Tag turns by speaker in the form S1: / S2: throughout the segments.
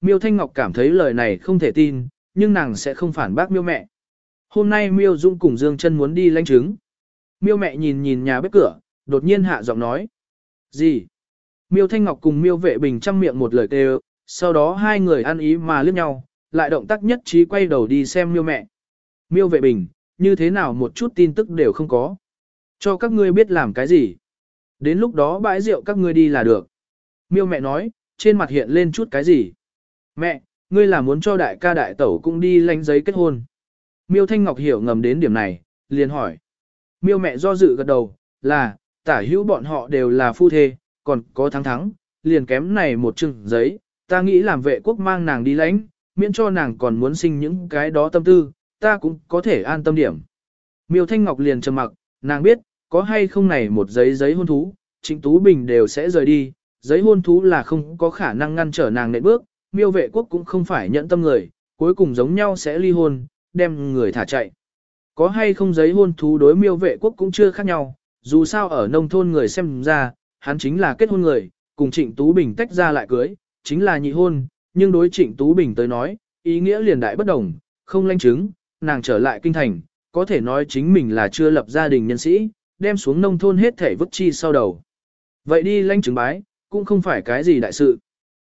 S1: Miêu Thanh Ngọc cảm thấy lời này không thể tin, nhưng nàng sẽ không phản bác miêu mẹ. Hôm nay miêu Dung cùng Dương chân muốn đi lãnh chứng. Miêu mẹ nhìn nhìn nhà bếp cửa, đột nhiên hạ giọng nói. Gì? Miêu Thanh Ngọc cùng miêu vệ bình chăm miệng một lời kêu, sau đó hai người ăn ý mà liếc nhau, lại động tác nhất trí quay đầu đi xem miêu mẹ. Miêu vệ bình, như thế nào một chút tin tức đều không có. Cho các ngươi biết làm cái gì. Đến lúc đó bãi rượu các ngươi đi là được. Miêu mẹ nói, trên mặt hiện lên chút cái gì. Mẹ, ngươi là muốn cho đại ca đại tẩu cũng đi lãnh giấy kết hôn. Miêu Thanh Ngọc hiểu ngầm đến điểm này, liền hỏi. Miêu mẹ do dự gật đầu, là, tả hữu bọn họ đều là phu thê, còn có thắng thắng, liền kém này một chừng giấy, ta nghĩ làm vệ quốc mang nàng đi lãnh, miễn cho nàng còn muốn sinh những cái đó tâm tư, ta cũng có thể an tâm điểm. Miêu Thanh Ngọc liền trầm mặc, nàng biết, có hay không này một giấy giấy hôn thú, Trịnh Tú Bình đều sẽ rời đi, giấy hôn thú là không có khả năng ngăn trở nàng nệm bước, miêu vệ quốc cũng không phải nhận tâm người, cuối cùng giống nhau sẽ ly hôn, đem người thả chạy. Có hay không giấy hôn thú đối miêu vệ quốc cũng chưa khác nhau, dù sao ở nông thôn người xem ra, hắn chính là kết hôn người, cùng Trịnh Tú Bình tách ra lại cưới, chính là nhị hôn, nhưng đối Trịnh Tú Bình tới nói, ý nghĩa liền đại bất đồng, không lanh chứng, nàng trở lại kinh thành, có thể nói chính mình là chưa lập gia đình nhân sĩ, đem xuống nông thôn hết thể vứt chi sau đầu. Vậy đi lanh chứng bái, cũng không phải cái gì đại sự.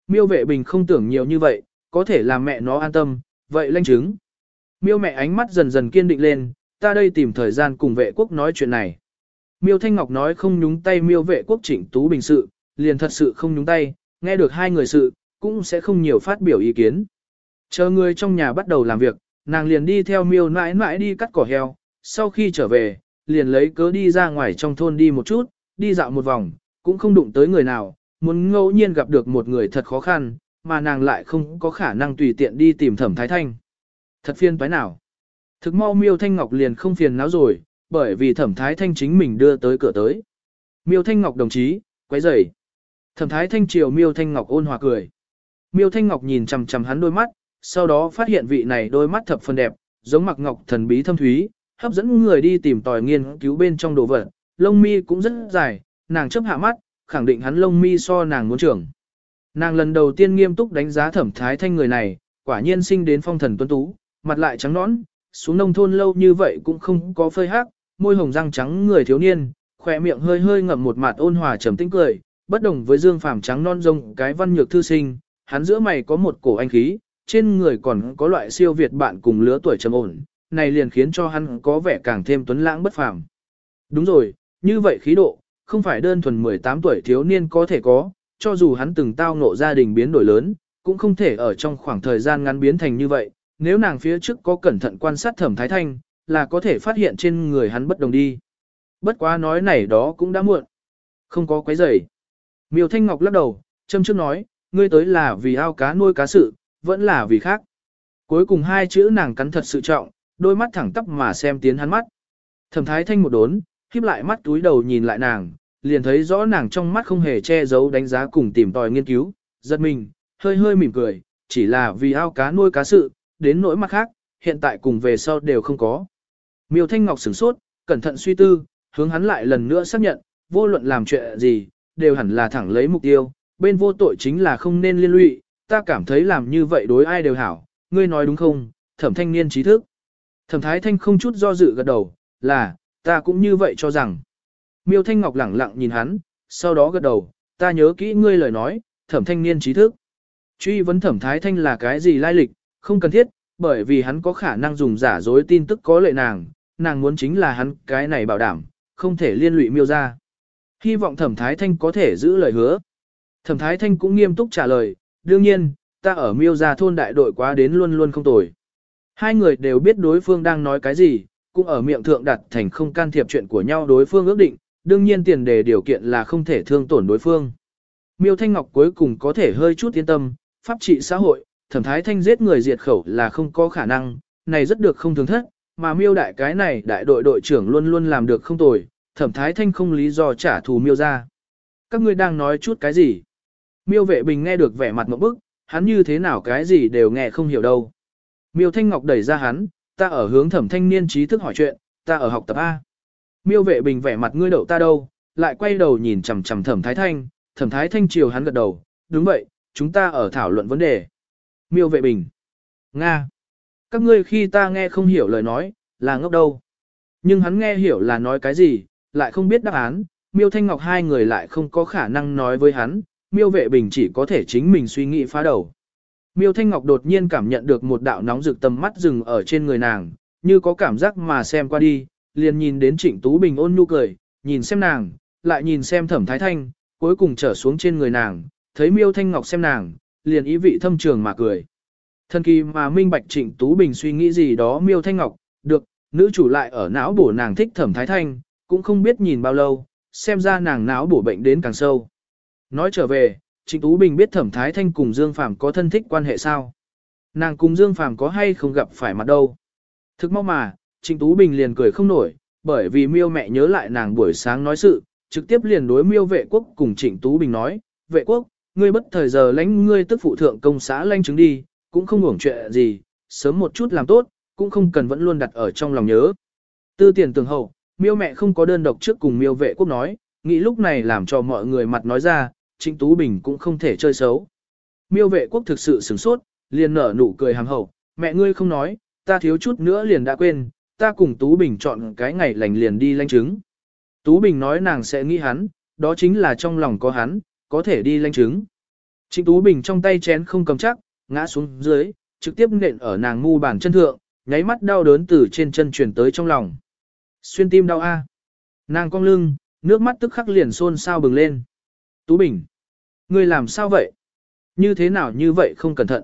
S1: Miêu vệ bình không tưởng nhiều như vậy, có thể làm mẹ nó an tâm, vậy lanh chứng. Miêu mẹ ánh mắt dần dần kiên định lên, ta đây tìm thời gian cùng vệ quốc nói chuyện này. Miêu Thanh Ngọc nói không nhúng tay miêu vệ quốc trịnh tú bình sự, liền thật sự không nhúng tay, nghe được hai người sự, cũng sẽ không nhiều phát biểu ý kiến. Chờ người trong nhà bắt đầu làm việc, nàng liền đi theo miêu nãi nãi đi cắt cỏ heo, sau khi trở về, liền lấy cớ đi ra ngoài trong thôn đi một chút, đi dạo một vòng, cũng không đụng tới người nào, muốn ngẫu nhiên gặp được một người thật khó khăn, mà nàng lại không có khả năng tùy tiện đi tìm thẩm thái thanh. Thật phiền toái nào. Thực mau miêu thanh ngọc liền không phiền não rồi, bởi vì thẩm thái thanh chính mình đưa tới cửa tới. Miêu thanh ngọc đồng chí, quấy rầy. Thẩm thái thanh chiều miêu thanh ngọc ôn hòa cười. Miêu thanh ngọc nhìn chằm chằm hắn đôi mắt, sau đó phát hiện vị này đôi mắt thập phần đẹp, giống mặc ngọc thần bí thâm thúy, hấp dẫn người đi tìm tòi nghiên cứu bên trong đồ vật, lông mi cũng rất dài, nàng chớp hạ mắt, khẳng định hắn lông mi so nàng muốn trưởng. Nàng lần đầu tiên nghiêm túc đánh giá thẩm thái thanh người này, quả nhiên sinh đến phong thần tuấn tú, mặt lại trắng nõn, xuống nông thôn lâu như vậy cũng không có phơi hắc, môi hồng răng trắng người thiếu niên, khỏe miệng hơi hơi ngậm một mặt ôn hòa trầm tĩnh cười, bất đồng với dương phàm trắng non rông cái văn nhược thư sinh, hắn giữa mày có một cổ anh khí, trên người còn có loại siêu việt bạn cùng lứa tuổi trầm ổn, này liền khiến cho hắn có vẻ càng thêm tuấn lãng bất phàm. Đúng rồi, như vậy khí độ, không phải đơn thuần 18 tuổi thiếu niên có thể có, cho dù hắn từng tao ngộ gia đình biến đổi lớn, cũng không thể ở trong khoảng thời gian ngắn biến thành như vậy, nếu nàng phía trước có cẩn thận quan sát thẩm thái thanh, là có thể phát hiện trên người hắn bất đồng đi. Bất quá nói này đó cũng đã muộn. Không có quấy rầy. Miêu Thanh Ngọc lắc đầu, châm trước nói, ngươi tới là vì ao cá nuôi cá sự, vẫn là vì khác. Cuối cùng hai chữ nàng cắn thật sự trọng, đôi mắt thẳng tắp mà xem tiến hắn mắt. Thẩm thái thanh một đốn, híp lại mắt túi đầu nhìn lại nàng, liền thấy rõ nàng trong mắt không hề che giấu đánh giá cùng tìm tòi nghiên cứu, giật mình, hơi hơi mỉm cười, chỉ là vì ao cá nuôi cá sự, đến nỗi mắt khác, hiện tại cùng về sau đều không có. Miêu Thanh Ngọc sửng sốt, cẩn thận suy tư, hướng hắn lại lần nữa xác nhận, vô luận làm chuyện gì, đều hẳn là thẳng lấy mục tiêu, bên vô tội chính là không nên liên lụy, ta cảm thấy làm như vậy đối ai đều hảo, ngươi nói đúng không, thẩm thanh niên trí thức. Thẩm thái thanh không chút do dự gật đầu, là, ta cũng như vậy cho rằng. Miêu Thanh Ngọc lẳng lặng nhìn hắn, sau đó gật đầu, ta nhớ kỹ ngươi lời nói, thẩm thanh niên trí thức. Truy vấn thẩm thái thanh là cái gì lai lịch, không cần thiết, bởi vì hắn có khả năng dùng giả dối tin tức có lệ nàng, nàng muốn chính là hắn cái này bảo đảm, không thể liên lụy miêu ra. Hy vọng thẩm thái thanh có thể giữ lời hứa. Thẩm thái thanh cũng nghiêm túc trả lời, đương nhiên, ta ở miêu ra thôn đại đội quá đến luôn luôn không tồi. Hai người đều biết đối phương đang nói cái gì, cũng ở miệng thượng đặt thành không can thiệp chuyện của nhau đối phương ước định, đương nhiên tiền đề điều kiện là không thể thương tổn đối phương. Miêu Thanh Ngọc cuối cùng có thể hơi chút yên tâm, pháp trị xã hội, thẩm thái thanh giết người diệt khẩu là không có khả năng, này rất được không thường thất, mà miêu đại cái này đại đội đội trưởng luôn luôn làm được không tồi, thẩm thái thanh không lý do trả thù miêu ra. Các ngươi đang nói chút cái gì? Miêu vệ bình nghe được vẻ mặt một bức, hắn như thế nào cái gì đều nghe không hiểu đâu. Miêu Thanh Ngọc đẩy ra hắn, ta ở hướng thẩm thanh niên trí thức hỏi chuyện, ta ở học tập A. Miêu vệ bình vẻ mặt ngươi đậu ta đâu, lại quay đầu nhìn chầm chầm thẩm thái thanh, thẩm thái thanh chiều hắn gật đầu, đúng vậy, chúng ta ở thảo luận vấn đề. Miêu vệ bình. Nga. Các ngươi khi ta nghe không hiểu lời nói, là ngốc đâu. Nhưng hắn nghe hiểu là nói cái gì, lại không biết đáp án, miêu thanh ngọc hai người lại không có khả năng nói với hắn, miêu vệ bình chỉ có thể chính mình suy nghĩ phá đầu. Miêu thanh ngọc đột nhiên cảm nhận được một đạo nóng rực tầm mắt dừng ở trên người nàng, như có cảm giác mà xem qua đi, liền nhìn đến trịnh Tú Bình ôn nhu cười, nhìn xem nàng, lại nhìn xem thẩm thái thanh, cuối cùng trở xuống trên người nàng, thấy miêu thanh ngọc xem nàng, liền ý vị thâm trường mà cười. Thần kỳ mà minh bạch trịnh Tú Bình suy nghĩ gì đó miêu thanh ngọc, được, nữ chủ lại ở não bổ nàng thích thẩm thái thanh, cũng không biết nhìn bao lâu, xem ra nàng não bổ bệnh đến càng sâu. Nói trở về, trịnh Tú Bình biết thẩm thái thanh cùng Dương Phàm có thân thích quan hệ sao? Nàng cùng Dương Phàm có hay không gặp phải mặt đâu? Thực mau mà, trịnh Tú Bình liền cười không nổi, bởi vì miêu mẹ nhớ lại nàng buổi sáng nói sự, trực tiếp liền đối miêu vệ quốc cùng trịnh Tú Bình nói, vệ quốc, ngươi bất thời giờ lãnh ngươi tức phụ thượng công xã lãnh chứng đi, cũng không hưởng chuyện gì, sớm một chút làm tốt, cũng không cần vẫn luôn đặt ở trong lòng nhớ. Tư tiền tường hậu, miêu mẹ không có đơn độc trước cùng miêu vệ quốc nói, nghĩ lúc này làm cho mọi người mặt nói ra, Trịnh Tú Bình cũng không thể chơi xấu. Miêu vệ quốc thực sự sửng sốt, liền nở nụ cười hàng hậu, mẹ ngươi không nói, ta thiếu chút nữa liền đã quên, ta cùng Tú Bình chọn cái ngày lành liền đi lanh chứng. Tú Bình nói nàng sẽ nghĩ hắn, đó chính là trong lòng có hắn, có thể đi lanh chứng. Trịnh Tú Bình trong tay chén không cầm chắc, ngã xuống dưới, trực tiếp nện ở nàng ngu bàn chân thượng, nháy mắt đau đớn từ trên chân truyền tới trong lòng. Xuyên tim đau a. Nàng cong lưng, nước mắt tức khắc liền xôn xao bừng lên. Tú Bình, ngươi làm sao vậy? Như thế nào như vậy không cẩn thận?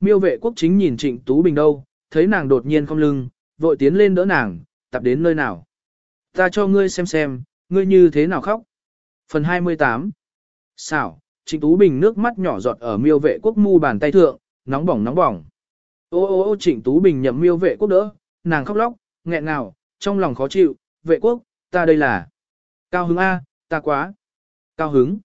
S1: Miêu vệ quốc chính nhìn Trịnh Tú Bình đâu, thấy nàng đột nhiên không lưng, vội tiến lên đỡ nàng, tập đến nơi nào? Ta cho ngươi xem xem, ngươi như thế nào khóc? Phần 28 Xảo, Trịnh Tú Bình nước mắt nhỏ giọt ở miêu vệ quốc mu bàn tay thượng, nóng bỏng nóng bỏng. Ô ô ô Trịnh Tú Bình nhậm miêu vệ quốc đỡ, nàng khóc lóc, nghẹn ngào, trong lòng khó chịu, vệ quốc, ta đây là. Cao hứng A, ta quá. Cao hứng.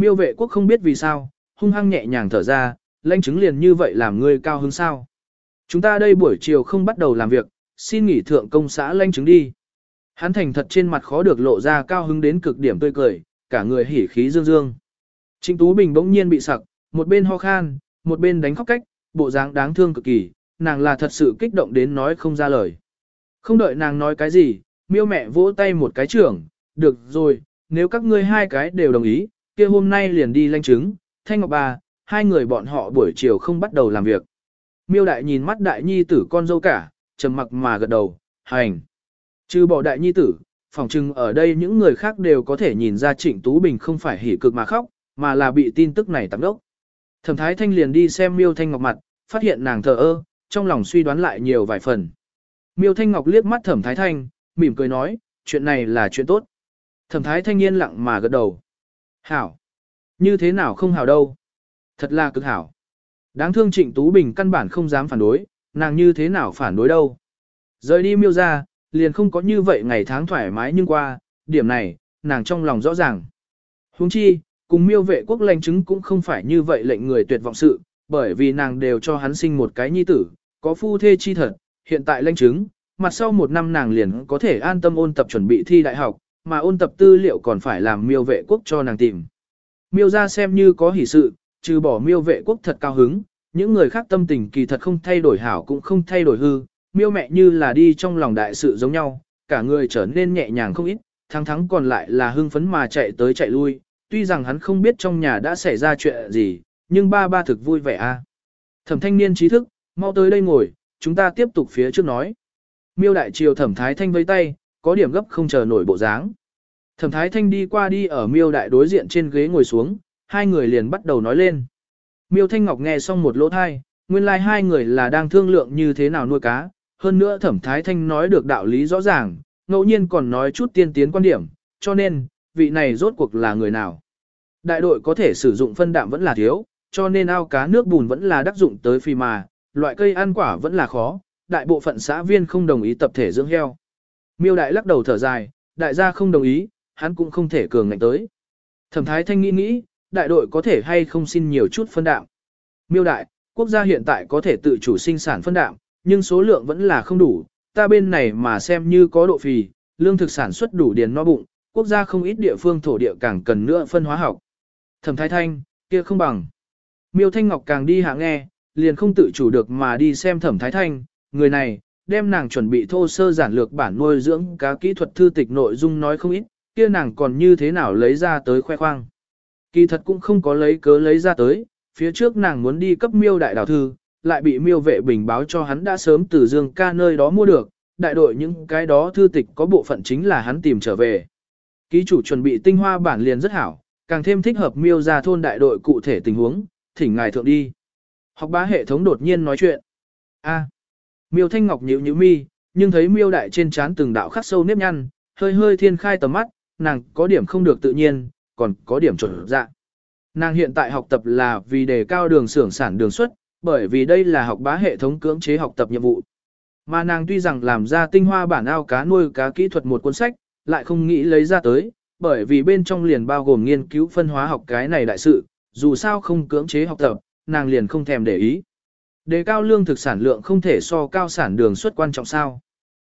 S1: Miêu vệ quốc không biết vì sao, hung hăng nhẹ nhàng thở ra, lãnh chứng liền như vậy làm ngươi cao hứng sao. Chúng ta đây buổi chiều không bắt đầu làm việc, xin nghỉ thượng công xã lãnh chứng đi. Hắn thành thật trên mặt khó được lộ ra cao hứng đến cực điểm tươi cười, cả người hỉ khí dương dương. Trịnh Tú Bình bỗng nhiên bị sặc, một bên ho khan, một bên đánh khóc cách, bộ dáng đáng thương cực kỳ, nàng là thật sự kích động đến nói không ra lời. Không đợi nàng nói cái gì, miêu mẹ vỗ tay một cái trưởng, được rồi, nếu các ngươi hai cái đều đồng ý, kia hôm nay liền đi lanh chứng, thanh ngọc bà, hai người bọn họ buổi chiều không bắt đầu làm việc. Miêu đại nhìn mắt đại nhi tử con dâu cả, trầm mặc mà gật đầu, hành. Trừ bỏ đại nhi tử, phòng trưng ở đây những người khác đều có thể nhìn ra trịnh Tú Bình không phải hỉ cực mà khóc, mà là bị tin tức này tạm đốc. Thẩm thái thanh liền đi xem miêu thanh ngọc mặt, phát hiện nàng thờ ơ, trong lòng suy đoán lại nhiều vài phần. Miêu thanh ngọc liếc mắt thẩm thái thanh, mỉm cười nói, chuyện này là chuyện tốt. Thẩm thái thanh yên lặng mà gật đầu. Hảo. Như thế nào không hảo đâu. Thật là cực hảo. Đáng thương trịnh Tú Bình căn bản không dám phản đối, nàng như thế nào phản đối đâu. Rời đi miêu ra, liền không có như vậy ngày tháng thoải mái nhưng qua, điểm này, nàng trong lòng rõ ràng. Huống chi, cùng miêu vệ quốc lãnh chứng cũng không phải như vậy lệnh người tuyệt vọng sự, bởi vì nàng đều cho hắn sinh một cái nhi tử, có phu thê chi thật, hiện tại lãnh chứng, mặt sau một năm nàng liền có thể an tâm ôn tập chuẩn bị thi đại học, mà ôn tập tư liệu còn phải làm miêu vệ quốc cho nàng tìm. Miêu ra xem như có hỷ sự, trừ bỏ miêu vệ quốc thật cao hứng, những người khác tâm tình kỳ thật không thay đổi hảo cũng không thay đổi hư, miêu mẹ như là đi trong lòng đại sự giống nhau, cả người trở nên nhẹ nhàng không ít, thắng thắng còn lại là hưng phấn mà chạy tới chạy lui, tuy rằng hắn không biết trong nhà đã xảy ra chuyện gì, nhưng ba ba thực vui vẻ a. Thẩm thanh niên trí thức, mau tới đây ngồi, chúng ta tiếp tục phía trước nói. Miêu đại triều thẩm thái thanh vây tay, có điểm gấp không chờ nổi bộ dáng. Thẩm thái thanh đi qua đi ở miêu đại đối diện trên ghế ngồi xuống, hai người liền bắt đầu nói lên. Miêu thanh ngọc nghe xong một lỗ thai, nguyên lai like hai người là đang thương lượng như thế nào nuôi cá, hơn nữa thẩm thái thanh nói được đạo lý rõ ràng, ngẫu nhiên còn nói chút tiên tiến quan điểm, cho nên, vị này rốt cuộc là người nào. Đại đội có thể sử dụng phân đạm vẫn là thiếu, cho nên ao cá nước bùn vẫn là đắc dụng tới phi mà, loại cây ăn quả vẫn là khó, đại bộ phận xã viên không đồng ý tập thể dưỡng heo. Miêu đại lắc đầu thở dài, đại gia không đồng ý, hắn cũng không thể cường ngạnh tới. Thẩm thái thanh nghĩ nghĩ, đại đội có thể hay không xin nhiều chút phân đạm. Miêu đại, quốc gia hiện tại có thể tự chủ sinh sản phân đạm, nhưng số lượng vẫn là không đủ, ta bên này mà xem như có độ phì, lương thực sản xuất đủ điền no bụng, quốc gia không ít địa phương thổ địa càng cần nữa phân hóa học. Thẩm thái thanh, kia không bằng. Miêu thanh ngọc càng đi hạ nghe, liền không tự chủ được mà đi xem thẩm thái thanh, người này, đem nàng chuẩn bị thô sơ giản lược bản nuôi dưỡng cá kỹ thuật thư tịch nội dung nói không ít, kia nàng còn như thế nào lấy ra tới khoe khoang. Kỳ thật cũng không có lấy cớ lấy ra tới, phía trước nàng muốn đi cấp miêu đại đào thư, lại bị miêu vệ bình báo cho hắn đã sớm từ dương ca nơi đó mua được, đại đội những cái đó thư tịch có bộ phận chính là hắn tìm trở về. Ký chủ chuẩn bị tinh hoa bản liền rất hảo, càng thêm thích hợp miêu ra thôn đại đội cụ thể tình huống, thỉnh ngài thượng đi. Học bá hệ thống đột nhiên nói chuyện. A. Miêu Thanh Ngọc nhíu nhíu mi, nhưng thấy miêu đại trên trán từng đạo khắc sâu nếp nhăn, hơi hơi thiên khai tầm mắt, nàng có điểm không được tự nhiên, còn có điểm chuẩn dạ. Nàng hiện tại học tập là vì đề cao đường xưởng sản đường xuất, bởi vì đây là học bá hệ thống cưỡng chế học tập nhiệm vụ. Mà nàng tuy rằng làm ra tinh hoa bản ao cá nuôi cá kỹ thuật một cuốn sách, lại không nghĩ lấy ra tới, bởi vì bên trong liền bao gồm nghiên cứu phân hóa học cái này đại sự, dù sao không cưỡng chế học tập, nàng liền không thèm để ý. Đề cao lương thực sản lượng không thể so cao sản đường suất quan trọng sao.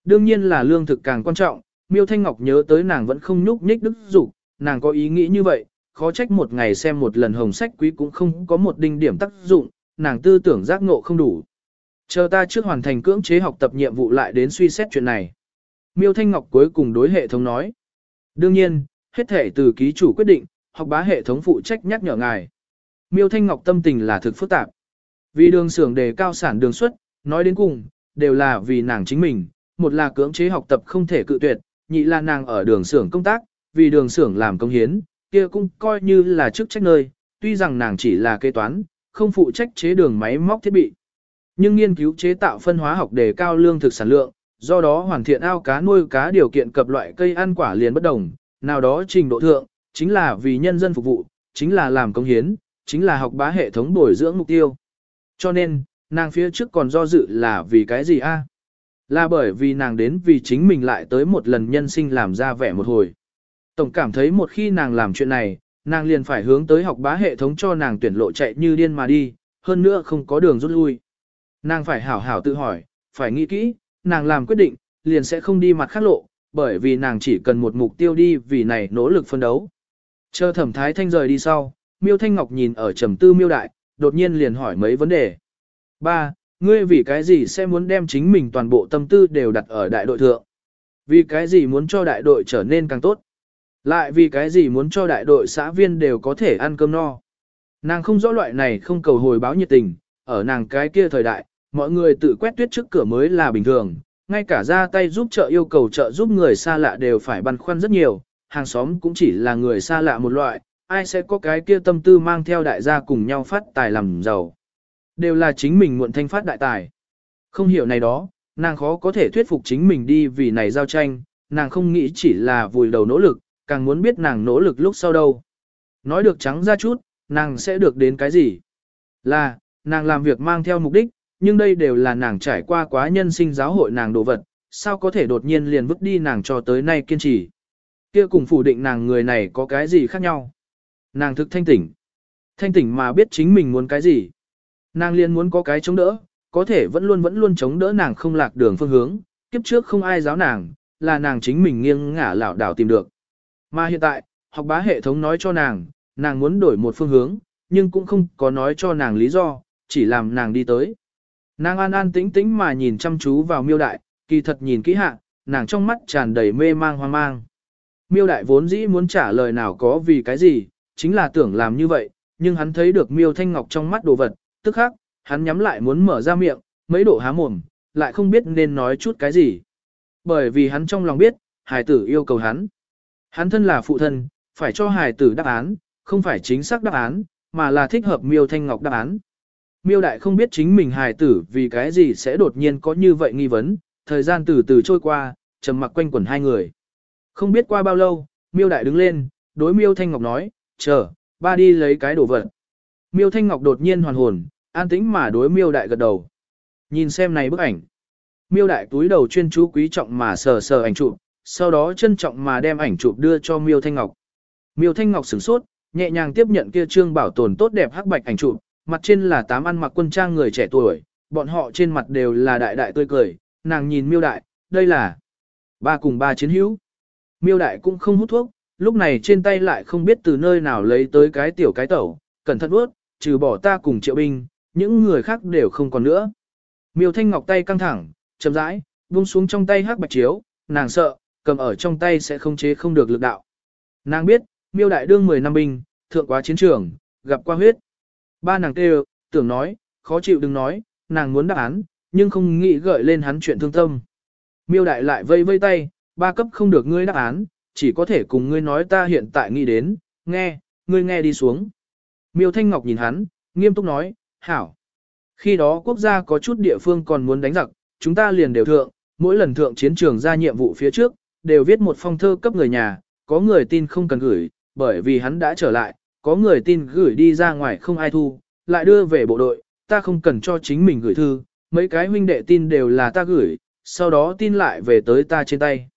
S1: Đương nhiên là lương thực càng quan trọng, Miêu Thanh Ngọc nhớ tới nàng vẫn không nhúc nhích đức dục nàng có ý nghĩ như vậy, khó trách một ngày xem một lần hồng sách quý cũng không có một đinh điểm tác dụng, nàng tư tưởng giác ngộ không đủ. Chờ ta trước hoàn thành cưỡng chế học tập nhiệm vụ lại đến suy xét chuyện này. Miêu Thanh Ngọc cuối cùng đối hệ thống nói. Đương nhiên, hết thể từ ký chủ quyết định, học bá hệ thống phụ trách nhắc nhở ngài. Miêu Thanh Ngọc tâm tình là thực phức tạp. Vì đường xưởng đề cao sản đường suất, nói đến cùng, đều là vì nàng chính mình, một là cưỡng chế học tập không thể cự tuyệt, nhị là nàng ở đường xưởng công tác, vì đường xưởng làm công hiến, kia cũng coi như là chức trách nơi, tuy rằng nàng chỉ là kế toán, không phụ trách chế đường máy móc thiết bị. Nhưng nghiên cứu chế tạo phân hóa học đề cao lương thực sản lượng, do đó hoàn thiện ao cá nuôi cá điều kiện cập loại cây ăn quả liền bất đồng, nào đó trình độ thượng, chính là vì nhân dân phục vụ, chính là làm công hiến, chính là học bá hệ thống bồi dưỡng mục tiêu. Cho nên, nàng phía trước còn do dự là vì cái gì a? Là bởi vì nàng đến vì chính mình lại tới một lần nhân sinh làm ra vẻ một hồi. Tổng cảm thấy một khi nàng làm chuyện này, nàng liền phải hướng tới học bá hệ thống cho nàng tuyển lộ chạy như điên mà đi, hơn nữa không có đường rút lui. Nàng phải hảo hảo tự hỏi, phải nghĩ kỹ, nàng làm quyết định, liền sẽ không đi mặt khác lộ, bởi vì nàng chỉ cần một mục tiêu đi vì này nỗ lực phân đấu. Chờ thẩm thái thanh rời đi sau, miêu thanh ngọc nhìn ở trầm tư miêu đại, đột nhiên liền hỏi mấy vấn đề. Ba, ngươi vì cái gì sẽ muốn đem chính mình toàn bộ tâm tư đều đặt ở đại đội thượng? Vì cái gì muốn cho đại đội trở nên càng tốt? Lại vì cái gì muốn cho đại đội xã viên đều có thể ăn cơm no? Nàng không rõ loại này không cầu hồi báo nhiệt tình, ở nàng cái kia thời đại, mọi người tự quét tuyết trước cửa mới là bình thường, ngay cả ra tay giúp trợ yêu cầu trợ giúp người xa lạ đều phải băn khoăn rất nhiều, hàng xóm cũng chỉ là người xa lạ một loại, ai sẽ có cái kia tâm tư mang theo đại gia cùng nhau phát tài làm giàu. Đều là chính mình muộn thanh phát đại tài. Không hiểu này đó, nàng khó có thể thuyết phục chính mình đi vì này giao tranh, nàng không nghĩ chỉ là vùi đầu nỗ lực, càng muốn biết nàng nỗ lực lúc sau đâu. Nói được trắng ra chút, nàng sẽ được đến cái gì? Là, nàng làm việc mang theo mục đích, nhưng đây đều là nàng trải qua quá nhân sinh giáo hội nàng đồ vật, sao có thể đột nhiên liền vứt đi nàng cho tới nay kiên trì. Kia cùng phủ định nàng người này có cái gì khác nhau. Nàng thực thanh tỉnh. Thanh tỉnh mà biết chính mình muốn cái gì. Nàng liền muốn có cái chống đỡ, có thể vẫn luôn vẫn luôn chống đỡ nàng không lạc đường phương hướng, kiếp trước không ai giáo nàng, là nàng chính mình nghiêng ngả lảo đảo tìm được. Mà hiện tại, học bá hệ thống nói cho nàng, nàng muốn đổi một phương hướng, nhưng cũng không có nói cho nàng lý do, chỉ làm nàng đi tới. Nàng an an tĩnh tĩnh mà nhìn chăm chú vào miêu đại, kỳ thật nhìn kỹ hạ, nàng trong mắt tràn đầy mê mang hoang mang. Miêu đại vốn dĩ muốn trả lời nào có vì cái gì, chính là tưởng làm như vậy, nhưng hắn thấy được miêu thanh ngọc trong mắt đồ vật, tức khắc, hắn nhắm lại muốn mở ra miệng, mấy độ há mồm, lại không biết nên nói chút cái gì. Bởi vì hắn trong lòng biết, hài tử yêu cầu hắn. Hắn thân là phụ thân, phải cho hài tử đáp án, không phải chính xác đáp án, mà là thích hợp miêu thanh ngọc đáp án. Miêu đại không biết chính mình hài tử vì cái gì sẽ đột nhiên có như vậy nghi vấn, thời gian từ từ trôi qua, trầm mặc quanh quẩn hai người. Không biết qua bao lâu, miêu đại đứng lên, đối miêu thanh ngọc nói, chờ, ba đi lấy cái đồ vật. Miêu thanh ngọc đột nhiên hoàn hồn, an tĩnh mà đối miêu đại gật đầu. Nhìn xem này bức ảnh. Miêu đại túi đầu chuyên chú quý trọng mà sờ sờ ảnh chụp, sau đó trân trọng mà đem ảnh chụp đưa cho miêu thanh ngọc. Miêu thanh ngọc sửng sốt, nhẹ nhàng tiếp nhận kia trương bảo tồn tốt đẹp hắc bạch ảnh chụp, mặt trên là tám ăn mặc quân trang người trẻ tuổi, bọn họ trên mặt đều là đại đại tươi cười, nàng nhìn miêu đại, đây là ba cùng ba chiến hữu. Miêu đại cũng không hút thuốc, lúc này trên tay lại không biết từ nơi nào lấy tới cái tiểu cái tẩu, cẩn thận bước, trừ bỏ ta cùng triệu binh, những người khác đều không còn nữa. Miêu Thanh Ngọc tay căng thẳng, chậm rãi, buông xuống trong tay hắc bạch chiếu, nàng sợ, cầm ở trong tay sẽ không chế không được lực đạo. Nàng biết, Miêu Đại đương 10 năm binh, thượng quá chiến trường, gặp qua huyết. Ba nàng kêu, tưởng nói, khó chịu đừng nói, nàng muốn đáp án, nhưng không nghĩ gợi lên hắn chuyện thương tâm. Miêu Đại lại vây vây tay, ba cấp không được ngươi đáp án, chỉ có thể cùng ngươi nói ta hiện tại nghĩ đến, nghe, ngươi nghe đi xuống. Miêu Thanh Ngọc nhìn hắn, nghiêm túc nói, hảo. Khi đó quốc gia có chút địa phương còn muốn đánh giặc, chúng ta liền đều thượng, mỗi lần thượng chiến trường ra nhiệm vụ phía trước, đều viết một phong thơ cấp người nhà, có người tin không cần gửi, bởi vì hắn đã trở lại, có người tin gửi đi ra ngoài không ai thu, lại đưa về bộ đội, ta không cần cho chính mình gửi thư, mấy cái huynh đệ tin đều là ta gửi, sau đó tin lại về tới ta trên tay.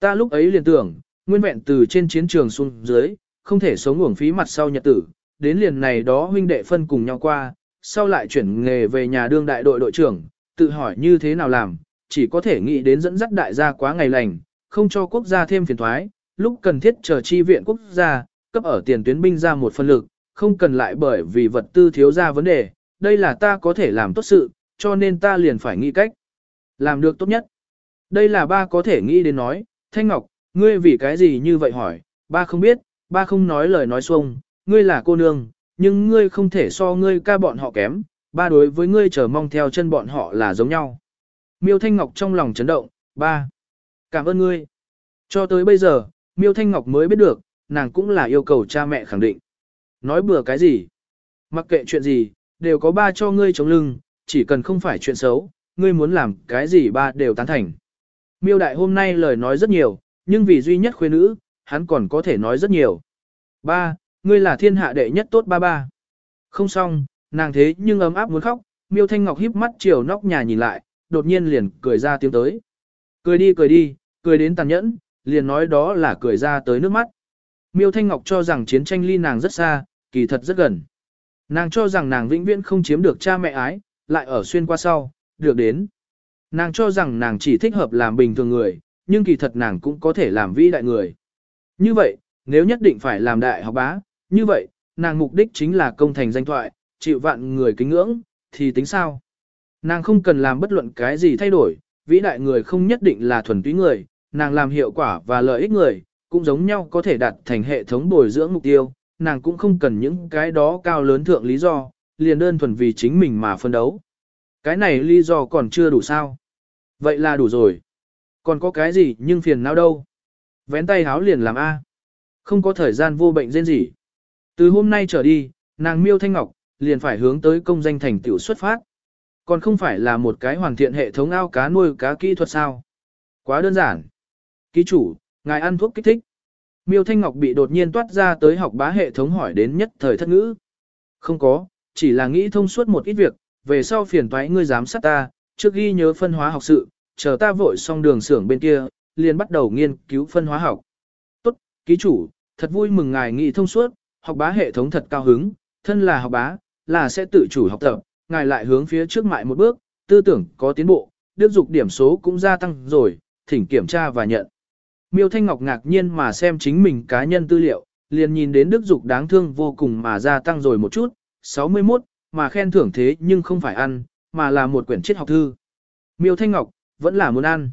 S1: Ta lúc ấy liền tưởng, nguyên vẹn từ trên chiến trường xuống dưới, không thể sống uổng phí mặt sau nhật tử, đến liền này đó huynh đệ phân cùng nhau qua, sau lại chuyển nghề về nhà đương đại đội đội trưởng, tự hỏi như thế nào làm, chỉ có thể nghĩ đến dẫn dắt đại gia quá ngày lành, không cho quốc gia thêm phiền thoái, lúc cần thiết chờ chi viện quốc gia, cấp ở tiền tuyến binh ra một phân lực, không cần lại bởi vì vật tư thiếu ra vấn đề, đây là ta có thể làm tốt sự, cho nên ta liền phải nghĩ cách. Làm được tốt nhất. Đây là ba có thể nghĩ đến nói, Thanh Ngọc, ngươi vì cái gì như vậy hỏi, ba không biết, ba không nói lời nói xuông, ngươi là cô nương, nhưng ngươi không thể so ngươi ca bọn họ kém, ba đối với ngươi chờ mong theo chân bọn họ là giống nhau. Miêu Thanh Ngọc trong lòng chấn động, ba, cảm ơn ngươi. Cho tới bây giờ, Miêu Thanh Ngọc mới biết được, nàng cũng là yêu cầu cha mẹ khẳng định. Nói bừa cái gì? Mặc kệ chuyện gì, đều có ba cho ngươi chống lưng, chỉ cần không phải chuyện xấu, ngươi muốn làm cái gì ba đều tán thành. Miêu Đại hôm nay lời nói rất nhiều, nhưng vì duy nhất khuê nữ, hắn còn có thể nói rất nhiều. Ba, ngươi là thiên hạ đệ nhất tốt ba ba. Không xong, nàng thế nhưng ấm áp muốn khóc, miêu thanh ngọc híp mắt chiều nóc nhà nhìn lại, đột nhiên liền cười ra tiếng tới. Cười đi cười đi, cười đến tàn nhẫn, liền nói đó là cười ra tới nước mắt. Miêu thanh ngọc cho rằng chiến tranh ly nàng rất xa, kỳ thật rất gần. Nàng cho rằng nàng vĩnh viễn không chiếm được cha mẹ ái, lại ở xuyên qua sau, được đến. Nàng cho rằng nàng chỉ thích hợp làm bình thường người, nhưng kỳ thật nàng cũng có thể làm vĩ đại người. Như vậy, nếu nhất định phải làm đại học bá, như vậy, nàng mục đích chính là công thành danh thoại, chịu vạn người kính ngưỡng, thì tính sao? Nàng không cần làm bất luận cái gì thay đổi, vĩ đại người không nhất định là thuần túy người, nàng làm hiệu quả và lợi ích người, cũng giống nhau có thể đạt thành hệ thống bồi dưỡng mục tiêu, nàng cũng không cần những cái đó cao lớn thượng lý do, liền đơn thuần vì chính mình mà phân đấu. Cái này lý do còn chưa đủ sao? Vậy là đủ rồi. Còn có cái gì nhưng phiền não đâu? Vén tay háo liền làm A. Không có thời gian vô bệnh dên gì. Từ hôm nay trở đi, nàng miêu thanh ngọc, liền phải hướng tới công danh thành tiểu xuất phát. Còn không phải là một cái hoàn thiện hệ thống ao cá nuôi cá kỹ thuật sao. Quá đơn giản. Ký chủ, ngài ăn thuốc kích thích. Miêu Thanh Ngọc bị đột nhiên toát ra tới học bá hệ thống hỏi đến nhất thời thất ngữ. Không có, chỉ là nghĩ thông suốt một ít việc, về sau phiền toái ngươi giám sát ta, trước ghi nhớ phân hóa học sự, chờ ta vội xong đường xưởng bên kia, liền bắt đầu nghiên cứu phân hóa học. Tốt, ký chủ, thật vui mừng ngài nghị thông suốt, học bá hệ thống thật cao hứng, thân là học bá, là sẽ tự chủ học tập, ngài lại hướng phía trước mại một bước, tư tưởng có tiến bộ, đức dục điểm số cũng gia tăng rồi, thỉnh kiểm tra và nhận. Miêu Thanh Ngọc ngạc nhiên mà xem chính mình cá nhân tư liệu, liền nhìn đến đức dục đáng thương vô cùng mà gia tăng rồi một chút, 61, mà khen thưởng thế nhưng không phải ăn, mà là một quyển triết học thư. Miêu Thanh Ngọc, vẫn là muốn ăn.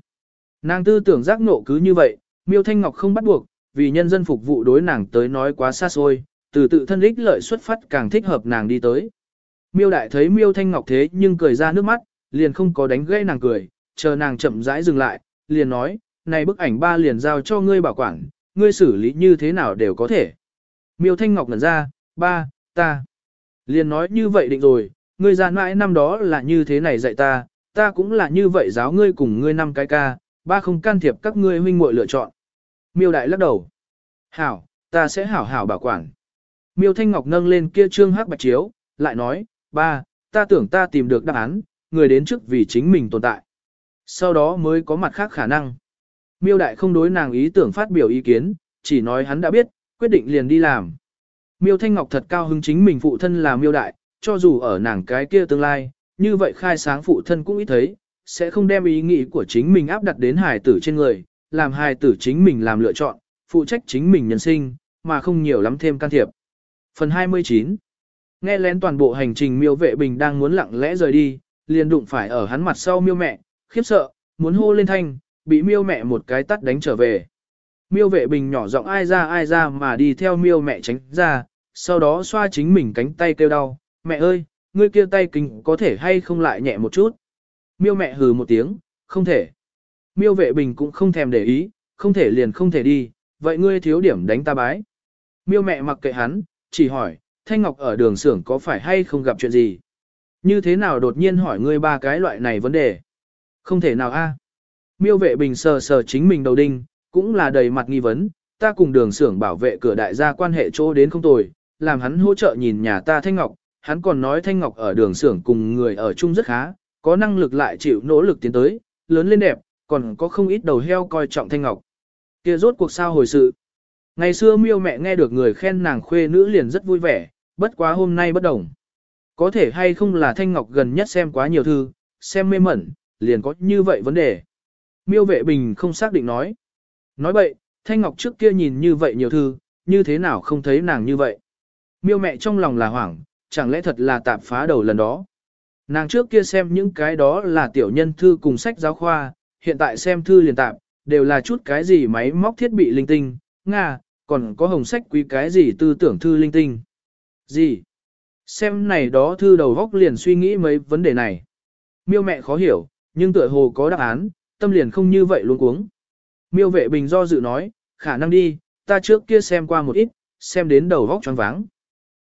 S1: Nàng tư tưởng giác ngộ cứ như vậy, Miêu Thanh Ngọc không bắt buộc, vì nhân dân phục vụ đối nàng tới nói quá xa xôi, từ tự thân ích lợi xuất phát càng thích hợp nàng đi tới. Miêu đại thấy Miêu Thanh Ngọc thế nhưng cười ra nước mắt, liền không có đánh gây nàng cười, chờ nàng chậm rãi dừng lại, liền nói, này bức ảnh ba liền giao cho ngươi bảo quản, ngươi xử lý như thế nào đều có thể. Miêu Thanh Ngọc ngẩn ra, ba, ta. Liền nói như vậy định rồi, ngươi giàn mãi năm đó là như thế này dạy ta, ta cũng là như vậy giáo ngươi cùng ngươi năm cái ca, ba không can thiệp các ngươi huynh muội lựa chọn. Miêu đại lắc đầu. Hảo, ta sẽ hảo hảo bảo quản. Miêu Thanh Ngọc nâng lên kia trương hắc bạch chiếu, lại nói, ba, ta tưởng ta tìm được đáp án, người đến trước vì chính mình tồn tại. Sau đó mới có mặt khác khả năng. Miêu đại không đối nàng ý tưởng phát biểu ý kiến, chỉ nói hắn đã biết, quyết định liền đi làm. Miêu Thanh Ngọc thật cao hứng chính mình phụ thân là miêu đại, cho dù ở nàng cái kia tương lai, như vậy khai sáng phụ thân cũng ít thấy, sẽ không đem ý nghĩ của chính mình áp đặt đến hài tử trên người, làm hài tử chính mình làm lựa chọn, phụ trách chính mình nhân sinh, mà không nhiều lắm thêm can thiệp. Phần 29 Nghe lén toàn bộ hành trình miêu vệ bình đang muốn lặng lẽ rời đi, liền đụng phải ở hắn mặt sau miêu mẹ, khiếp sợ, muốn hô lên thanh, bị miêu mẹ một cái tắt đánh trở về. Miêu vệ bình nhỏ giọng ai ra ai ra mà đi theo miêu mẹ tránh ra, sau đó xoa chính mình cánh tay kêu đau, mẹ ơi, ngươi kia tay kính có thể hay không lại nhẹ một chút. Miêu mẹ hừ một tiếng, không thể. Miêu vệ bình cũng không thèm để ý, không thể liền không thể đi, vậy ngươi thiếu điểm đánh ta bái. Miêu mẹ mặc kệ hắn, chỉ hỏi, Thanh Ngọc ở đường xưởng có phải hay không gặp chuyện gì? Như thế nào đột nhiên hỏi ngươi ba cái loại này vấn đề? Không thể nào a. Miêu vệ bình sờ sờ chính mình đầu đinh, cũng là đầy mặt nghi vấn, ta cùng đường xưởng bảo vệ cửa đại gia quan hệ chỗ đến không tồi, làm hắn hỗ trợ nhìn nhà ta Thanh Ngọc, hắn còn nói Thanh Ngọc ở đường xưởng cùng người ở chung rất khá, có năng lực lại chịu nỗ lực tiến tới, lớn lên đẹp, còn có không ít đầu heo coi trọng Thanh Ngọc. Kia rốt cuộc sao hồi sự. Ngày xưa miêu mẹ nghe được người khen nàng khuê nữ liền rất vui vẻ, bất quá hôm nay bất đồng. Có thể hay không là Thanh Ngọc gần nhất xem quá nhiều thư, xem mê mẩn, liền có như vậy vấn đề. Miêu vệ bình không xác định nói. Nói vậy, Thanh Ngọc trước kia nhìn như vậy nhiều thư, như thế nào không thấy nàng như vậy. Miêu mẹ trong lòng là hoảng, chẳng lẽ thật là tạp phá đầu lần đó. Nàng trước kia xem những cái đó là tiểu nhân thư cùng sách giáo khoa, hiện tại xem thư liền tạp, đều là chút cái gì máy móc thiết bị linh tinh, Nga, còn có hồng sách quý cái gì tư tưởng thư linh tinh. Gì? Xem này đó thư đầu góc liền suy nghĩ mấy vấn đề này. Miêu mẹ khó hiểu, nhưng tựa hồ có đáp án, tâm liền không như vậy luôn cuống. Miêu vệ bình do dự nói, khả năng đi, ta trước kia xem qua một ít, xem đến đầu góc choáng váng.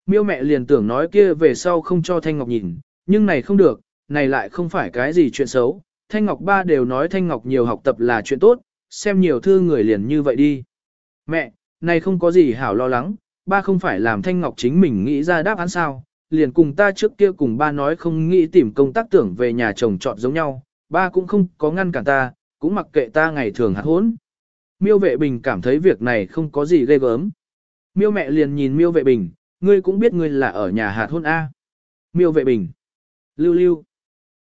S1: Miêu mẹ liền tưởng nói kia về sau không cho Thanh Ngọc nhìn, nhưng này không được, này lại không phải cái gì chuyện xấu. Thanh Ngọc ba đều nói Thanh Ngọc nhiều học tập là chuyện tốt, xem nhiều thư người liền như vậy đi. Mẹ, này không có gì hảo lo lắng, ba không phải làm Thanh Ngọc chính mình nghĩ ra đáp án sao, liền cùng ta trước kia cùng ba nói không nghĩ tìm công tác tưởng về nhà chồng chọn giống nhau, ba cũng không có ngăn cản ta, cũng mặc kệ ta ngày thường hạt hốn. Miêu vệ bình cảm thấy việc này không có gì ghê gớm. Miêu mẹ liền nhìn miêu vệ bình, ngươi cũng biết ngươi là ở nhà hạt hôn A. Miêu vệ bình. Lưu lưu.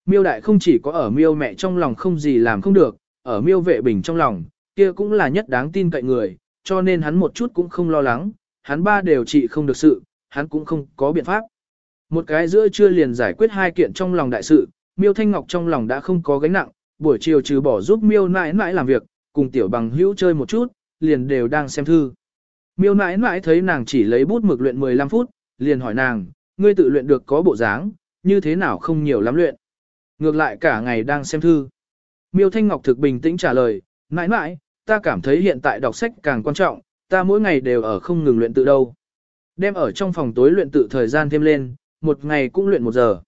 S1: Miêu đại không chỉ có ở miêu mẹ trong lòng không gì làm không được, ở miêu vệ bình trong lòng, kia cũng là nhất đáng tin cậy người, cho nên hắn một chút cũng không lo lắng, hắn ba đều trị không được sự, hắn cũng không có biện pháp. Một cái giữa trưa liền giải quyết hai kiện trong lòng đại sự, miêu thanh ngọc trong lòng đã không có gánh nặng, buổi chiều trừ bỏ giúp miêu nãi nãi làm việc, cùng tiểu bằng hữu chơi một chút, liền đều đang xem thư. Miêu nãi nãi thấy nàng chỉ lấy bút mực luyện 15 phút, liền hỏi nàng, ngươi tự luyện được có bộ dáng, như thế nào không nhiều lắm luyện. Ngược lại cả ngày đang xem thư. Miêu Thanh Ngọc thực bình tĩnh trả lời, nãi nãi, ta cảm thấy hiện tại đọc sách càng quan trọng, ta mỗi ngày đều ở không ngừng luyện tự đâu. Đem ở trong phòng tối luyện tự thời gian thêm lên, một ngày cũng luyện một giờ.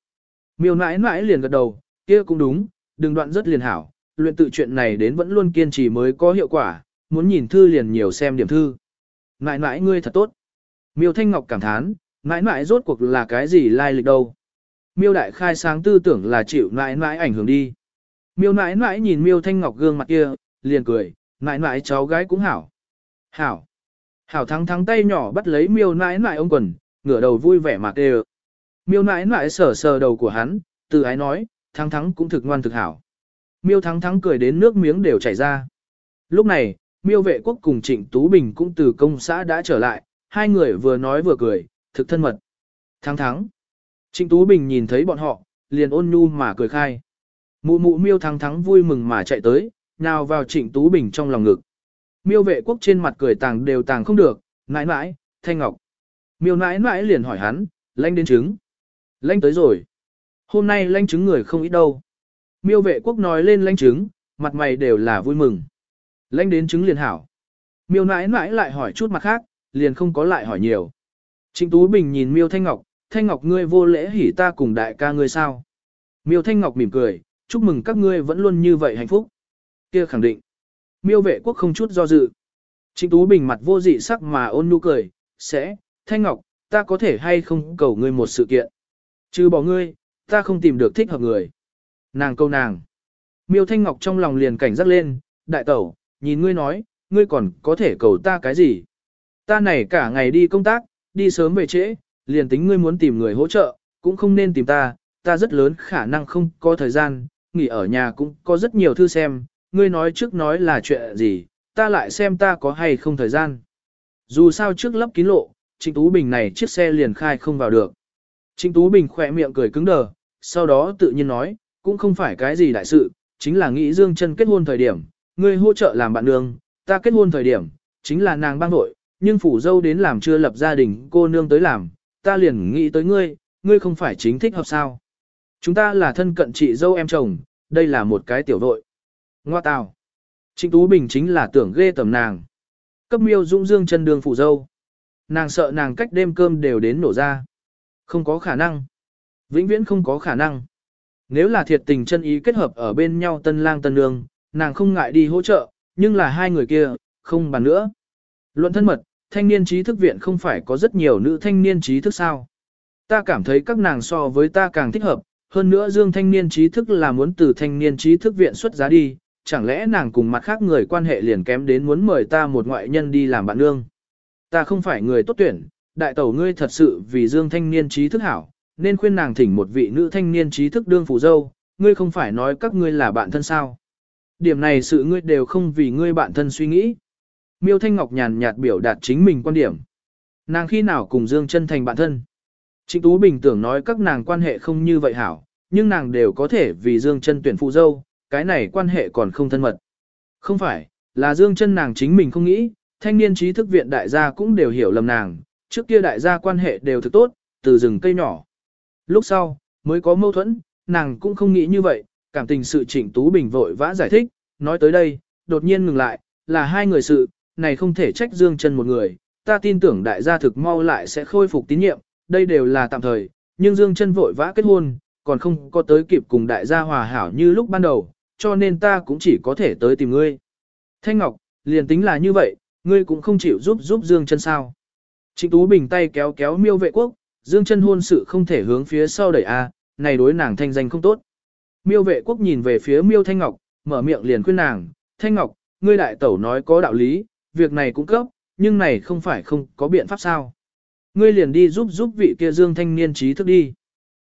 S1: Miêu nãi nãi liền gật đầu, kia cũng đúng, đừng đoạn rất liền hảo, luyện tự chuyện này đến vẫn luôn kiên trì mới có hiệu quả, muốn nhìn thư liền nhiều xem điểm thư mãi nãi ngươi thật tốt. Miêu Thanh Ngọc cảm thán, mãi nãi rốt cuộc là cái gì lai lịch đâu. Miêu đại khai sáng tư tưởng là chịu mãi nãi ảnh hưởng đi. Miêu mãi nãi nhìn Miêu Thanh Ngọc gương mặt kia, liền cười, mãi nãi cháu gái cũng hảo. Hảo. Hảo thắng thắng tay nhỏ bắt lấy Miêu nãi nãi ông quần, ngửa đầu vui vẻ mà kêu. Miêu nãi nãi sờ sờ đầu của hắn, từ ái nói, thắng thắng cũng thực ngoan thực hảo. Miêu thắng thắng cười đến nước miếng đều chảy ra. Lúc này, miêu vệ quốc cùng Trịnh Tú Bình cũng từ công xã đã trở lại, hai người vừa nói vừa cười, thực thân mật. Thắng thắng. Trịnh Tú Bình nhìn thấy bọn họ, liền ôn nhu mà cười khai. Mụ mụ miêu thắng thắng vui mừng mà chạy tới, nào vào Trịnh Tú Bình trong lòng ngực. Miêu vệ quốc trên mặt cười tàng đều tàng không được, nãi nãi, thanh ngọc. Miêu nãi nãi liền hỏi hắn, lanh đến trứng. Lanh tới rồi. Hôm nay lanh trứng người không ít đâu. Miêu vệ quốc nói lên lanh trứng, mặt mày đều là vui mừng. Lãnh đến chứng liền hảo. Miêu nãi nãi lại hỏi chút mặt khác, liền không có lại hỏi nhiều. Trịnh Tú Bình nhìn Miêu Thanh Ngọc, Thanh Ngọc ngươi vô lễ hỉ ta cùng đại ca ngươi sao. Miêu Thanh Ngọc mỉm cười, chúc mừng các ngươi vẫn luôn như vậy hạnh phúc. Kia khẳng định. Miêu vệ quốc không chút do dự. Trịnh Tú Bình mặt vô dị sắc mà ôn nhu cười, sẽ, Thanh Ngọc, ta có thể hay không cầu ngươi một sự kiện. Chứ bỏ ngươi, ta không tìm được thích hợp người. Nàng câu nàng. Miêu Thanh Ngọc trong lòng liền cảnh giác lên, đại tẩu, nhìn ngươi nói, ngươi còn có thể cầu ta cái gì? Ta này cả ngày đi công tác, đi sớm về trễ, liền tính ngươi muốn tìm người hỗ trợ, cũng không nên tìm ta, ta rất lớn khả năng không có thời gian, nghỉ ở nhà cũng có rất nhiều thư xem, ngươi nói trước nói là chuyện gì, ta lại xem ta có hay không thời gian. Dù sao trước lấp kín lộ, Trịnh Tú Bình này chiếc xe liền khai không vào được. Trịnh Tú Bình khỏe miệng cười cứng đờ, sau đó tự nhiên nói, cũng không phải cái gì đại sự, chính là nghĩ Dương chân kết hôn thời điểm, ngươi hỗ trợ làm bạn nương, ta kết hôn thời điểm, chính là nàng bang vội, nhưng phủ dâu đến làm chưa lập gia đình cô nương tới làm, ta liền nghĩ tới ngươi, ngươi không phải chính thích hợp sao. Chúng ta là thân cận chị dâu em chồng, đây là một cái tiểu vội. Ngoa tào. Trịnh Tú Bình chính là tưởng ghê tầm nàng. Cấp miêu dũng dương chân đường phủ dâu. Nàng sợ nàng cách đêm cơm đều đến nổ ra. Không có khả năng. Vĩnh viễn không có khả năng. Nếu là thiệt tình chân ý kết hợp ở bên nhau tân lang tân nương, nàng không ngại đi hỗ trợ, nhưng là hai người kia, không bàn nữa. Luận thân mật, thanh niên trí thức viện không phải có rất nhiều nữ thanh niên trí thức sao. Ta cảm thấy các nàng so với ta càng thích hợp, hơn nữa dương thanh niên trí thức là muốn từ thanh niên trí thức viện xuất giá đi, chẳng lẽ nàng cùng mặt khác người quan hệ liền kém đến muốn mời ta một ngoại nhân đi làm bạn nương. Ta không phải người tốt tuyển, đại tẩu ngươi thật sự vì dương thanh niên trí thức hảo, nên khuyên nàng thỉnh một vị nữ thanh niên trí thức đương phù dâu, ngươi không phải nói các ngươi là bạn thân sao. Điểm này sự ngươi đều không vì ngươi bạn thân suy nghĩ. Miêu Thanh Ngọc nhàn nhạt biểu đạt chính mình quan điểm. Nàng khi nào cùng Dương chân thành bạn thân. Trịnh Tú Bình tưởng nói các nàng quan hệ không như vậy hảo, nhưng nàng đều có thể vì Dương chân tuyển phụ dâu, cái này quan hệ còn không thân mật. Không phải, là Dương chân nàng chính mình không nghĩ, thanh niên trí thức viện đại gia cũng đều hiểu lầm nàng, trước kia đại gia quan hệ đều thực tốt, từ rừng cây nhỏ. Lúc sau, mới có mâu thuẫn, nàng cũng không nghĩ như vậy, cảm tình sự trịnh Tú Bình vội vã giải thích, nói tới đây, đột nhiên ngừng lại, là hai người sự, này không thể trách Dương chân một người, ta tin tưởng đại gia thực mau lại sẽ khôi phục tín nhiệm, đây đều là tạm thời, nhưng Dương chân vội vã kết hôn, còn không có tới kịp cùng đại gia hòa hảo như lúc ban đầu, cho nên ta cũng chỉ có thể tới tìm ngươi. Thanh Ngọc, liền tính là như vậy, ngươi cũng không chịu giúp giúp Dương chân sao. Trịnh Tú Bình tay kéo kéo miêu vệ quốc, Dương chân hôn sự không thể hướng phía sau đẩy a, này đối nàng thanh danh không tốt. Miêu vệ quốc nhìn về phía miêu Thanh Ngọc, mở miệng liền khuyên nàng, Thanh Ngọc, ngươi đại tẩu nói có đạo lý, việc này cũng cấp, nhưng này không phải không có biện pháp sao. Ngươi liền đi giúp giúp vị kia Dương thanh niên trí thức đi.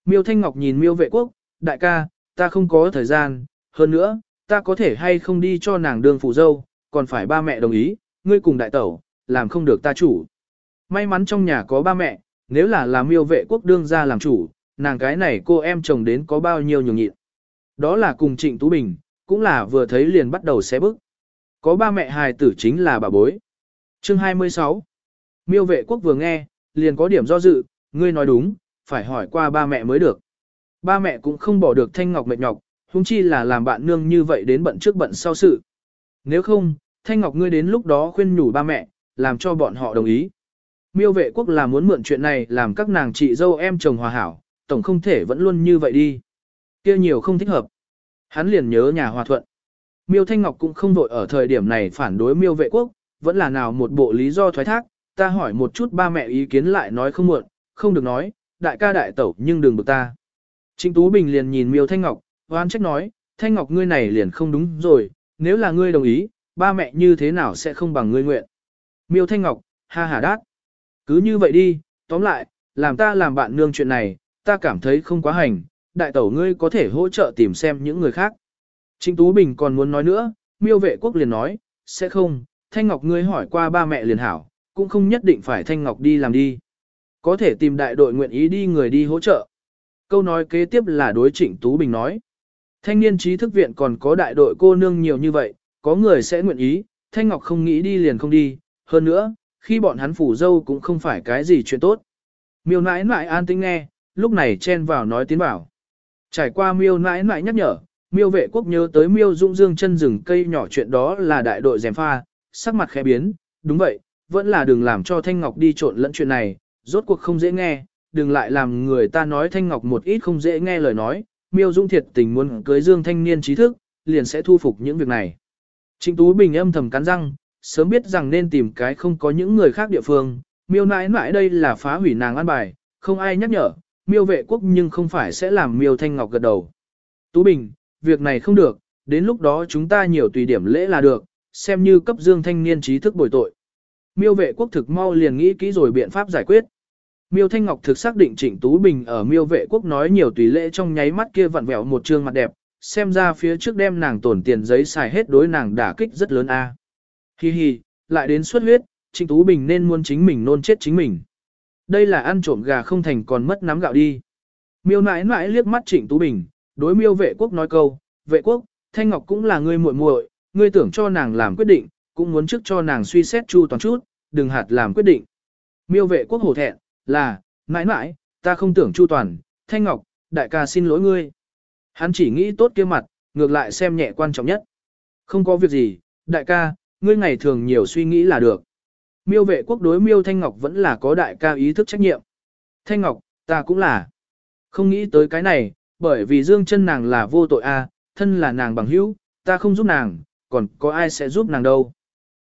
S1: Miêu Thanh Ngọc nhìn miêu vệ quốc, đại ca, ta không có thời gian, hơn nữa, ta có thể hay không đi cho nàng đương phụ dâu, còn phải ba mẹ đồng ý, ngươi cùng đại tẩu, làm không được ta chủ. May mắn trong nhà có ba mẹ, nếu là làm miêu vệ quốc đương ra làm chủ, nàng cái này cô em chồng đến có bao nhiêu nhường nhịn. Đó là cùng Trịnh Tú Bình, cũng là vừa thấy liền bắt đầu xé bức. Có ba mẹ hài tử chính là bà bối. Chương 26 Miêu vệ quốc vừa nghe, liền có điểm do dự, ngươi nói đúng, phải hỏi qua ba mẹ mới được. Ba mẹ cũng không bỏ được Thanh Ngọc mệt nhọc, huống chi là làm bạn nương như vậy đến bận trước bận sau sự. Nếu không, Thanh Ngọc ngươi đến lúc đó khuyên nhủ ba mẹ, làm cho bọn họ đồng ý. Miêu vệ quốc là muốn mượn chuyện này làm các nàng chị dâu em chồng hòa hảo, tổng không thể vẫn luôn như vậy đi kia nhiều không thích hợp. Hắn liền nhớ nhà hòa thuận. Miêu Thanh Ngọc cũng không vội ở thời điểm này phản đối miêu vệ quốc, vẫn là nào một bộ lý do thoái thác, ta hỏi một chút ba mẹ ý kiến lại nói không muộn, không được nói, đại ca đại tẩu nhưng đừng bực ta. Trịnh Tú Bình liền nhìn miêu Thanh Ngọc, hoan trách nói, Thanh Ngọc ngươi này liền không đúng rồi, nếu là ngươi đồng ý, ba mẹ như thế nào sẽ không bằng ngươi nguyện. Miêu Thanh Ngọc, ha ha đát. Cứ như vậy đi, tóm lại, làm ta làm bạn nương chuyện này, ta cảm thấy không quá hành, đại tẩu ngươi có thể hỗ trợ tìm xem những người khác. Trịnh Tú Bình còn muốn nói nữa, miêu vệ quốc liền nói, sẽ không, Thanh Ngọc ngươi hỏi qua ba mẹ liền hảo, cũng không nhất định phải Thanh Ngọc đi làm đi. Có thể tìm đại đội nguyện ý đi người đi hỗ trợ. Câu nói kế tiếp là đối Trịnh Tú Bình nói. Thanh niên trí thức viện còn có đại đội cô nương nhiều như vậy, có người sẽ nguyện ý, Thanh Ngọc không nghĩ đi liền không đi, hơn nữa, khi bọn hắn phủ dâu cũng không phải cái gì chuyện tốt. Miêu nãi nãi an tĩnh nghe, lúc này chen vào nói tiến bảo. Trải qua miêu nãi nãi nhắc nhở, miêu vệ quốc nhớ tới miêu dũng dương chân rừng cây nhỏ chuyện đó là đại đội dèm pha, sắc mặt khẽ biến, đúng vậy, vẫn là đừng làm cho Thanh Ngọc đi trộn lẫn chuyện này, rốt cuộc không dễ nghe, đừng lại làm người ta nói Thanh Ngọc một ít không dễ nghe lời nói, miêu dũng thiệt tình muốn cưới dương thanh niên trí thức, liền sẽ thu phục những việc này. Trịnh Tú Bình âm thầm cắn răng, sớm biết rằng nên tìm cái không có những người khác địa phương, miêu nãi nãi đây là phá hủy nàng an bài, không ai nhắc nhở, miêu vệ quốc nhưng không phải sẽ làm miêu thanh ngọc gật đầu. Tú Bình, việc này không được, đến lúc đó chúng ta nhiều tùy điểm lễ là được, xem như cấp dương thanh niên trí thức bồi tội. Miêu vệ quốc thực mau liền nghĩ kỹ rồi biện pháp giải quyết. Miêu Thanh Ngọc thực xác định Trịnh Tú Bình ở Miêu Vệ Quốc nói nhiều tùy lễ trong nháy mắt kia vặn vẹo một trương mặt đẹp, xem ra phía trước đem nàng tổn tiền giấy xài hết đối nàng đả kích rất lớn a. Hi hi, lại đến xuất huyết, Trịnh Tú Bình nên muốn chính mình nôn chết chính mình. Đây là ăn trộm gà không thành còn mất nắm gạo đi. Miêu nãi nãi liếc mắt Trịnh Tú Bình, đối miêu vệ quốc nói câu, vệ quốc, Thanh Ngọc cũng là ngươi muội muội, ngươi tưởng cho nàng làm quyết định, cũng muốn trước cho nàng suy xét chu toàn chút, đừng hạt làm quyết định. Miêu vệ quốc hổ thẹn, là, nãi nãi, ta không tưởng chu toàn, Thanh Ngọc, đại ca xin lỗi ngươi. Hắn chỉ nghĩ tốt kia mặt, ngược lại xem nhẹ quan trọng nhất. Không có việc gì, đại ca, ngươi ngày thường nhiều suy nghĩ là được. Miêu vệ quốc đối miêu Thanh Ngọc vẫn là có đại ca ý thức trách nhiệm. Thanh Ngọc, ta cũng là. Không nghĩ tới cái này, bởi vì dương chân nàng là vô tội a, thân là nàng bằng hữu, ta không giúp nàng, còn có ai sẽ giúp nàng đâu.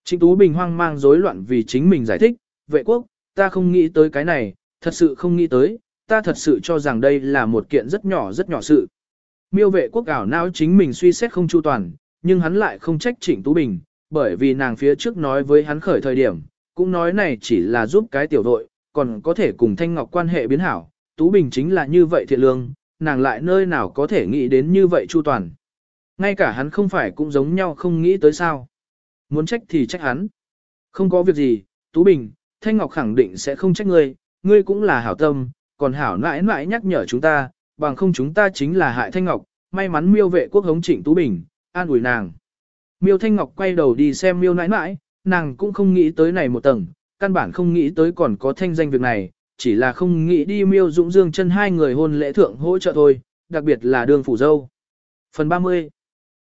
S1: Trịnh Tú Bình hoang mang rối loạn vì chính mình giải thích, vệ quốc, ta không nghĩ tới cái này, thật sự không nghĩ tới, ta thật sự cho rằng đây là một kiện rất nhỏ rất nhỏ sự. Miêu vệ quốc ảo não chính mình suy xét không chu toàn, nhưng hắn lại không trách Trịnh Tú Bình, bởi vì nàng phía trước nói với hắn khởi thời điểm, cũng nói này chỉ là giúp cái tiểu đội, còn có thể cùng Thanh Ngọc quan hệ biến hảo, Tú Bình chính là như vậy thiện lương, nàng lại nơi nào có thể nghĩ đến như vậy chu toàn. Ngay cả hắn không phải cũng giống nhau không nghĩ tới sao. Muốn trách thì trách hắn. Không có việc gì, Tú Bình, Thanh Ngọc khẳng định sẽ không trách ngươi, ngươi cũng là hảo tâm, còn hảo nãi nãi nhắc nhở chúng ta, bằng không chúng ta chính là hại Thanh Ngọc, may mắn miêu vệ quốc hống trịnh Tú Bình, an ủi nàng. Miêu Thanh Ngọc quay đầu đi xem miêu nãi nãi, nàng cũng không nghĩ tới này một tầng, căn bản không nghĩ tới còn có thanh danh việc này, chỉ là không nghĩ đi miêu dũng dương chân hai người hôn lễ thượng hỗ trợ thôi, đặc biệt là đường phủ dâu. Phần 30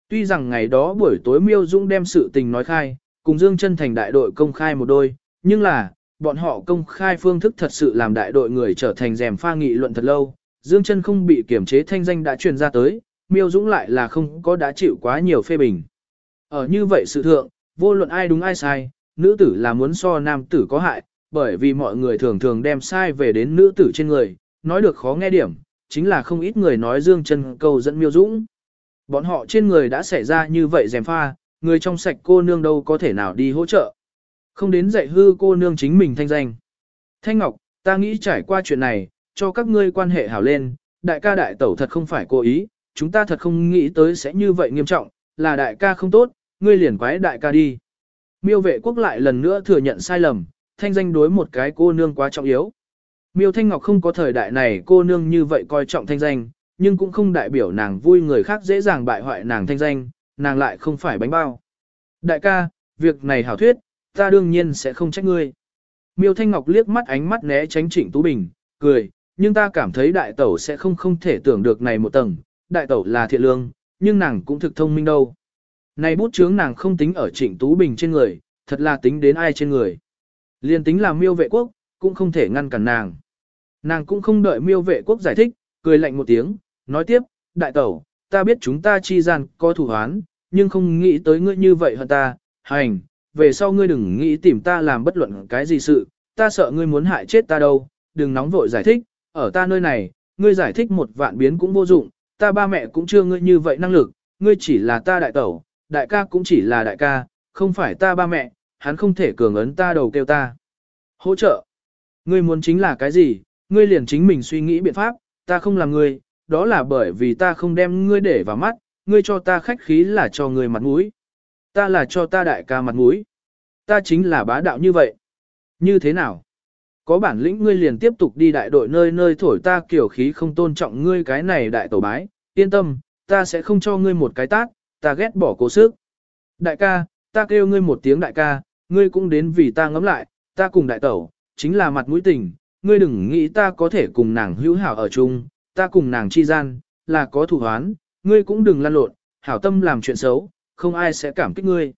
S1: Tuy rằng ngày đó buổi tối miêu dũng đem sự tình nói khai, cùng dương chân thành đại đội công khai một đôi, nhưng là, bọn họ công khai phương thức thật sự làm đại đội người trở thành rèm pha nghị luận thật lâu, dương chân không bị kiểm chế thanh danh đã truyền ra tới, miêu dũng lại là không có đã chịu quá nhiều phê bình. Ở như vậy sự thượng, vô luận ai đúng ai sai, nữ tử là muốn so nam tử có hại, bởi vì mọi người thường thường đem sai về đến nữ tử trên người, nói được khó nghe điểm, chính là không ít người nói dương chân câu dẫn miêu dũng. Bọn họ trên người đã xảy ra như vậy dèm pha, người trong sạch cô nương đâu có thể nào đi hỗ trợ. Không đến dạy hư cô nương chính mình thanh danh. Thanh Ngọc, ta nghĩ trải qua chuyện này, cho các ngươi quan hệ hảo lên, đại ca đại tẩu thật không phải cố ý, chúng ta thật không nghĩ tới sẽ như vậy nghiêm trọng, là đại ca không tốt, ngươi liền quái đại ca đi. Miêu vệ quốc lại lần nữa thừa nhận sai lầm, thanh danh đối một cái cô nương quá trọng yếu. Miêu Thanh Ngọc không có thời đại này cô nương như vậy coi trọng thanh danh, nhưng cũng không đại biểu nàng vui người khác dễ dàng bại hoại nàng thanh danh, nàng lại không phải bánh bao. Đại ca, việc này hảo thuyết, ta đương nhiên sẽ không trách ngươi. Miêu Thanh Ngọc liếc mắt ánh mắt né tránh Trịnh Tú Bình, cười, nhưng ta cảm thấy đại tẩu sẽ không không thể tưởng được này một tầng, đại tẩu là thiện lương, nhưng nàng cũng thực thông minh đâu. Này bút chướng nàng không tính ở Trịnh Tú Bình trên người, thật là tính đến ai trên người. Liên tính là miêu vệ quốc, cũng không thể ngăn cản nàng. Nàng cũng không đợi miêu vệ quốc giải thích, cười lạnh một tiếng, nói tiếp, đại tẩu, ta biết chúng ta chi gian có thủ hoán, nhưng không nghĩ tới ngươi như vậy hơn ta, hành, về sau ngươi đừng nghĩ tìm ta làm bất luận cái gì sự, ta sợ ngươi muốn hại chết ta đâu, đừng nóng vội giải thích, ở ta nơi này, ngươi giải thích một vạn biến cũng vô dụng, ta ba mẹ cũng chưa ngươi như vậy năng lực, ngươi chỉ là ta đại tẩu, đại ca cũng chỉ là đại ca, không phải ta ba mẹ, hắn không thể cường ấn ta đầu kêu ta. Hỗ trợ. Ngươi muốn chính là cái gì, ngươi liền chính mình suy nghĩ biện pháp, ta không làm ngươi, đó là bởi vì ta không đem ngươi để vào mắt, ngươi cho ta khách khí là cho ngươi mặt mũi. Ta là cho ta đại ca mặt mũi. Ta chính là bá đạo như vậy. Như thế nào? Có bản lĩnh ngươi liền tiếp tục đi đại đội nơi nơi thổi ta kiểu khí không tôn trọng ngươi cái này đại tổ bái, yên tâm, ta sẽ không cho ngươi một cái tát, ta ghét bỏ cố sức. Đại ca, ta kêu ngươi một tiếng đại ca, ngươi cũng đến vì ta ngẫm lại, ta cùng đại tẩu, chính là mặt mũi tình, ngươi đừng nghĩ ta có thể cùng nàng hữu hảo ở chung, ta cùng nàng chi gian, là có thủ hoán, ngươi cũng đừng lăn lộn, hảo tâm làm chuyện xấu, không ai sẽ cảm kích ngươi.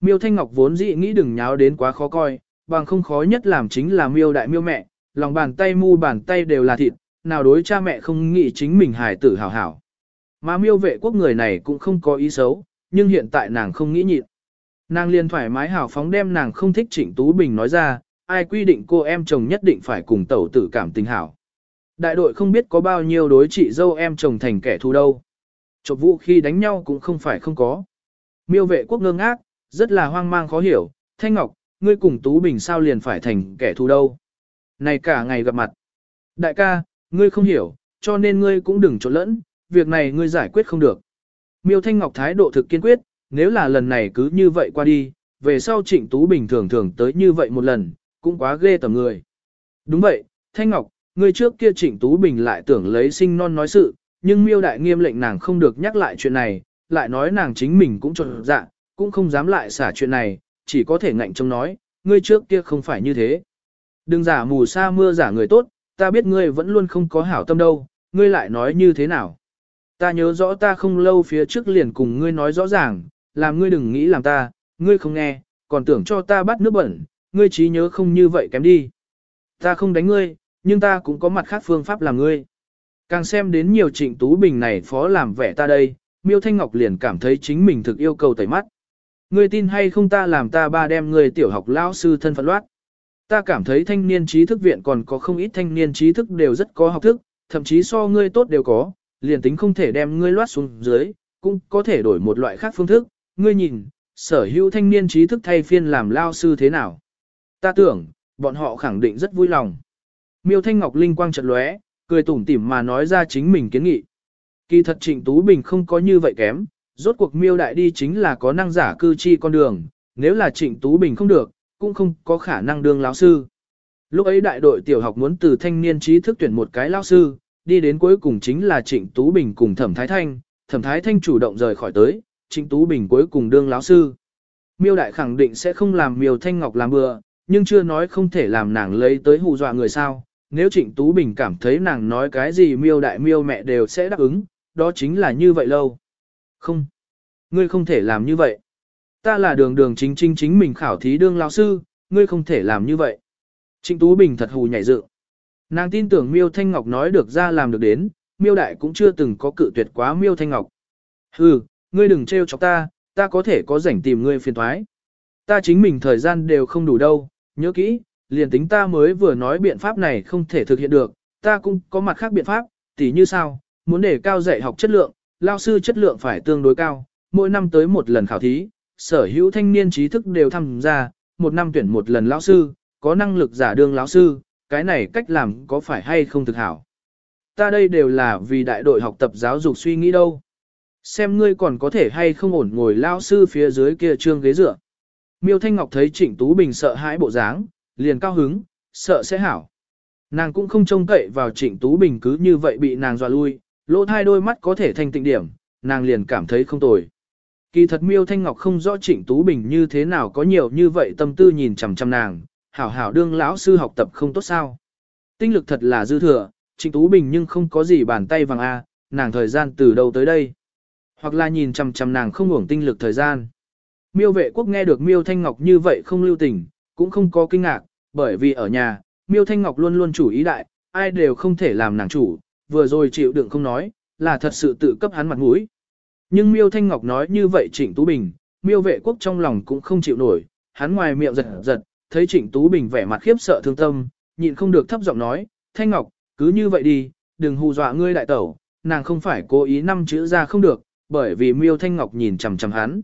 S1: Miêu Thanh Ngọc vốn dĩ nghĩ đừng nháo đến quá khó coi, bằng không khó nhất làm chính là miêu đại miêu mẹ, lòng bàn tay mu bàn tay đều là thịt, nào đối cha mẹ không nghĩ chính mình hài tử hảo hảo. Mà miêu vệ quốc người này cũng không có ý xấu, nhưng hiện tại nàng không nghĩ nhịn. Nàng liền thoải mái hào phóng đem nàng không thích Trịnh Tú Bình nói ra, ai quy định cô em chồng nhất định phải cùng tẩu tử cảm tình hảo. Đại đội không biết có bao nhiêu đối trị dâu em chồng thành kẻ thù đâu. Chộp vũ khi đánh nhau cũng không phải không có. Miêu vệ quốc ngơ ngác, rất là hoang mang khó hiểu, Thanh Ngọc, ngươi cùng Tú Bình sao liền phải thành kẻ thù đâu. Này cả ngày gặp mặt. Đại ca, ngươi không hiểu, cho nên ngươi cũng đừng trộn lẫn, việc này ngươi giải quyết không được. Miêu Thanh Ngọc thái độ thực kiên quyết, nếu là lần này cứ như vậy qua đi, về sau Trịnh Tú Bình thường thường tới như vậy một lần, cũng quá ghê tầm người. Đúng vậy, Thanh Ngọc, ngươi trước kia Trịnh Tú Bình lại tưởng lấy sinh non nói sự, nhưng miêu đại nghiêm lệnh nàng không được nhắc lại chuyện này, lại nói nàng chính mình cũng trộn dạ, cũng không dám lại xả chuyện này, chỉ có thể ngạnh trông nói, ngươi trước kia không phải như thế. Đừng giả mù sa mưa giả người tốt, ta biết ngươi vẫn luôn không có hảo tâm đâu, ngươi lại nói như thế nào. Ta nhớ rõ ta không lâu phía trước liền cùng ngươi nói rõ ràng, làm ngươi đừng nghĩ làm ta, ngươi không nghe, còn tưởng cho ta bắt nước bẩn, ngươi trí nhớ không như vậy kém đi. Ta không đánh ngươi, nhưng ta cũng có mặt khác phương pháp làm ngươi. Càng xem đến nhiều trịnh Tú Bình này phó làm vẻ ta đây, Miêu Thanh Ngọc liền cảm thấy chính mình thực yêu cầu tẩy mắt. Ngươi tin hay không ta làm ta ba đem ngươi tiểu học lão sư thân phận loát. Ta cảm thấy thanh niên trí thức viện còn có không ít thanh niên trí thức đều rất có học thức, thậm chí so ngươi tốt đều có, liền tính không thể đem ngươi loát xuống dưới, cũng có thể đổi một loại khác phương thức. Ngươi nhìn, sở hữu thanh niên trí thức thay phiên làm lao sư thế nào. Ta tưởng, bọn họ khẳng định rất vui lòng. Miêu Thanh Ngọc Linh quang chợt lóe, cười tủm tỉm mà nói ra chính mình kiến nghị. Kỳ thật Trịnh Tú Bình không có như vậy kém, rốt cuộc miêu đại đi chính là có năng giả cư chi con đường, nếu là Trịnh Tú Bình không được, cũng không có khả năng đương lão sư. Lúc ấy đại đội tiểu học muốn từ thanh niên trí thức tuyển một cái lão sư, đi đến cuối cùng chính là Trịnh Tú Bình cùng Thẩm Thái Thanh, Thẩm Thái Thanh chủ động rời khỏi tới, Trịnh Tú Bình cuối cùng đương lão sư. Miêu đại khẳng định sẽ không làm Miêu Thanh Ngọc làm bừa, nhưng chưa nói không thể làm nàng lấy tới hù dọa người sao. Nếu Trịnh Tú Bình cảm thấy nàng nói cái gì miêu đại miêu mẹ đều sẽ đáp ứng, đó chính là như vậy lâu. Không, ngươi không thể làm như vậy. Ta là đường đường chính chính chính mình khảo thí đương lão sư, ngươi không thể làm như vậy. Trịnh Tú Bình thật hù nhảy dựng. Nàng tin tưởng Miêu Thanh Ngọc nói được ra làm được đến, Miêu Đại cũng chưa từng có cự tuyệt quá Miêu Thanh Ngọc. Hừ, ngươi đừng trêu chọc ta, ta có thể có rảnh tìm ngươi phiền thoái. Ta chính mình thời gian đều không đủ đâu, nhớ kỹ, liền tính ta mới vừa nói biện pháp này không thể thực hiện được, ta cũng có mặt khác biện pháp, tỉ như sao, muốn để cao dạy học chất lượng, lao sư chất lượng phải tương đối cao, mỗi năm tới một lần khảo thí, sở hữu thanh niên trí thức đều tham gia, một năm tuyển một lần lão sư, có năng lực giả đương lão sư, cái này cách làm có phải hay không thực hảo. Ta đây đều là vì đại đội học tập giáo dục suy nghĩ đâu. Xem ngươi còn có thể hay không ổn ngồi lão sư phía dưới kia trương ghế dựa. Miêu Thanh Ngọc thấy Trịnh Tú Bình sợ hãi bộ dáng, liền cao hứng, sợ sẽ hảo. Nàng cũng không trông cậy vào Trịnh Tú Bình cứ như vậy bị nàng dọa lui, lỗ thai đôi mắt có thể thành tịnh điểm, nàng liền cảm thấy không tồi. Kỳ thật Miêu Thanh Ngọc không rõ Trịnh Tú Bình như thế nào có nhiều như vậy tâm tư nhìn chằm chằm nàng, hảo hảo đương lão sư học tập không tốt sao. Tinh lực thật là dư thừa, Trịnh Tú Bình nhưng không có gì bàn tay vàng A, nàng thời gian từ đâu tới đây. Hoặc là nhìn chằm chằm nàng không hưởng tinh lực thời gian. Miêu vệ quốc nghe được Miêu Thanh Ngọc như vậy không lưu tình, cũng không có kinh ngạc, bởi vì ở nhà, Miêu Thanh Ngọc luôn luôn chủ ý đại, ai đều không thể làm nàng chủ, vừa rồi chịu đựng không nói, là thật sự tự cấp hắn mặt mũi. Nhưng Miêu Thanh Ngọc nói như vậy Trịnh Tú Bình, Miêu vệ quốc trong lòng cũng không chịu nổi, hắn ngoài miệng giật giật, thấy Trịnh Tú Bình vẻ mặt khiếp sợ thương tâm, nhịn không được thấp giọng nói, Thanh Ngọc, cứ như vậy đi, đừng hù dọa ngươi đại tẩu, nàng không phải cố ý năm chữ ra không được, bởi vì Miêu Thanh Ngọc nhìn chằm chằm hắn.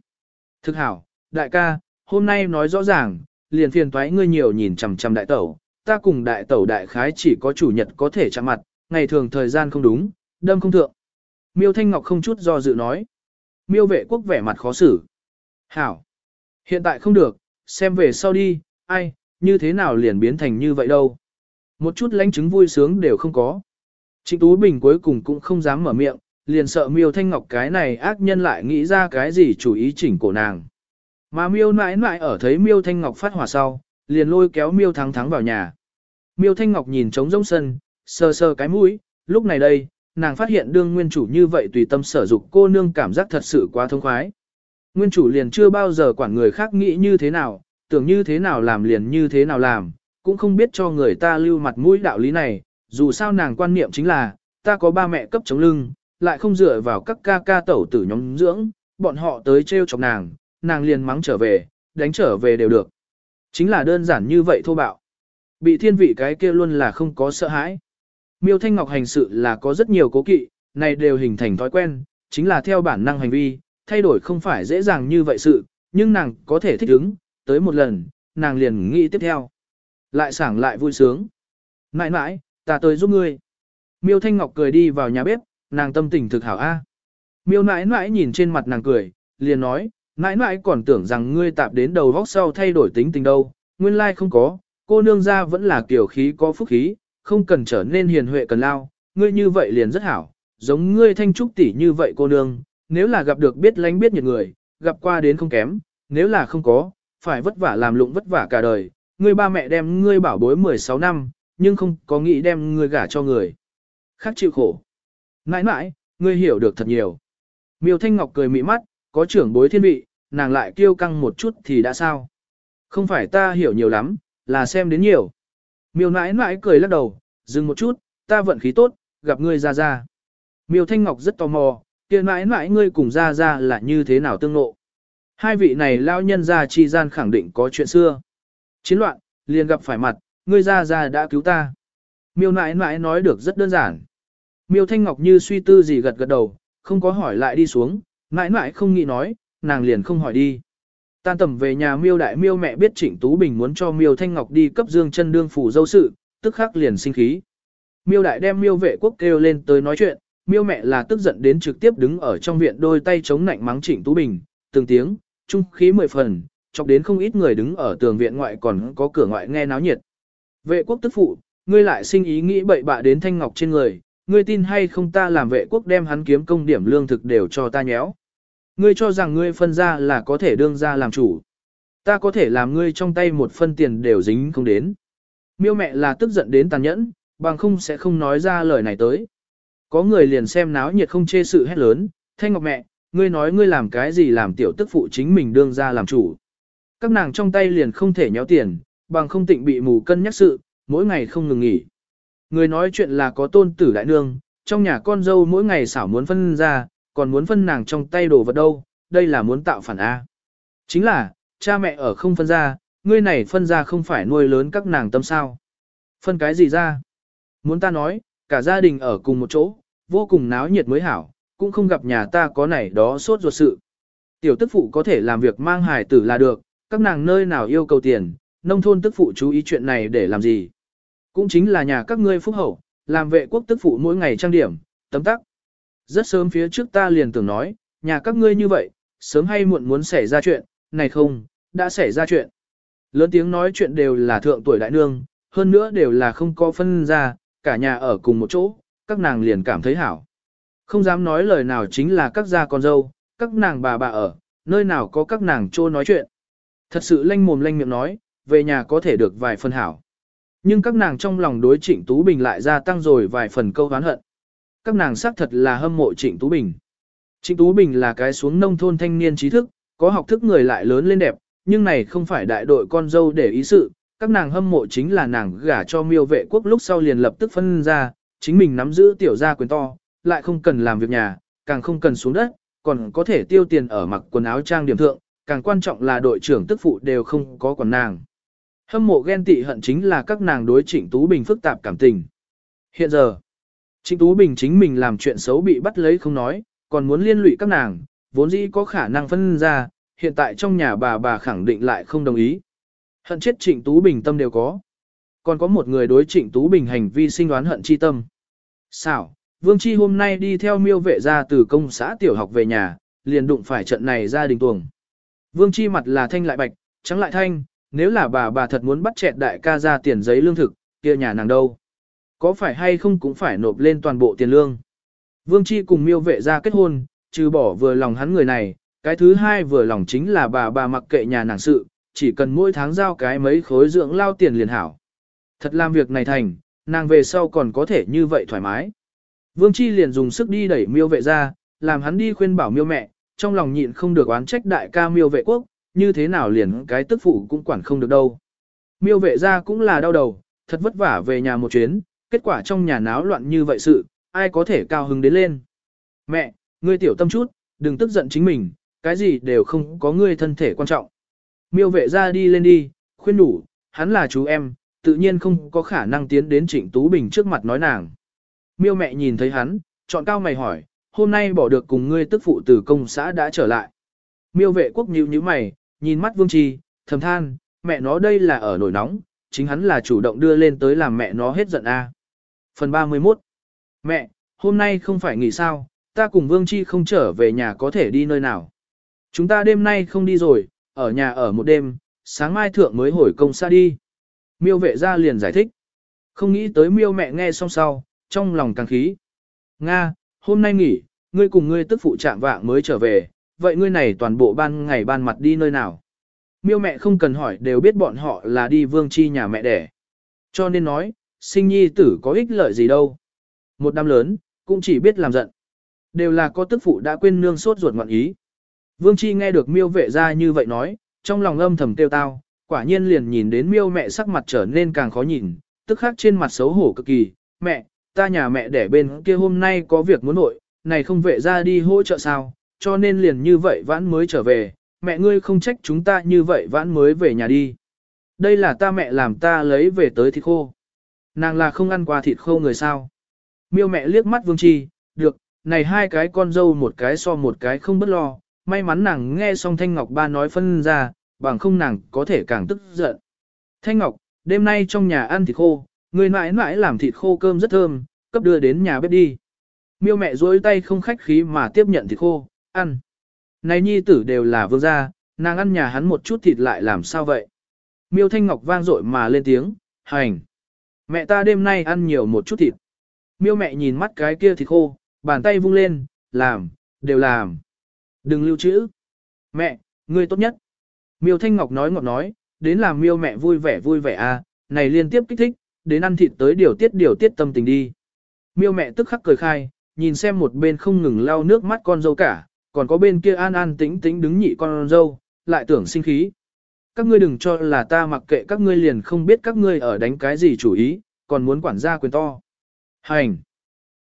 S1: Thực hảo, đại ca, hôm nay nói rõ ràng, liền phiền toái ngươi nhiều nhìn chằm chằm đại tẩu, ta cùng đại tẩu đại khái chỉ có chủ nhật có thể chạm mặt, ngày thường thời gian không đúng, đâm không thượng. Miêu Thanh Ngọc không chút do dự nói. Miêu vệ quốc vẻ mặt khó xử. Hảo. Hiện tại không được, xem về sau đi, ai, như thế nào liền biến thành như vậy đâu. Một chút lãnh chứng vui sướng đều không có. Trịnh Tú Bình cuối cùng cũng không dám mở miệng, liền sợ miêu thanh ngọc cái này ác nhân lại nghĩ ra cái gì chủ ý chỉnh cổ nàng. Mà miêu nãi nãi ở thấy miêu thanh ngọc phát hỏa sau, liền lôi kéo miêu thắng thắng vào nhà. Miêu thanh ngọc nhìn trống rỗng sân, sờ sờ cái mũi, lúc này đây, nàng phát hiện đương nguyên chủ như vậy tùy tâm sở dục cô nương cảm giác thật sự quá thông khoái. Nguyên chủ liền chưa bao giờ quản người khác nghĩ như thế nào, tưởng như thế nào làm liền như thế nào làm, cũng không biết cho người ta lưu mặt mũi đạo lý này, dù sao nàng quan niệm chính là, ta có ba mẹ cấp chống lưng, lại không dựa vào các ca ca tẩu tử nhóm dưỡng, bọn họ tới trêu chọc nàng, nàng liền mắng trở về, đánh trở về đều được. Chính là đơn giản như vậy thô bạo. Bị thiên vị cái kia luôn là không có sợ hãi. Miêu Thanh Ngọc hành sự là có rất nhiều cố kỵ, này đều hình thành thói quen, chính là theo bản năng hành vi, thay đổi không phải dễ dàng như vậy sự, nhưng nàng có thể thích ứng, tới một lần, nàng liền nghĩ tiếp theo. Lại sảng lại vui sướng. Nãi nãi, ta tới giúp ngươi. Miêu Thanh Ngọc cười đi vào nhà bếp, nàng tâm tình thực hảo a. Miêu nãi nãi nhìn trên mặt nàng cười, liền nói, nãi nãi còn tưởng rằng ngươi tạp đến đầu vóc sau thay đổi tính tình đâu, nguyên lai không có, cô nương ra vẫn là kiểu khí có phúc khí, không cần trở nên hiền huệ cần lao, ngươi như vậy liền rất hảo, giống ngươi thanh trúc tỷ như vậy cô nương, nếu là gặp được biết lánh biết nhiệt người, gặp qua đến không kém, nếu là không có, phải vất vả làm lụng vất vả cả đời, ngươi ba mẹ đem ngươi bảo bối 16 năm, nhưng không có nghĩ đem ngươi gả cho người. Khác chịu khổ. Nãi nãi, ngươi hiểu được thật nhiều. Miêu Thanh Ngọc cười mị mắt, có trưởng bối thiên vị, nàng lại kêu căng một chút thì đã sao. Không phải ta hiểu nhiều lắm, là xem đến nhiều. Miêu nãi nãi cười lắc đầu, dừng một chút, ta vận khí tốt, gặp ngươi ra ra. Miêu Thanh Ngọc rất tò mò, kia nãi nãi ngươi cùng ra ra là như thế nào tương nộ. Hai vị này lao nhân ra chi gian khẳng định có chuyện xưa. Chiến loạn, liền gặp phải mặt, ngươi ra ra đã cứu ta. Miêu nãi nãi nói được rất đơn giản. Miêu Thanh Ngọc như suy tư gì gật gật đầu, không có hỏi lại đi xuống, nãi nãi không nghĩ nói, nàng liền không hỏi đi. Tan tầm về nhà miêu đại miêu mẹ biết Trịnh Tú Bình muốn cho miêu Thanh Ngọc đi cấp dương chân đương phủ dâu sự, tức khắc liền sinh khí. Miêu đại đem miêu vệ quốc kêu lên tới nói chuyện, miêu mẹ là tức giận đến trực tiếp đứng ở trong viện đôi tay chống nạnh mắng Trịnh Tú Bình, từng tiếng, trung khí mười phần, chọc đến không ít người đứng ở tường viện ngoại còn có cửa ngoại nghe náo nhiệt. Vệ quốc tức phụ, ngươi lại sinh ý nghĩ bậy bạ đến thanh ngọc trên người, ngươi tin hay không ta làm vệ quốc đem hắn kiếm công điểm lương thực đều cho ta nhéo. Ngươi cho rằng ngươi phân ra là có thể đương ra làm chủ. Ta có thể làm ngươi trong tay một phân tiền đều dính không đến. Miêu mẹ là tức giận đến tàn nhẫn, bằng không sẽ không nói ra lời này tới. Có người liền xem náo nhiệt không chê sự hét lớn, thanh ngọc mẹ, ngươi nói ngươi làm cái gì làm tiểu tức phụ chính mình đương ra làm chủ. Các nàng trong tay liền không thể nhéo tiền, bằng không tịnh bị mù cân nhắc sự, mỗi ngày không ngừng nghỉ. Người nói chuyện là có tôn tử đại nương, trong nhà con dâu mỗi ngày xảo muốn phân ra, còn muốn phân nàng trong tay đồ vật đâu, đây là muốn tạo phản A. Chính là, cha mẹ ở không phân ra, ngươi này phân ra không phải nuôi lớn các nàng tâm sao. Phân cái gì ra? Muốn ta nói, cả gia đình ở cùng một chỗ, vô cùng náo nhiệt mới hảo, cũng không gặp nhà ta có này đó sốt ruột sự. Tiểu tức phụ có thể làm việc mang hài tử là được, các nàng nơi nào yêu cầu tiền, nông thôn tức phụ chú ý chuyện này để làm gì. Cũng chính là nhà các ngươi phúc hậu, làm vệ quốc tức phụ mỗi ngày trang điểm, tấm tắc. Rất sớm phía trước ta liền tưởng nói, nhà các ngươi như vậy, sớm hay muộn muốn xảy ra chuyện, này không, đã xảy ra chuyện. Lớn tiếng nói chuyện đều là thượng tuổi đại nương, hơn nữa đều là không có phân ra, cả nhà ở cùng một chỗ, các nàng liền cảm thấy hảo. Không dám nói lời nào chính là các gia con dâu, các nàng bà bà ở, nơi nào có các nàng trô nói chuyện. Thật sự lanh mồm lanh miệng nói, về nhà có thể được vài phần hảo. Nhưng các nàng trong lòng đối Trịnh Tú Bình lại gia tăng rồi vài phần câu hán hận. Các nàng xác thật là hâm mộ Trịnh Tú Bình. Trịnh Tú Bình là cái xuống nông thôn thanh niên trí thức, có học thức người lại lớn lên đẹp, nhưng này không phải đại đội con dâu để ý sự. Các nàng hâm mộ chính là nàng gả cho miêu vệ quốc lúc sau liền lập tức phân ra, chính mình nắm giữ tiểu gia quyền to, lại không cần làm việc nhà, càng không cần xuống đất, còn có thể tiêu tiền ở mặc quần áo trang điểm thượng, càng quan trọng là đội trưởng tức phụ đều không có còn nàng. Hâm mộ ghen tị hận chính là các nàng đối Trịnh Tú Bình phức tạp cảm tình. Hiện giờ, Trịnh Tú Bình chính mình làm chuyện xấu bị bắt lấy không nói, còn muốn liên lụy các nàng, vốn dĩ có khả năng phân ra, hiện tại trong nhà bà bà khẳng định lại không đồng ý. Hận chết Trịnh Tú Bình tâm đều có. Còn có một người đối Trịnh Tú Bình hành vi sinh đoán hận chi tâm. Sao, Vương Chi hôm nay đi theo miêu vệ ra từ công xã tiểu học về nhà, liền đụng phải trận này gia đình tuồng. Vương Chi mặt là thanh lại bạch, trắng lại thanh, nếu là bà bà thật muốn bắt chẹt đại ca ra tiền giấy lương thực, kia nhà nàng đâu? Có phải hay không cũng phải nộp lên toàn bộ tiền lương. Vương Chi cùng miêu vệ ra kết hôn, trừ bỏ vừa lòng hắn người này, cái thứ hai vừa lòng chính là bà bà mặc kệ nhà nàng sự, chỉ cần mỗi tháng giao cái mấy khối dưỡng lao tiền liền hảo. Thật làm việc này thành, nàng về sau còn có thể như vậy thoải mái. Vương Chi liền dùng sức đi đẩy miêu vệ ra, làm hắn đi khuyên bảo miêu mẹ, trong lòng nhịn không được oán trách đại ca miêu vệ quốc, như thế nào liền cái tức phụ cũng quản không được đâu. Miêu vệ ra cũng là đau đầu, thật vất vả về nhà một chuyến, kết quả trong nhà náo loạn như vậy sự, ai có thể cao hứng đến lên. Mẹ, ngươi tiểu tâm chút, đừng tức giận chính mình, cái gì đều không có ngươi thân thể quan trọng. Miêu vệ ra đi lên đi, khuyên đủ, hắn là chú em, tự nhiên không có khả năng tiến đến Trịnh Tú Bình trước mặt nói nàng. Miêu mẹ nhìn thấy hắn, chọn cao mày hỏi, hôm nay bỏ được cùng ngươi tức phụ từ công xã đã trở lại. Miêu vệ quốc nhíu nhíu mày, nhìn mắt Vương Trì, thầm than, mẹ nó đây là ở nổi nóng, chính hắn là chủ động đưa lên tới làm mẹ nó hết giận a. Phần 31 Mẹ, hôm nay không phải nghỉ sao, ta cùng Vương Chi không trở về nhà có thể đi nơi nào. Chúng ta đêm nay không đi rồi, ở nhà ở một đêm, sáng mai thượng mới hồi công xa đi. Miêu vệ ra liền giải thích. Không nghĩ tới miêu mẹ nghe xong sau, trong lòng càng khí. Nga, hôm nay nghỉ, ngươi cùng ngươi tức phụ chạm vạng mới trở về, vậy ngươi này toàn bộ ban ngày ban mặt đi nơi nào? Miêu mẹ không cần hỏi đều biết bọn họ là đi vương chi nhà mẹ đẻ. Cho nên nói, sinh nhi tử có ích lợi gì đâu. Một năm lớn, cũng chỉ biết làm giận. Đều là có tức phụ đã quên nương sốt ruột ngoạn ý. Vương chi nghe được miêu vệ ra như vậy nói, trong lòng âm thầm tiêu tao, quả nhiên liền nhìn đến miêu mẹ sắc mặt trở nên càng khó nhìn, tức khắc trên mặt xấu hổ cực kỳ, mẹ, ta nhà mẹ đẻ bên kia hôm nay có việc muốn nội, này không vệ ra đi hỗ trợ sao, cho nên liền như vậy vãn mới trở về, mẹ ngươi không trách chúng ta như vậy vãn mới về nhà đi. Đây là ta mẹ làm ta lấy về tới thịt khô. Nàng là không ăn qua thịt khô người sao. Miêu mẹ liếc mắt Vương Chi, được, này hai cái con dâu một cái so một cái không bất lo, may mắn nàng nghe xong Thanh Ngọc ba nói phân ra, bằng không nàng có thể càng tức giận. Thanh Ngọc, đêm nay trong nhà ăn thịt khô, người mãi mãi làm thịt khô cơm rất thơm, cấp đưa đến nhà bếp đi. Miêu mẹ duỗi tay không khách khí mà tiếp nhận thịt khô, ăn. Này nhi tử đều là vương gia, nàng ăn nhà hắn một chút thịt lại làm sao vậy? Miêu Thanh Ngọc vang dội mà lên tiếng, hành. Mẹ ta đêm nay ăn nhiều một chút thịt. Miêu mẹ nhìn mắt cái kia thịt khô, bàn tay vung lên, làm, đều làm. Đừng lưu trữ. Mẹ, ngươi tốt nhất. Miêu Thanh Ngọc nói ngọt nói, đến làm miêu mẹ vui vẻ vui vẻ à, này liên tiếp kích thích, đến ăn thịt tới điều tiết điều tiết tâm tình đi. Miêu mẹ tức khắc cười khai, nhìn xem một bên không ngừng lau nước mắt con dâu cả, còn có bên kia an an tĩnh tĩnh đứng nhị con dâu, lại tưởng sinh khí. Các ngươi đừng cho là ta mặc kệ các ngươi liền không biết các ngươi ở đánh cái gì chủ ý, còn muốn quản gia quyền to. Hành!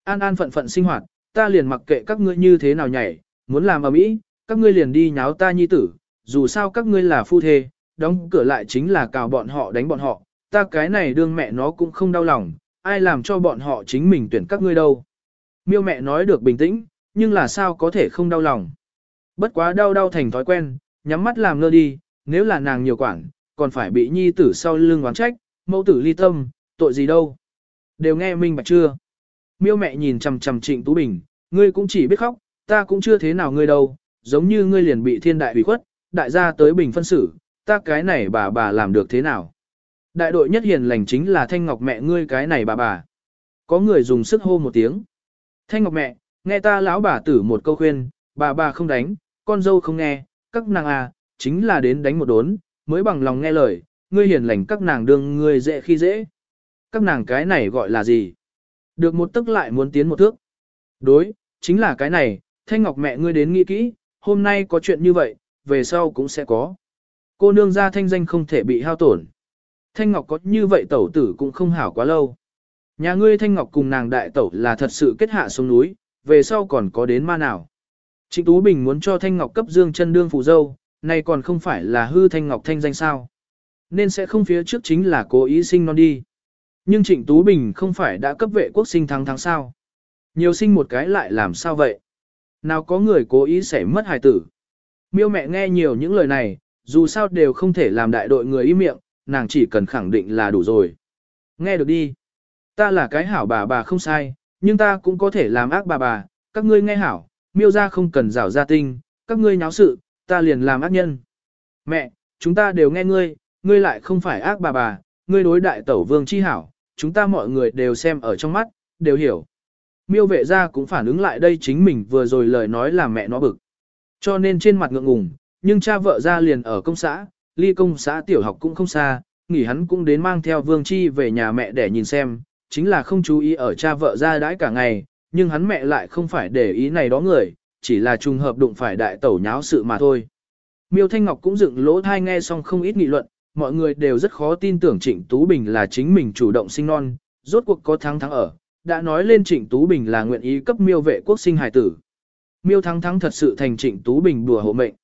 S1: An an phận phận sinh hoạt, ta liền mặc kệ các ngươi như thế nào nhảy, muốn làm ở mỹ, các ngươi liền đi nháo ta nhi tử, dù sao các ngươi là phu thê, đóng cửa lại chính là cào bọn họ đánh bọn họ, ta cái này đương mẹ nó cũng không đau lòng, ai làm cho bọn họ chính mình tuyển các ngươi đâu. Miêu mẹ nói được bình tĩnh, nhưng là sao có thể không đau lòng. Bất quá đau đau thành thói quen, nhắm mắt làm ngơ đi, nếu là nàng nhiều quản, còn phải bị nhi tử sau lưng oán trách, mẫu tử ly tâm, tội gì đâu. Đều nghe minh bạch chưa? Miêu mẹ nhìn chằm chằm trịnh Tú Bình, ngươi cũng chỉ biết khóc, ta cũng chưa thế nào ngươi đâu, giống như ngươi liền bị thiên đại bị khuất, đại gia tới bình phân xử, ta cái này bà bà làm được thế nào? Đại đội nhất hiền lành chính là Thanh Ngọc mẹ ngươi cái này bà bà. Có người dùng sức hô một tiếng. Thanh Ngọc mẹ, nghe ta lão bà tử một câu khuyên, bà bà không đánh, con dâu không nghe, các nàng à, chính là đến đánh một đốn, mới bằng lòng nghe lời, ngươi hiền lành các nàng đương ngươi dễ khi dễ. Các nàng cái này gọi là gì? Được một tức lại muốn tiến một thước. Đối, chính là cái này, Thanh Ngọc mẹ ngươi đến nghĩ kỹ, hôm nay có chuyện như vậy, về sau cũng sẽ có. Cô nương ra thanh danh không thể bị hao tổn. Thanh Ngọc có như vậy tẩu tử cũng không hảo quá lâu. Nhà ngươi Thanh Ngọc cùng nàng đại tẩu là thật sự kết hạ xuống núi, về sau còn có đến ma nào. Trịnh Tú Bình muốn cho Thanh Ngọc cấp dương chân đương phụ dâu, này còn không phải là hư Thanh Ngọc thanh danh sao. Nên sẽ không phía trước chính là cố ý sinh non đi. Nhưng Trịnh Tú Bình không phải đã cấp vệ quốc sinh thắng thắng sao. Nhiều sinh một cái lại làm sao vậy? Nào có người cố ý sẽ mất hài tử. Miêu mẹ nghe nhiều những lời này, dù sao đều không thể làm đại đội người im miệng, nàng chỉ cần khẳng định là đủ rồi. Nghe được đi. Ta là cái hảo bà bà không sai, nhưng ta cũng có thể làm ác bà bà, các ngươi nghe hảo, miêu ra không cần rảo gia tinh, các ngươi nháo sự, ta liền làm ác nhân. Mẹ, chúng ta đều nghe ngươi, ngươi lại không phải ác bà bà, ngươi đối đại tẩu vương chi hảo, chúng ta mọi người đều xem ở trong mắt, đều hiểu. Miêu vệ gia cũng phản ứng lại đây chính mình vừa rồi lời nói là mẹ nó bực. Cho nên trên mặt ngượng ngùng, nhưng cha vợ ra liền ở công xã, ly công xã tiểu học cũng không xa, nghỉ hắn cũng đến mang theo vương chi về nhà mẹ để nhìn xem, chính là không chú ý ở cha vợ ra đãi cả ngày, nhưng hắn mẹ lại không phải để ý này đó người, chỉ là trùng hợp đụng phải đại tẩu nháo sự mà thôi. Miêu Thanh Ngọc cũng dựng lỗ thai nghe xong không ít nghị luận, mọi người đều rất khó tin tưởng Trịnh Tú Bình là chính mình chủ động sinh non, rốt cuộc có thắng thắng ở, đã nói lên Trịnh Tú Bình là nguyện ý cấp miêu vệ quốc sinh hài tử. Miêu thắng thắng thật sự thành Trịnh Tú Bình đùa hộ mệnh.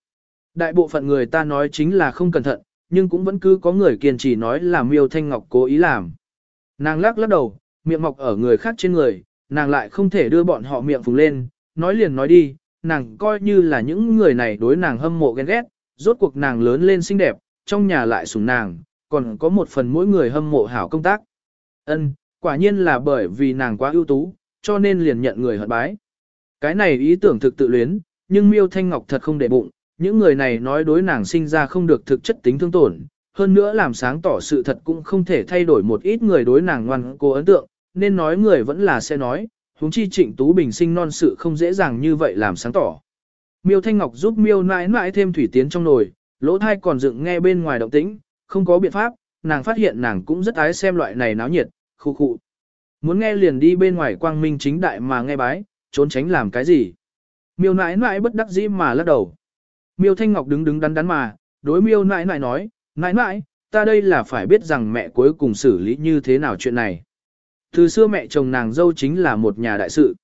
S1: Đại bộ phận người ta nói chính là không cẩn thận, nhưng cũng vẫn cứ có người kiên trì nói là miêu Thanh Ngọc cố ý làm. Nàng lắc lắc đầu, miệng mọc ở người khác trên người, nàng lại không thể đưa bọn họ miệng phùng lên, nói liền nói đi, nàng coi như là những người này đối nàng hâm mộ ghen ghét, rốt cuộc nàng lớn lên xinh đẹp, trong nhà lại sủng nàng, còn có một phần mỗi người hâm mộ hảo công tác. Ân, quả nhiên là bởi vì nàng quá ưu tú, cho nên liền nhận người hận bái. Cái này ý tưởng thực tự luyến, nhưng Miêu Thanh Ngọc thật không để bụng, những người này nói đối nàng sinh ra không được thực chất tính thương tổn, hơn nữa làm sáng tỏ sự thật cũng không thể thay đổi một ít người đối nàng ngoan cố ấn tượng, nên nói người vẫn là sẽ nói, huống chi trịnh Tú Bình sinh non sự không dễ dàng như vậy làm sáng tỏ. Miêu Thanh Ngọc giúp Miêu nãi nãi thêm thủy tiến trong nồi, lỗ thai còn dựng nghe bên ngoài động tĩnh, không có biện pháp, nàng phát hiện nàng cũng rất ái xem loại này náo nhiệt, khu khu. Muốn nghe liền đi bên ngoài quang minh chính đại mà nghe bái, trốn tránh làm cái gì. Miêu nãi nãi bất đắc dĩ mà lắc đầu. Miêu Thanh Ngọc đứng đứng đắn đắn mà, đối miêu nãi nãi nói, nãi nãi, ta đây là phải biết rằng mẹ cuối cùng xử lý như thế nào chuyện này. Từ xưa mẹ chồng nàng dâu chính là một nhà đại sự.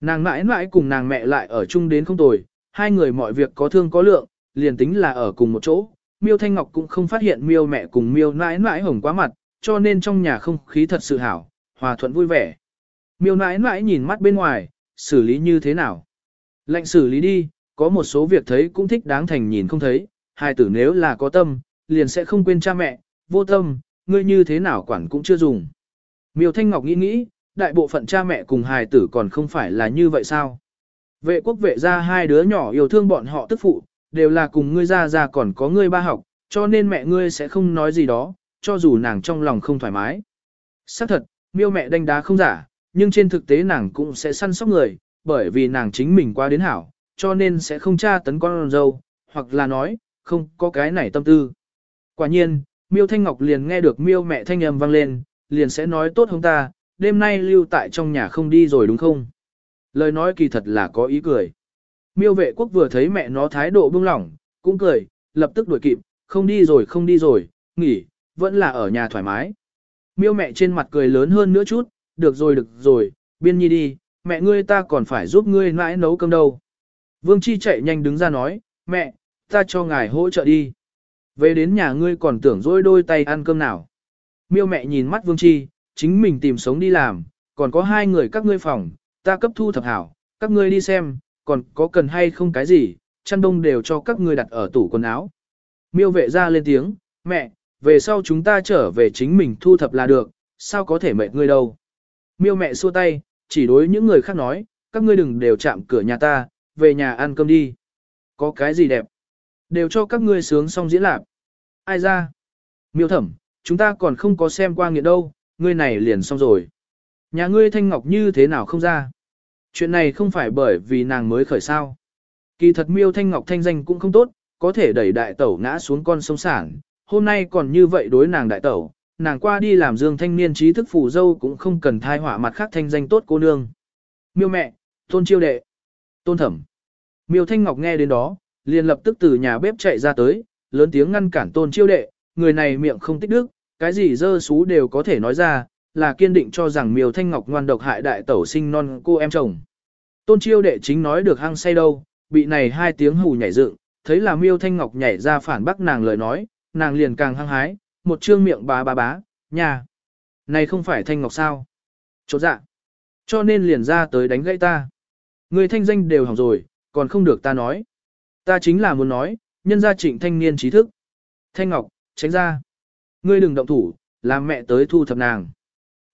S1: Nàng mãi mãi cùng nàng mẹ lại ở chung đến không tồi, hai người mọi việc có thương có lượng, liền tính là ở cùng một chỗ. Miêu Thanh Ngọc cũng không phát hiện miêu mẹ cùng miêu nãi nãi hồng quá mặt, cho nên trong nhà không khí thật sự hảo, hòa thuận vui vẻ. Miêu nãi nãi nhìn mắt bên ngoài, xử lý như thế nào? Lệnh xử lý đi, có một số việc thấy cũng thích đáng thành nhìn không thấy, hai tử nếu là có tâm, liền sẽ không quên cha mẹ, vô tâm, ngươi như thế nào quản cũng chưa dùng. Miêu Thanh Ngọc nghĩ nghĩ, đại bộ phận cha mẹ cùng hài tử còn không phải là như vậy sao? Vệ quốc vệ ra hai đứa nhỏ yêu thương bọn họ tức phụ, đều là cùng ngươi ra ra còn có ngươi ba học, cho nên mẹ ngươi sẽ không nói gì đó, cho dù nàng trong lòng không thoải mái. Xác thật, miêu mẹ đánh đá không giả, nhưng trên thực tế nàng cũng sẽ săn sóc người, bởi vì nàng chính mình qua đến hảo, cho nên sẽ không tra tấn con dâu, hoặc là nói, không có cái này tâm tư. Quả nhiên, miêu thanh ngọc liền nghe được miêu mẹ thanh âm vang lên, liền sẽ nói tốt không ta, đêm nay lưu tại trong nhà không đi rồi đúng không? Lời nói kỳ thật là có ý cười. Miêu vệ quốc vừa thấy mẹ nó thái độ bưng lỏng, cũng cười, lập tức đuổi kịp, không đi rồi không đi rồi, nghỉ, vẫn là ở nhà thoải mái. Miêu mẹ trên mặt cười lớn hơn nữa chút, được rồi được rồi, biên nhi đi, mẹ ngươi ta còn phải giúp ngươi mãi nấu cơm đâu. Vương Chi chạy nhanh đứng ra nói, mẹ, ta cho ngài hỗ trợ đi. Về đến nhà ngươi còn tưởng dối đôi tay ăn cơm nào. Miêu mẹ nhìn mắt Vương Chi, chính mình tìm sống đi làm, còn có hai người các ngươi phòng, ta cấp thu thập hảo, các ngươi đi xem, còn có cần hay không cái gì, chăn đông đều cho các ngươi đặt ở tủ quần áo. Miêu vệ ra lên tiếng, mẹ, về sau chúng ta trở về chính mình thu thập là được, sao có thể mệt ngươi đâu. Miêu mẹ xua tay, chỉ đối những người khác nói, các ngươi đừng đều chạm cửa nhà ta, về nhà ăn cơm đi. Có cái gì đẹp? Đều cho các ngươi sướng xong diễn lạc. Ai ra? Miêu thẩm, chúng ta còn không có xem qua nghiện đâu, ngươi này liền xong rồi. Nhà ngươi thanh ngọc như thế nào không ra? Chuyện này không phải bởi vì nàng mới khởi sao. Kỳ thật miêu thanh ngọc thanh danh cũng không tốt, có thể đẩy đại tẩu ngã xuống con sông sản. Hôm nay còn như vậy đối nàng đại tẩu, nàng qua đi làm dương thanh niên trí thức phủ dâu cũng không cần thai họa mặt khác thanh danh tốt cô nương. Miêu mẹ, tôn chiêu đệ, tôn thẩm. Miêu thanh ngọc nghe đến đó, liền lập tức từ nhà bếp chạy ra tới, lớn tiếng ngăn cản tôn chiêu đệ, người này miệng không tích đức, cái gì dơ xú đều có thể nói ra, là kiên định cho rằng miêu thanh ngọc ngoan độc hại đại tẩu sinh non cô em chồng. Tôn chiêu đệ chính nói được hăng say đâu, bị này hai tiếng hù nhảy dựng, thấy là miêu thanh ngọc nhảy ra phản bác nàng lời nói, nàng liền càng hăng hái, một trương miệng bá bá bá, nhà. Này không phải thanh ngọc sao? Chỗ dạ. Cho nên liền ra tới đánh gãy ta. Người thanh danh đều hỏng rồi, còn không được ta nói. Ta chính là muốn nói, nhân gia trịnh thanh niên trí thức. Thanh ngọc, tránh ra. Ngươi đừng động thủ, làm mẹ tới thu thập nàng.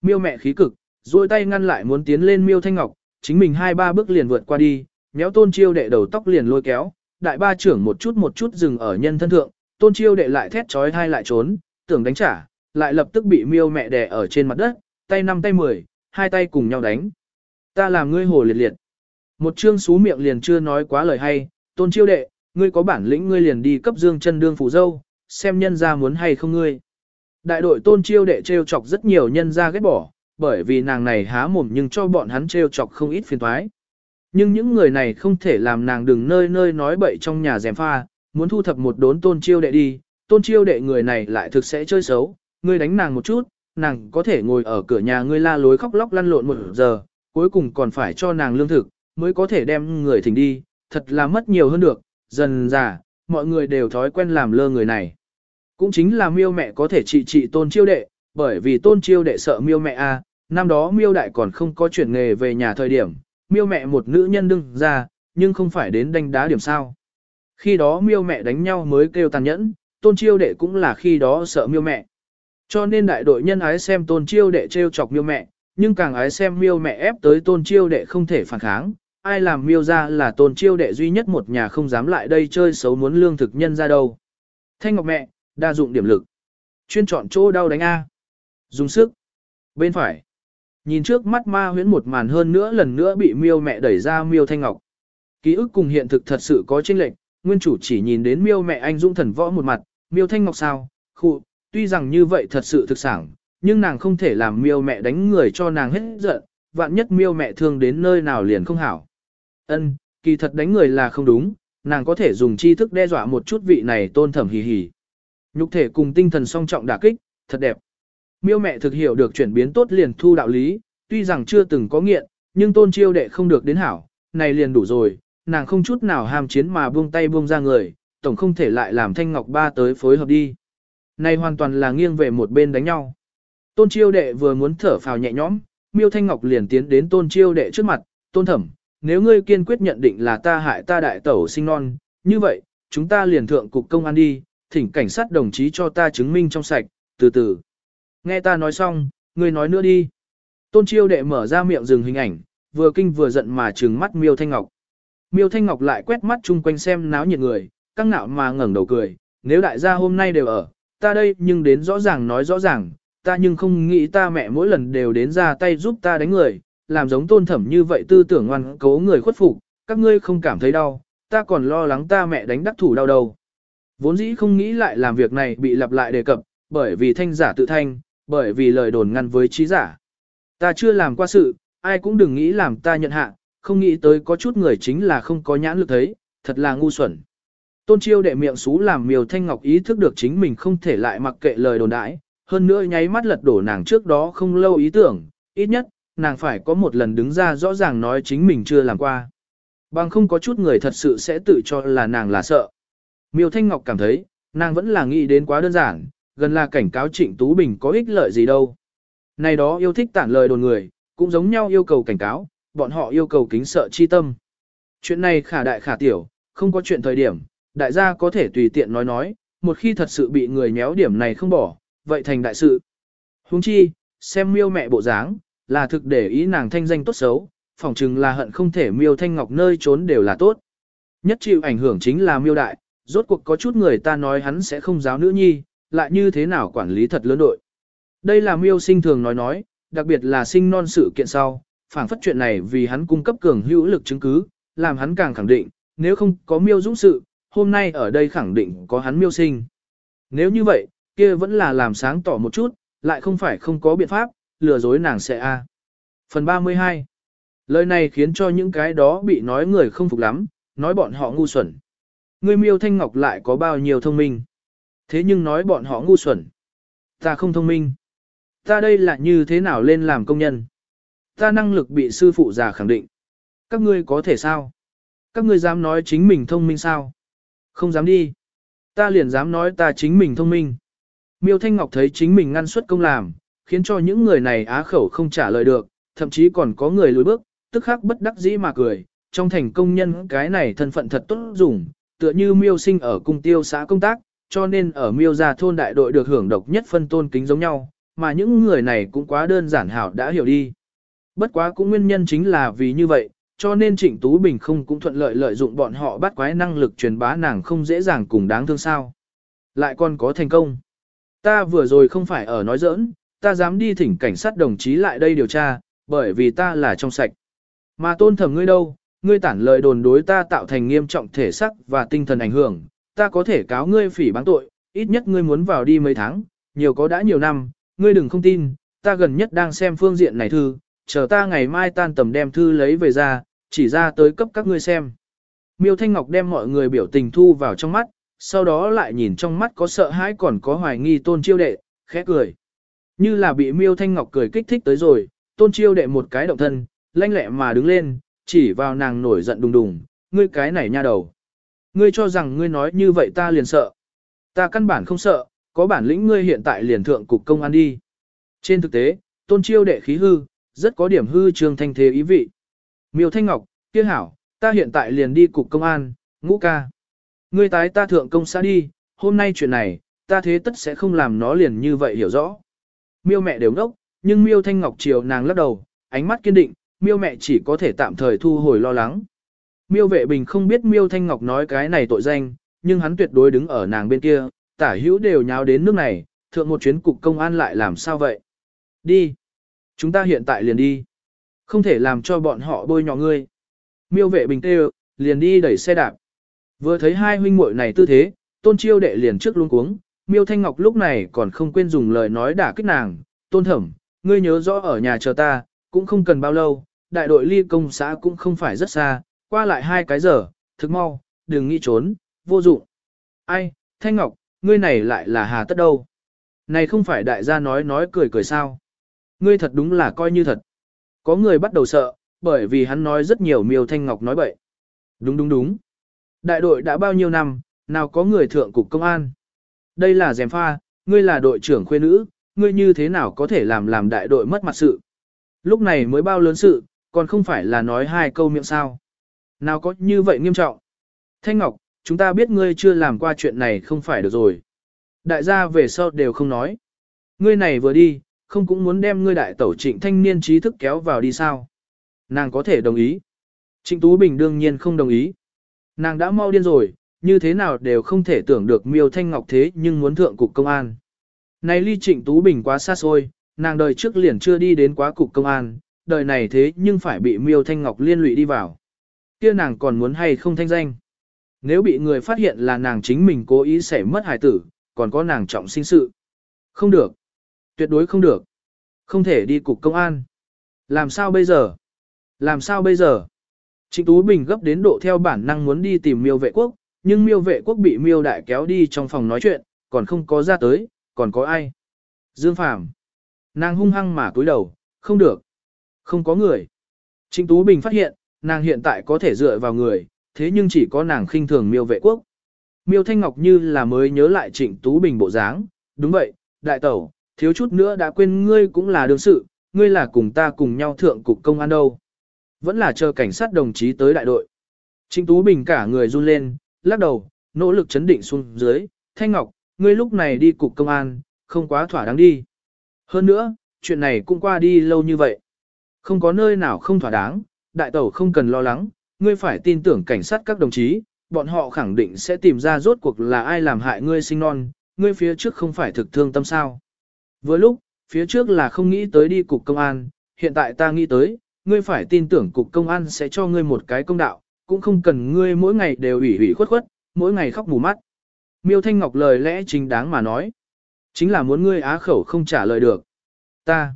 S1: Miêu mẹ khí cực, duỗi tay ngăn lại muốn tiến lên miêu thanh ngọc, chính mình hai ba bước liền vượt qua đi, méo tôn chiêu đệ đầu tóc liền lôi kéo, đại ba trưởng một chút một chút dừng ở nhân thân thượng, tôn chiêu đệ lại thét trói hai lại trốn, tưởng đánh trả, lại lập tức bị miêu mẹ đè ở trên mặt đất, tay năm tay mười, hai tay cùng nhau đánh. Ta làm ngươi hồ liệt liệt. Một chương xú miệng liền chưa nói quá lời hay, tôn chiêu đệ, ngươi có bản lĩnh ngươi liền đi cấp dương chân đương phủ dâu, xem nhân ra muốn hay không ngươi. Đại đội tôn chiêu đệ trêu chọc rất nhiều nhân ra ghét bỏ, bởi vì nàng này há mồm nhưng cho bọn hắn trêu chọc không ít phiền toái. Nhưng những người này không thể làm nàng đừng nơi nơi nói bậy trong nhà dèm pha, muốn thu thập một đốn tôn chiêu đệ đi, tôn chiêu đệ người này lại thực sẽ chơi xấu, ngươi đánh nàng một chút, nàng có thể ngồi ở cửa nhà ngươi la lối khóc lóc lăn lộn một giờ, cuối cùng còn phải cho nàng lương thực, mới có thể đem người thỉnh đi, thật là mất nhiều hơn được, dần già, mọi người đều thói quen làm lơ người này. Cũng chính là miêu mẹ có thể trị trị tôn chiêu đệ, bởi vì tôn chiêu đệ sợ miêu mẹ a, năm đó miêu đại còn không có chuyển nghề về nhà thời điểm, miêu mẹ một nữ nhân đương ra, nhưng không phải đến đánh đá điểm sao. Khi đó miêu mẹ đánh nhau mới kêu tàn nhẫn, tôn chiêu đệ cũng là khi đó sợ miêu mẹ. Cho nên đại đội nhân ái xem tôn chiêu đệ trêu chọc miêu mẹ, nhưng càng ái xem miêu mẹ ép tới tôn chiêu đệ không thể phản kháng. Ai làm miêu ra là tôn chiêu đệ duy nhất một nhà không dám lại đây chơi xấu muốn lương thực nhân ra đâu. Thanh Ngọc mẹ, đa dụng điểm lực. Chuyên chọn chỗ đau đánh A. Dùng sức. Bên phải. Nhìn trước mắt ma huyễn một màn hơn nữa lần nữa bị miêu mẹ đẩy ra miêu thanh ngọc. Ký ức cùng hiện thực thật sự có chênh lệch, nguyên chủ chỉ nhìn đến miêu mẹ anh dũng thần võ một mặt, miêu thanh ngọc sao, khụ, tuy rằng như vậy thật sự thực sản, nhưng nàng không thể làm miêu mẹ đánh người cho nàng hết giận, vạn nhất miêu mẹ thương đến nơi nào liền không hảo. Ân, kỳ thật đánh người là không đúng, nàng có thể dùng tri thức đe dọa một chút vị này tôn thẩm hì hì. Nhục thể cùng tinh thần song trọng đả kích, thật đẹp. Miêu mẹ thực hiểu được chuyển biến tốt liền thu đạo lý, tuy rằng chưa từng có nghiện, nhưng tôn chiêu đệ không được đến hảo, này liền đủ rồi, nàng không chút nào ham chiến mà buông tay buông ra người, tổng không thể lại làm thanh ngọc ba tới phối hợp đi. Này hoàn toàn là nghiêng về một bên đánh nhau. Tôn chiêu đệ vừa muốn thở phào nhẹ nhõm, miêu thanh ngọc liền tiến đến tôn chiêu đệ trước mặt, tôn thẩm, nếu ngươi kiên quyết nhận định là ta hại ta đại tẩu sinh non, như vậy, chúng ta liền thượng cục công an đi, thỉnh cảnh sát đồng chí cho ta chứng minh trong sạch, từ từ. Nghe ta nói xong, ngươi nói nữa đi. Tôn chiêu đệ mở ra miệng dừng hình ảnh, vừa kinh vừa giận mà trừng mắt miêu thanh ngọc. Miêu thanh ngọc lại quét mắt chung quanh xem náo nhiệt người, căng nạo mà ngẩng đầu cười, nếu đại gia hôm nay đều ở, ta đây nhưng đến rõ ràng nói rõ ràng, ta nhưng không nghĩ ta mẹ mỗi lần đều đến ra tay giúp ta đánh người, làm giống tôn thẩm như vậy tư tưởng ngoan cố người khuất phục, các ngươi không cảm thấy đau, ta còn lo lắng ta mẹ đánh đắc thủ đau đầu. Vốn dĩ không nghĩ lại làm việc này bị lặp lại đề cập, bởi vì thanh giả tự thanh, bởi vì lời đồn ngăn với trí giả. Ta chưa làm qua sự, ai cũng đừng nghĩ làm ta nhận hạ, không nghĩ tới có chút người chính là không có nhãn lực thấy, thật là ngu xuẩn. Tôn chiêu đệ miệng xú làm miều thanh ngọc ý thức được chính mình không thể lại mặc kệ lời đồn đãi, hơn nữa nháy mắt lật đổ nàng trước đó không lâu ý tưởng, ít nhất, nàng phải có một lần đứng ra rõ ràng nói chính mình chưa làm qua. Bằng không có chút người thật sự sẽ tự cho là nàng là sợ. Miêu Thanh Ngọc cảm thấy, nàng vẫn là nghĩ đến quá đơn giản, gần là cảnh cáo Trịnh Tú Bình có ích lợi gì đâu. Này đó yêu thích tản lời đồn người, cũng giống nhau yêu cầu cảnh cáo, bọn họ yêu cầu kính sợ chi tâm. Chuyện này khả đại khả tiểu, không có chuyện thời điểm, đại gia có thể tùy tiện nói nói, một khi thật sự bị người nhéo điểm này không bỏ, vậy thành đại sự. Huống chi, xem miêu mẹ bộ dáng, là thực để ý nàng thanh danh tốt xấu, phỏng chừng là hận không thể miêu thanh ngọc nơi trốn đều là tốt. Nhất chịu ảnh hưởng chính là miêu đại, rốt cuộc có chút người ta nói hắn sẽ không giáo nữ nhi, lại như thế nào quản lý thật lớn đội. Đây là miêu sinh thường nói nói, đặc biệt là sinh non sự kiện sau, phản phất chuyện này vì hắn cung cấp cường hữu lực chứng cứ, làm hắn càng khẳng định, nếu không có miêu dũng sự, hôm nay ở đây khẳng định có hắn miêu sinh. Nếu như vậy, kia vẫn là làm sáng tỏ một chút, lại không phải không có biện pháp, lừa dối nàng sẽ a. Phần 32 Lời này khiến cho những cái đó bị nói người không phục lắm, nói bọn họ ngu xuẩn. Người miêu thanh ngọc lại có bao nhiêu thông minh. Thế nhưng nói bọn họ ngu xuẩn. Ta không thông minh. Ta đây là như thế nào lên làm công nhân. Ta năng lực bị sư phụ già khẳng định. Các ngươi có thể sao? Các ngươi dám nói chính mình thông minh sao? Không dám đi. Ta liền dám nói ta chính mình thông minh. Miêu Thanh Ngọc thấy chính mình ngăn suất công làm, khiến cho những người này á khẩu không trả lời được, thậm chí còn có người lùi bước, tức khắc bất đắc dĩ mà cười. Trong thành công nhân cái này thân phận thật tốt dùng, tựa như miêu sinh ở cung tiêu xã công tác, cho nên ở miêu gia thôn đại đội được hưởng độc nhất phân tôn kính giống nhau, mà những người này cũng quá đơn giản hảo đã hiểu đi. Bất quá cũng nguyên nhân chính là vì như vậy, cho nên Trịnh Tú Bình không cũng thuận lợi lợi dụng bọn họ bắt quái năng lực truyền bá nàng không dễ dàng cùng đáng thương sao. Lại còn có thành công. Ta vừa rồi không phải ở nói giỡn, ta dám đi thỉnh cảnh sát đồng chí lại đây điều tra, bởi vì ta là trong sạch. Mà tôn thẩm ngươi đâu, ngươi tản lời đồn đối ta tạo thành nghiêm trọng thể sắc và tinh thần ảnh hưởng, ta có thể cáo ngươi phỉ báng tội, ít nhất ngươi muốn vào đi mấy tháng, nhiều có đã nhiều năm, ngươi đừng không tin, ta gần nhất đang xem phương diện này thư, chờ ta ngày mai tan tầm đem thư lấy về ra, chỉ ra tới cấp các ngươi xem. Miêu Thanh Ngọc đem mọi người biểu tình thu vào trong mắt, sau đó lại nhìn trong mắt có sợ hãi còn có hoài nghi tôn chiêu đệ, khẽ cười. Như là bị Miêu Thanh Ngọc cười kích thích tới rồi, tôn chiêu đệ một cái động thân, lanh lẹ mà đứng lên, chỉ vào nàng nổi giận đùng đùng, ngươi cái này nha đầu. Ngươi cho rằng ngươi nói như vậy ta liền sợ. Ta căn bản không sợ, có bản lĩnh ngươi hiện tại liền thượng cục công an đi. Trên thực tế, tôn chiêu đệ khí hư, rất có điểm hư trường thanh thế ý vị. Miêu Thanh Ngọc, kia hảo, ta hiện tại liền đi cục công an, ngũ ca. Ngươi tái ta thượng công xã đi, hôm nay chuyện này, ta thế tất sẽ không làm nó liền như vậy hiểu rõ. Miêu mẹ đều ngốc, nhưng Miêu Thanh Ngọc chiều nàng lắc đầu, ánh mắt kiên định, Miêu mẹ chỉ có thể tạm thời thu hồi lo lắng. Miêu vệ bình không biết Miêu Thanh Ngọc nói cái này tội danh, nhưng hắn tuyệt đối đứng ở nàng bên kia, tả hữu đều nháo đến nước này, thượng một chuyến cục công an lại làm sao vậy? Đi. Chúng ta hiện tại liền đi. Không thể làm cho bọn họ bôi nhọ ngươi. Miêu vệ bình tê liền đi đẩy xe đạp. Vừa thấy hai huynh muội này tư thế, tôn chiêu đệ liền trước luôn cuống. Miêu Thanh Ngọc lúc này còn không quên dùng lời nói đả kích nàng. Tôn thẩm, ngươi nhớ rõ ở nhà chờ ta, cũng không cần bao lâu, đại đội ly công xã cũng không phải rất xa, qua lại hai cái giờ, thức mau, đừng nghĩ trốn, vô dụng. Ai, Thanh Ngọc, ngươi này lại là hà tất đâu. Này không phải đại gia nói nói cười cười sao. Ngươi thật đúng là coi như thật. Có người bắt đầu sợ, bởi vì hắn nói rất nhiều miêu Thanh Ngọc nói bậy. Đúng đúng đúng. Đại đội đã bao nhiêu năm, nào có người thượng cục công an. Đây là dèm pha, ngươi là đội trưởng khuê nữ, ngươi như thế nào có thể làm làm đại đội mất mặt sự. Lúc này mới bao lớn sự, còn không phải là nói hai câu miệng sao. Nào có như vậy nghiêm trọng. Thanh Ngọc, chúng ta biết ngươi chưa làm qua chuyện này không phải được rồi. Đại gia về sau đều không nói. Ngươi này vừa đi, không cũng muốn đem ngươi đại tẩu trịnh thanh niên trí thức kéo vào đi sao. Nàng có thể đồng ý. Trịnh Tú Bình đương nhiên không đồng ý. Nàng đã mau điên rồi, như thế nào đều không thể tưởng được miêu thanh ngọc thế nhưng muốn thượng cục công an. Này ly trịnh Tú Bình quá xa xôi, nàng đời trước liền chưa đi đến quá cục công an, đời này thế nhưng phải bị miêu thanh ngọc liên lụy đi vào. kia nàng còn muốn hay không thanh danh. Nếu bị người phát hiện là nàng chính mình cố ý sẽ mất hài tử, còn có nàng trọng sinh sự. Không được. Tuyệt đối không được. Không thể đi cục công an. Làm sao bây giờ? Làm sao bây giờ? Trịnh Tú Bình gấp đến độ theo bản năng muốn đi tìm miêu vệ quốc, nhưng miêu vệ quốc bị miêu đại kéo đi trong phòng nói chuyện, còn không có ra tới, còn có ai? Dương Phàm Nàng hung hăng mà cúi đầu, không được. Không có người. Trịnh Tú Bình phát hiện, nàng hiện tại có thể dựa vào người, thế nhưng chỉ có nàng khinh thường miêu vệ quốc. Miêu Thanh Ngọc như là mới nhớ lại Trịnh Tú Bình bộ dáng, đúng vậy, đại tẩu, thiếu chút nữa đã quên ngươi cũng là đương sự, ngươi là cùng ta cùng nhau thượng cục công an đâu. Vẫn là chờ cảnh sát đồng chí tới đại đội. Trịnh Tú Bình cả người run lên, lắc đầu, nỗ lực chấn định xuống dưới, Thanh Ngọc, ngươi lúc này đi cục công an, không quá thỏa đáng đi. Hơn nữa, chuyện này cũng qua đi lâu như vậy. Không có nơi nào không thỏa đáng, đại tẩu không cần lo lắng, ngươi phải tin tưởng cảnh sát các đồng chí, bọn họ khẳng định sẽ tìm ra rốt cuộc là ai làm hại ngươi sinh non, ngươi phía trước không phải thực thương tâm sao. Vừa lúc, phía trước là không nghĩ tới đi cục công an, hiện tại ta nghĩ tới, ngươi phải tin tưởng cục công an sẽ cho ngươi một cái công đạo, cũng không cần ngươi mỗi ngày đều ủy ủy khuất khuất, mỗi ngày khóc mù mắt. Miêu Thanh Ngọc lời lẽ chính đáng mà nói. Chính là muốn ngươi á khẩu không trả lời được. Ta,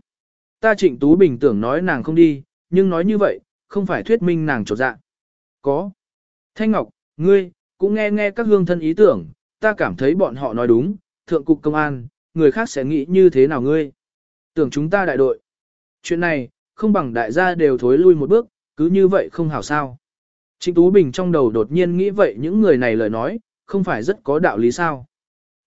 S1: ta trịnh Tú Bình tưởng nói nàng không đi, nhưng nói như vậy, không phải thuyết minh nàng trột dạ. Có. Thanh Ngọc, ngươi, cũng nghe nghe các hương thân ý tưởng, ta cảm thấy bọn họ nói đúng, thượng cục công an, người khác sẽ nghĩ như thế nào ngươi. Tưởng chúng ta đại đội. Chuyện này, không bằng đại gia đều thối lui một bước, cứ như vậy không hảo sao. Trịnh Tú Bình trong đầu đột nhiên nghĩ vậy những người này lời nói, không phải rất có đạo lý sao.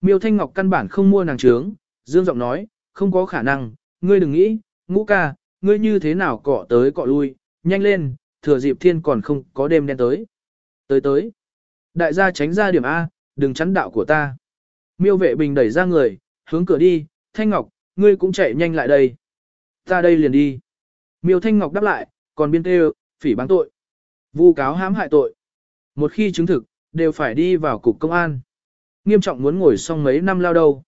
S1: Miêu Thanh Ngọc căn bản không mua nàng trướng, dương giọng nói, không có khả năng, ngươi đừng nghĩ, ngũ ca, ngươi như thế nào cọ tới cọ lui, nhanh lên, thừa dịp thiên còn không có đêm đen tới. Tới tới. Đại gia tránh ra điểm A, đừng chắn đạo của ta. Miêu vệ bình đẩy ra người, hướng cửa đi, Thanh Ngọc, ngươi cũng chạy nhanh lại đây. Ta đây liền đi. Miêu Thanh Ngọc đáp lại, còn biên tê phỉ báng tội. Vu cáo hãm hại tội. Một khi chứng thực, đều phải đi vào cục công an. Nghiêm trọng muốn ngồi xong mấy năm lao đâu.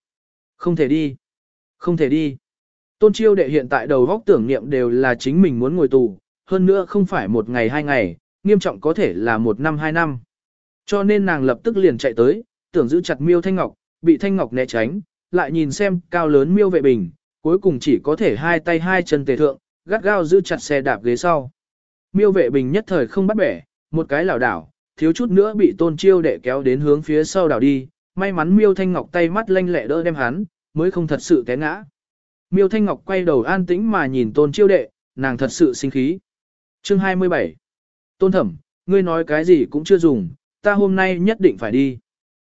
S1: Không thể đi. Không thể đi. Tôn chiêu đệ hiện tại đầu góc tưởng niệm đều là chính mình muốn ngồi tù, hơn nữa không phải một ngày hai ngày, nghiêm trọng có thể là một năm hai năm. Cho nên nàng lập tức liền chạy tới, tưởng giữ chặt miêu Thanh Ngọc, bị Thanh Ngọc né tránh, lại nhìn xem cao lớn miêu vệ bình, cuối cùng chỉ có thể hai tay hai chân tề thượng, gắt gao giữ chặt xe đạp ghế sau. Miêu vệ bình nhất thời không bắt bẻ, một cái lảo đảo, thiếu chút nữa bị tôn chiêu đệ kéo đến hướng phía sau đảo đi, may mắn miêu thanh ngọc tay mắt lanh lẹ đỡ đem hắn, mới không thật sự té ngã. Miêu thanh ngọc quay đầu an tĩnh mà nhìn tôn chiêu đệ, nàng thật sự sinh khí. Chương 27 Tôn thẩm, ngươi nói cái gì cũng chưa dùng, ta hôm nay nhất định phải đi.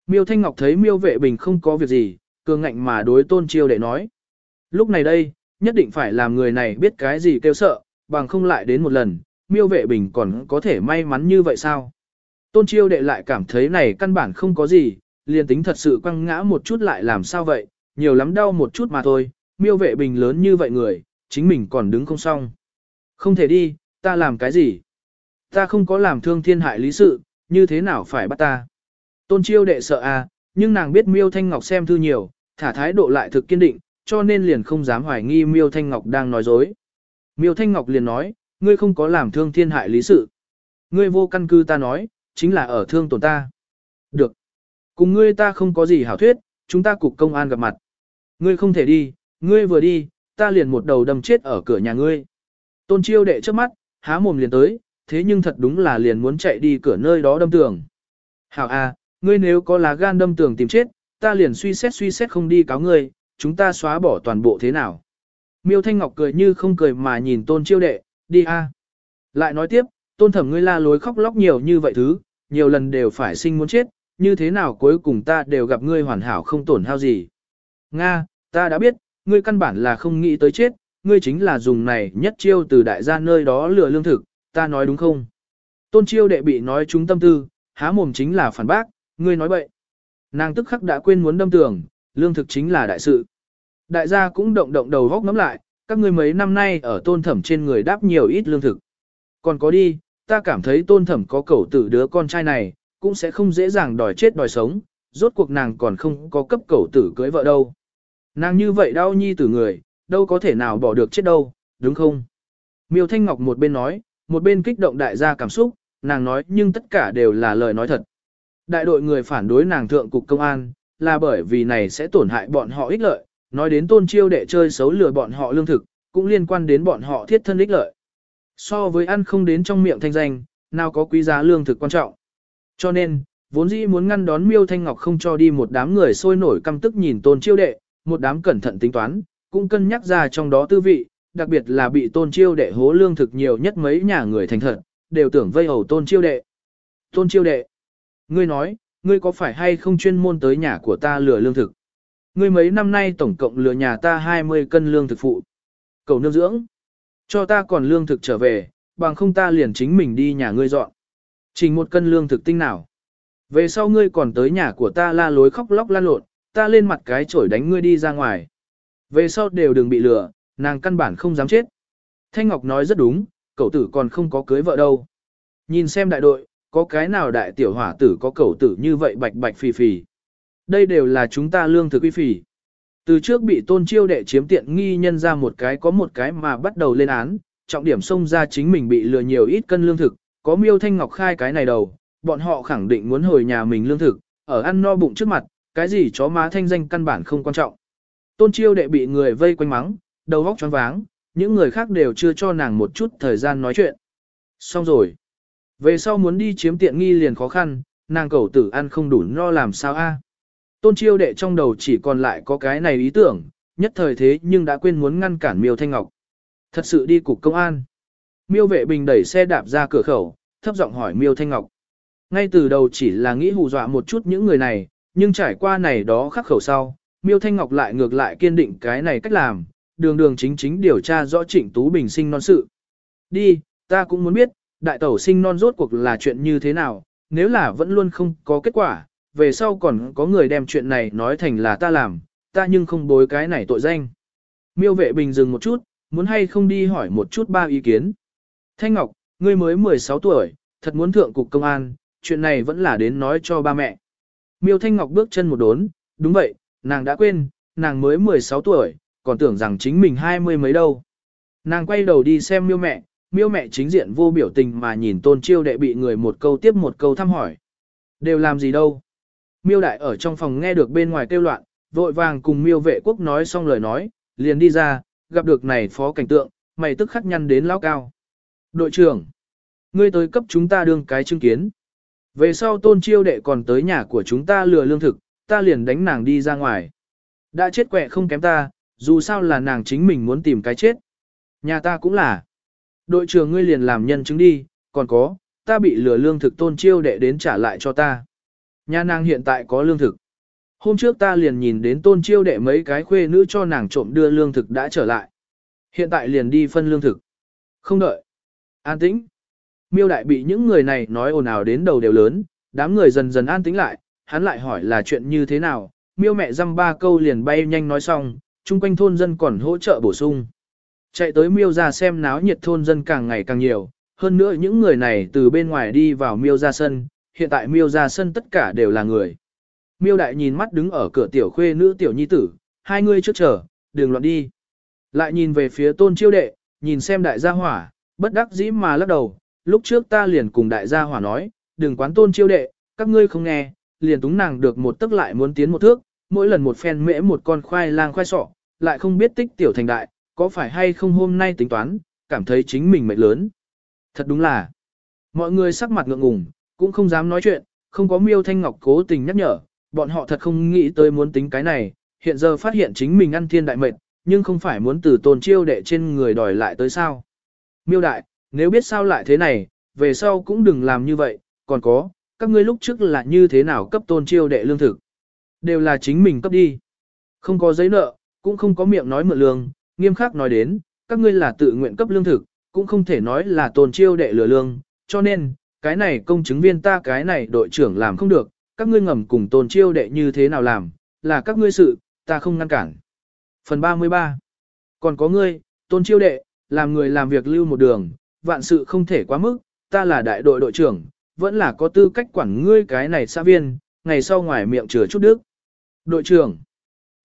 S1: Miêu thanh ngọc thấy miêu vệ bình không có việc gì, cường ngạnh mà đối tôn chiêu đệ nói. Lúc này đây, nhất định phải làm người này biết cái gì kêu sợ, bằng không lại đến một lần, miêu vệ bình còn có thể may mắn như vậy sao? Tôn chiêu đệ lại cảm thấy này căn bản không có gì, liền tính thật sự quăng ngã một chút lại làm sao vậy, nhiều lắm đau một chút mà thôi, miêu vệ bình lớn như vậy người, chính mình còn đứng không xong. Không thể đi, ta làm cái gì? Ta không có làm thương thiên hại lý sự, như thế nào phải bắt ta? Tôn chiêu đệ sợ à, nhưng nàng biết miêu thanh ngọc xem thư nhiều, thả thái độ lại thực kiên định, cho nên liền không dám hoài nghi Miêu Thanh Ngọc đang nói dối. Miêu Thanh Ngọc liền nói, ngươi không có làm thương thiên hại lý sự. Ngươi vô căn cứ ta nói, chính là ở thương tổn ta. Được. Cùng ngươi ta không có gì hảo thuyết, chúng ta cục công an gặp mặt. Ngươi không thể đi, ngươi vừa đi, ta liền một đầu đâm chết ở cửa nhà ngươi. Tôn chiêu đệ trước mắt, há mồm liền tới, thế nhưng thật đúng là liền muốn chạy đi cửa nơi đó đâm tường. Hảo à, ngươi nếu có lá gan đâm tường tìm chết, ta liền suy xét suy xét không đi cáo ngươi, chúng ta xóa bỏ toàn bộ thế nào. Miêu Thanh Ngọc cười như không cười mà nhìn tôn chiêu đệ, đi a. Lại nói tiếp, tôn thẩm ngươi la lối khóc lóc nhiều như vậy thứ, nhiều lần đều phải sinh muốn chết, như thế nào cuối cùng ta đều gặp ngươi hoàn hảo không tổn hao gì. Nga, ta đã biết, ngươi căn bản là không nghĩ tới chết, ngươi chính là dùng này nhất chiêu từ đại gia nơi đó lừa lương thực, ta nói đúng không? Tôn chiêu đệ bị nói chúng tâm tư, há mồm chính là phản bác, ngươi nói bậy. Nàng tức khắc đã quên muốn đâm tường, lương thực chính là đại sự. Đại gia cũng động động đầu góc ngắm lại, các ngươi mấy năm nay ở tôn thẩm trên người đáp nhiều ít lương thực. Còn có đi, ta cảm thấy tôn thẩm có cầu tử đứa con trai này, cũng sẽ không dễ dàng đòi chết đòi sống, rốt cuộc nàng còn không có cấp cầu tử cưới vợ đâu. Nàng như vậy đau nhi tử người, đâu có thể nào bỏ được chết đâu, đúng không? Miêu Thanh Ngọc một bên nói, một bên kích động đại gia cảm xúc, nàng nói nhưng tất cả đều là lời nói thật. Đại đội người phản đối nàng thượng cục công an, là bởi vì này sẽ tổn hại bọn họ ích lợi, nói đến tôn chiêu đệ chơi xấu lừa bọn họ lương thực, cũng liên quan đến bọn họ thiết thân ích lợi. So với ăn không đến trong miệng thanh danh, nào có quý giá lương thực quan trọng. Cho nên, vốn dĩ muốn ngăn đón miêu thanh ngọc không cho đi một đám người sôi nổi căm tức nhìn tôn chiêu đệ, một đám cẩn thận tính toán, cũng cân nhắc ra trong đó tư vị, đặc biệt là bị tôn chiêu đệ hố lương thực nhiều nhất mấy nhà người thành thật, đều tưởng vây hầu tôn chiêu đệ. Tôn chiêu đệ, ngươi nói, ngươi có phải hay không chuyên môn tới nhà của ta lừa lương thực? Ngươi mấy năm nay tổng cộng lừa nhà ta 20 cân lương thực phụ. Cầu nương dưỡng, cho ta còn lương thực trở về, bằng không ta liền chính mình đi nhà ngươi dọn. Chỉ một cân lương thực tinh nào. Về sau ngươi còn tới nhà của ta la lối khóc lóc lan lộn, ta lên mặt cái chổi đánh ngươi đi ra ngoài. Về sau đều đừng bị lừa, nàng căn bản không dám chết. Thanh Ngọc nói rất đúng, cậu tử còn không có cưới vợ đâu. Nhìn xem đại đội, có cái nào đại tiểu hỏa tử có cậu tử như vậy bạch bạch phì phì. Đây đều là chúng ta lương thực uy phỉ Từ trước bị tôn chiêu đệ chiếm tiện nghi nhân ra một cái có một cái mà bắt đầu lên án, trọng điểm xông ra chính mình bị lừa nhiều ít cân lương thực, có miêu thanh ngọc khai cái này đầu, bọn họ khẳng định muốn hồi nhà mình lương thực, ở ăn no bụng trước mặt, cái gì chó má thanh danh căn bản không quan trọng. Tôn chiêu đệ bị người vây quanh mắng, đầu óc choáng váng, những người khác đều chưa cho nàng một chút thời gian nói chuyện. Xong rồi. Về sau muốn đi chiếm tiện nghi liền khó khăn, nàng cầu tử ăn không đủ no làm sao a? Tôn chiêu đệ trong đầu chỉ còn lại có cái này ý tưởng, nhất thời thế nhưng đã quên muốn ngăn cản miêu thanh ngọc. Thật sự đi cục công an. Miêu vệ bình đẩy xe đạp ra cửa khẩu, thấp giọng hỏi miêu thanh ngọc. Ngay từ đầu chỉ là nghĩ hù dọa một chút những người này, nhưng trải qua này đó khắc khẩu sau, miêu thanh ngọc lại ngược lại kiên định cái này cách làm, đường đường chính chính điều tra rõ trịnh Tú Bình sinh non sự. Đi, ta cũng muốn biết, đại tẩu sinh non rốt cuộc là chuyện như thế nào, nếu là vẫn luôn không có kết quả, về sau còn có người đem chuyện này nói thành là ta làm, ta nhưng không bối cái này tội danh. Miêu vệ bình dừng một chút, muốn hay không đi hỏi một chút ba ý kiến. Thanh Ngọc, ngươi mới 16 tuổi, thật muốn thượng cục công an, chuyện này vẫn là đến nói cho ba mẹ. Miêu Thanh Ngọc bước chân một đốn, đúng vậy, nàng đã quên, nàng mới 16 tuổi, còn tưởng rằng chính mình hai mươi mấy đâu. Nàng quay đầu đi xem miêu mẹ, miêu mẹ chính diện vô biểu tình mà nhìn tôn chiêu đệ bị người một câu tiếp một câu thăm hỏi. Đều làm gì đâu. Miêu đại ở trong phòng nghe được bên ngoài kêu loạn, vội vàng cùng miêu vệ quốc nói xong lời nói, liền đi ra, gặp được này phó cảnh tượng, mày tức khắc nhăn đến lão cao. Đội trưởng, ngươi tới cấp chúng ta đương cái chứng kiến. Về sau tôn chiêu đệ còn tới nhà của chúng ta lừa lương thực, ta liền đánh nàng đi ra ngoài. Đã chết quẹ không kém ta, dù sao là nàng chính mình muốn tìm cái chết. Nhà ta cũng là. Đội trưởng ngươi liền làm nhân chứng đi, còn có, ta bị lừa lương thực tôn chiêu đệ đến trả lại cho ta. Nhà nàng hiện tại có lương thực. Hôm trước ta liền nhìn đến tôn chiêu đệ mấy cái khuê nữ cho nàng trộm đưa lương thực đã trở lại. Hiện tại liền đi phân lương thực. Không đợi. An tĩnh. Miêu đại bị những người này nói ồn ào đến đầu đều lớn, đám người dần dần an tĩnh lại, hắn lại hỏi là chuyện như thế nào. Miêu mẹ dăm ba câu liền bay nhanh nói xong, chung quanh thôn dân còn hỗ trợ bổ sung. Chạy tới miêu ra xem náo nhiệt thôn dân càng ngày càng nhiều, hơn nữa những người này từ bên ngoài đi vào miêu ra sân, hiện tại miêu ra sân tất cả đều là người. Miêu đại nhìn mắt đứng ở cửa tiểu khuê nữ tiểu nhi tử, hai người trước chờ, đừng loạn đi. Lại nhìn về phía tôn chiêu đệ, nhìn xem đại gia hỏa, bất đắc dĩ mà lắc đầu, lúc trước ta liền cùng đại gia hỏa nói, đừng quán tôn chiêu đệ, các ngươi không nghe, liền túng nàng được một tức lại muốn tiến một thước, mỗi lần một phen mễ một con khoai lang khoai sọ, lại không biết tích tiểu thành đại, có phải hay không hôm nay tính toán, cảm thấy chính mình mệnh lớn. Thật đúng là, mọi người sắc mặt ngượng ngùng, cũng không dám nói chuyện, không có miêu thanh ngọc cố tình nhắc nhở, bọn họ thật không nghĩ tới muốn tính cái này, hiện giờ phát hiện chính mình ăn thiên đại mệnh, nhưng không phải muốn từ tôn chiêu đệ trên người đòi lại tới sao. Miêu đại, nếu biết sao lại thế này, về sau cũng đừng làm như vậy, còn có, các ngươi lúc trước là như thế nào cấp tôn chiêu đệ lương thực. Đều là chính mình cấp đi. Không có giấy nợ, cũng không có miệng nói mượn lương, nghiêm khắc nói đến, các ngươi là tự nguyện cấp lương thực, cũng không thể nói là tôn chiêu đệ lừa lương, cho nên, cái này công chứng viên ta cái này đội trưởng làm không được, các ngươi ngầm cùng tôn chiêu đệ như thế nào làm, là các ngươi sự, ta không ngăn cản. Phần 33 Còn có ngươi, tôn chiêu đệ, làm người làm việc lưu một đường, vạn sự không thể quá mức, ta là đại đội đội trưởng, vẫn là có tư cách quản ngươi cái này xã viên, ngày sau ngoài miệng chừa chút đức. Đội trưởng,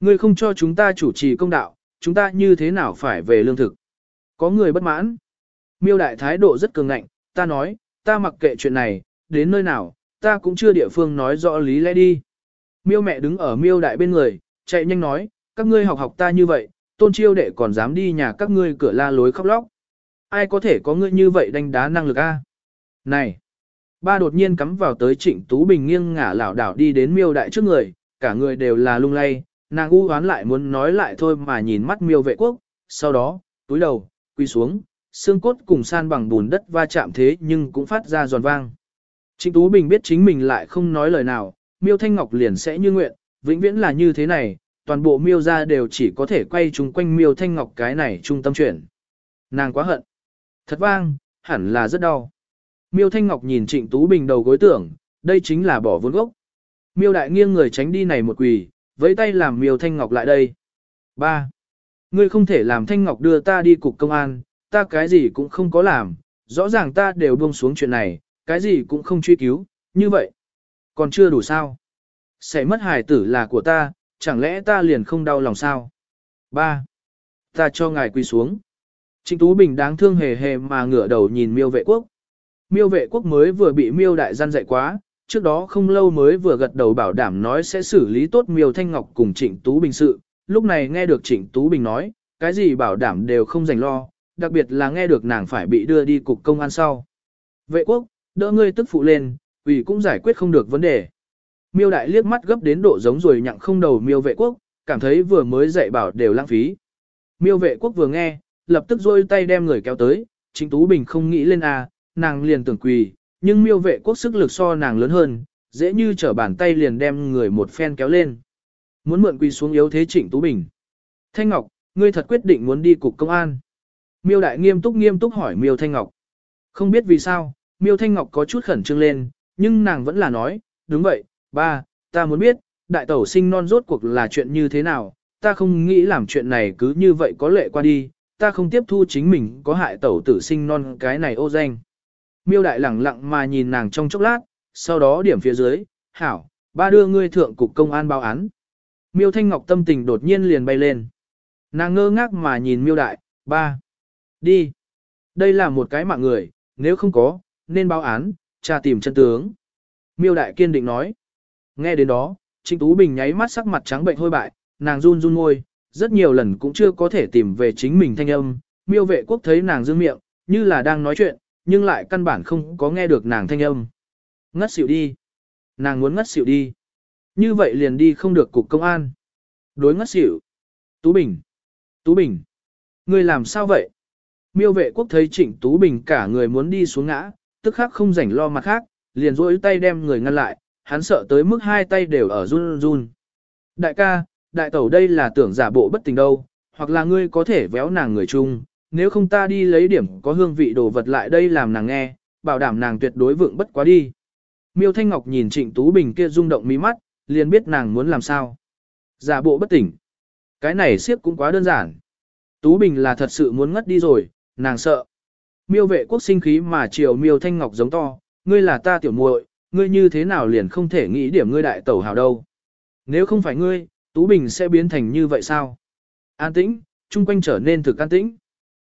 S1: ngươi không cho chúng ta chủ trì công đạo, chúng ta như thế nào phải về lương thực? Có người bất mãn. Miêu đại thái độ rất cường ngạnh, ta nói, ta mặc kệ chuyện này, đến nơi nào, ta cũng chưa địa phương nói rõ lý lẽ đi. Miêu mẹ đứng ở miêu đại bên người, chạy nhanh nói, các ngươi học học ta như vậy, tôn chiêu đệ còn dám đi nhà các ngươi cửa la lối khóc lóc. Ai có thể có ngươi như vậy đánh đá năng lực a? Này! Ba đột nhiên cắm vào tới trịnh Tú Bình nghiêng ngả lảo đảo đi đến miêu đại trước người, cả người đều là lung lay, nàng u hoán lại muốn nói lại thôi mà nhìn mắt miêu vệ quốc, sau đó, túi đầu, quy xuống, xương cốt cùng san bằng bùn đất va chạm thế nhưng cũng phát ra giòn vang. Trịnh Tú Bình biết chính mình lại không nói lời nào, miêu thanh ngọc liền sẽ như nguyện, vĩnh viễn là như thế này, toàn bộ miêu ra đều chỉ có thể quay chung quanh miêu thanh ngọc cái này trung tâm chuyển. Nàng quá hận. Thật vang, hẳn là rất đau. Miêu Thanh Ngọc nhìn Trịnh Tú Bình đầu gối tưởng, đây chính là bỏ vốn gốc. Miêu Đại nghiêng người tránh đi này một quỳ, với tay làm Miêu Thanh Ngọc lại đây. 3. Ngươi không thể làm Thanh Ngọc đưa ta đi cục công an, ta cái gì cũng không có làm, rõ ràng ta đều buông xuống chuyện này, cái gì cũng không truy cứu, như vậy. Còn chưa đủ sao? Sẽ mất hài tử là của ta, chẳng lẽ ta liền không đau lòng sao? 3. Ta cho ngài quỳ xuống. Trịnh Tú Bình đáng thương hề hề mà ngửa đầu nhìn miêu vệ quốc. Miêu vệ quốc mới vừa bị miêu đại gian dạy quá, trước đó không lâu mới vừa gật đầu bảo đảm nói sẽ xử lý tốt miêu thanh ngọc cùng trịnh Tú Bình sự. Lúc này nghe được trịnh Tú Bình nói, cái gì bảo đảm đều không dành lo, đặc biệt là nghe được nàng phải bị đưa đi cục công an sau. Vệ quốc, đỡ ngươi tức phụ lên, ủy cũng giải quyết không được vấn đề. Miêu đại liếc mắt gấp đến độ giống rồi nhặng không đầu miêu vệ quốc, cảm thấy vừa mới dạy bảo đều lãng phí. Miêu vệ quốc vừa nghe, lập tức rôi tay đem người kéo tới, chính Tú Bình không nghĩ lên à, nàng liền tưởng quỳ, nhưng miêu vệ quốc sức lực so nàng lớn hơn, dễ như trở bàn tay liền đem người một phen kéo lên. Muốn mượn quỳ xuống yếu thế Trịnh Tú Bình. Thanh Ngọc, ngươi thật quyết định muốn đi cục công an. Miêu đại nghiêm túc nghiêm túc hỏi Miêu Thanh Ngọc. Không biết vì sao, Miêu Thanh Ngọc có chút khẩn trương lên, nhưng nàng vẫn là nói, đúng vậy, ba, ta muốn biết, đại tẩu sinh non rốt cuộc là chuyện như thế nào, ta không nghĩ làm chuyện này cứ như vậy có lệ qua đi, ta không tiếp thu chính mình có hại tẩu tử sinh non cái này ô danh. Miêu đại lẳng lặng mà nhìn nàng trong chốc lát, sau đó điểm phía dưới, hảo, ba đưa ngươi thượng cục công an báo án. Miêu Thanh Ngọc tâm tình đột nhiên liền bay lên. Nàng ngơ ngác mà nhìn miêu đại, ba. Đi. Đây là một cái mạng người, nếu không có, nên báo án, tra tìm chân tướng. Miêu đại kiên định nói. Nghe đến đó, Trịnh Tú Bình nháy mắt sắc mặt trắng bệnh hôi bại, nàng run run môi, rất nhiều lần cũng chưa có thể tìm về chính mình thanh âm. Miêu vệ quốc thấy nàng dương miệng, như là đang nói chuyện, nhưng lại căn bản không có nghe được nàng thanh âm. Ngất xỉu đi. Nàng muốn ngất xỉu đi. Như vậy liền đi không được cục công an. Đối ngất xỉu. Tú Bình. Tú Bình. Ngươi làm sao vậy? Miêu vệ quốc thấy trịnh Tú Bình cả người muốn đi xuống ngã, tức khắc không rảnh lo mặt khác, liền rỗi tay đem người ngăn lại, hắn sợ tới mức hai tay đều ở run run. Đại ca, đại tẩu đây là tưởng giả bộ bất tình đâu, hoặc là ngươi có thể véo nàng người chung, nếu không ta đi lấy điểm có hương vị đồ vật lại đây làm nàng nghe, bảo đảm nàng tuyệt đối vượng bất quá đi. Miêu Thanh Ngọc nhìn Trịnh Tú Bình kia rung động mí mắt, liền biết nàng muốn làm sao. Giả bộ bất tỉnh. Cái này siếp cũng quá đơn giản. Tú Bình là thật sự muốn ngất đi rồi, nàng sợ. Miêu vệ quốc sinh khí mà chiều Miêu Thanh Ngọc giống to, ngươi là ta tiểu muội, ngươi như thế nào liền không thể nghĩ điểm ngươi đại tẩu hào đâu. nếu không phải ngươi, Tú Bình sẽ biến thành như vậy sao? An tĩnh, chung quanh trở nên thực an tĩnh.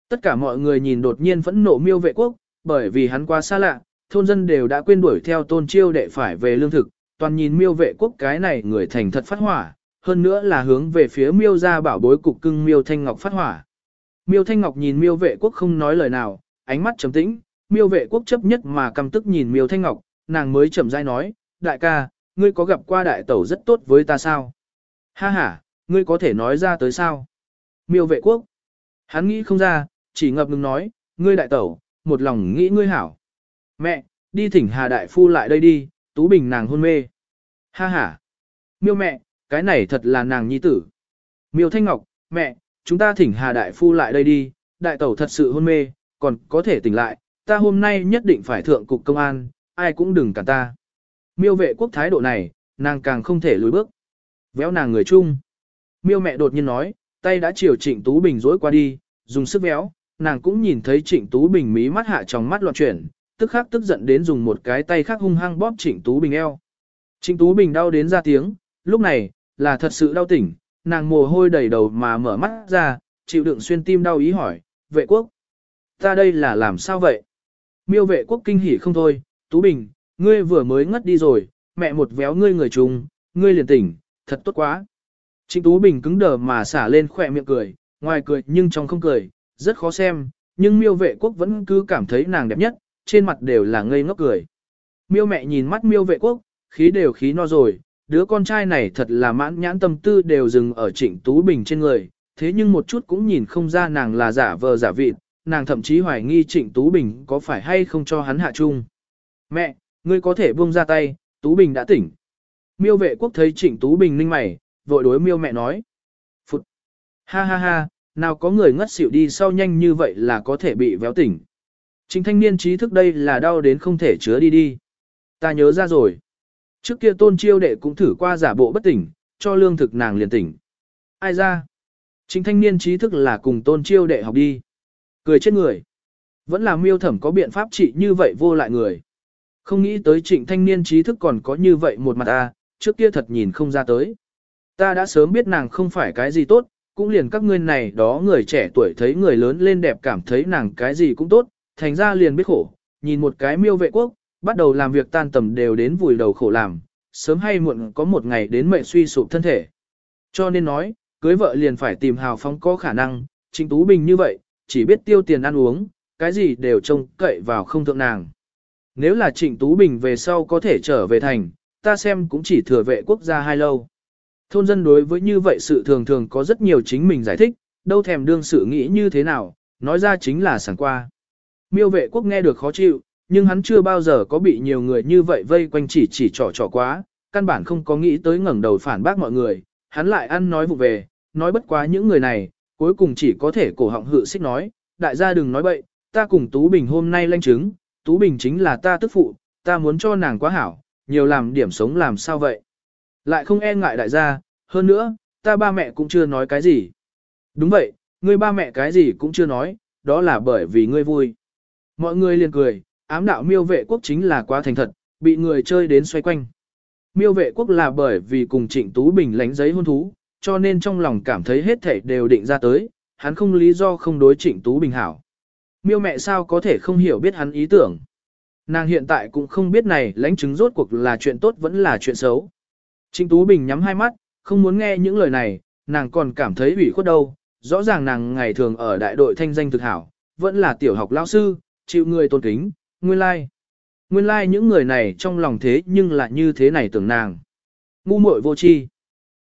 S1: Tất cả mọi người nhìn đột nhiên phẫn nộ miêu vệ quốc, bởi vì hắn quá xa lạ, thôn dân đều đã quên đuổi theo tôn chiêu đệ phải về lương thực, toàn nhìn miêu vệ quốc cái này người thành thật phát hỏa, hơn nữa là hướng về phía miêu ra bảo bối cục cưng miêu thanh ngọc phát hỏa. Miêu thanh ngọc nhìn miêu vệ quốc không nói lời nào, ánh mắt trầm tĩnh, miêu vệ quốc chấp nhất mà căm tức nhìn miêu thanh ngọc, nàng mới chậm rãi nói, đại ca, ngươi có gặp qua đại tẩu rất tốt với ta sao? Ha ha, ngươi có thể nói ra tới sao? Miêu vệ quốc. Hắn nghĩ không ra, chỉ ngập ngừng nói, ngươi đại tẩu, một lòng nghĩ ngươi hảo. Mẹ, đi thỉnh Hà Đại Phu lại đây đi, Tú Bình nàng hôn mê. Ha ha. Miêu mẹ, cái này thật là nàng nhi tử. Miêu Thanh Ngọc, mẹ, chúng ta thỉnh Hà Đại Phu lại đây đi, đại tẩu thật sự hôn mê, còn có thể tỉnh lại, ta hôm nay nhất định phải thượng cục công an, ai cũng đừng cản ta. Miêu vệ quốc thái độ này, nàng càng không thể lùi bước. Véo nàng người chung. Miêu mẹ đột nhiên nói, tay đã chiều Trịnh Tú Bình dối qua đi, dùng sức véo, nàng cũng nhìn thấy Trịnh Tú Bình mí mắt hạ trong mắt loạn chuyển, tức khắc tức giận đến dùng một cái tay khác hung hăng bóp Trịnh Tú Bình eo. Trịnh Tú Bình đau đến ra tiếng, lúc này, là thật sự đau tỉnh, nàng mồ hôi đầy đầu mà mở mắt ra, chịu đựng xuyên tim đau ý hỏi, vệ quốc. Ta đây là làm sao vậy? Miêu vệ quốc kinh hỉ không thôi, Tú Bình, ngươi vừa mới ngất đi rồi, mẹ một véo ngươi người trùng, ngươi liền tỉnh, thật tốt quá. Trịnh Tú Bình cứng đờ mà xả lên khỏe miệng cười, ngoài cười nhưng trong không cười, rất khó xem, nhưng miêu vệ quốc vẫn cứ cảm thấy nàng đẹp nhất, trên mặt đều là ngây ngốc cười. Miêu mẹ nhìn mắt miêu vệ quốc, khí đều khí no rồi, đứa con trai này thật là mãn nhãn tâm tư đều dừng ở trịnh Tú Bình trên người, thế nhưng một chút cũng nhìn không ra nàng là giả vờ giả vịt, nàng thậm chí hoài nghi trịnh Tú Bình có phải hay không cho hắn hạ chung. Mẹ, ngươi có thể buông ra tay, Tú Bình đã tỉnh. Miêu vệ quốc thấy trịnh Tú Bình ninh mày, vội đối miêu mẹ nói. Phụt! Ha ha ha, nào có người ngất xỉu đi sau nhanh như vậy là có thể bị véo tỉnh. Chính thanh niên trí thức đây là đau đến không thể chứa đi đi. Ta nhớ ra rồi. Trước kia tôn chiêu đệ cũng thử qua giả bộ bất tỉnh, cho lương thực nàng liền tỉnh. Ai ra? Chính thanh niên trí thức là cùng tôn chiêu đệ học đi. Cười chết người. Vẫn là miêu thẩm có biện pháp trị như vậy vô lại người. Không nghĩ tới trịnh thanh niên trí thức còn có như vậy một mặt ta, trước kia thật nhìn không ra tới. Ta đã sớm biết nàng không phải cái gì tốt, cũng liền các ngươi này đó người trẻ tuổi thấy người lớn lên đẹp cảm thấy nàng cái gì cũng tốt, thành ra liền biết khổ, nhìn một cái miêu vệ quốc, bắt đầu làm việc tan tầm đều đến vùi đầu khổ làm, sớm hay muộn có một ngày đến mệnh suy sụp thân thể. Cho nên nói, cưới vợ liền phải tìm hào phóng có khả năng, Trịnh Tú Bình như vậy, chỉ biết tiêu tiền ăn uống, cái gì đều trông cậy vào không thượng nàng. Nếu là Trịnh Tú Bình về sau có thể trở về thành, ta xem cũng chỉ thừa vệ quốc gia hai lâu. Thôn dân đối với như vậy sự thường thường có rất nhiều chính mình giải thích, đâu thèm đương sự nghĩ như thế nào, nói ra chính là sảng qua. Miêu vệ quốc nghe được khó chịu, nhưng hắn chưa bao giờ có bị nhiều người như vậy vây quanh chỉ chỉ trò trò quá, căn bản không có nghĩ tới ngẩng đầu phản bác mọi người, hắn lại ăn nói vụ về, nói bất quá những người này, cuối cùng chỉ có thể cổ họng hự xích nói, đại gia đừng nói bậy, ta cùng Tú Bình hôm nay lanh chứng, Tú Bình chính là ta tức phụ, ta muốn cho nàng quá hảo, nhiều làm điểm sống làm sao vậy. Lại không e ngại đại gia, hơn nữa, ta ba mẹ cũng chưa nói cái gì. Đúng vậy, ngươi ba mẹ cái gì cũng chưa nói, đó là bởi vì ngươi vui. Mọi người liền cười, ám đạo miêu vệ quốc chính là quá thành thật, bị người chơi đến xoay quanh. Miêu vệ quốc là bởi vì cùng trịnh Tú Bình lánh giấy hôn thú, cho nên trong lòng cảm thấy hết thảy đều định ra tới, hắn không lý do không đối trịnh Tú Bình hảo. Miêu mẹ sao có thể không hiểu biết hắn ý tưởng. Nàng hiện tại cũng không biết này lãnh chứng rốt cuộc là chuyện tốt vẫn là chuyện xấu. Trịnh Tú Bình nhắm hai mắt, không muốn nghe những lời này, nàng còn cảm thấy ủy khuất đâu. Rõ ràng nàng ngày thường ở đại đội thanh danh thực hảo, vẫn là tiểu học lao sư, chịu người tôn kính, nguyên lai. Like. Nguyên lai like những người này trong lòng thế nhưng lại như thế này tưởng nàng. Ngu muội vô chi.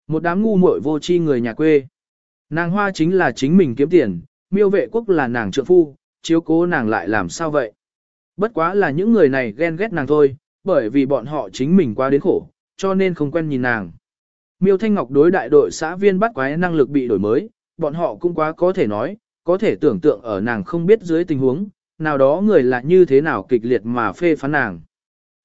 S1: Một đám ngu muội vô chi người nhà quê. Nàng hoa chính là chính mình kiếm tiền, miêu vệ quốc là nàng trợ phu, chiếu cố nàng lại làm sao vậy. Bất quá là những người này ghen ghét nàng thôi, bởi vì bọn họ chính mình quá đến khổ, cho nên không quen nhìn nàng. Miêu Thanh Ngọc đối đại đội xã viên bắt quái năng lực bị đổi mới, bọn họ cũng quá có thể nói, có thể tưởng tượng ở nàng không biết dưới tình huống, nào đó người là như thế nào kịch liệt mà phê phán nàng.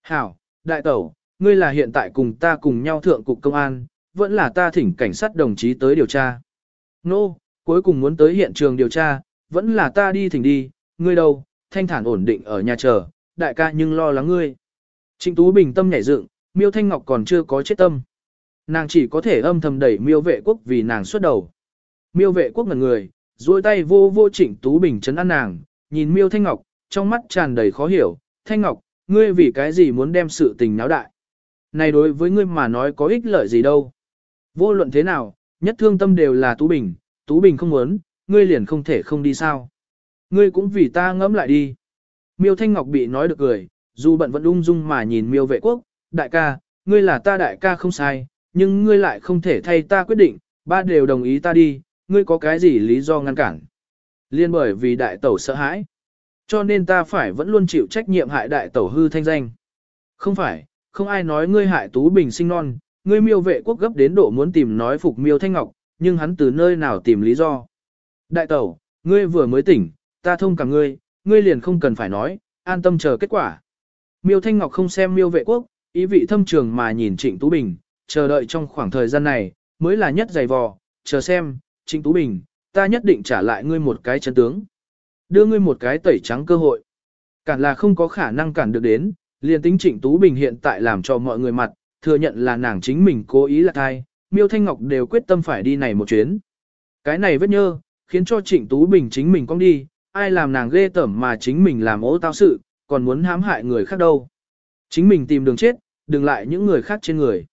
S1: Hảo, đại tẩu, ngươi là hiện tại cùng ta cùng nhau thượng cục công an, vẫn là ta thỉnh cảnh sát đồng chí tới điều tra. Nô, no, cuối cùng muốn tới hiện trường điều tra, vẫn là ta đi thỉnh đi, ngươi đâu, thanh thản ổn định ở nhà chờ, đại ca nhưng lo lắng ngươi. Trịnh Tú bình tâm nhảy dựng, miêu thanh ngọc còn chưa có chết tâm. nàng chỉ có thể âm thầm đẩy miêu vệ quốc vì nàng xuất đầu. Miêu vệ quốc ngẩn người, duỗi tay vô vô trịnh Tú Bình chấn an nàng, nhìn miêu Thanh Ngọc, trong mắt tràn đầy khó hiểu, Thanh Ngọc, ngươi vì cái gì muốn đem sự tình náo đại? Này đối với ngươi mà nói có ích lợi gì đâu? Vô luận thế nào, nhất thương tâm đều là Tú Bình, Tú Bình không muốn, ngươi liền không thể không đi sao? Ngươi cũng vì ta ngẫm lại đi. Miêu Thanh Ngọc bị nói được cười, dù bận vẫn ung dung mà nhìn miêu vệ quốc, đại ca, ngươi là ta đại ca không sai, nhưng ngươi lại không thể thay ta quyết định, ba đều đồng ý ta đi, ngươi có cái gì lý do ngăn cản. Liên bởi vì đại tẩu sợ hãi. Cho nên ta phải vẫn luôn chịu trách nhiệm hại đại tẩu hư thanh danh. Không phải, không ai nói ngươi hại Tú Bình sinh non, ngươi miêu vệ quốc gấp đến độ muốn tìm nói phục miêu thanh ngọc, nhưng hắn từ nơi nào tìm lý do. Đại tẩu, ngươi vừa mới tỉnh, ta thông cảm ngươi, ngươi liền không cần phải nói, an tâm chờ kết quả. Miêu thanh ngọc không xem miêu vệ quốc, ý vị thâm trường mà nhìn trịnh Tú Bình, chờ đợi trong khoảng thời gian này, mới là nhất dày vò, chờ xem, trịnh Tú Bình, ta nhất định trả lại ngươi một cái chân tướng. Đưa ngươi một cái tẩy trắng cơ hội. Cản là không có khả năng cản được đến, liền tính Trịnh Tú Bình hiện tại làm cho mọi người mặt, thừa nhận là nàng chính mình cố ý là thai, Miêu Thanh Ngọc đều quyết tâm phải đi này một chuyến. Cái này vết nhơ, khiến cho Trịnh Tú Bình chính mình cong đi, ai làm nàng ghê tởm mà chính mình làm ố tao sự, còn muốn hãm hại người khác đâu. Chính mình tìm đường chết, đừng lại những người khác trên người.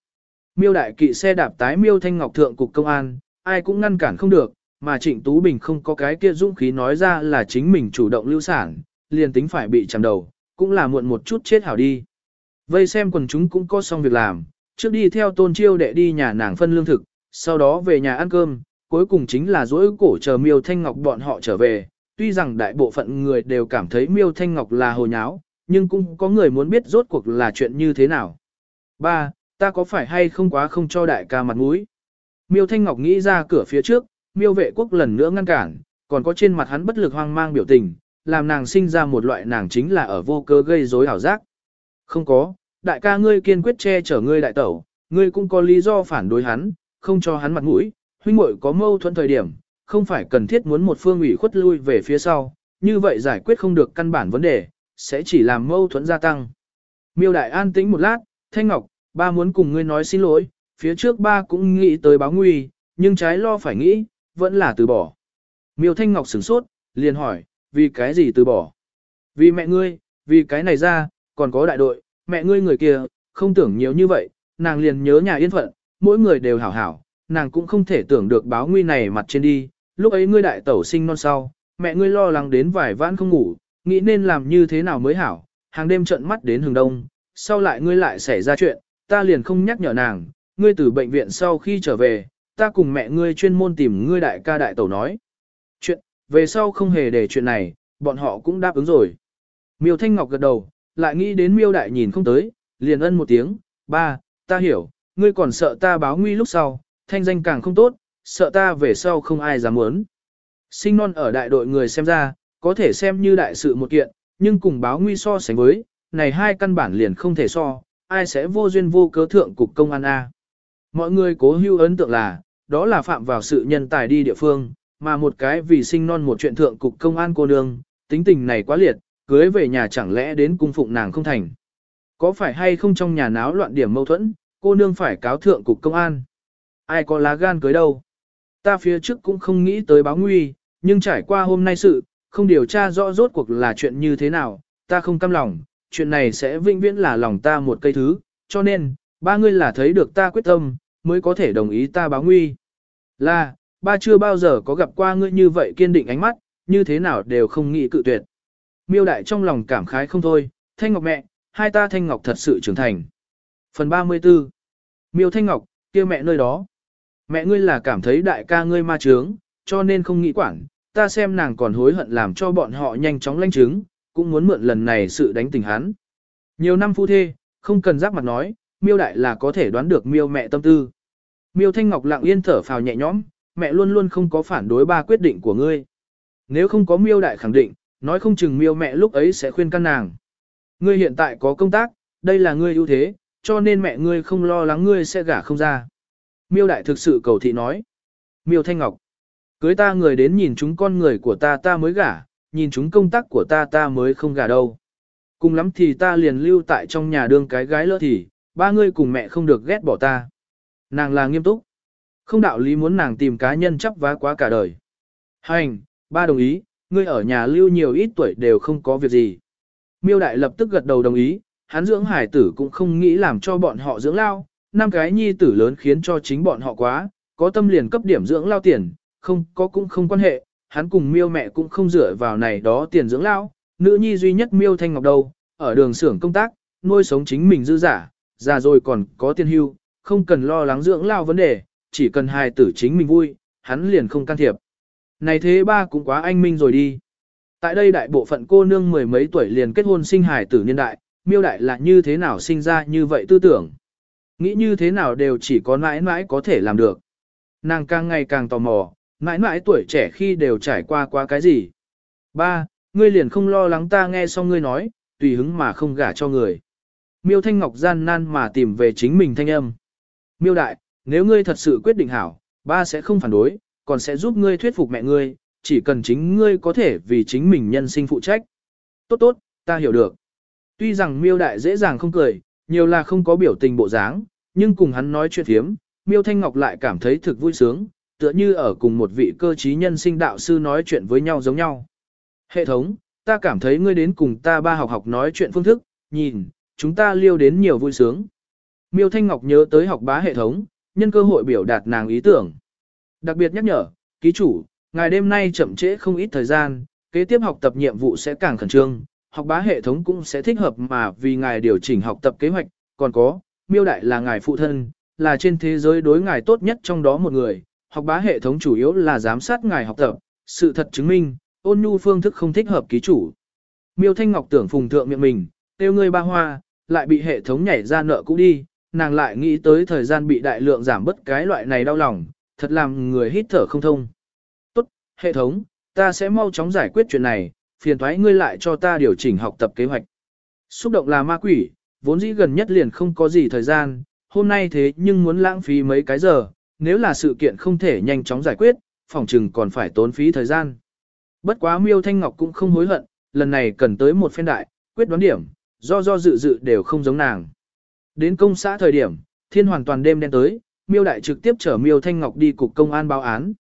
S1: Miêu đại kỵ xe đạp tái Miêu Thanh Ngọc thượng cục công an, ai cũng ngăn cản không được, mà Trịnh Tú Bình không có cái kia dũng khí nói ra là chính mình chủ động lưu sản, liền tính phải bị chằm đầu, cũng là muộn một chút chết hảo đi. Vây xem quần chúng cũng có xong việc làm, trước đi theo tôn chiêu đệ đi nhà nàng phân lương thực, sau đó về nhà ăn cơm, cuối cùng chính là dỗi cổ chờ miêu thanh ngọc bọn họ trở về. Tuy rằng đại bộ phận người đều cảm thấy miêu thanh ngọc là hồ nháo, nhưng cũng có người muốn biết rốt cuộc là chuyện như thế nào. Ba, ta có phải hay không quá không cho đại ca mặt mũi? Miêu thanh ngọc nghĩ ra cửa phía trước, miêu vệ quốc lần nữa ngăn cản, còn có trên mặt hắn bất lực hoang mang biểu tình, làm nàng sinh ra một loại nàng chính là ở vô cớ gây rối ảo giác. Không có, đại ca ngươi kiên quyết che chở ngươi đại tẩu, ngươi cũng có lý do phản đối hắn, không cho hắn mặt mũi, huynh muội có mâu thuẫn thời điểm, không phải cần thiết muốn một phương ủy khuất lui về phía sau, như vậy giải quyết không được căn bản vấn đề, sẽ chỉ làm mâu thuẫn gia tăng. Miêu đại an tĩnh một lát, Thanh Ngọc, ba muốn cùng ngươi nói xin lỗi, phía trước ba cũng nghĩ tới báo nguy, nhưng trái lo phải nghĩ, vẫn là từ bỏ. Miêu Thanh Ngọc sửng sốt, liền hỏi, vì cái gì từ bỏ? Vì mẹ ngươi, vì cái này ra, còn có đại đội, mẹ ngươi người kia, không tưởng nhiều như vậy, nàng liền nhớ nhà yên phận, mỗi người đều hảo hảo, nàng cũng không thể tưởng được báo nguy này mặt trên đi, lúc ấy ngươi đại tẩu sinh non sau, mẹ ngươi lo lắng đến vài vãn không ngủ, nghĩ nên làm như thế nào mới hảo, hàng đêm trận mắt đến hừng đông, sau lại ngươi lại xảy ra chuyện, ta liền không nhắc nhở nàng, ngươi từ bệnh viện sau khi trở về, ta cùng mẹ ngươi chuyên môn tìm ngươi đại ca đại tẩu nói. Chuyện, về sau không hề để chuyện này, bọn họ cũng đáp ứng rồi. Miêu Thanh Ngọc gật đầu, lại nghĩ đến miêu đại nhìn không tới, liền ân một tiếng, ba, ta hiểu, ngươi còn sợ ta báo nguy lúc sau, thanh danh càng không tốt, sợ ta về sau không ai dám muốn. Sinh non ở đại đội người xem ra, có thể xem như đại sự một kiện, nhưng cùng báo nguy so sánh với, này hai căn bản liền không thể so, ai sẽ vô duyên vô cớ thượng cục công an A. Mọi người cố hưu ấn tượng là, đó là phạm vào sự nhân tài đi địa phương, mà một cái vì sinh non một chuyện thượng cục công an cô nương, tính tình này quá liệt, cưới về nhà chẳng lẽ đến cung phụng nàng không thành. Có phải hay không trong nhà náo loạn điểm mâu thuẫn, cô nương phải cáo thượng cục công an. Ai có lá gan cưới đâu. Ta phía trước cũng không nghĩ tới báo nguy, nhưng trải qua hôm nay sự, không điều tra rõ rốt cuộc là chuyện như thế nào, ta không cam lòng, chuyện này sẽ vĩnh viễn là lòng ta một cây thứ, cho nên, ba ngươi là thấy được ta quyết tâm, mới có thể đồng ý ta báo nguy. Là, ba chưa bao giờ có gặp qua ngươi như vậy kiên định ánh mắt, như thế nào đều không nghĩ cự tuyệt. Miêu đại trong lòng cảm khái không thôi, Thanh Ngọc mẹ, hai ta Thanh Ngọc thật sự trưởng thành. Phần 34 Miêu Thanh Ngọc, kia mẹ nơi đó. Mẹ ngươi là cảm thấy đại ca ngươi ma trướng, cho nên không nghĩ quản, ta xem nàng còn hối hận làm cho bọn họ nhanh chóng lanh chứng, cũng muốn mượn lần này sự đánh tình hắn. Nhiều năm phu thê, không cần giáp mặt nói, miêu đại là có thể đoán được miêu mẹ tâm tư. Miêu Thanh Ngọc lặng yên thở phào nhẹ nhõm, mẹ luôn luôn không có phản đối ba quyết định của ngươi. Nếu không có miêu đại khẳng định, nói không chừng miêu mẹ lúc ấy sẽ khuyên can nàng. Ngươi hiện tại có công tác, đây là ngươi ưu thế, cho nên mẹ ngươi không lo lắng ngươi sẽ gả không ra. Miêu đại thực sự cầu thị nói. Miêu Thanh Ngọc, cưới ta người đến nhìn chúng con người của ta ta mới gả, nhìn chúng công tác của ta ta mới không gả đâu. Cùng lắm thì ta liền lưu tại trong nhà đương cái gái lỡ thì, ba ngươi cùng mẹ không được ghét bỏ ta. Nàng là nghiêm túc. Không đạo lý muốn nàng tìm cá nhân chấp vá quá cả đời. Hành, ba đồng ý, ngươi ở nhà lưu nhiều ít tuổi đều không có việc gì. Miêu đại lập tức gật đầu đồng ý, hắn dưỡng hải tử cũng không nghĩ làm cho bọn họ dưỡng lao, năm cái nhi tử lớn khiến cho chính bọn họ quá, có tâm liền cấp điểm dưỡng lao tiền, không có cũng không quan hệ, hắn cùng miêu mẹ cũng không dựa vào này đó tiền dưỡng lao, nữ nhi duy nhất miêu thanh ngọc đâu, ở đường xưởng công tác, nuôi sống chính mình dư giả, già rồi còn có tiên hưu, không cần lo lắng dưỡng lao vấn đề, chỉ cần hài tử chính mình vui, hắn liền không can thiệp. Này thế ba cũng quá anh minh rồi đi. Tại đây đại bộ phận cô nương mười mấy tuổi liền kết hôn sinh hài tử niên đại, miêu đại là như thế nào sinh ra như vậy tư tưởng. Nghĩ như thế nào đều chỉ có mãi mãi có thể làm được. Nàng càng ngày càng tò mò, mãi mãi tuổi trẻ khi đều trải qua qua cái gì. Ba, ngươi liền không lo lắng ta nghe xong ngươi nói, tùy hứng mà không gả cho người. Miêu Thanh Ngọc gian nan mà tìm về chính mình thanh âm. Miêu đại, nếu ngươi thật sự quyết định hảo, ba sẽ không phản đối, còn sẽ giúp ngươi thuyết phục mẹ ngươi, chỉ cần chính ngươi có thể vì chính mình nhân sinh phụ trách. Tốt tốt, ta hiểu được. Tuy rằng miêu đại dễ dàng không cười, nhiều là không có biểu tình bộ dáng, nhưng cùng hắn nói chuyện thiếm, miêu thanh ngọc lại cảm thấy thực vui sướng, tựa như ở cùng một vị cơ trí nhân sinh đạo sư nói chuyện với nhau giống nhau. Hệ thống, ta cảm thấy ngươi đến cùng ta ba học học nói chuyện phương thức, nhìn, chúng ta liêu đến nhiều vui sướng. Miêu Thanh Ngọc nhớ tới học bá hệ thống, nhân cơ hội biểu đạt nàng ý tưởng. Đặc biệt nhắc nhở, ký chủ, ngài đêm nay chậm trễ không ít thời gian, kế tiếp học tập nhiệm vụ sẽ càng khẩn trương, học bá hệ thống cũng sẽ thích hợp mà vì ngài điều chỉnh học tập kế hoạch, còn có, miêu đại là ngài phụ thân, là trên thế giới đối ngài tốt nhất trong đó một người, học bá hệ thống chủ yếu là giám sát ngài học tập, sự thật chứng minh, ôn nhu phương thức không thích hợp ký chủ. Miêu Thanh Ngọc tưởng phùng thượng miệng mình, tiêu ngươi ba hoa, lại bị hệ thống nhảy ra nợ cũ đi, nàng lại nghĩ tới thời gian bị đại lượng giảm bớt cái loại này đau lòng, thật làm người hít thở không thông. Tốt, hệ thống, ta sẽ mau chóng giải quyết chuyện này, phiền thoái ngươi lại cho ta điều chỉnh học tập kế hoạch. Xúc động là ma quỷ, vốn dĩ gần nhất liền không có gì thời gian, hôm nay thế nhưng muốn lãng phí mấy cái giờ, nếu là sự kiện không thể nhanh chóng giải quyết, phòng trừng còn phải tốn phí thời gian. Bất quá miêu thanh ngọc cũng không hối hận, lần này cần tới một phen đại, quyết đoán điểm, do do dự dự đều không giống nàng. Đến công xã thời điểm, thiên hoàn toàn đêm đen tới, miêu đại trực tiếp chở miêu thanh ngọc đi cục công an báo án.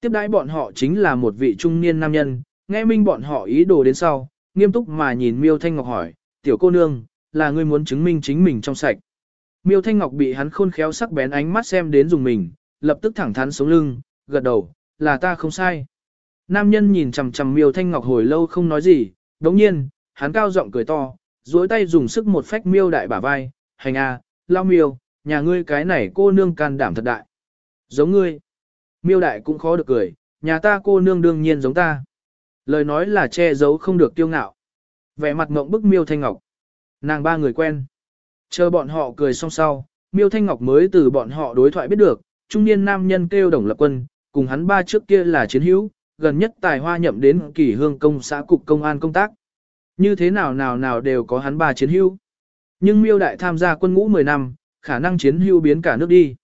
S1: Tiếp đãi bọn họ chính là một vị trung niên nam nhân, nghe minh bọn họ ý đồ đến sau, nghiêm túc mà nhìn miêu thanh ngọc hỏi, tiểu cô nương, là ngươi muốn chứng minh chính mình trong sạch. Miêu thanh ngọc bị hắn khôn khéo sắc bén ánh mắt xem đến dùng mình, lập tức thẳng thắn sống lưng, gật đầu, là ta không sai. Nam nhân nhìn chằm chằm miêu thanh ngọc hồi lâu không nói gì, đống nhiên, hắn cao giọng cười to, duỗi tay dùng sức một phách miêu đại bả vai, hành a, lao miêu, nhà ngươi cái này cô nương can đảm thật đại. Giống ngươi. Miêu đại cũng khó được cười, nhà ta cô nương đương nhiên giống ta. Lời nói là che giấu không được tiêu ngạo. Vẻ mặt ngộng bức miêu thanh ngọc. Nàng ba người quen. Chờ bọn họ cười xong sau, miêu thanh ngọc mới từ bọn họ đối thoại biết được, trung niên nam nhân kêu đồng lập quân, cùng hắn ba trước kia là chiến hữu, gần nhất tài hoa nhậm đến kỳ hương công xã cục công an công tác. Như thế nào nào nào đều có hắn ba chiến hưu, Nhưng miêu đại tham gia quân ngũ 10 năm, khả năng chiến hưu biến cả nước đi.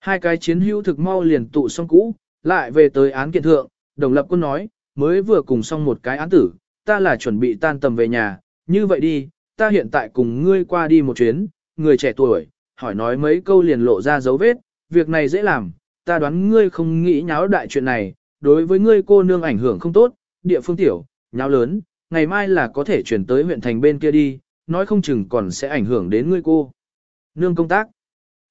S1: Hai cái chiến hưu thực mau liền tụ xong cũ, lại về tới án kiện thượng, đồng lập quân nói, mới vừa cùng xong một cái án tử, ta là chuẩn bị tan tầm về nhà, như vậy đi, ta hiện tại cùng ngươi qua đi một chuyến, người trẻ tuổi, hỏi nói mấy câu liền lộ ra dấu vết, việc này dễ làm, ta đoán ngươi không nghĩ nháo đại chuyện này, đối với ngươi cô nương ảnh hưởng không tốt, địa phương tiểu, nháo lớn, ngày mai là có thể chuyển tới huyện thành bên kia đi, nói không chừng còn sẽ ảnh hưởng đến ngươi cô. Nương công tác.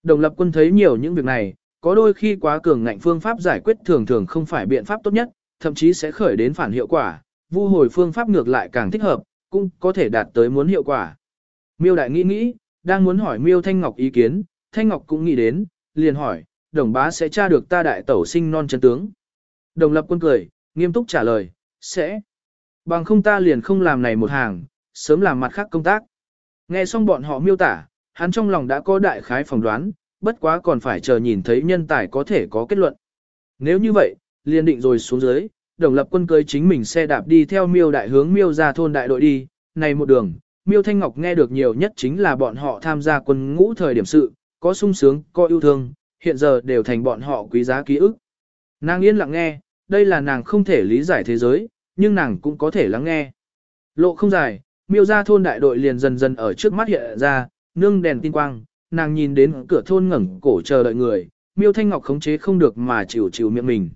S1: Đồng lập quân thấy nhiều những việc này, có đôi khi quá cường ngạnh phương pháp giải quyết thường thường không phải biện pháp tốt nhất, thậm chí sẽ khởi đến phản hiệu quả, vu hồi phương pháp ngược lại càng thích hợp, cũng có thể đạt tới muốn hiệu quả. Miêu đại nghĩ nghĩ, đang muốn hỏi Miêu Thanh Ngọc ý kiến, Thanh Ngọc cũng nghĩ đến, liền hỏi, đồng bá sẽ tra được ta đại tẩu sinh non chân tướng. Đồng lập quân cười, nghiêm túc trả lời, sẽ. Bằng không ta liền không làm này một hàng, sớm làm mặt khác công tác. Nghe xong bọn họ miêu tả, hắn trong lòng đã có đại khái phỏng đoán, bất quá còn phải chờ nhìn thấy nhân tài có thể có kết luận. Nếu như vậy, liền định rồi xuống dưới, đồng lập quân cưới chính mình xe đạp đi theo miêu đại hướng miêu ra thôn đại đội đi, này một đường, miêu thanh ngọc nghe được nhiều nhất chính là bọn họ tham gia quân ngũ thời điểm sự, có sung sướng, có yêu thương, hiện giờ đều thành bọn họ quý giá ký ức. Nàng yên lặng nghe, đây là nàng không thể lý giải thế giới, nhưng nàng cũng có thể lắng nghe. Lộ không dài, miêu ra thôn đại đội liền dần dần ở trước mắt hiện ra, nương đèn tin quang, nàng nhìn đến cửa thôn ngẩng cổ chờ đợi người, Miêu Thanh Ngọc khống chế không được mà chịu chịu miệng mình.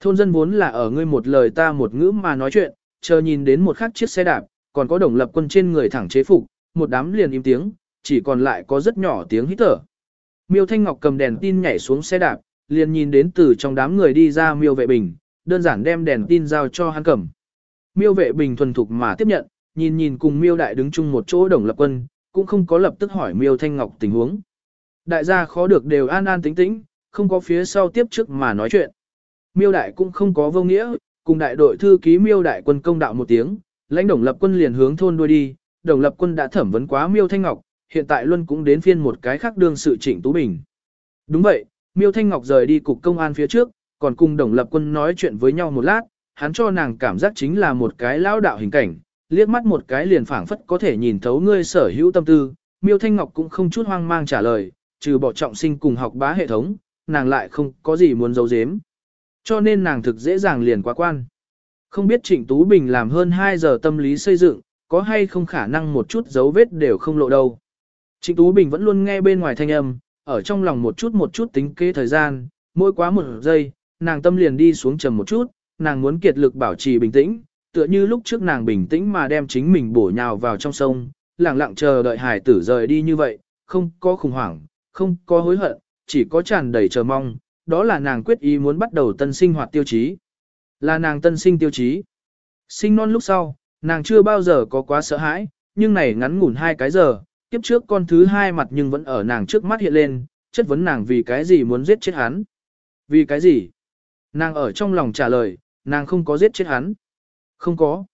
S1: Thôn dân vốn là ở ngươi một lời ta một ngữ mà nói chuyện, chờ nhìn đến một khắc chiếc xe đạp, còn có đồng lập quân trên người thẳng chế phục, một đám liền im tiếng, chỉ còn lại có rất nhỏ tiếng hít thở. Miêu Thanh Ngọc cầm đèn tin nhảy xuống xe đạp, liền nhìn đến từ trong đám người đi ra Miêu Vệ Bình, đơn giản đem đèn tin giao cho hắn cầm. Miêu Vệ Bình thuần thục mà tiếp nhận, nhìn nhìn cùng Miêu Đại đứng chung một chỗ đồng lập quân, cũng không có lập tức hỏi Miêu Thanh Ngọc tình huống. Đại gia khó được đều an an tĩnh tĩnh, không có phía sau tiếp trước mà nói chuyện. Miêu Đại cũng không có vô nghĩa, cùng đại đội thư ký Miêu Đại quân công đạo một tiếng, lãnh đồng lập quân liền hướng thôn đuôi đi, đồng lập quân đã thẩm vấn quá Miêu Thanh Ngọc, hiện tại Luân cũng đến phiên một cái khác đương sự Trịnh Tú Bình. Đúng vậy, Miêu Thanh Ngọc rời đi cục công an phía trước, còn cùng đồng lập quân nói chuyện với nhau một lát, hắn cho nàng cảm giác chính là một cái lão đạo hình cảnh, liếc mắt một cái liền phảng phất có thể nhìn thấu ngươi sở hữu tâm tư. Miêu Thanh Ngọc cũng không chút hoang mang trả lời, trừ bỏ trọng sinh cùng học bá hệ thống, nàng lại không có gì muốn giấu giếm. Cho nên nàng thực dễ dàng liền quá quan. Không biết Trịnh Tú Bình làm hơn 2 giờ tâm lý xây dựng, có hay không khả năng một chút dấu vết đều không lộ đâu. Trịnh Tú Bình vẫn luôn nghe bên ngoài thanh âm, ở trong lòng một chút một chút tính kế thời gian, mỗi quá một giây, nàng tâm liền đi xuống trầm một chút, nàng muốn kiệt lực bảo trì bình tĩnh, tựa như lúc trước nàng bình tĩnh mà đem chính mình bổ nhào vào trong sông, lặng lặng chờ đợi hải tử rời đi như vậy, không có khủng hoảng, không có hối hận, chỉ có tràn đầy chờ mong, đó là nàng quyết ý muốn bắt đầu tân sinh hoạt tiêu chí. Là nàng tân sinh tiêu chí. Sinh non lúc sau, nàng chưa bao giờ có quá sợ hãi, nhưng này ngắn ngủn hai cái giờ, Kiếp trước con thứ hai mặt nhưng vẫn ở nàng trước mắt hiện lên, chất vấn nàng vì cái gì muốn giết chết hắn. Vì cái gì? Nàng ở trong lòng trả lời, nàng không có giết chết hắn. Không có.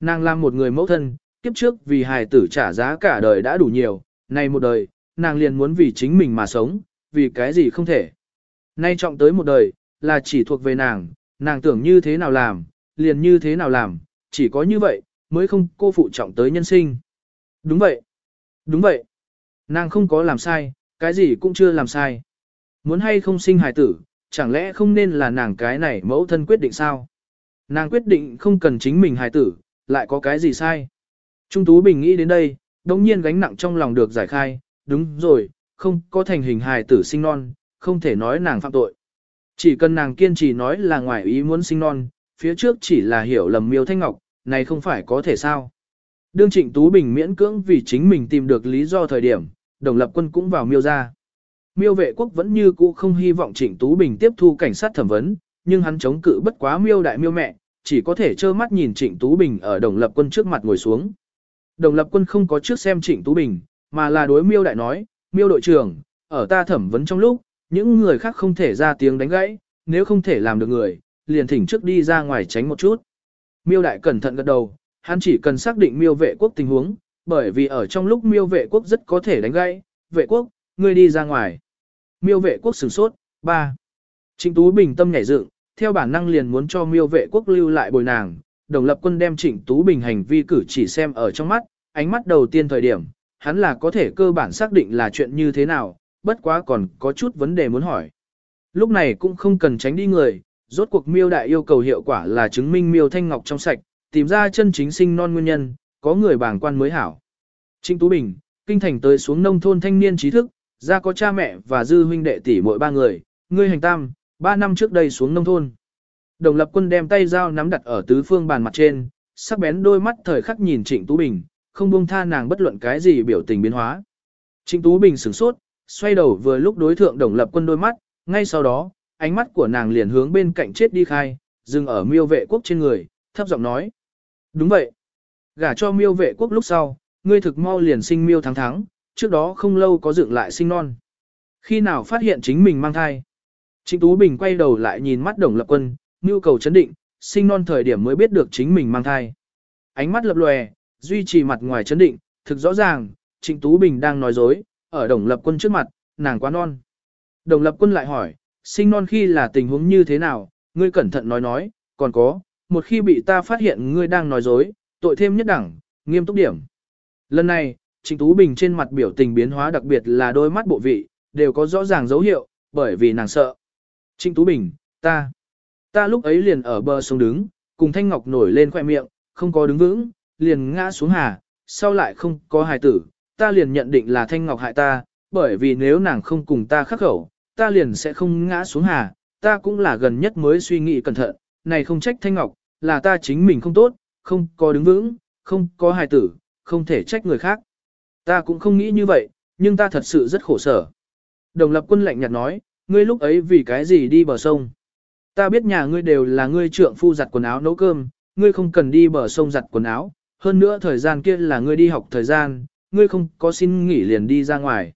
S1: Nàng làm một người mẫu thân, kiếp trước vì hài tử trả giá cả đời đã đủ nhiều, nay một đời, nàng liền muốn vì chính mình mà sống, vì cái gì không thể. Nay trọng tới một đời, là chỉ thuộc về nàng, nàng tưởng như thế nào làm, liền như thế nào làm, chỉ có như vậy, mới không cô phụ trọng tới nhân sinh. Đúng vậy. Đúng vậy. Nàng không có làm sai, cái gì cũng chưa làm sai. Muốn hay không sinh hài tử, chẳng lẽ không nên là nàng cái này mẫu thân quyết định sao? Nàng quyết định không cần chính mình hài tử, lại có cái gì sai? Trung Tú Bình nghĩ đến đây, đồng nhiên gánh nặng trong lòng được giải khai, đúng rồi, không có thành hình hài tử sinh non, không thể nói nàng phạm tội. Chỉ cần nàng kiên trì nói là ngoài ý muốn sinh non, phía trước chỉ là hiểu lầm miêu thanh ngọc, này không phải có thể sao. Đương Trịnh Tú Bình miễn cưỡng vì chính mình tìm được lý do thời điểm, đồng lập quân cũng vào miêu ra. Miêu vệ quốc vẫn như cũ không hy vọng Trịnh Tú Bình tiếp thu cảnh sát thẩm vấn, nhưng hắn chống cự bất quá miêu đại miêu mẹ, chỉ có thể trơ mắt nhìn Trịnh Tú Bình ở đồng lập quân trước mặt ngồi xuống. Đồng lập quân không có trước xem Trịnh Tú Bình, mà là đối miêu đại nói, miêu đội trưởng, ở ta thẩm vấn trong lúc, những người khác không thể ra tiếng đánh gãy, nếu không thể làm được người, liền thỉnh trước đi ra ngoài tránh một chút. Miêu đại cẩn thận gật đầu, hắn chỉ cần xác định miêu vệ quốc tình huống, bởi vì ở trong lúc miêu vệ quốc rất có thể đánh gãy, vệ quốc, ngươi đi ra ngoài. Miêu vệ quốc sửng sốt, ba, Trịnh Tú Bình tâm nhảy dựng, theo bản năng liền muốn cho miêu vệ quốc lưu lại bồi nàng, đồng lập quân đem Trịnh Tú Bình hành vi cử chỉ xem ở trong mắt, ánh mắt đầu tiên thời điểm, hắn là có thể cơ bản xác định là chuyện như thế nào, bất quá còn có chút vấn đề muốn hỏi. Lúc này cũng không cần tránh đi người, rốt cuộc miêu đại yêu cầu hiệu quả là chứng minh miêu thanh ngọc trong sạch, tìm ra chân chính sinh non nguyên nhân, có người bảng quan mới hảo. Trịnh Tú Bình, kinh thành tới xuống nông thôn thanh niên trí thức, ra có cha mẹ và dư huynh đệ tỷ mỗi ba người, ngươi hành tam, ba năm trước đây xuống nông thôn. Đồng lập quân đem tay dao nắm đặt ở tứ phương bàn mặt trên, sắc bén đôi mắt thời khắc nhìn Trịnh Tú Bình, không buông tha nàng bất luận cái gì biểu tình biến hóa. Trịnh Tú Bình sửng sốt, xoay đầu vừa lúc đối thượng đồng lập quân đôi mắt, ngay sau đó, ánh mắt của nàng liền hướng bên cạnh chết đi khai, dừng ở miêu vệ quốc trên người, thấp giọng nói. Đúng vậy. Gả cho miêu vệ quốc lúc sau, ngươi thực mau liền sinh miêu thắng thắng, trước đó không lâu có dựng lại sinh non. Khi nào phát hiện chính mình mang thai? Trịnh Tú Bình quay đầu lại nhìn mắt đồng lập quân, nhu cầu chấn định, sinh non thời điểm mới biết được chính mình mang thai. Ánh mắt lập lòe, duy trì mặt ngoài chấn định, thực rõ ràng, Trịnh Tú Bình đang nói dối, ở đồng lập quân trước mặt, nàng quá non. Đồng lập quân lại hỏi, sinh non khi là tình huống như thế nào, ngươi cẩn thận nói nói, còn có, một khi bị ta phát hiện ngươi đang nói dối, tội thêm nhất đẳng, nghiêm túc điểm. Lần này, Trịnh Tú Bình trên mặt biểu tình biến hóa đặc biệt là đôi mắt bộ vị, đều có rõ ràng dấu hiệu, bởi vì nàng sợ. Trịnh Tú Bình, ta, ta lúc ấy liền ở bờ sông đứng, cùng Thanh Ngọc nổi lên khoe miệng, không có đứng vững, liền ngã xuống hà, sau lại không có hài tử, ta liền nhận định là Thanh Ngọc hại ta, bởi vì nếu nàng không cùng ta khắc khẩu, ta liền sẽ không ngã xuống hà, ta cũng là gần nhất mới suy nghĩ cẩn thận, này không trách Thanh Ngọc, là ta chính mình không tốt, không có đứng vững, không có hài tử, không thể trách người khác. Ta cũng không nghĩ như vậy, nhưng ta thật sự rất khổ sở. Đồng lập quân lạnh nhạt nói, ngươi lúc ấy vì cái gì đi bờ sông? Ta biết nhà ngươi đều là ngươi trượng phu giặt quần áo nấu cơm, ngươi không cần đi bờ sông giặt quần áo, hơn nữa thời gian kia là ngươi đi học thời gian, ngươi không có xin nghỉ liền đi ra ngoài.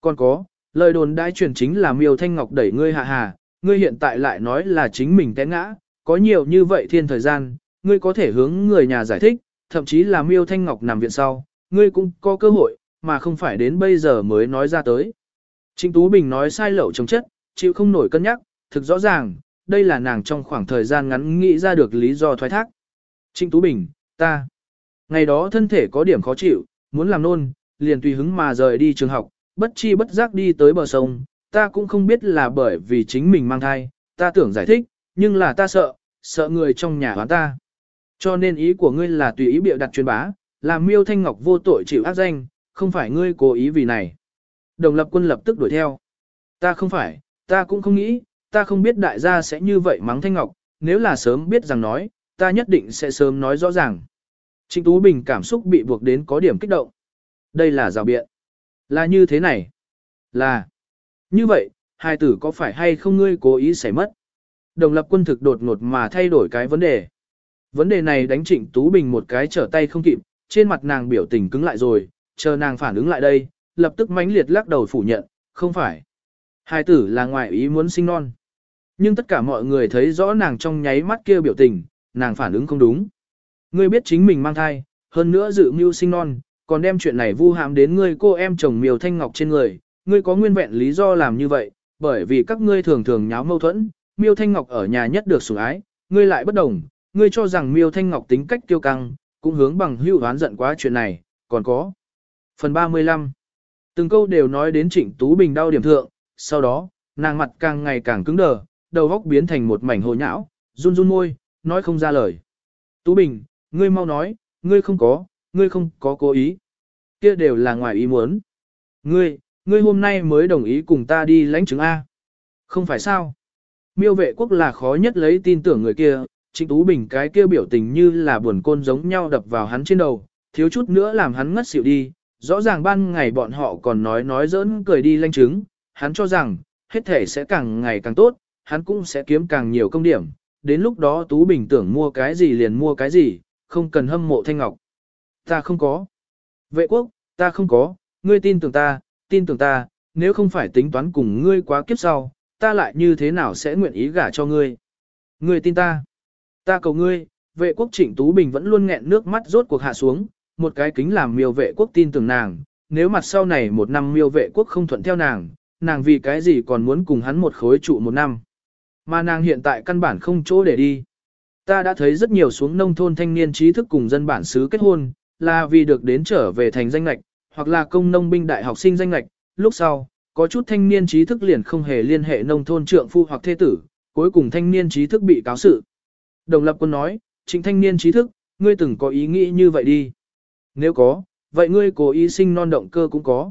S1: Còn có, lời đồn đãi truyền chính là miêu thanh ngọc đẩy ngươi hạ hà, ngươi hiện tại lại nói là chính mình té ngã, có nhiều như vậy thiên thời gian, ngươi có thể hướng người nhà giải thích, thậm chí là miêu thanh ngọc nằm viện sau, ngươi cũng có cơ hội, mà không phải đến bây giờ mới nói ra tới. Trịnh Tú Bình nói sai lậu chống chất, chịu không nổi cân nhắc, thực rõ ràng, đây là nàng trong khoảng thời gian ngắn nghĩ ra được lý do thoái thác. Trịnh Tú Bình, ta, ngày đó thân thể có điểm khó chịu, muốn làm nôn, liền tùy hứng mà rời đi trường học, bất chi bất giác đi tới bờ sông, ta cũng không biết là bởi vì chính mình mang thai, ta tưởng giải thích, nhưng là ta sợ, sợ người trong nhà hoán ta. Cho nên ý của ngươi là tùy ý bịa đặt truyền bá, làm miêu thanh ngọc vô tội chịu ác danh, không phải ngươi cố ý vì này. Đồng lập quân lập tức đuổi theo. Ta không phải, ta cũng không nghĩ, ta không biết đại gia sẽ như vậy mắng thanh ngọc, nếu là sớm biết rằng nói, ta nhất định sẽ sớm nói rõ ràng. Trịnh Tú Bình cảm xúc bị buộc đến có điểm kích động. Đây là rào biện. Là như thế này. Là. Như vậy, hai tử có phải hay không ngươi cố ý xảy mất? Đồng lập quân thực đột ngột mà thay đổi cái vấn đề. Vấn đề này đánh Trịnh Tú Bình một cái trở tay không kịp, trên mặt nàng biểu tình cứng lại rồi, chờ nàng phản ứng lại đây, lập tức mãnh liệt lắc đầu phủ nhận, không phải. Hai tử là ngoại ý muốn sinh non. Nhưng tất cả mọi người thấy rõ nàng trong nháy mắt kia biểu tình, nàng phản ứng không đúng. Ngươi biết chính mình mang thai, hơn nữa dự mưu sinh non, còn đem chuyện này vu hãm đến ngươi cô em chồng miều thanh ngọc trên người, ngươi có nguyên vẹn lý do làm như vậy, bởi vì các ngươi thường thường nháo mâu thuẫn, miêu thanh ngọc ở nhà nhất được sủng ái, ngươi lại bất đồng, ngươi cho rằng miêu thanh ngọc tính cách tiêu căng, cũng hướng bằng hưu oán giận quá chuyện này, còn có. Phần 35 Từng câu đều nói đến trịnh Tú Bình đau điểm thượng, sau đó, nàng mặt càng ngày càng cứng đờ, đầu góc biến thành một mảnh hồ nhão, run run môi, nói không ra lời. Tú Bình, ngươi mau nói, ngươi không có, ngươi không có cố ý. Kia đều là ngoài ý muốn. Ngươi, ngươi hôm nay mới đồng ý cùng ta đi lãnh chứng A. Không phải sao? Miêu vệ quốc là khó nhất lấy tin tưởng người kia, Trịnh Tú Bình cái kia biểu tình như là buồn côn giống nhau đập vào hắn trên đầu, thiếu chút nữa làm hắn ngất xỉu đi. Rõ ràng ban ngày bọn họ còn nói nói giỡn cười đi lanh chứng, hắn cho rằng, hết thể sẽ càng ngày càng tốt, hắn cũng sẽ kiếm càng nhiều công điểm. Đến lúc đó Tú Bình tưởng mua cái gì liền mua cái gì, không cần hâm mộ Thanh Ngọc. Ta không có. Vệ quốc, ta không có, ngươi tin tưởng ta, tin tưởng ta, nếu không phải tính toán cùng ngươi quá kiếp sau, ta lại như thế nào sẽ nguyện ý gả cho ngươi. Ngươi tin ta. Ta cầu ngươi, vệ quốc trịnh Tú Bình vẫn luôn nghẹn nước mắt rốt cuộc hạ xuống, một cái kính làm miêu vệ quốc tin tưởng nàng, nếu mặt sau này một năm miêu vệ quốc không thuận theo nàng, nàng vì cái gì còn muốn cùng hắn một khối trụ một năm. Mà nàng hiện tại căn bản không chỗ để đi. Ta đã thấy rất nhiều xuống nông thôn thanh niên trí thức cùng dân bản xứ kết hôn, là vì được đến trở về thành danh lạch, hoặc là công nông binh đại học sinh danh lạch. Lúc sau, có chút thanh niên trí thức liền không hề liên hệ nông thôn trượng phu hoặc thê tử, cuối cùng thanh niên trí thức bị cáo sự. Đồng lập quân nói, trịnh thanh niên trí thức, ngươi từng có ý nghĩ như vậy đi. Nếu có, vậy ngươi cố ý sinh non động cơ cũng có.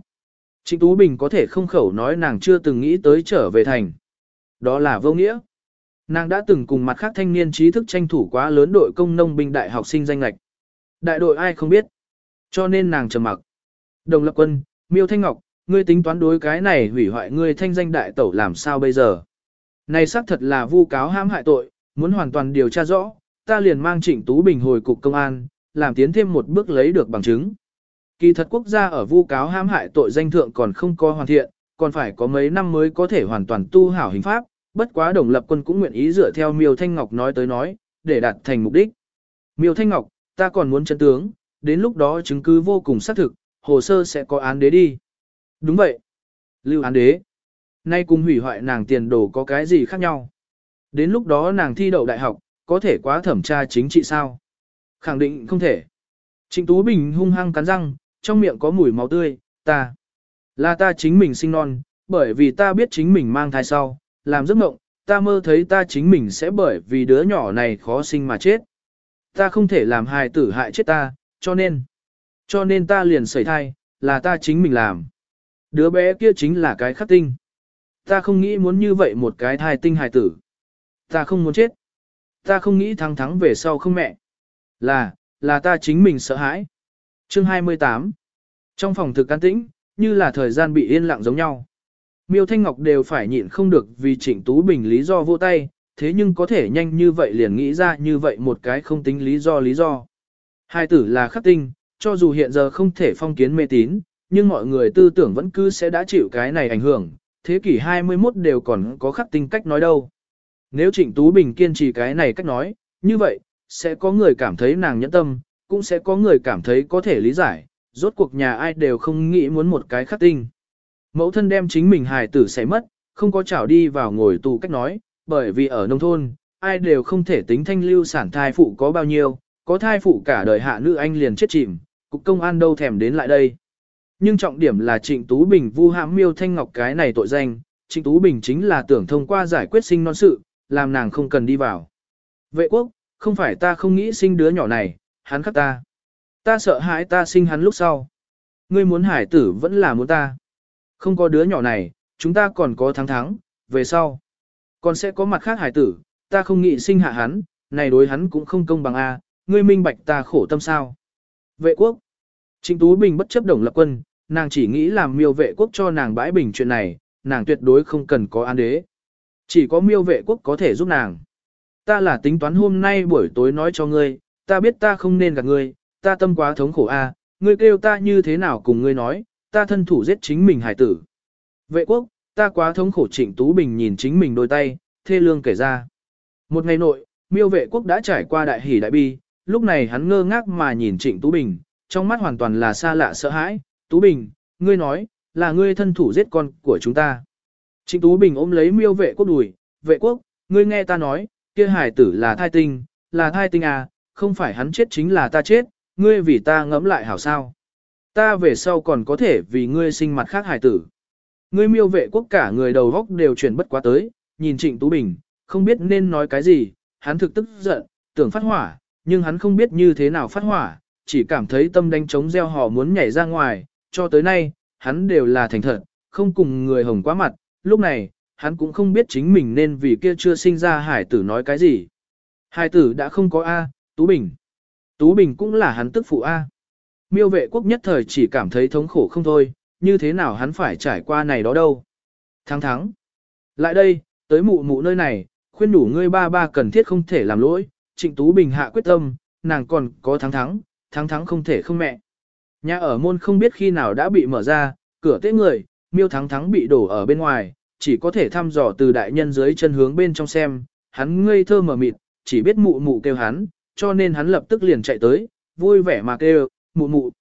S1: Trịnh Tú Bình có thể không khẩu nói nàng chưa từng nghĩ tới trở về thành. Đó là vô nghĩa. Nàng đã từng cùng mặt khác thanh niên trí thức tranh thủ quá lớn đội công nông binh đại học sinh danh lạch. Đại đội ai không biết. Cho nên nàng trầm mặc. Đồng lập quân, miêu thanh ngọc, ngươi tính toán đối cái này hủy hoại ngươi thanh danh đại tẩu làm sao bây giờ. Này xác thật là vu cáo hãm hại tội, muốn hoàn toàn điều tra rõ, ta liền mang trịnh Tú Bình hồi cục công an, làm tiến thêm một bước lấy được bằng chứng. Kỳ thật quốc gia ở vu cáo hãm hại tội danh thượng còn không có hoàn thiện, còn phải có mấy năm mới có thể hoàn toàn tu hảo hình pháp, bất quá đồng lập quân cũng nguyện ý dựa theo Miêu Thanh Ngọc nói tới nói, để đạt thành mục đích. Miêu Thanh Ngọc, ta còn muốn chân tướng, đến lúc đó chứng cứ vô cùng xác thực, hồ sơ sẽ có án đế đi. Đúng vậy. Lưu án đế. Nay cùng hủy hoại nàng tiền đồ có cái gì khác nhau. Đến lúc đó nàng thi đậu đại học, có thể quá thẩm tra chính trị sao? Khẳng định không thể. Trịnh Tú Bình hung hăng cắn răng, trong miệng có mùi máu tươi, ta. Là ta chính mình sinh non, bởi vì ta biết chính mình mang thai sau, làm giấc mộng, ta mơ thấy ta chính mình sẽ bởi vì đứa nhỏ này khó sinh mà chết. Ta không thể làm hài tử hại chết ta, cho nên, cho nên ta liền sẩy thai, là ta chính mình làm. Đứa bé kia chính là cái khắc tinh. Ta không nghĩ muốn như vậy một cái thai tinh hài tử. Ta không muốn chết. Ta không nghĩ thắng thắng về sau không mẹ. Là, là ta chính mình sợ hãi. Chương 28 Trong phòng thực an tĩnh, như là thời gian bị yên lặng giống nhau. Miêu Thanh Ngọc đều phải nhịn không được vì Trịnh Tú Bình lý do vô tay, thế nhưng có thể nhanh như vậy liền nghĩ ra như vậy một cái không tính lý do lý do. Hai tử là khắc tinh, cho dù hiện giờ không thể phong kiến mê tín, nhưng mọi người tư tưởng vẫn cứ sẽ đã chịu cái này ảnh hưởng, thế kỷ 21 đều còn có khắc tinh cách nói đâu. Nếu Trịnh Tú Bình kiên trì cái này cách nói, như vậy, sẽ có người cảm thấy nàng nhẫn tâm, cũng sẽ có người cảm thấy có thể lý giải, rốt cuộc nhà ai đều không nghĩ muốn một cái khắc tinh. Mẫu thân đem chính mình hài tử sẽ mất, không có chảo đi vào ngồi tù cách nói, bởi vì ở nông thôn, ai đều không thể tính thanh lưu sản thai phụ có bao nhiêu, có thai phụ cả đời hạ nữ anh liền chết chìm, cục công an đâu thèm đến lại đây. Nhưng trọng điểm là Trịnh Tú Bình vu hãm miêu thanh ngọc cái này tội danh, Trịnh Tú Bình chính là tưởng thông qua giải quyết sinh non sự, làm nàng không cần đi vào. Vệ quốc, không phải ta không nghĩ sinh đứa nhỏ này, hắn khắc ta. Ta sợ hãi ta sinh hắn lúc sau. Ngươi muốn hải tử vẫn là muốn ta. Không có đứa nhỏ này, chúng ta còn có thắng thắng, về sau. Còn sẽ có mặt khác hải tử, ta không nghĩ sinh hạ hắn, này đối hắn cũng không công bằng a. ngươi minh bạch ta khổ tâm sao. Vệ quốc. Trịnh Tú Bình bất chấp đồng lập quân, nàng chỉ nghĩ làm miêu vệ quốc cho nàng bãi bình chuyện này, nàng tuyệt đối không cần có an đế. Chỉ có miêu vệ quốc có thể giúp nàng. Ta là tính toán hôm nay buổi tối nói cho ngươi, ta biết ta không nên gặp ngươi, ta tâm quá thống khổ a, ngươi kêu ta như thế nào cùng ngươi nói, ta thân thủ giết chính mình hải tử. Vệ quốc, ta quá thống khổ trịnh Tú Bình nhìn chính mình đôi tay, thê lương kể ra. Một ngày nội, miêu vệ quốc đã trải qua đại hỷ đại bi, lúc này hắn ngơ ngác mà nhìn trịnh Tú Bình, trong mắt hoàn toàn là xa lạ sợ hãi. Tú Bình, ngươi nói, là ngươi thân thủ giết con của chúng ta. Trịnh Tú Bình ôm lấy miêu vệ quốc đùi, vệ quốc, ngươi nghe ta nói, kia hải tử là thai tinh, là thai tinh à, không phải hắn chết chính là ta chết, ngươi vì ta ngẫm lại hảo sao. Ta về sau còn có thể vì ngươi sinh mặt khác hải tử. Ngươi miêu vệ quốc cả người đầu góc đều chuyển bất quá tới, nhìn Trịnh Tú Bình, không biết nên nói cái gì, hắn thực tức giận, tưởng phát hỏa, nhưng hắn không biết như thế nào phát hỏa, chỉ cảm thấy tâm đánh trống gieo họ muốn nhảy ra ngoài, cho tới nay, hắn đều là thành thật, không cùng người hồng quá mặt, lúc này, hắn cũng không biết chính mình nên vì kia chưa sinh ra hải tử nói cái gì. Hải tử đã không có A, Tú Bình. Tú Bình cũng là hắn tức phụ A. Miêu vệ quốc nhất thời chỉ cảm thấy thống khổ không thôi, như thế nào hắn phải trải qua này đó đâu. Thắng thắng. Lại đây, tới mụ mụ nơi này, khuyên đủ ngươi ba ba cần thiết không thể làm lỗi, trịnh Tú Bình hạ quyết tâm, nàng còn có thắng thắng, thắng thắng không thể không mẹ. Nhà ở môn không biết khi nào đã bị mở ra, cửa tế người, miêu thắng thắng bị đổ ở bên ngoài, chỉ có thể thăm dò từ đại nhân dưới chân hướng bên trong xem, hắn ngây thơ mở mịt, chỉ biết mụ mụ kêu hắn, cho nên hắn lập tức liền chạy tới, vui vẻ mà kêu, mụ mụ.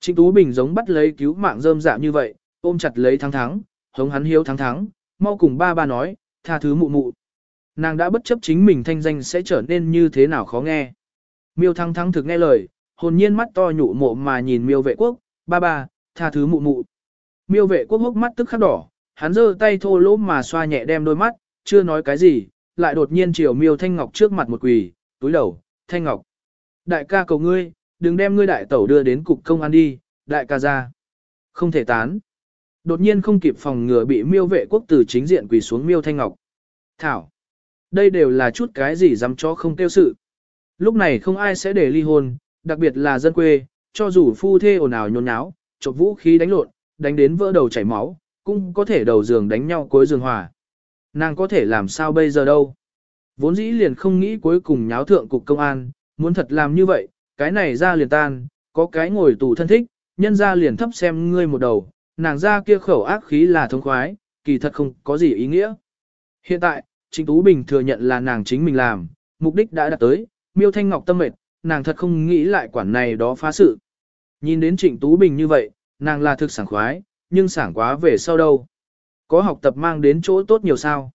S1: Trịnh Tú Bình giống bắt lấy cứu mạng rơm dạ như vậy, ôm chặt lấy thắng thắng, hống hắn hiếu thắng thắng, mau cùng ba ba nói, tha thứ mụ mụ. Nàng đã bất chấp chính mình thanh danh sẽ trở nên như thế nào khó nghe. Miêu thắng thắng thực nghe lời, hồn nhiên mắt to nhụ mộ mà nhìn miêu vệ quốc, ba ba, tha thứ mụ mụ. Miêu vệ quốc hốc mắt tức khắc đỏ, hắn giơ tay thô lỗ mà xoa nhẹ đem đôi mắt, chưa nói cái gì, lại đột nhiên chiều miêu thanh ngọc trước mặt một quỳ, túi đầu, thanh ngọc. Đại ca cầu ngươi, đừng đem ngươi đại tẩu đưa đến cục công an đi, đại ca ra. Không thể tán. Đột nhiên không kịp phòng ngừa bị miêu vệ quốc từ chính diện quỳ xuống miêu thanh ngọc. Thảo. Đây đều là chút cái gì dám cho không tiêu sự. Lúc này không ai sẽ để ly hôn, đặc biệt là dân quê, cho dù phu thê ồn ào nhốn nháo, chộp vũ khí đánh lộn, đánh đến vỡ đầu chảy máu, cũng có thể đầu giường đánh nhau cuối giường hòa. Nàng có thể làm sao bây giờ đâu. Vốn dĩ liền không nghĩ cuối cùng nháo thượng cục công an, muốn thật làm như vậy, cái này ra liền tan, có cái ngồi tù thân thích, nhân ra liền thấp xem ngươi một đầu, nàng ra kia khẩu ác khí là thông khoái, kỳ thật không có gì ý nghĩa. Hiện tại, Trịnh Tú Bình thừa nhận là nàng chính mình làm, mục đích đã đạt tới, miêu thanh ngọc tâm mệt, nàng thật không nghĩ lại quản này đó phá sự. Nhìn đến Trịnh Tú Bình như vậy, nàng là thực sảng khoái, nhưng sảng quá về sau đâu. Có học tập mang đến chỗ tốt nhiều sao?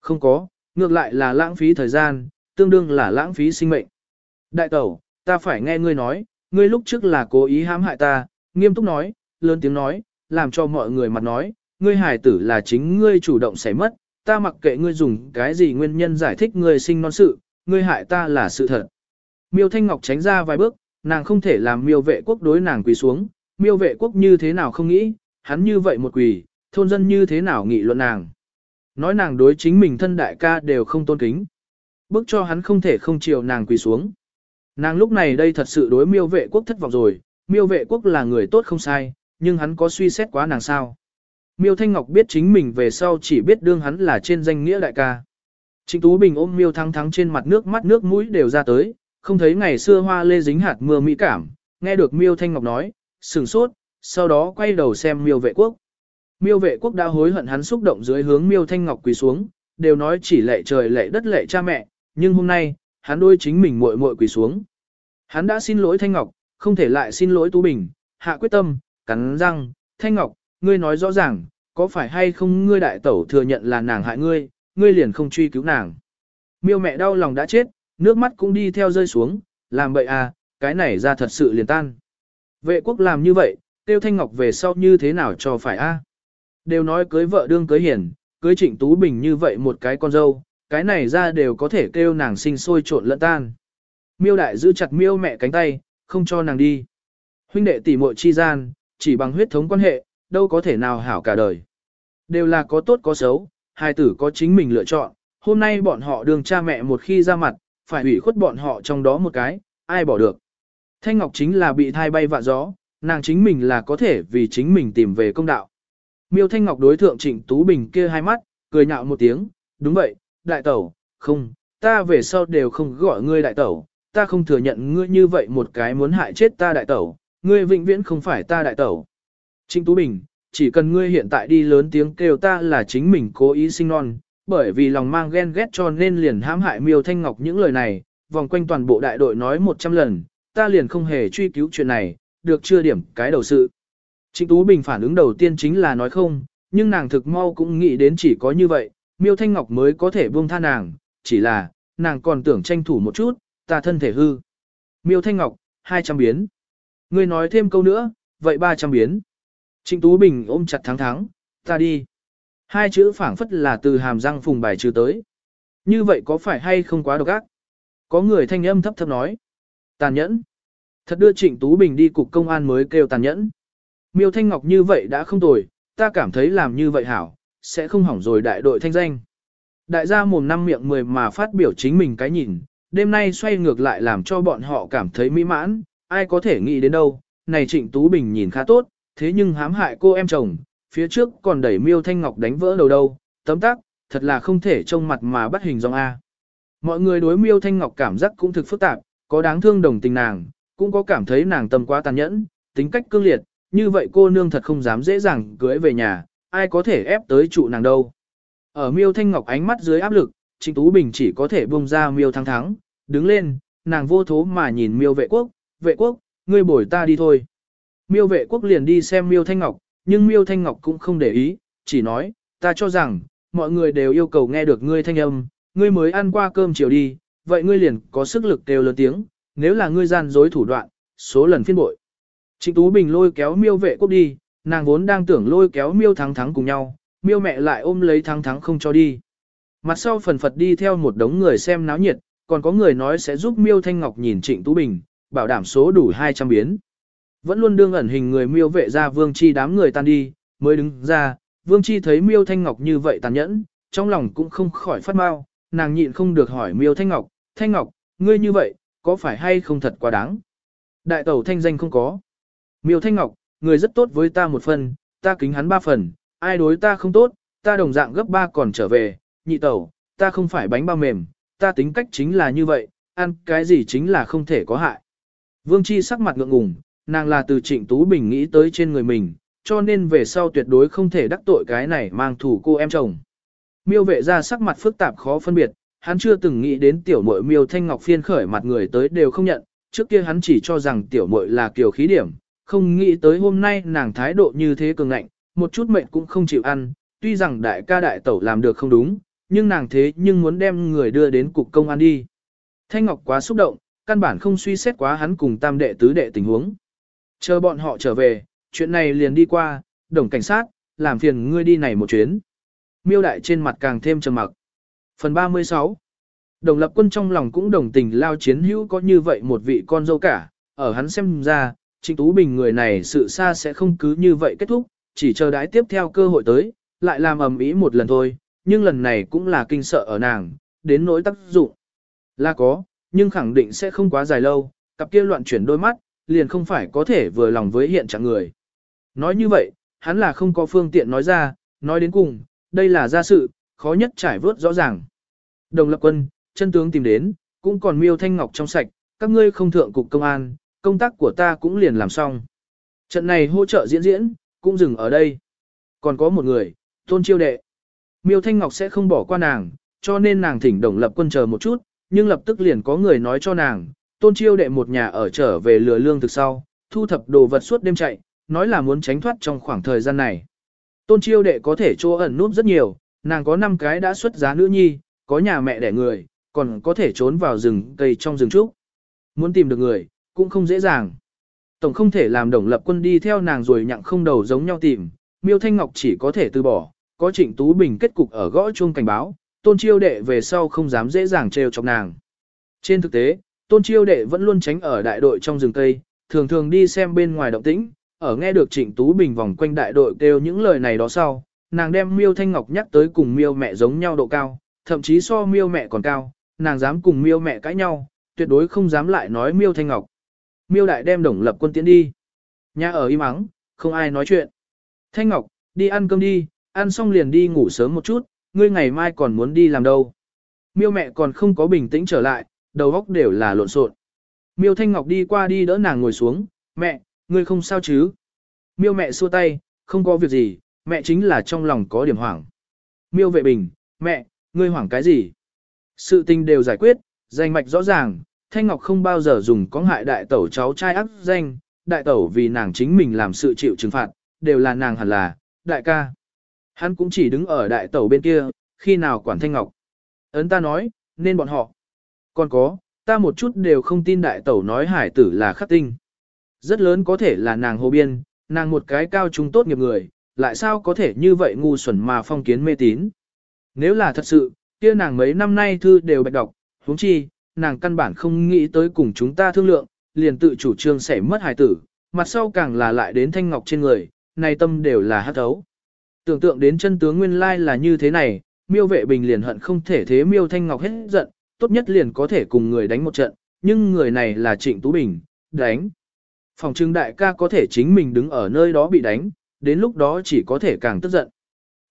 S1: Không có, ngược lại là lãng phí thời gian, tương đương là lãng phí sinh mệnh. Đại tẩu, ta phải nghe ngươi nói, ngươi lúc trước là cố ý hãm hại ta, nghiêm túc nói, lớn tiếng nói, làm cho mọi người mặt nói, ngươi hài tử là chính ngươi chủ động xảy mất, ta mặc kệ ngươi dùng cái gì nguyên nhân giải thích ngươi sinh non sự, ngươi hại ta là sự thật. Miêu Thanh Ngọc tránh ra vài bước, nàng không thể làm miêu vệ quốc đối nàng quỳ xuống, miêu vệ quốc như thế nào không nghĩ, hắn như vậy một quỷ, thôn dân như thế nào nghị luận nàng. Nói nàng đối chính mình thân đại ca đều không tôn kính. Bức cho hắn không thể không chiều nàng quỳ xuống. Nàng lúc này đây thật sự đối miêu vệ quốc thất vọng rồi, miêu vệ quốc là người tốt không sai, nhưng hắn có suy xét quá nàng sao. Miêu Thanh Ngọc biết chính mình về sau chỉ biết đương hắn là trên danh nghĩa đại ca. Trịnh Tú Bình ôm miêu thắng thắng trên mặt nước mắt nước mũi đều ra tới, không thấy ngày xưa hoa lê dính hạt mưa mỹ cảm, nghe được miêu Thanh Ngọc nói, sừng sốt, sau đó quay đầu xem miêu vệ quốc. Miêu vệ quốc đã hối hận hắn xúc động dưới hướng miêu Thanh Ngọc quỳ xuống, đều nói chỉ lệ trời lệ đất lệ cha mẹ, nhưng hôm nay, hắn đôi chính mình muội muội quỳ xuống. Hắn đã xin lỗi Thanh Ngọc, không thể lại xin lỗi Tú Bình, hạ quyết tâm, cắn răng, Thanh Ngọc, ngươi nói rõ ràng, có phải hay không ngươi đại tẩu thừa nhận là nàng hại ngươi, ngươi liền không truy cứu nàng. Miêu mẹ đau lòng đã chết, nước mắt cũng đi theo rơi xuống, làm bậy à, cái này ra thật sự liền tan. Vệ quốc làm như vậy, tiêu Thanh Ngọc về sau như thế nào cho phải a? Đều nói cưới vợ đương cưới hiền, cưới Trịnh Tú Bình như vậy một cái con dâu, cái này ra đều có thể kêu nàng sinh sôi trộn lẫn tan. Miêu đại giữ chặt miêu mẹ cánh tay, không cho nàng đi. Huynh đệ tỷ muội chi gian, chỉ bằng huyết thống quan hệ, đâu có thể nào hảo cả đời. Đều là có tốt có xấu, hai tử có chính mình lựa chọn, hôm nay bọn họ đường cha mẹ một khi ra mặt, phải hủy khuất bọn họ trong đó một cái, ai bỏ được. Thanh Ngọc chính là bị thai bay vạ gió, nàng chính mình là có thể vì chính mình tìm về công đạo. Miêu Thanh Ngọc đối thượng Trịnh Tú Bình kia hai mắt, cười nhạo một tiếng, đúng vậy, đại tẩu, không, ta về sau đều không gọi ngươi đại tẩu, ta không thừa nhận ngươi như vậy một cái muốn hại chết ta đại tẩu, ngươi vĩnh viễn không phải ta đại tẩu. Trịnh Tú Bình, chỉ cần ngươi hiện tại đi lớn tiếng kêu ta là chính mình cố ý sinh non, bởi vì lòng mang ghen ghét cho nên liền hãm hại Miêu Thanh Ngọc những lời này, vòng quanh toàn bộ đại đội nói 100 lần, ta liền không hề truy cứu chuyện này, được chưa điểm cái đầu sự. Trịnh Tú Bình phản ứng đầu tiên chính là nói không, nhưng nàng thực mau cũng nghĩ đến chỉ có như vậy, Miêu Thanh Ngọc mới có thể buông tha nàng, chỉ là, nàng còn tưởng tranh thủ một chút, ta thân thể hư. Miêu Thanh Ngọc, 200 biến. Ngươi nói thêm câu nữa, vậy 300 biến. Trịnh Tú Bình ôm chặt thắng thắng, ta đi. Hai chữ phảng phất là từ hàm răng phùng bài trừ tới. Như vậy có phải hay không quá độc ác? Có người thanh âm thấp thấp nói. Tàn nhẫn. Thật đưa Trịnh Tú Bình đi cục công an mới kêu tàn nhẫn. Miêu Thanh Ngọc như vậy đã không tồi, ta cảm thấy làm như vậy hảo, sẽ không hỏng rồi đại đội thanh danh. Đại gia mồm năm miệng mười mà phát biểu chính mình cái nhìn, đêm nay xoay ngược lại làm cho bọn họ cảm thấy mỹ mãn, ai có thể nghĩ đến đâu, này Trịnh Tú Bình nhìn khá tốt, thế nhưng hãm hại cô em chồng, phía trước còn đẩy miêu thanh ngọc đánh vỡ đầu đâu, tấm tắc, thật là không thể trông mặt mà bắt hình dòng A. Mọi người đối miêu thanh ngọc cảm giác cũng thực phức tạp, có đáng thương đồng tình nàng, cũng có cảm thấy nàng tâm quá tàn nhẫn, tính cách cương liệt, như vậy cô nương thật không dám dễ dàng cưới về nhà, ai có thể ép tới trụ nàng đâu. Ở miêu thanh ngọc ánh mắt dưới áp lực, Trịnh Tú Bình chỉ có thể buông ra miêu thắng thắng, đứng lên, nàng vô thố mà nhìn miêu vệ quốc, vệ quốc, ngươi bổi ta đi thôi. Miêu vệ quốc liền đi xem miêu thanh ngọc, nhưng miêu thanh ngọc cũng không để ý, chỉ nói, ta cho rằng, mọi người đều yêu cầu nghe được ngươi thanh âm, ngươi mới ăn qua cơm chiều đi, vậy ngươi liền có sức lực đều lớn tiếng, nếu là ngươi gian dối thủ đoạn, số lần phiên bội. Trịnh Tú Bình lôi kéo miêu vệ quốc đi, nàng vốn đang tưởng lôi kéo miêu thắng thắng cùng nhau, miêu mẹ lại ôm lấy thắng thắng không cho đi. Mặt sau phần phật đi theo một đống người xem náo nhiệt, còn có người nói sẽ giúp miêu thanh ngọc nhìn trịnh Tú Bình, bảo đảm số đủ 200 biến. Vẫn luôn đương ẩn hình người miêu vệ ra vương chi đám người tan đi, mới đứng ra, vương chi thấy miêu thanh ngọc như vậy tàn nhẫn, trong lòng cũng không khỏi phát mau, nàng nhịn không được hỏi miêu thanh ngọc, thanh ngọc, ngươi như vậy, có phải hay không thật quá đáng? Đại tẩu thanh danh không có. Miêu thanh ngọc, người rất tốt với ta một phần, ta kính hắn ba phần, ai đối ta không tốt, ta đồng dạng gấp ba còn trở về, nhị tẩu, ta không phải bánh bao mềm, ta tính cách chính là như vậy, ăn cái gì chính là không thể có hại. Vương Chi sắc mặt ngượng ngùng, nàng là từ trịnh Tú Bình nghĩ tới trên người mình, cho nên về sau tuyệt đối không thể đắc tội cái này mang thủ cô em chồng. Miêu vệ ra sắc mặt phức tạp khó phân biệt, hắn chưa từng nghĩ đến tiểu muội miêu thanh ngọc phiên khởi mặt người tới đều không nhận, trước kia hắn chỉ cho rằng tiểu muội là kiểu khí điểm, không nghĩ tới hôm nay nàng thái độ như thế cường ngạnh, một chút mệnh cũng không chịu ăn, tuy rằng đại ca đại tẩu làm được không đúng, nhưng nàng thế nhưng muốn đem người đưa đến cục công an đi. Thanh Ngọc quá xúc động, căn bản không suy xét quá hắn cùng tam đệ tứ đệ tình huống. Chờ bọn họ trở về, chuyện này liền đi qua, đồng cảnh sát, làm phiền ngươi đi này một chuyến. Miêu đại trên mặt càng thêm trầm mặc. Phần 36 Đồng lập quân trong lòng cũng đồng tình lao chiến hữu có như vậy một vị con dâu cả, ở hắn xem ra, Trịnh Tú Bình người này sự xa sẽ không cứ như vậy kết thúc, chỉ chờ đãi tiếp theo cơ hội tới, lại làm ầm ĩ một lần thôi, nhưng lần này cũng là kinh sợ ở nàng, đến nỗi tác dụng. Là có, nhưng khẳng định sẽ không quá dài lâu, cặp kia loạn chuyển đôi mắt, liền không phải có thể vừa lòng với hiện trạng người. Nói như vậy, hắn là không có phương tiện nói ra, nói đến cùng, đây là gia sự, khó nhất trải vớt rõ ràng. Đồng lập quân, chân tướng tìm đến, cũng còn miêu thanh ngọc trong sạch, các ngươi không thượng cục công an, công tác của ta cũng liền làm xong. Trận này hỗ trợ diễn diễn, cũng dừng ở đây. Còn có một người, tôn chiêu đệ. Miêu Thanh Ngọc sẽ không bỏ qua nàng, cho nên nàng thỉnh đồng lập quân chờ một chút, nhưng lập tức liền có người nói cho nàng, tôn chiêu đệ một nhà ở trở về lừa lương thực sau, thu thập đồ vật suốt đêm chạy, nói là muốn tránh thoát trong khoảng thời gian này. Tôn chiêu đệ có thể chỗ ẩn núp rất nhiều, nàng có 5 cái đã xuất giá nữ nhi, có nhà mẹ đẻ người, còn có thể trốn vào rừng cây trong rừng trúc. Muốn tìm được người, cũng không dễ dàng. Tổng không thể làm đồng lập quân đi theo nàng rồi nhặng không đầu giống nhau tìm, miêu thanh ngọc chỉ có thể từ bỏ, có trịnh Tú Bình kết cục ở gõ chuông cảnh báo, tôn chiêu đệ về sau không dám dễ dàng trêu chọc nàng. Trên thực tế, tôn chiêu đệ vẫn luôn tránh ở đại đội trong rừng cây, thường thường đi xem bên ngoài động tĩnh, ở nghe được trịnh Tú Bình vòng quanh đại đội kêu những lời này đó sau, nàng đem miêu thanh ngọc nhắc tới cùng miêu mẹ giống nhau độ cao, thậm chí so miêu mẹ còn cao, nàng dám cùng miêu mẹ cãi nhau, tuyệt đối không dám lại nói miêu thanh ngọc. Miêu đại đem đồng lập quân tiến đi. Nhà ở im ắng, không ai nói chuyện. Thanh ngọc, đi ăn cơm đi, ăn xong liền đi ngủ sớm một chút, ngươi ngày mai còn muốn đi làm đâu. Miêu mẹ còn không có bình tĩnh trở lại, đầu óc đều là lộn xộn. Miêu Thanh Ngọc đi qua đi đỡ nàng ngồi xuống, mẹ, ngươi không sao chứ? Miêu mẹ xua tay, không có việc gì, mẹ chính là trong lòng có điểm hoảng. Miêu vệ bình, mẹ, ngươi hoảng cái gì? Sự tình đều giải quyết, danh mạch rõ ràng, Thanh Ngọc không bao giờ dùng có hại đại tẩu cháu trai ác danh, đại tẩu vì nàng chính mình làm sự chịu trừng phạt, đều là nàng hẳn là, đại ca. Hắn cũng chỉ đứng ở đại tẩu bên kia, khi nào quản Thanh Ngọc. Ấn ta nói, nên bọn họ. Còn có, ta một chút đều không tin đại tẩu nói hải tử là khắc tinh. Rất lớn có thể là nàng hồ biên, nàng một cái cao trung tốt nghiệp người, lại sao có thể như vậy ngu xuẩn mà phong kiến mê tín. Nếu là thật sự, kia nàng mấy năm nay thư đều bạch đọc, huống chi, nàng căn bản không nghĩ tới cùng chúng ta thương lượng, liền tự chủ trương sẽ mất hài tử, mặt sau càng là lại đến thanh ngọc trên người, này tâm đều là hát thấu. Tưởng tượng đến chân tướng nguyên lai là như thế này, miêu vệ bình liền hận không thể thế miêu thanh ngọc hết giận, tốt nhất liền có thể cùng người đánh một trận, nhưng người này là trịnh Tú Bình, đánh. Phòng trưng đại ca có thể chính mình đứng ở nơi đó bị đánh, đến lúc đó chỉ có thể càng tức giận.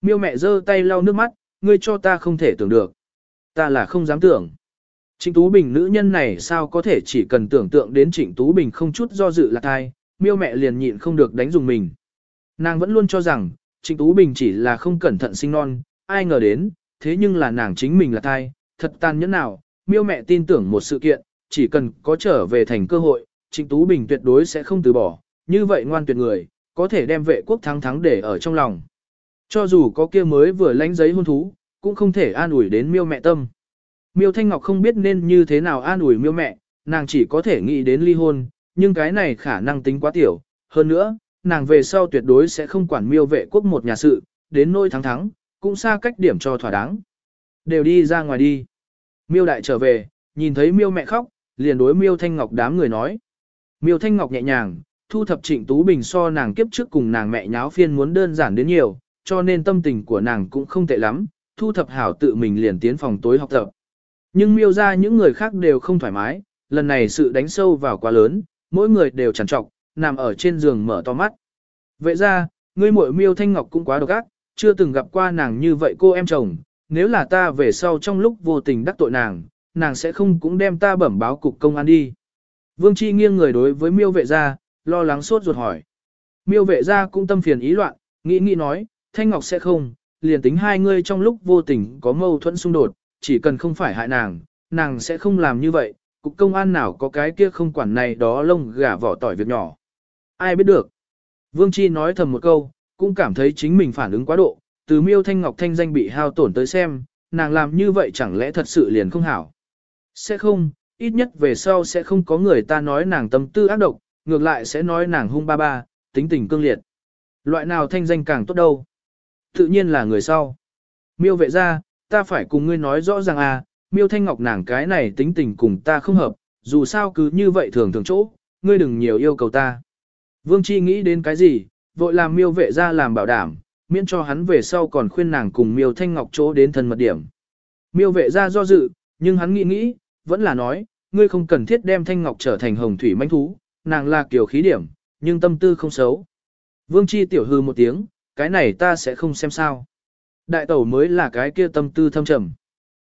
S1: Miêu mẹ giơ tay lau nước mắt, ngươi cho ta không thể tưởng được. Ta là không dám tưởng. Trịnh Tú Bình nữ nhân này sao có thể chỉ cần tưởng tượng đến Trịnh Tú Bình không chút do dự là thai, miêu mẹ liền nhịn không được đánh dùng mình. Nàng vẫn luôn cho rằng, Trịnh Tú Bình chỉ là không cẩn thận sinh non, ai ngờ đến, thế nhưng là nàng chính mình là thai, thật tan nhẫn nào, miêu mẹ tin tưởng một sự kiện, chỉ cần có trở về thành cơ hội, Trịnh Tú Bình tuyệt đối sẽ không từ bỏ, như vậy ngoan tuyệt người, có thể đem vệ quốc thắng thắng để ở trong lòng. Cho dù có kia mới vừa lánh giấy hôn thú, cũng không thể an ủi đến miêu mẹ tâm. Miêu Thanh Ngọc không biết nên như thế nào an ủi miêu mẹ, nàng chỉ có thể nghĩ đến ly hôn, nhưng cái này khả năng tính quá tiểu. Hơn nữa, nàng về sau tuyệt đối sẽ không quản miêu vệ quốc một nhà sự, đến nôi thắng thắng, cũng xa cách điểm cho thỏa đáng. Đều đi ra ngoài đi. Miêu đại trở về, nhìn thấy miêu mẹ khóc, liền đối miêu thanh ngọc đám người nói. Miêu thanh ngọc nhẹ nhàng, thu thập trịnh Tú Bình so nàng kiếp trước cùng nàng mẹ nháo phiên muốn đơn giản đến nhiều, cho nên tâm tình của nàng cũng không tệ lắm, thu thập hảo tự mình liền tiến phòng tối học tập. Nhưng miêu ra những người khác đều không thoải mái, lần này sự đánh sâu vào quá lớn, mỗi người đều trằn trọc, nằm ở trên giường mở to mắt. Vậy ra, ngươi muội miêu thanh ngọc cũng quá độc ác, chưa từng gặp qua nàng như vậy cô em chồng, nếu là ta về sau trong lúc vô tình đắc tội nàng, nàng sẽ không cũng đem ta bẩm báo cục công an đi. Vương Chi nghiêng người đối với miêu vệ gia, lo lắng sốt ruột hỏi. Miêu vệ gia cũng tâm phiền ý loạn, nghĩ nghĩ nói, Thanh Ngọc sẽ không, liền tính hai ngươi trong lúc vô tình có mâu thuẫn xung đột, chỉ cần không phải hại nàng, nàng sẽ không làm như vậy, cục công an nào có cái kia không quản này đó lông gà vỏ tỏi việc nhỏ. Ai biết được. Vương Chi nói thầm một câu, cũng cảm thấy chính mình phản ứng quá độ, từ miêu thanh ngọc thanh danh bị hao tổn tới xem, nàng làm như vậy chẳng lẽ thật sự liền không hảo. Sẽ không, ít nhất về sau sẽ không có người ta nói nàng tâm tư ác độc, ngược lại sẽ nói nàng hung ba ba, tính tình cương liệt. Loại nào thanh danh càng tốt đâu? Tự nhiên là người sau. Miêu vệ ra, ta phải cùng ngươi nói rõ ràng à, miêu thanh ngọc nàng cái này tính tình cùng ta không hợp, dù sao cứ như vậy thường thường chỗ, ngươi đừng nhiều yêu cầu ta. Vương Chi nghĩ đến cái gì, vội làm miêu vệ ra làm bảo đảm, miễn cho hắn về sau còn khuyên nàng cùng miêu thanh ngọc chỗ đến thân mật điểm. Miêu vệ ra do dự, nhưng hắn nghĩ nghĩ, vẫn là nói, ngươi không cần thiết đem thanh ngọc trở thành hồng thủy manh thú, nàng là kiểu khí điểm, nhưng tâm tư không xấu. Vương Chi tiểu hư một tiếng, cái này ta sẽ không xem sao. Đại tẩu mới là cái kia tâm tư thâm trầm.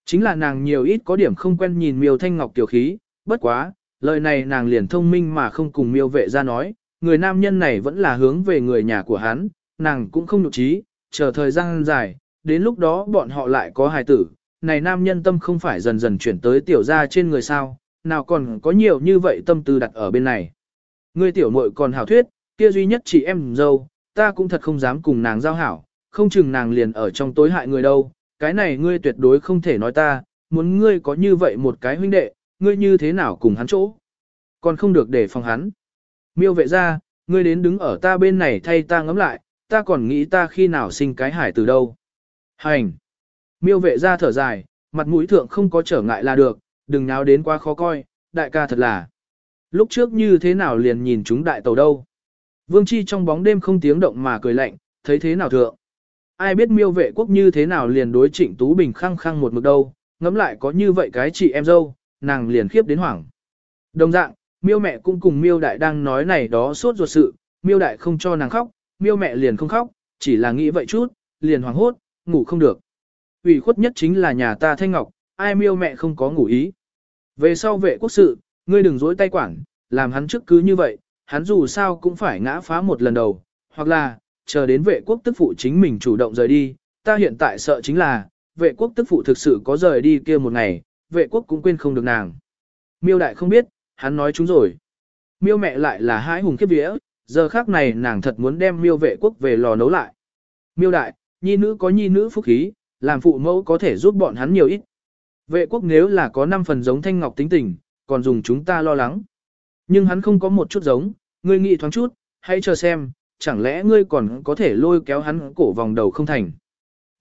S1: Chính là nàng nhiều ít có điểm không quen nhìn miêu thanh ngọc tiểu khí, bất quá, lời này nàng liền thông minh mà không cùng miêu vệ ra nói, người nam nhân này vẫn là hướng về người nhà của hắn, nàng cũng không nhục trí, chờ thời gian dài, đến lúc đó bọn họ lại có hài tử, này nam nhân tâm không phải dần dần chuyển tới tiểu gia trên người sao, nào còn có nhiều như vậy tâm tư đặt ở bên này. Ngươi tiểu muội còn hảo thuyết, kia duy nhất chỉ em dâu, ta cũng thật không dám cùng nàng giao hảo, không chừng nàng liền ở trong tối hại người đâu, cái này ngươi tuyệt đối không thể nói ta, muốn ngươi có như vậy một cái huynh đệ, ngươi như thế nào cùng hắn chỗ. Còn không được để phòng hắn. Miêu vệ ra, ngươi đến đứng ở ta bên này thay ta ngắm lại, ta còn nghĩ ta khi nào sinh cái hải từ đâu. Hành. Miêu vệ ra thở dài, mặt mũi thượng không có trở ngại là được, đừng náo đến quá khó coi, đại ca thật là. Lúc trước như thế nào liền nhìn chúng đại tàu đâu. Vương Chi trong bóng đêm không tiếng động mà cười lạnh, thấy thế nào thượng. Ai biết miêu vệ quốc như thế nào liền đối trịnh Tú Bình khăng khăng một mực đâu, ngẫm lại có như vậy cái chị em dâu, nàng liền khiếp đến hoảng. Đồng dạng, miêu mẹ cũng cùng miêu đại đang nói này đó suốt ruột sự, miêu đại không cho nàng khóc, miêu mẹ liền không khóc, chỉ là nghĩ vậy chút, liền hoảng hốt, ngủ không được. ủy khuất nhất chính là nhà ta Thanh Ngọc, ai miêu mẹ không có ngủ ý. Về sau vệ quốc sự, ngươi đừng dối tay quản, làm hắn trước cứ như vậy, hắn dù sao cũng phải ngã phá một lần đầu, hoặc là, chờ đến vệ quốc tức phụ chính mình chủ động rời đi, ta hiện tại sợ chính là, vệ quốc tức phụ thực sự có rời đi kia một ngày, vệ quốc cũng quên không được nàng. Miêu đại không biết, hắn nói chúng rồi. Miêu mẹ lại là hai hùng kiếp vía, giờ khác này nàng thật muốn đem miêu vệ quốc về lò nấu lại. Miêu đại, nhi nữ có nhi nữ phúc khí, làm phụ mẫu có thể giúp bọn hắn nhiều ít. Vệ quốc nếu là có 5 phần giống thanh ngọc tính tình, còn dùng chúng ta lo lắng. Nhưng hắn không có một chút giống, ngươi nghĩ thoáng chút, hãy chờ xem, chẳng lẽ ngươi còn có thể lôi kéo hắn cổ vòng đầu không thành.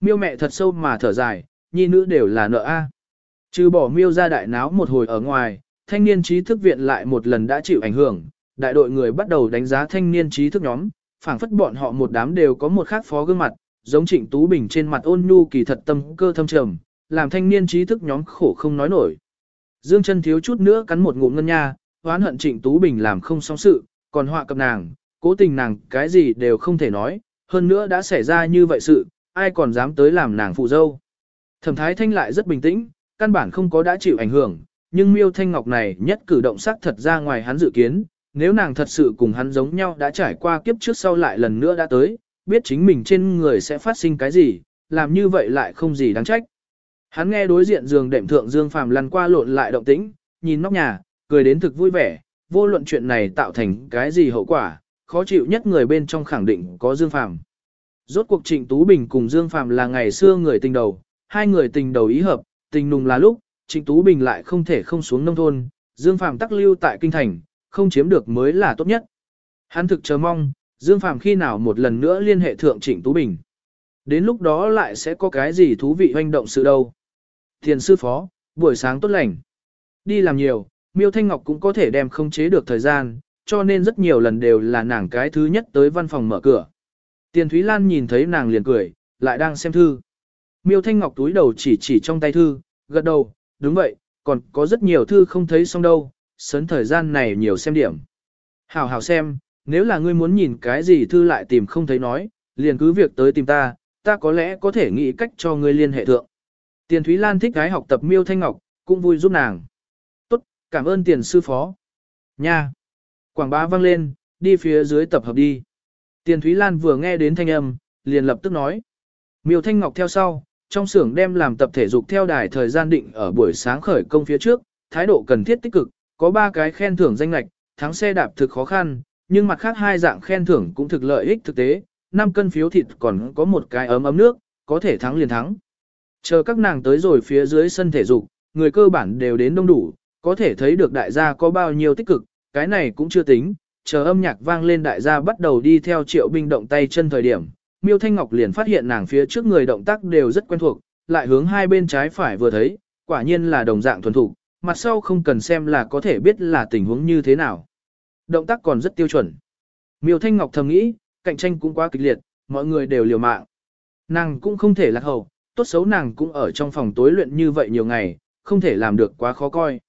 S1: Miêu mẹ thật sâu mà thở dài, nhi nữ đều là nợ A. Trừ bỏ miêu ra đại náo một hồi ở ngoài, thanh niên trí thức viện lại một lần đã chịu ảnh hưởng, đại đội người bắt đầu đánh giá thanh niên trí thức nhóm, phảng phất bọn họ một đám đều có một khác phó gương mặt, giống Trịnh Tú Bình trên mặt ôn nhu kỳ thật tâm cơ thâm trầm, làm thanh niên trí thức nhóm khổ không nói nổi. Dương chân thiếu chút nữa cắn một ngụm ngân nha, oán hận Trịnh Tú Bình làm không xong sự, còn họa cập nàng, cố tình nàng cái gì đều không thể nói, hơn nữa đã xảy ra như vậy sự, ai còn dám tới làm nàng phụ dâu. Thẩm Thái Thanh lại rất bình tĩnh, căn bản không có đã chịu ảnh hưởng, nhưng Miêu Thanh Ngọc này nhất cử động sắc thật ra ngoài hắn dự kiến, nếu nàng thật sự cùng hắn giống nhau đã trải qua kiếp trước sau lại lần nữa đã tới, biết chính mình trên người sẽ phát sinh cái gì, làm như vậy lại không gì đáng trách. Hắn nghe đối diện giường đệm thượng Dương Phàm lăn qua lộn lại động tĩnh, nhìn nóc nhà, cười đến thực vui vẻ, vô luận chuyện này tạo thành cái gì hậu quả, khó chịu nhất người bên trong khẳng định có Dương Phàm. Rốt cuộc Trịnh Tú Bình cùng Dương Phàm là ngày xưa người tình đầu, hai người tình đầu ý hợp, tình nùng là lúc, Trịnh Tú Bình lại không thể không xuống nông thôn, Dương Phàm tắc lưu tại kinh thành, không chiếm được mới là tốt nhất. Hắn thực chờ mong, Dương Phàm khi nào một lần nữa liên hệ thượng Trịnh Tú Bình. Đến lúc đó lại sẽ có cái gì thú vị hoành động sự đâu. Thiền sư phó, buổi sáng tốt lành. Đi làm nhiều, Miêu Thanh Ngọc cũng có thể đem không chế được thời gian, cho nên rất nhiều lần đều là nàng cái thứ nhất tới văn phòng mở cửa. Tiền Thúy Lan nhìn thấy nàng liền cười, lại đang xem thư. Miêu Thanh Ngọc túi đầu chỉ chỉ trong tay thư, gật đầu, đúng vậy, còn có rất nhiều thư không thấy xong đâu, sớn thời gian này nhiều xem điểm. Hảo hảo xem, nếu là ngươi muốn nhìn cái gì thư lại tìm không thấy nói, liền cứ việc tới tìm ta, ta có lẽ có thể nghĩ cách cho ngươi liên hệ thượng. Tiền Thúy Lan thích gái học tập Miêu Thanh Ngọc, cũng vui giúp nàng. Tốt, cảm ơn tiền sư phó. Nha. Quảng bá vang lên, đi phía dưới tập hợp đi. Tiền Thúy Lan vừa nghe đến thanh âm, liền lập tức nói. Miêu Thanh Ngọc theo sau, trong xưởng đem làm tập thể dục theo đài thời gian định ở buổi sáng khởi công phía trước, thái độ cần thiết tích cực, có ba cái khen thưởng danh lạch, thắng xe đạp thực khó khăn, nhưng mặt khác hai dạng khen thưởng cũng thực lợi ích thực tế, 5 cân phiếu thịt còn có một cái ấm ấm nước, có thể thắng liền thắng. Chờ các nàng tới rồi phía dưới sân thể dục, người cơ bản đều đến đông đủ, có thể thấy được đại gia có bao nhiêu tích cực, cái này cũng chưa tính, chờ âm nhạc vang lên đại gia bắt đầu đi theo triệu binh động tay chân thời điểm. Miêu Thanh Ngọc liền phát hiện nàng phía trước người động tác đều rất quen thuộc, lại hướng hai bên trái phải vừa thấy, quả nhiên là đồng dạng thuần thủ, mặt sau không cần xem là có thể biết là tình huống như thế nào. Động tác còn rất tiêu chuẩn. Miêu Thanh Ngọc thầm nghĩ, cạnh tranh cũng quá kịch liệt, mọi người đều liều mạng. Nàng cũng không thể lạc hậu, tốt xấu nàng cũng ở trong phòng tối luyện như vậy nhiều ngày, không thể làm được quá khó coi.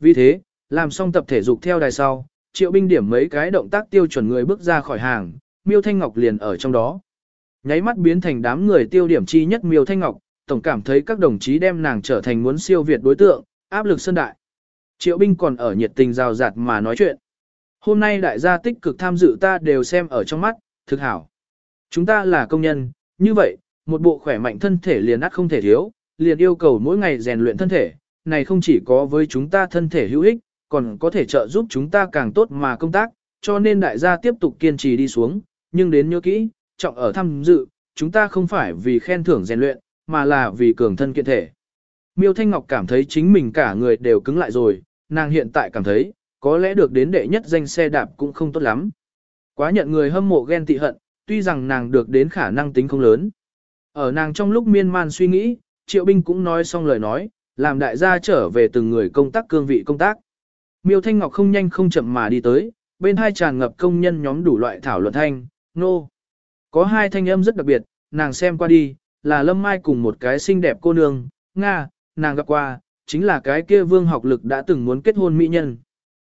S1: Vì thế, làm xong tập thể dục theo đài sau, triệu binh điểm mấy cái động tác tiêu chuẩn người bước ra khỏi hàng, miêu thanh ngọc liền ở trong đó. Nháy mắt biến thành đám người tiêu điểm chi nhất miêu thanh ngọc, tổng cảm thấy các đồng chí đem nàng trở thành muốn siêu việt đối tượng, áp lực sân đại. Triệu binh còn ở nhiệt tình rào rạt mà nói chuyện. Hôm nay đại gia tích cực tham dự ta đều xem ở trong mắt, thực hảo. Chúng ta là công nhân, như vậy, một bộ khỏe mạnh thân thể liền ắt không thể thiếu, liền yêu cầu mỗi ngày rèn luyện thân thể, này không chỉ có với chúng ta thân thể hữu ích, còn có thể trợ giúp chúng ta càng tốt mà công tác, cho nên đại gia tiếp tục kiên trì đi xuống, nhưng đến nhớ kỹ, trọng ở tham dự, chúng ta không phải vì khen thưởng rèn luyện, mà là vì cường thân kiện thể. Miêu Thanh Ngọc cảm thấy chính mình cả người đều cứng lại rồi, nàng hiện tại cảm thấy, có lẽ được đến đệ nhất danh xe đạp cũng không tốt lắm. Quá nhận người hâm mộ ghen tị hận, tuy rằng nàng được đến khả năng tính không lớn. Ở nàng trong lúc miên man suy nghĩ, Triệu Binh cũng nói xong lời nói, làm đại gia trở về từng người công tác cương vị công tác. Miêu Thanh Ngọc không nhanh không chậm mà đi tới, bên hai tràn ngập công nhân nhóm đủ loại thảo luận thanh, nô. No. Có hai thanh âm rất đặc biệt, nàng xem qua đi, là Lâm Mai cùng một cái xinh đẹp cô nương, Nga, nàng gặp qua, chính là cái kia vương học lực đã từng muốn kết hôn mỹ nhân.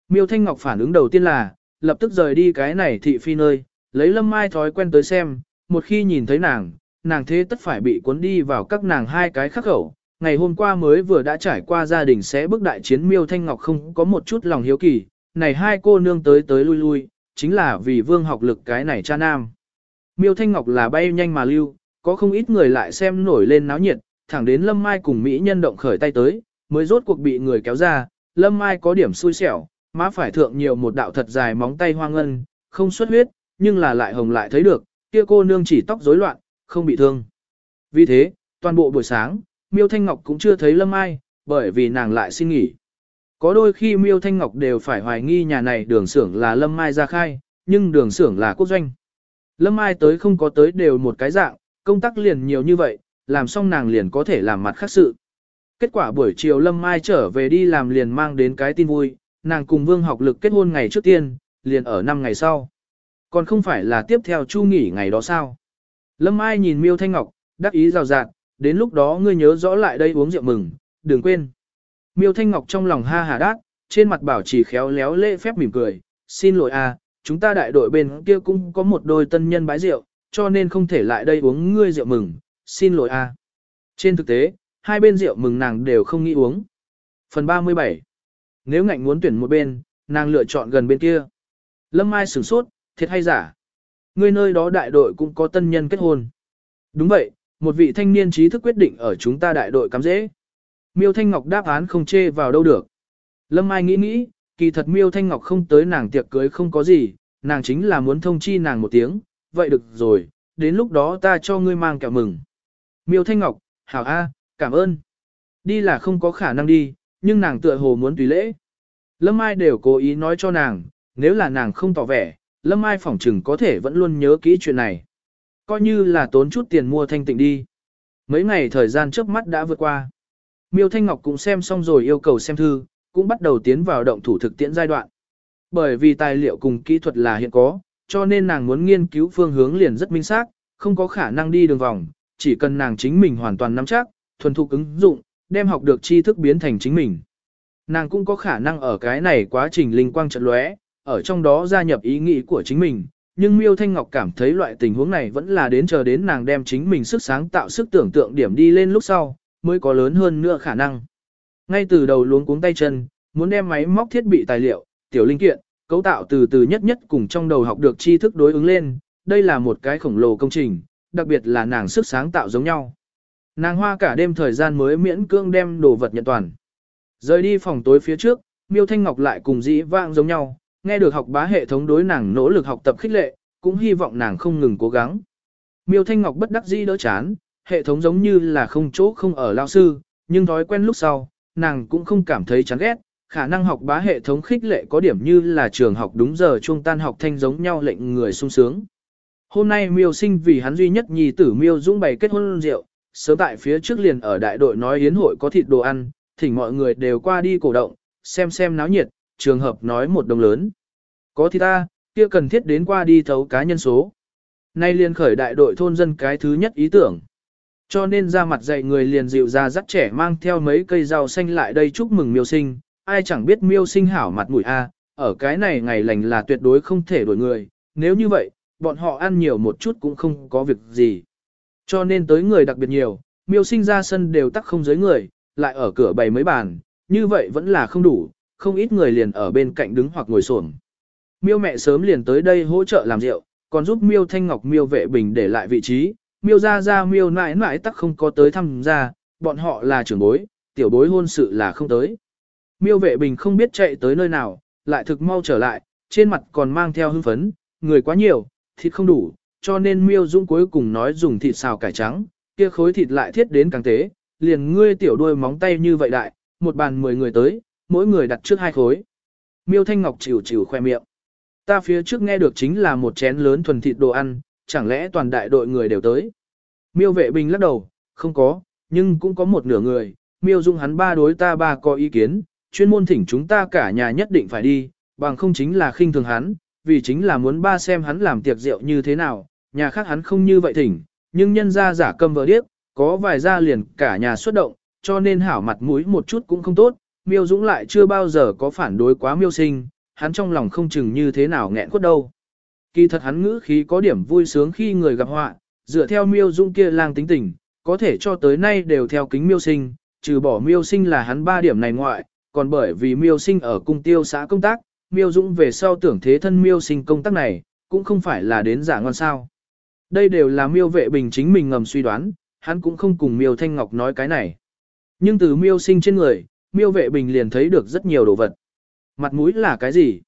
S1: Miêu Thanh Ngọc phản ứng đầu tiên là, lập tức rời đi cái này thị phi nơi, lấy Lâm Mai thói quen tới xem, một khi nhìn thấy nàng, nàng thế tất phải bị cuốn đi vào các nàng hai cái khắc khẩu. Ngày hôm qua mới vừa đã trải qua gia đình sẽ bước đại chiến Miêu Thanh Ngọc không có một chút lòng hiếu kỳ, này hai cô nương tới tới lui lui, chính là vì vương học lực cái này cha nam. Miêu Thanh Ngọc là bay nhanh mà lưu, có không ít người lại xem nổi lên náo nhiệt, thẳng đến Lâm Mai cùng Mỹ nhân động khởi tay tới, mới rốt cuộc bị người kéo ra, Lâm Mai có điểm xui xẻo, má phải thượng nhiều một đạo thật dài móng tay hoang ngân, không xuất huyết, nhưng là lại hồng lại thấy được, kia cô nương chỉ tóc rối loạn, không bị thương. Vì thế, toàn bộ buổi sáng, Miêu Thanh Ngọc cũng chưa thấy Lâm Mai, bởi vì nàng lại xin nghỉ. Có đôi khi Miêu Thanh Ngọc đều phải hoài nghi nhà này đường xưởng là Lâm Mai ra khai, nhưng đường xưởng là quốc doanh. Lâm Mai tới không có tới đều một cái dạng, công tác liền nhiều như vậy, làm xong nàng liền có thể làm mặt khác sự. Kết quả buổi chiều Lâm Mai trở về đi làm liền mang đến cái tin vui, nàng cùng Vương học lực kết hôn ngày trước tiên, liền ở năm ngày sau. Còn không phải là tiếp theo chu nghỉ ngày đó sao? Lâm Mai nhìn Miêu Thanh Ngọc, đắc ý rào rạt, đến lúc đó ngươi nhớ rõ lại đây uống rượu mừng, đừng quên. Miêu Thanh Ngọc trong lòng ha hà đát, trên mặt bảo chỉ khéo léo lễ phép mỉm cười, xin lỗi à, chúng ta đại đội bên kia cũng có một đôi tân nhân bái rượu, cho nên không thể lại đây uống ngươi rượu mừng, xin lỗi à. Trên thực tế, hai bên rượu mừng nàng đều không nghĩ uống. Phần 37 Nếu ngạnh muốn tuyển một bên, nàng lựa chọn gần bên kia. Lâm Mai sửng sốt, thiệt hay giả? Ngươi nơi đó đại đội cũng có tân nhân kết hôn. Đúng vậy, một vị thanh niên trí thức quyết định ở chúng ta đại đội cắm dễ. Miêu Thanh Ngọc đáp án không chê vào đâu được. Lâm Mai nghĩ nghĩ, kỳ thật Miêu Thanh Ngọc không tới nàng tiệc cưới không có gì, nàng chính là muốn thông chi nàng một tiếng, vậy được rồi, đến lúc đó ta cho ngươi mang kẹo mừng. Miêu Thanh Ngọc, hảo A, cảm ơn. Đi là không có khả năng đi, nhưng nàng tựa hồ muốn tùy lễ. Lâm Mai đều cố ý nói cho nàng, nếu là nàng không tỏ vẻ, Lâm Mai phỏng chừng có thể vẫn luôn nhớ kỹ chuyện này. Coi như là tốn chút tiền mua thanh tịnh đi. Mấy ngày thời gian trước mắt đã vượt qua. Miêu Thanh Ngọc cũng xem xong rồi yêu cầu xem thư, cũng bắt đầu tiến vào động thủ thực tiễn giai đoạn. Bởi vì tài liệu cùng kỹ thuật là hiện có, cho nên nàng muốn nghiên cứu phương hướng liền rất minh xác, không có khả năng đi đường vòng, chỉ cần nàng chính mình hoàn toàn nắm chắc, thuần thục ứng dụng, đem học được tri thức biến thành chính mình. Nàng cũng có khả năng ở cái này quá trình linh quang trận lóe, ở trong đó gia nhập ý nghĩ của chính mình, nhưng Miêu Thanh Ngọc cảm thấy loại tình huống này vẫn là đến chờ đến nàng đem chính mình sức sáng tạo sức tưởng tượng điểm đi lên lúc sau, mới có lớn hơn nữa khả năng. Ngay từ đầu luống cuống tay chân, muốn đem máy móc thiết bị tài liệu, tiểu linh kiện, cấu tạo từ từ nhất nhất cùng trong đầu học được tri thức đối ứng lên, đây là một cái khổng lồ công trình, đặc biệt là nàng sức sáng tạo giống nhau. Nàng hoa cả đêm thời gian mới miễn cưỡng đem đồ vật nhận toàn. Rời đi phòng tối phía trước, Miêu Thanh Ngọc lại cùng dĩ vãng giống nhau, nghe được học bá hệ thống đối nàng nỗ lực học tập khích lệ, cũng hy vọng nàng không ngừng cố gắng. Miêu Thanh Ngọc bất đắc dĩ đỡ chán, hệ thống giống như là không chỗ không ở lao sư, nhưng thói quen lúc sau, nàng cũng không cảm thấy chán ghét, khả năng học bá hệ thống khích lệ có điểm như là trường học đúng giờ trung tan học thanh giống nhau lệnh người sung sướng. Hôm nay Miêu Sinh vì hắn duy nhất nhì tử Miêu Dũng bày kết hôn rượu, sớm tại phía trước liền ở đại đội nói hiến hội có thịt đồ ăn, thỉnh mọi người đều qua đi cổ động, xem xem náo nhiệt, trường hợp nói một đồng lớn. Có thì ta, kia cần thiết đến qua đi thấu cá nhân số. Nay liền khởi đại đội thôn dân cái thứ nhất ý tưởng. Cho nên ra mặt dạy người liền dịu ra dắt trẻ mang theo mấy cây rau xanh lại đây chúc mừng miêu sinh, ai chẳng biết miêu sinh hảo mặt mũi a, ở cái này ngày lành là tuyệt đối không thể đổi người, nếu như vậy, bọn họ ăn nhiều một chút cũng không có việc gì. Cho nên tới người đặc biệt nhiều, miêu sinh ra sân đều tắc không giới người, lại ở cửa bày mấy bàn, như vậy vẫn là không đủ, không ít người liền ở bên cạnh đứng hoặc ngồi xổm. Miêu mẹ sớm liền tới đây hỗ trợ làm rượu, còn giúp miêu thanh ngọc miêu vệ bình để lại vị trí, miêu ra ra miêu nãi nãi tắc không có tới thăm ra, bọn họ là trưởng bối, tiểu bối hôn sự là không tới. Miêu vệ bình không biết chạy tới nơi nào, lại thực mau trở lại, trên mặt còn mang theo hưng phấn, người quá nhiều, thịt không đủ, cho nên miêu dũng cuối cùng nói dùng thịt xào cải trắng, kia khối thịt lại thiết đến càng tế, liền ngươi tiểu đuôi móng tay như vậy đại, một bàn 10 người tới, mỗi người đặt trước hai khối. Miêu Thanh Ngọc chịu chịu khoe miệng. Ta phía trước nghe được chính là một chén lớn thuần thịt đồ ăn, chẳng lẽ toàn đại đội người đều tới. Miêu vệ bình lắc đầu, không có, nhưng cũng có một nửa người, miêu dung hắn ba đối ta ba có ý kiến, chuyên môn thỉnh chúng ta cả nhà nhất định phải đi, bằng không chính là khinh thường hắn, vì chính là muốn ba xem hắn làm tiệc rượu như thế nào, nhà khác hắn không như vậy thỉnh, nhưng nhân ra giả cầm vợ điếc, có vài gia liền cả nhà xuất động, cho nên hảo mặt mũi một chút cũng không tốt, miêu dũng lại chưa bao giờ có phản đối quá miêu sinh, hắn trong lòng không chừng như thế nào nghẹn quất đâu. Kỳ thật hắn ngữ khí có điểm vui sướng khi người gặp họa, dựa theo miêu dũng kia lang tính tình, có thể cho tới nay đều theo kính miêu sinh, trừ bỏ miêu sinh là hắn ba điểm này ngoại, còn bởi vì miêu sinh ở cung tiêu xã công tác, miêu dũng về sau tưởng thế thân miêu sinh công tác này, cũng không phải là đến giả ngon sao. Đây đều là miêu vệ bình chính mình ngầm suy đoán, hắn cũng không cùng miêu thanh ngọc nói cái này. Nhưng từ miêu sinh trên người, miêu vệ bình liền thấy được rất nhiều đồ vật. Mặt mũi là cái gì?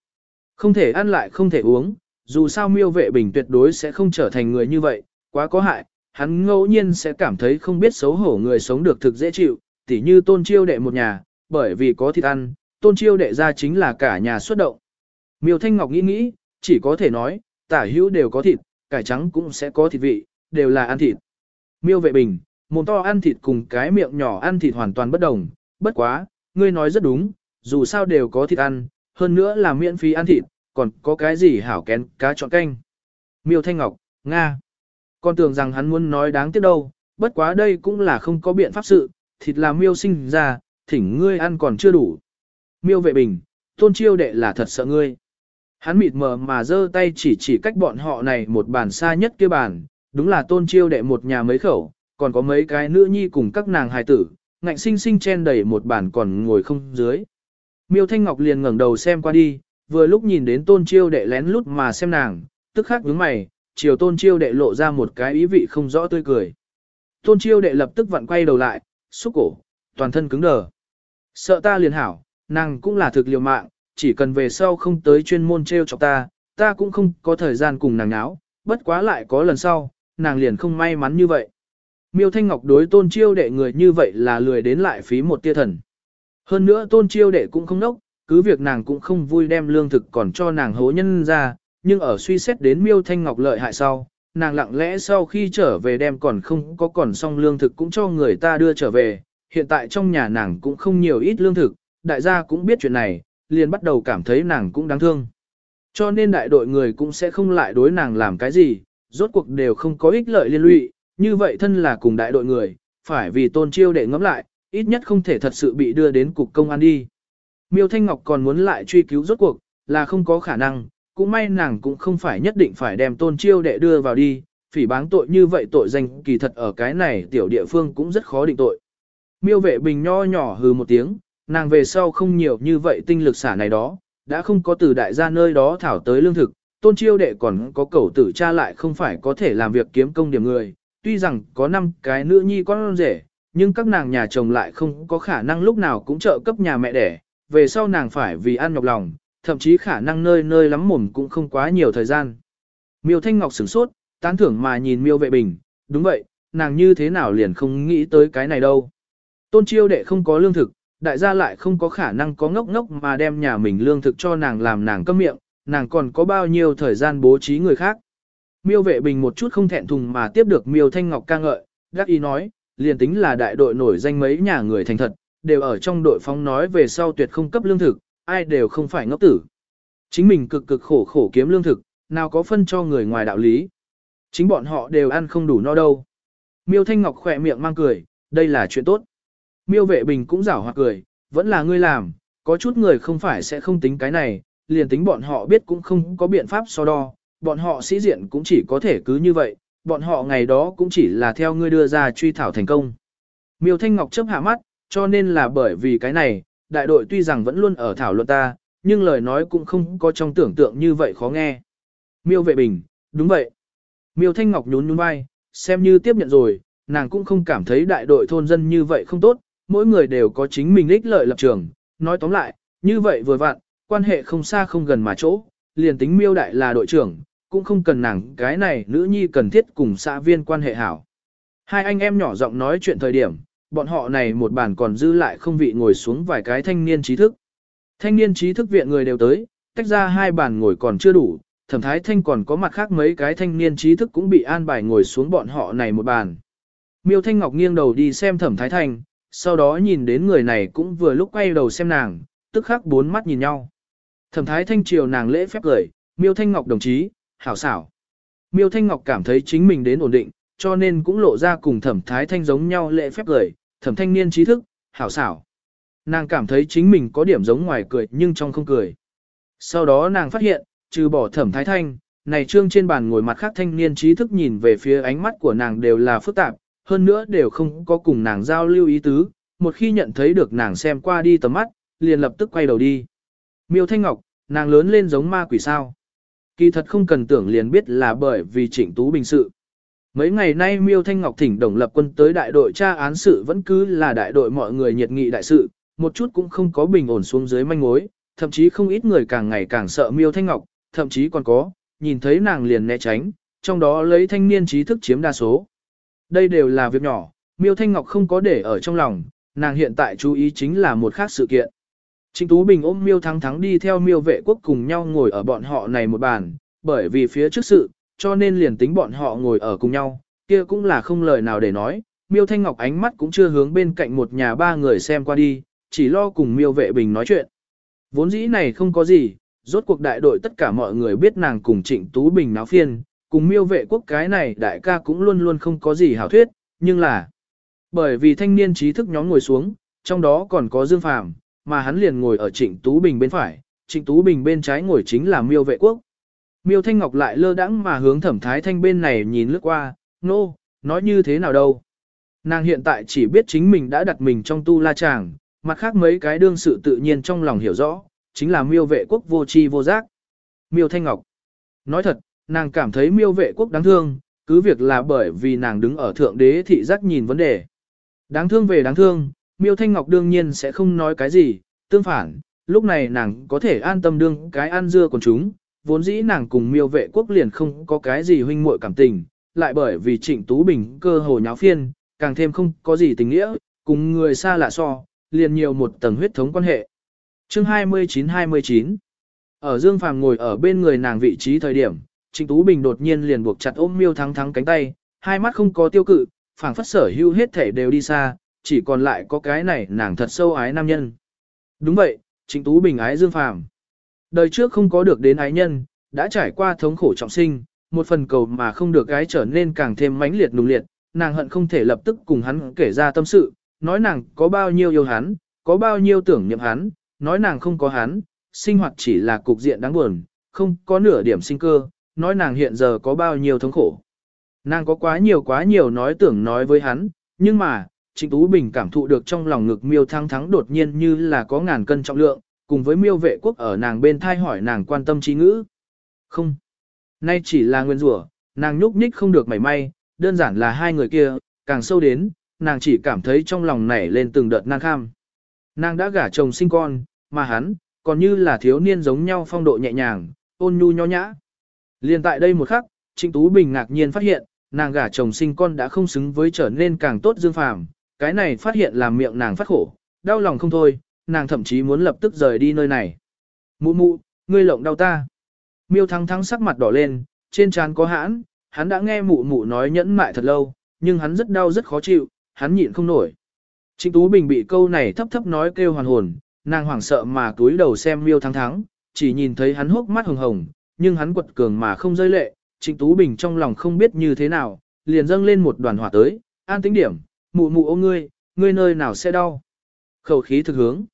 S1: Không thể ăn lại không thể uống, dù sao miêu vệ bình tuyệt đối sẽ không trở thành người như vậy, quá có hại, hắn ngẫu nhiên sẽ cảm thấy không biết xấu hổ người sống được thực dễ chịu, tỉ như tôn chiêu đệ một nhà, bởi vì có thịt ăn, tôn chiêu đệ ra chính là cả nhà xuất động. Miêu Thanh Ngọc nghĩ nghĩ, chỉ có thể nói, tả hữu đều có thịt, cải trắng cũng sẽ có thịt vị, đều là ăn thịt. Miêu vệ bình, mồm to ăn thịt cùng cái miệng nhỏ ăn thịt hoàn toàn bất đồng, bất quá, ngươi nói rất đúng, dù sao đều có thịt ăn, hơn nữa là miễn phí ăn thịt, còn có cái gì hảo kén cá chọn canh. Miêu Thanh Ngọc, Nga. Con tưởng rằng hắn muốn nói đáng tiếc đâu, bất quá đây cũng là không có biện pháp sự, thịt là miêu sinh ra, thỉnh ngươi ăn còn chưa đủ. Miêu vệ bình, tôn chiêu đệ là thật sợ ngươi. Hắn mịt mờ mà giơ tay chỉ chỉ cách bọn họ này một bàn xa nhất kia bàn, đúng là tôn chiêu đệ một nhà mấy khẩu, còn có mấy cái nữ nhi cùng các nàng hài tử, ngạnh sinh sinh chen đầy một bàn còn ngồi không dưới. Miêu Thanh Ngọc liền ngẩng đầu xem qua đi, vừa lúc nhìn đến tôn chiêu đệ lén lút mà xem nàng, tức khắc nhướng mày, chiều tôn chiêu đệ lộ ra một cái ý vị không rõ tươi cười. Tôn chiêu đệ lập tức vặn quay đầu lại, xúc cổ, toàn thân cứng đờ. Sợ ta liền hảo, nàng cũng là thực liều mạng, chỉ cần về sau không tới chuyên môn treo chọc ta, ta cũng không có thời gian cùng nàng nháo, bất quá lại có lần sau, nàng liền không may mắn như vậy. Miêu Thanh Ngọc đối tôn chiêu đệ người như vậy là lười đến lại phí một tia thần. Hơn nữa tôn chiêu đệ cũng không nốc, cứ việc nàng cũng không vui đem lương thực còn cho nàng hố nhân ra, nhưng ở suy xét đến Miêu Thanh Ngọc lợi hại sau, nàng lặng lẽ sau khi trở về đem còn không có còn xong lương thực cũng cho người ta đưa trở về, hiện tại trong nhà nàng cũng không nhiều ít lương thực, đại gia cũng biết chuyện này, liền bắt đầu cảm thấy nàng cũng đáng thương. Cho nên đại đội người cũng sẽ không lại đối nàng làm cái gì, rốt cuộc đều không có ích lợi liên lụy, như vậy thân là cùng đại đội người, phải vì tôn chiêu đệ ngẫm lại, ít nhất không thể thật sự bị đưa đến cục công an đi. Miêu Thanh Ngọc còn muốn lại truy cứu rốt cuộc, là không có khả năng, cũng may nàng cũng không phải nhất định phải đem tôn chiêu đệ đưa vào đi, phỉ báng tội như vậy tội danh kỳ thật ở cái này tiểu địa phương cũng rất khó định tội. Miêu vệ bình nho nhỏ hừ một tiếng, nàng về sau không nhiều như vậy tinh lực xả này đó, đã không có từ đại gia nơi đó thảo tới lương thực, tôn chiêu đệ còn có cầu tử cha lại không phải có thể làm việc kiếm công điểm người, tuy rằng có 5 cái nữ nhi con rể, nhưng các nàng nhà chồng lại không có khả năng lúc nào cũng trợ cấp nhà mẹ đẻ, về sau nàng phải vì ăn nhọc lòng, thậm chí khả năng nơi nơi lắm mồm cũng không quá nhiều thời gian. Miêu Thanh Ngọc sửng sốt, tán thưởng mà nhìn Miêu Vệ Bình, đúng vậy, nàng như thế nào liền không nghĩ tới cái này đâu. Tôn chiêu đệ không có lương thực, đại gia lại không có khả năng có ngốc ngốc mà đem nhà mình lương thực cho nàng làm nàng câm miệng, nàng còn có bao nhiêu thời gian bố trí người khác. Miêu vệ bình một chút không thẹn thùng mà tiếp được miêu thanh ngọc ca ngợi, gác ý nói, liền tính là đại đội nổi danh mấy nhà người thành thật, đều ở trong đội phóng nói về sau tuyệt không cấp lương thực, ai đều không phải ngốc tử. Chính mình cực cực khổ khổ kiếm lương thực, nào có phân cho người ngoài đạo lý. Chính bọn họ đều ăn không đủ no đâu. Miêu Thanh Ngọc khỏe miệng mang cười, đây là chuyện tốt. Miêu vệ bình cũng rảo hoặc cười, vẫn là ngươi làm, có chút người không phải sẽ không tính cái này, liền tính bọn họ biết cũng không có biện pháp so đo, bọn họ sĩ diện cũng chỉ có thể cứ như vậy, bọn họ ngày đó cũng chỉ là theo ngươi đưa ra truy thảo thành công. Miêu Thanh Ngọc chớp hạ mắt, cho nên là bởi vì cái này, đại đội tuy rằng vẫn luôn ở thảo luận ta, nhưng lời nói cũng không có trong tưởng tượng như vậy khó nghe. Miêu vệ bình, đúng vậy. Miêu Thanh Ngọc nhún nhún vai, xem như tiếp nhận rồi, nàng cũng không cảm thấy đại đội thôn dân như vậy không tốt, mỗi người đều có chính mình ích lợi lập trường. Nói tóm lại, như vậy vừa vặn, quan hệ không xa không gần mà chỗ, liền tính miêu đại là đội trưởng, cũng không cần nàng cái này nữ nhi cần thiết cùng xã viên quan hệ hảo. Hai anh em nhỏ giọng nói chuyện thời điểm, bọn họ này một bàn còn dư lại không vị ngồi xuống vài cái thanh niên trí thức. Thanh niên trí thức viện người đều tới, tách ra hai bàn ngồi còn chưa đủ, thẩm thái thanh còn có mặt khác mấy cái thanh niên trí thức cũng bị an bài ngồi xuống bọn họ này một bàn. Miêu Thanh Ngọc nghiêng đầu đi xem thẩm thái thanh, sau đó nhìn đến người này cũng vừa lúc quay đầu xem nàng, tức khắc bốn mắt nhìn nhau. Thẩm thái thanh triều nàng lễ phép cười, Miêu Thanh Ngọc đồng chí, hảo xảo. Miêu Thanh Ngọc cảm thấy chính mình đến ổn định, cho nên cũng lộ ra cùng thẩm thái thanh giống nhau lễ phép cười, thẩm thanh niên trí thức, hảo xảo. Nàng cảm thấy chính mình có điểm giống ngoài cười nhưng trong không cười. Sau đó nàng phát hiện, trừ bỏ thẩm thái thanh, này trương trên bàn ngồi mặt khác thanh niên trí thức nhìn về phía ánh mắt của nàng đều là phức tạp, hơn nữa đều không có cùng nàng giao lưu ý tứ, một khi nhận thấy được nàng xem qua đi tầm mắt, liền lập tức quay đầu đi. Miêu Thanh Ngọc, nàng lớn lên giống ma quỷ sao. Kỳ thật không cần tưởng liền biết là bởi vì trịnh tú bình sự. Mấy ngày nay Miêu Thanh Ngọc thỉnh đồng lập quân tới đại đội tra án sự vẫn cứ là đại đội mọi người nhiệt nghị đại sự, một chút cũng không có bình ổn xuống dưới manh mối, thậm chí không ít người càng ngày càng sợ Miêu Thanh Ngọc, thậm chí còn có, nhìn thấy nàng liền né tránh, trong đó lấy thanh niên trí thức chiếm đa số. Đây đều là việc nhỏ, Miêu Thanh Ngọc không có để ở trong lòng, nàng hiện tại chú ý chính là một khác sự kiện. Trịnh Tú Bình ôm Miêu Thắng Thắng đi theo Miêu Vệ Quốc cùng nhau ngồi ở bọn họ này một bàn, bởi vì phía trước sự, cho nên liền tính bọn họ ngồi ở cùng nhau, kia cũng là không lời nào để nói. Miêu Thanh Ngọc ánh mắt cũng chưa hướng bên cạnh một nhà ba người xem qua đi, chỉ lo cùng Miêu Vệ Bình nói chuyện. Vốn dĩ này không có gì, rốt cuộc đại đội tất cả mọi người biết nàng cùng Trịnh Tú Bình náo phiên, cùng Miêu Vệ Quốc cái này đại ca cũng luôn luôn không có gì hảo thuyết, nhưng là bởi vì thanh niên trí thức nhóm ngồi xuống, trong đó còn có Dương Phàm, mà hắn liền ngồi ở Trịnh Tú Bình bên phải, Trịnh Tú Bình bên trái ngồi chính là Miêu Vệ Quốc. Miêu Thanh Ngọc lại lơ đãng mà hướng Thẩm Thái Thanh bên này nhìn lướt qua, nô, no, nói như thế nào đâu. Nàng hiện tại chỉ biết chính mình đã đặt mình trong tu la chàng, mặt khác mấy cái đương sự tự nhiên trong lòng hiểu rõ, chính là miêu vệ quốc vô tri vô giác. Miêu Thanh Ngọc. Nói thật, nàng cảm thấy miêu vệ quốc đáng thương, cứ việc là bởi vì nàng đứng ở thượng đế thị giác nhìn vấn đề. Đáng thương về đáng thương, miêu Thanh Ngọc đương nhiên sẽ không nói cái gì, tương phản, lúc này nàng có thể an tâm đương cái ăn dưa của chúng, vốn dĩ nàng cùng miêu vệ quốc liền không có cái gì huynh muội cảm tình, lại bởi vì trịnh Tú Bình cơ hồ nháo phiên, càng thêm không có gì tình nghĩa, cùng người xa lạ so, liền nhiều một tầng huyết thống quan hệ. Chương 29-29 Ở Dương Phàm ngồi ở bên người nàng vị trí thời điểm, Trịnh Tú Bình đột nhiên liền buộc chặt ôm miêu thắng thắng cánh tay, hai mắt không có tiêu cự, phảng phất sở hưu hết thể đều đi xa, chỉ còn lại có cái này nàng thật sâu ái nam nhân. Đúng vậy, Trịnh Tú Bình ái Dương Phàm Đời trước không có được đến ái nhân, đã trải qua thống khổ trọng sinh, một phần cầu mà không được gái trở nên càng thêm mãnh liệt nung liệt, nàng hận không thể lập tức cùng hắn kể ra tâm sự, nói nàng có bao nhiêu yêu hắn, có bao nhiêu tưởng niệm hắn, nói nàng không có hắn, sinh hoạt chỉ là cục diện đáng buồn, không có nửa điểm sinh cơ, nói nàng hiện giờ có bao nhiêu thống khổ. Nàng có quá nhiều quá nhiều nói tưởng nói với hắn, nhưng mà, Trịnh Tú Bình cảm thụ được trong lòng ngực miêu thăng thắng đột nhiên như là có ngàn cân trọng lượng, cùng với miêu vệ quốc ở nàng bên thai hỏi nàng quan tâm trí ngữ. Không. Nay chỉ là nguyên rủa, nàng nhúc nhích không được mảy may, đơn giản là hai người kia, càng sâu đến, nàng chỉ cảm thấy trong lòng nảy lên từng đợt nan kham. Nàng đã gả chồng sinh con, mà hắn, còn như là thiếu niên giống nhau phong độ nhẹ nhàng, ôn nhu nho nhã. Liên tại đây một khắc, Trịnh Tú Bình ngạc nhiên phát hiện, nàng gả chồng sinh con đã không xứng với trở nên càng tốt dương phàm. Cái này phát hiện làm miệng nàng phát khổ, đau lòng không thôi, nàng thậm chí muốn lập tức rời đi nơi này. Mụ mụ, ngươi lộng đau ta. Miêu thắng thắng sắc mặt đỏ lên, trên trán có hãn, hắn đã nghe mụ mụ nói nhẫn mại thật lâu, nhưng hắn rất đau rất khó chịu, hắn nhịn không nổi. Trịnh Tú Bình bị câu này thấp thấp nói kêu hoàn hồn, nàng hoảng sợ mà túi đầu xem miêu thắng thắng, chỉ nhìn thấy hắn hốc mắt hồng hồng, nhưng hắn quật cường mà không rơi lệ, Trịnh Tú Bình trong lòng không biết như thế nào, liền dâng lên một đoàn hỏa tới, an tính điểm, mụ mụ ôm ngươi, ngươi nơi nào sẽ đau. Khẩu khí thực hướng.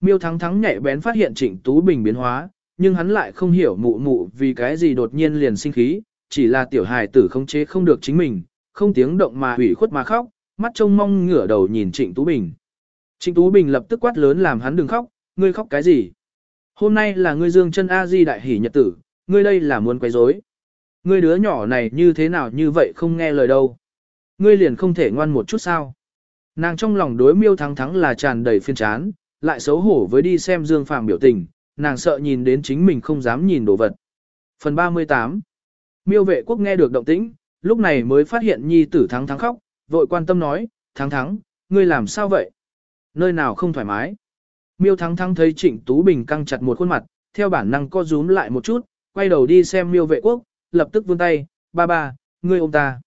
S1: Miêu thắng thắng nhạy bén phát hiện Trịnh Tú Bình biến hóa, nhưng hắn lại không hiểu mụ mụ vì cái gì đột nhiên liền sinh khí, chỉ là tiểu hài tử không chế không được chính mình, không tiếng động mà hủy khuất mà khóc, mắt trông mong ngửa đầu nhìn Trịnh Tú Bình. Trịnh Tú Bình lập tức quát lớn làm hắn đừng khóc, ngươi khóc cái gì? Hôm nay là ngươi dương chân A-di đại hỷ nhật tử, ngươi đây là muốn quấy rối. Ngươi đứa nhỏ này như thế nào như vậy không nghe lời đâu. Ngươi liền không thể ngoan một chút sao. Nàng trong lòng đối miêu thắng thắng là tràn đầy phiên chán, lại xấu hổ với đi xem Dương Phạm biểu tình, nàng sợ nhìn đến chính mình không dám nhìn đồ vật. Phần 38 Miêu vệ quốc nghe được động tĩnh, lúc này mới phát hiện nhi tử thắng thắng khóc, vội quan tâm nói, thắng thắng, ngươi làm sao vậy? Nơi nào không thoải mái? Miêu thắng thắng thấy trịnh Tú Bình căng chặt một khuôn mặt, theo bản năng co rúm lại một chút, quay đầu đi xem miêu vệ quốc, lập tức vươn tay, ba ba, ngươi ôm ta.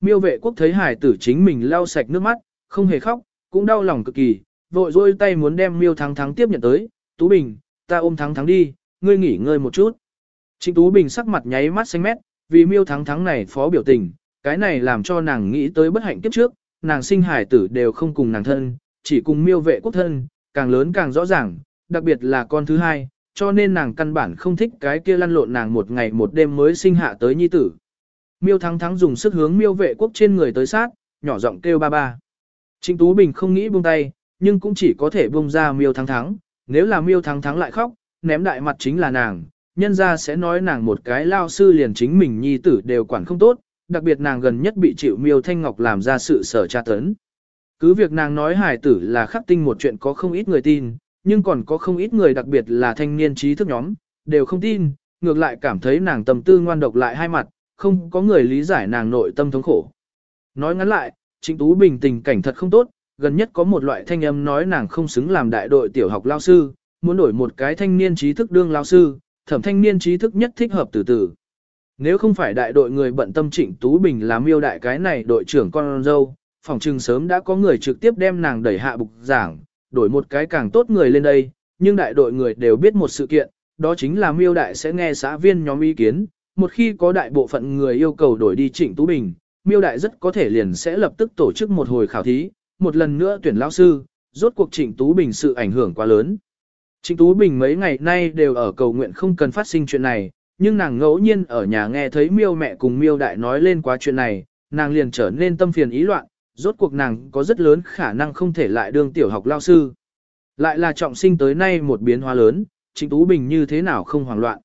S1: Miêu vệ quốc thấy hải tử chính mình lau sạch nước mắt, không hề khóc, cũng đau lòng cực kỳ, vội dôi tay muốn đem miêu thắng thắng tiếp nhận tới, Tú Bình, ta ôm thắng thắng đi, ngươi nghỉ ngơi một chút. Trịnh Tú Bình sắc mặt nháy mắt xanh mét, vì miêu thắng thắng này phó biểu tình, cái này làm cho nàng nghĩ tới bất hạnh kiếp trước, nàng sinh hải tử đều không cùng nàng thân, chỉ cùng miêu vệ quốc thân, càng lớn càng rõ ràng, đặc biệt là con thứ hai, cho nên nàng căn bản không thích cái kia lăn lộn nàng một ngày một đêm mới sinh hạ tới nhi tử. Miêu thắng thắng dùng sức hướng miêu vệ quốc trên người tới sát, nhỏ giọng kêu ba ba. Trịnh Tú Bình không nghĩ buông tay, nhưng cũng chỉ có thể buông ra miêu thắng thắng, nếu là miêu thắng thắng lại khóc, ném đại mặt chính là nàng, nhân ra sẽ nói nàng một cái lao sư liền chính mình nhi tử đều quản không tốt, đặc biệt nàng gần nhất bị chịu miêu thanh ngọc làm ra sự sở tra tấn. Cứ việc nàng nói hài tử là khắc tinh một chuyện có không ít người tin, nhưng còn có không ít người đặc biệt là thanh niên trí thức nhóm, đều không tin, ngược lại cảm thấy nàng tầm tư ngoan độc lại hai mặt, không có người lý giải nàng nội tâm thống khổ. Nói ngắn lại, Trịnh Tú Bình tình cảnh thật không tốt, gần nhất có một loại thanh âm nói nàng không xứng làm đại đội tiểu học lao sư, muốn đổi một cái thanh niên trí thức đương lao sư, thẩm thanh niên trí thức nhất thích hợp từ từ. Nếu không phải đại đội người bận tâm Trịnh Tú Bình làm yêu đại cái này đội trưởng con dâu, phòng trừng sớm đã có người trực tiếp đem nàng đẩy hạ bục giảng, đổi một cái càng tốt người lên đây, nhưng đại đội người đều biết một sự kiện, đó chính là miêu đại sẽ nghe xã viên nhóm ý kiến, một khi có đại bộ phận người yêu cầu đổi đi Trịnh Tú Bình, miêu đại rất có thể liền sẽ lập tức tổ chức một hồi khảo thí, một lần nữa tuyển lão sư, rốt cuộc Trịnh Tú Bình sự ảnh hưởng quá lớn. Trịnh Tú Bình mấy ngày nay đều ở cầu nguyện không cần phát sinh chuyện này, nhưng nàng ngẫu nhiên ở nhà nghe thấy miêu mẹ cùng miêu đại nói lên quá chuyện này, nàng liền trở nên tâm phiền ý loạn, rốt cuộc nàng có rất lớn khả năng không thể lại đương tiểu học lao sư. Lại là trọng sinh tới nay một biến hóa lớn, Trịnh Tú Bình như thế nào không hoảng loạn.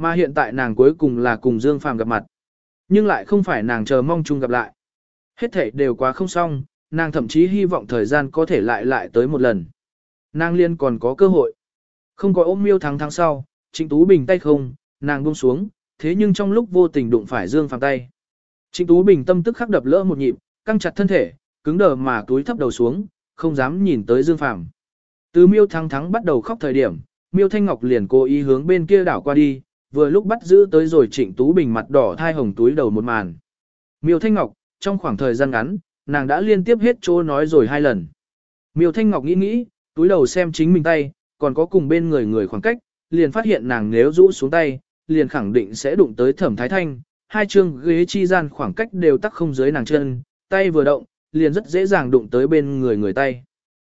S1: Mà hiện tại nàng cuối cùng là cùng Dương Phàm gặp mặt. Nhưng lại không phải nàng chờ mong chung gặp lại. Hết thể đều quá không xong, nàng thậm chí hy vọng thời gian có thể lại lại tới một lần. Nàng liên còn có cơ hội. Không có ôm miêu thắng tháng sau, Trịnh Tú Bình tay không, nàng buông xuống, thế nhưng trong lúc vô tình đụng phải Dương Phàm tay. Trịnh Tú Bình tâm tức khắc đập lỡ một nhịp, căng chặt thân thể, cứng đờ mà túi thấp đầu xuống, không dám nhìn tới Dương Phàm. Từ Miêu Thắng Thắng bắt đầu khóc thời điểm, Miêu Thanh Ngọc liền cố ý hướng bên kia đảo qua đi, vừa lúc bắt giữ tới rồi Trịnh Tú Bình mặt đỏ thai hồng túi đầu một màn. Miêu Thanh Ngọc, trong khoảng thời gian ngắn, nàng đã liên tiếp hết chỗ nói rồi hai lần. Miêu Thanh Ngọc nghĩ nghĩ, túi đầu xem chính mình tay, còn có cùng bên người người khoảng cách, liền phát hiện nàng nếu rũ xuống tay, liền khẳng định sẽ đụng tới Thẩm Thái Thanh, hai chương ghế chi gian khoảng cách đều tắc không dưới nàng chân, tay vừa động, liền rất dễ dàng đụng tới bên người người tay.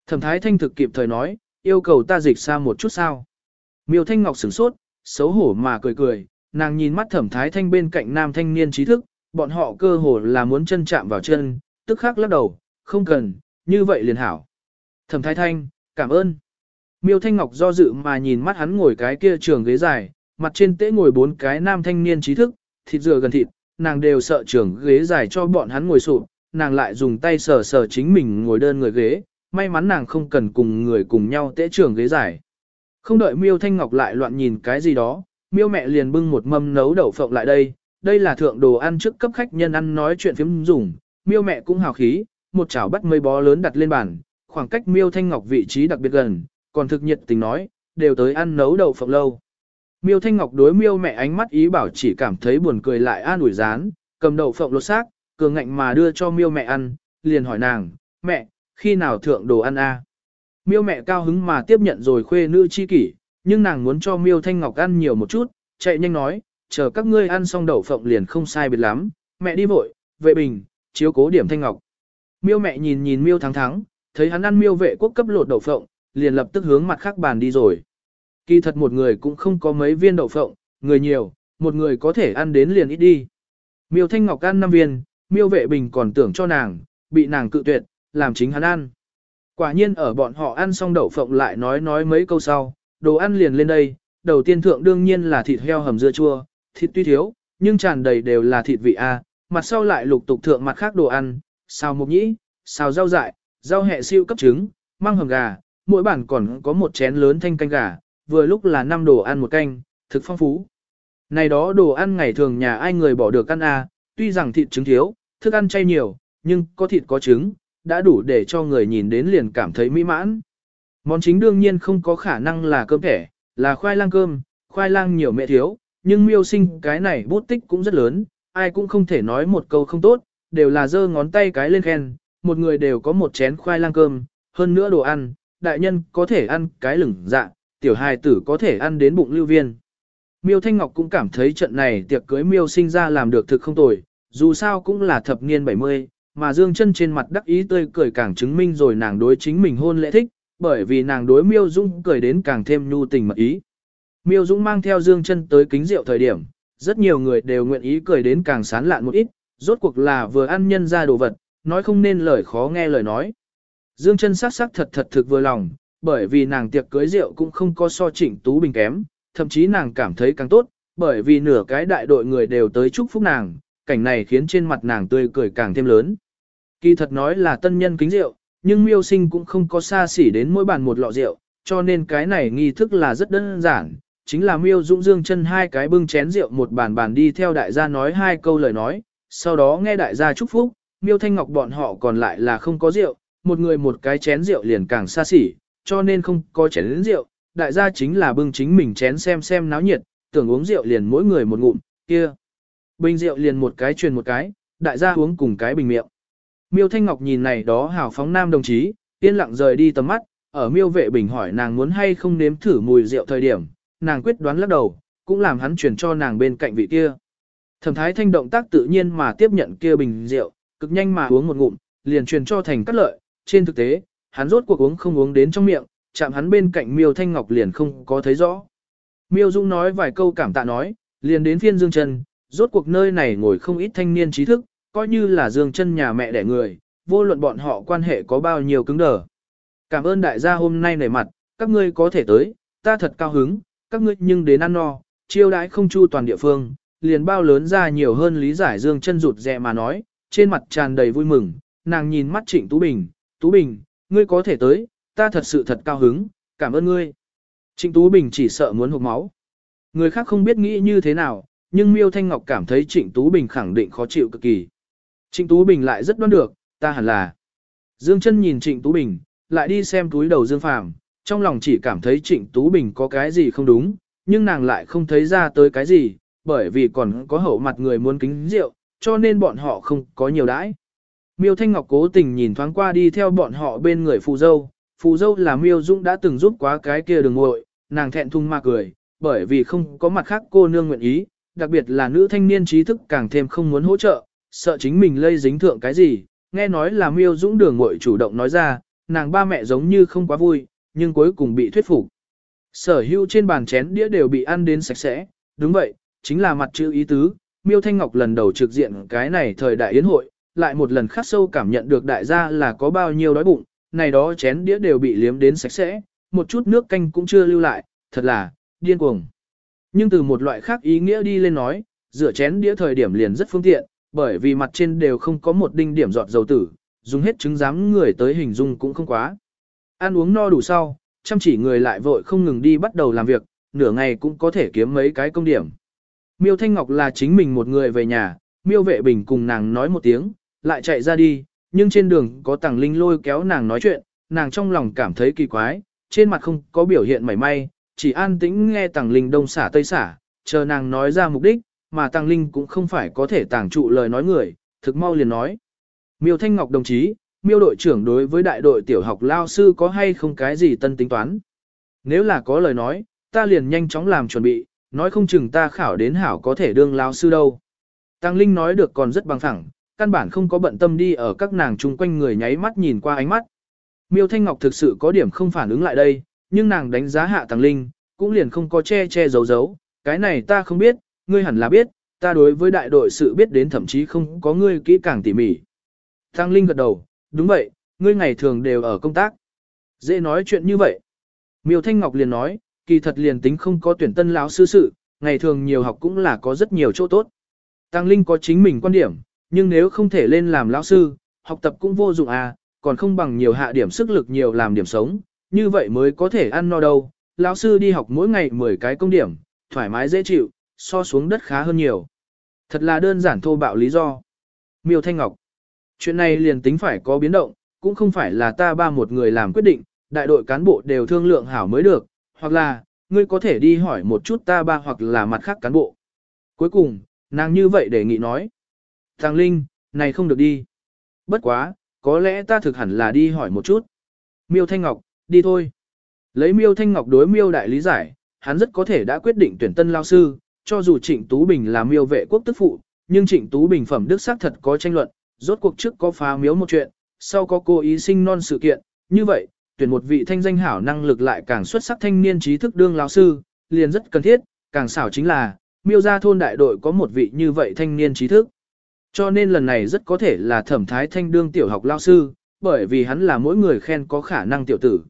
S1: Thẩm Thái Thanh thực kịp thời nói, yêu cầu ta dịch xa một chút sao. Miêu Thanh Ngọc sửng sốt, xấu hổ mà cười cười, nàng nhìn mắt Thẩm Thái Thanh bên cạnh nam thanh niên trí thức, bọn họ cơ hồ là muốn chân chạm vào chân, tức khắc lắc đầu, không cần, như vậy liền hảo. Thẩm Thái Thanh, cảm ơn. Miêu Thanh Ngọc do dự mà nhìn mắt hắn ngồi cái kia trường ghế dài, mặt trên tễ ngồi bốn cái nam thanh niên trí thức, thịt dừa gần thịt, nàng đều sợ trường ghế dài cho bọn hắn ngồi sụp, nàng lại dùng tay sờ sờ chính mình ngồi đơn người ghế, may mắn nàng không cần cùng người cùng nhau tễ trường ghế dài. Không đợi Miêu Thanh Ngọc lại loạn nhìn cái gì đó, Miêu mẹ liền bưng một mâm nấu đậu phộng lại đây, đây là thượng đồ ăn trước cấp khách nhân ăn nói chuyện phiếm dùng, Miêu mẹ cũng hào khí, một chảo bắt mây bó lớn đặt lên bàn, khoảng cách Miêu Thanh Ngọc vị trí đặc biệt gần, còn thực nhiệt tình nói, đều tới ăn nấu đậu phộng lâu. Miêu Thanh Ngọc đối Miêu mẹ ánh mắt ý bảo chỉ cảm thấy buồn cười lại an ủi rán, cầm đậu phộng lột xác, cường ngạnh mà đưa cho Miêu mẹ ăn, liền hỏi nàng, mẹ, khi nào thượng đồ ăn a? Miêu mẹ cao hứng mà tiếp nhận rồi khuê nữ chi kỷ, nhưng nàng muốn cho Miêu Thanh Ngọc ăn nhiều một chút, chạy nhanh nói, chờ các ngươi ăn xong đậu phộng liền không sai biệt lắm, mẹ đi vội, vệ bình, chiếu cố điểm thanh ngọc. Miêu mẹ nhìn nhìn miêu thắng thắng, thấy hắn ăn miêu vệ quốc cấp lột đậu phộng, liền lập tức hướng mặt khác bàn đi rồi. Kỳ thật một người cũng không có mấy viên đậu phộng, người nhiều, một người có thể ăn đến liền ít đi. Miêu Thanh Ngọc ăn 5 viên, miêu vệ bình còn tưởng cho nàng, bị nàng cự tuyệt, làm chính hắn ăn. Quả nhiên ở bọn họ ăn xong đậu phộng lại nói nói mấy câu sau, đồ ăn liền lên đây, đầu tiên thượng đương nhiên là thịt heo hầm dưa chua, thịt tuy thiếu, nhưng tràn đầy đều là thịt vị A, mặt sau lại lục tục thượng mặt khác đồ ăn, xào mộc nhĩ, xào rau dại, rau hẹ siêu cấp trứng, măng hầm gà, mỗi bản còn có một chén lớn thanh canh gà, vừa lúc là 5 đồ ăn một canh, thực phong phú. Này đó đồ ăn ngày thường nhà ai người bỏ được ăn a? tuy rằng thịt trứng thiếu, thức ăn chay nhiều, nhưng có thịt có trứng, đã đủ để cho người nhìn đến liền cảm thấy mỹ mãn. Món chính đương nhiên không có khả năng là cơm thẻ, là khoai lang cơm, khoai lang nhiều mẹ thiếu, nhưng miêu sinh cái này bút tích cũng rất lớn, ai cũng không thể nói một câu không tốt, đều là giơ ngón tay cái lên khen, một người đều có một chén khoai lang cơm, hơn nữa đồ ăn, đại nhân có thể ăn cái lửng dạ, tiểu hài tử có thể ăn đến bụng lưu viên. Miêu Thanh Ngọc cũng cảm thấy trận này tiệc cưới miêu sinh ra làm được thực không tồi, dù sao cũng là thập niên 70, mà Dương chân trên mặt đắc ý tươi cười càng chứng minh rồi nàng đối chính mình hôn lễ thích, bởi vì nàng đối miêu Dũng cười đến càng thêm nhu tình mật ý. Miêu Dũng mang theo Dương chân tới kính rượu thời điểm, rất nhiều người đều nguyện ý cười đến càng sán lạn một ít, rốt cuộc là vừa ăn nhân ra đồ vật, nói không nên lời khó nghe lời nói. Dương chân sắc sắc thật thật thực vừa lòng, bởi vì nàng tiệc cưới rượu cũng không có so trịnh Tú Bình kém, thậm chí nàng cảm thấy càng tốt, bởi vì nửa cái đại đội người đều tới chúc phúc nàng, cảnh này khiến trên mặt nàng tươi cười càng thêm lớn. Kỳ thật nói là tân nhân kính rượu, nhưng miêu sinh cũng không có xa xỉ đến mỗi bàn một lọ rượu, cho nên cái này nghi thức là rất đơn giản, chính là miêu dũng dương chân hai cái bưng chén rượu một bàn bàn đi theo đại gia nói hai câu lời nói, sau đó nghe đại gia chúc phúc, miêu thanh ngọc bọn họ còn lại là không có rượu, một người một cái chén rượu liền càng xa xỉ, cho nên không có chén rượu, đại gia chính là bưng chính mình chén xem xem náo nhiệt, tưởng uống rượu liền mỗi người một ngụm, kia. Bình rượu liền một cái truyền một cái, đại gia uống cùng cái bình miệng. Miêu Thanh Ngọc nhìn này đó hào phóng nam đồng chí, yên lặng rời đi tầm mắt, ở miêu vệ bình hỏi nàng muốn hay không nếm thử mùi rượu thời điểm, nàng quyết đoán lắc đầu, cũng làm hắn chuyển cho nàng bên cạnh vị kia. Thẩm thái thanh động tác tự nhiên mà tiếp nhận kia bình rượu, cực nhanh mà uống một ngụm, liền truyền cho thành cắt lợi, trên thực tế, hắn rốt cuộc uống không uống đến trong miệng, chạm hắn bên cạnh miêu thanh ngọc liền không có thấy rõ. Miêu Dung nói vài câu cảm tạ nói, liền đến phiên Dương chân, rốt cuộc nơi này ngồi không ít thanh niên trí thức, coi như là Dương chân nhà mẹ đẻ người, vô luận bọn họ quan hệ có bao nhiêu cứng đờ. Cảm ơn đại gia hôm nay nể mặt, các ngươi có thể tới, ta thật cao hứng, các ngươi nhưng đến ăn no, chiêu đãi không chu toàn địa phương, liền bao lớn ra nhiều hơn lý giải Dương chân rụt rè mà nói, trên mặt tràn đầy vui mừng, nàng nhìn mắt Trịnh Tú Bình, Tú Bình, ngươi có thể tới, ta thật sự thật cao hứng, cảm ơn ngươi. Trịnh Tú Bình chỉ sợ muốn hụt máu. Người khác không biết nghĩ như thế nào, nhưng Miêu Thanh Ngọc cảm thấy Trịnh Tú Bình khẳng định khó chịu cực kỳ. Trịnh Tú Bình lại rất đoán được, ta hẳn là. Dương chân nhìn Trịnh Tú Bình, lại đi xem túi đầu Dương Phàm, trong lòng chỉ cảm thấy Trịnh Tú Bình có cái gì không đúng, nhưng nàng lại không thấy ra tới cái gì, bởi vì còn có hậu mặt người muốn kính rượu, cho nên bọn họ không có nhiều đãi. Miêu Thanh Ngọc cố tình nhìn thoáng qua đi theo bọn họ bên người phù dâu, phù dâu là Miêu Dũng đã từng giúp quá cái kia đường ngội, nàng thẹn thùng mà cười, bởi vì không có mặt khác cô nương nguyện ý, đặc biệt là nữ thanh niên trí thức càng thêm không muốn hỗ trợ, sợ chính mình lây dính thượng cái gì, nghe nói là Miêu Dũng đường muội chủ động nói ra, nàng ba mẹ giống như không quá vui, nhưng cuối cùng bị thuyết phục. Sở hữu trên bàn chén đĩa đều bị ăn đến sạch sẽ, đúng vậy, chính là mặt chữ ý tứ, Miêu Thanh Ngọc lần đầu trực diện cái này thời đại yến hội, lại một lần khắc sâu cảm nhận được đại gia là có bao nhiêu đói bụng, này đó chén đĩa đều bị liếm đến sạch sẽ, một chút nước canh cũng chưa lưu lại, thật là, điên cuồng. Nhưng từ một loại khác ý nghĩa đi lên nói, rửa chén đĩa thời điểm liền rất phương tiện, bởi vì mặt trên đều không có một đinh điểm giọt dầu tử, dùng hết trứng giám người tới hình dung cũng không quá. Ăn uống no đủ sau, chăm chỉ người lại vội không ngừng đi bắt đầu làm việc, nửa ngày cũng có thể kiếm mấy cái công điểm. Miêu Thanh Ngọc là chính mình một người về nhà, Miêu Vệ Bình cùng nàng nói một tiếng, lại chạy ra đi, nhưng trên đường có tàng linh lôi kéo nàng nói chuyện, nàng trong lòng cảm thấy kỳ quái, trên mặt không có biểu hiện mảy may, chỉ an tĩnh nghe tàng linh đông xả tây xả, chờ nàng nói ra mục đích, mà tăng linh cũng không phải có thể tàng trụ lời nói người, thực mau liền nói. Miêu Thanh Ngọc đồng chí, miêu đội trưởng đối với đại đội tiểu học lao sư có hay không cái gì tân tính toán. Nếu là có lời nói, ta liền nhanh chóng làm chuẩn bị, nói không chừng ta khảo đến hảo có thể đương lao sư đâu. Tăng Linh nói được còn rất bằng phẳng, căn bản không có bận tâm đi ở các nàng chung quanh người nháy mắt nhìn qua ánh mắt. Miêu Thanh Ngọc thực sự có điểm không phản ứng lại đây, nhưng nàng đánh giá hạ Tăng Linh, cũng liền không có che che giấu giấu, cái này ta không biết, ngươi hẳn là biết, ta đối với đại đội sự biết đến thậm chí không có ngươi kỹ càng tỉ mỉ. Tăng Linh gật đầu, đúng vậy, ngươi ngày thường đều ở công tác. Dễ nói chuyện như vậy. Miêu Thanh Ngọc liền nói, kỳ thật liền tính không có tuyển tân lão sư sự, ngày thường nhiều học cũng là có rất nhiều chỗ tốt. Tăng Linh có chính mình quan điểm, nhưng nếu không thể lên làm lão sư, học tập cũng vô dụng à, còn không bằng nhiều hạ điểm sức lực nhiều làm điểm sống, như vậy mới có thể ăn no đâu. Lão sư đi học mỗi ngày 10 cái công điểm, thoải mái dễ chịu, so xuống đất khá hơn nhiều. Thật là đơn giản thô bạo lý do. Miêu Thanh Ngọc. Chuyện này liền tính phải có biến động, cũng không phải là ta ba một người làm quyết định, đại đội cán bộ đều thương lượng hảo mới được, hoặc là, ngươi có thể đi hỏi một chút ta ba hoặc là mặt khác cán bộ. Cuối cùng, nàng như vậy đề nghị nói. Thằng Linh, này không được đi. Bất quá, có lẽ ta thực hẳn là đi hỏi một chút. Miêu Thanh Ngọc, đi thôi. Lấy Miêu Thanh Ngọc đối Miêu đại lý giải, hắn rất có thể đã quyết định tuyển tân lao sư, cho dù Trịnh Tú Bình là Miêu vệ quốc tức phụ, nhưng Trịnh Tú Bình phẩm đức xác thật có tranh luận, rốt cuộc trước có phá miếu một chuyện, sau có cô ý sinh non sự kiện, như vậy, tuyển một vị thanh danh hảo năng lực lại càng xuất sắc thanh niên trí thức đương lão sư, liền rất cần thiết, càng xảo chính là, miêu gia thôn đại đội có một vị như vậy thanh niên trí thức. Cho nên lần này rất có thể là thẩm thái thanh đương tiểu học lao sư, bởi vì hắn là mỗi người khen có khả năng tiểu tử.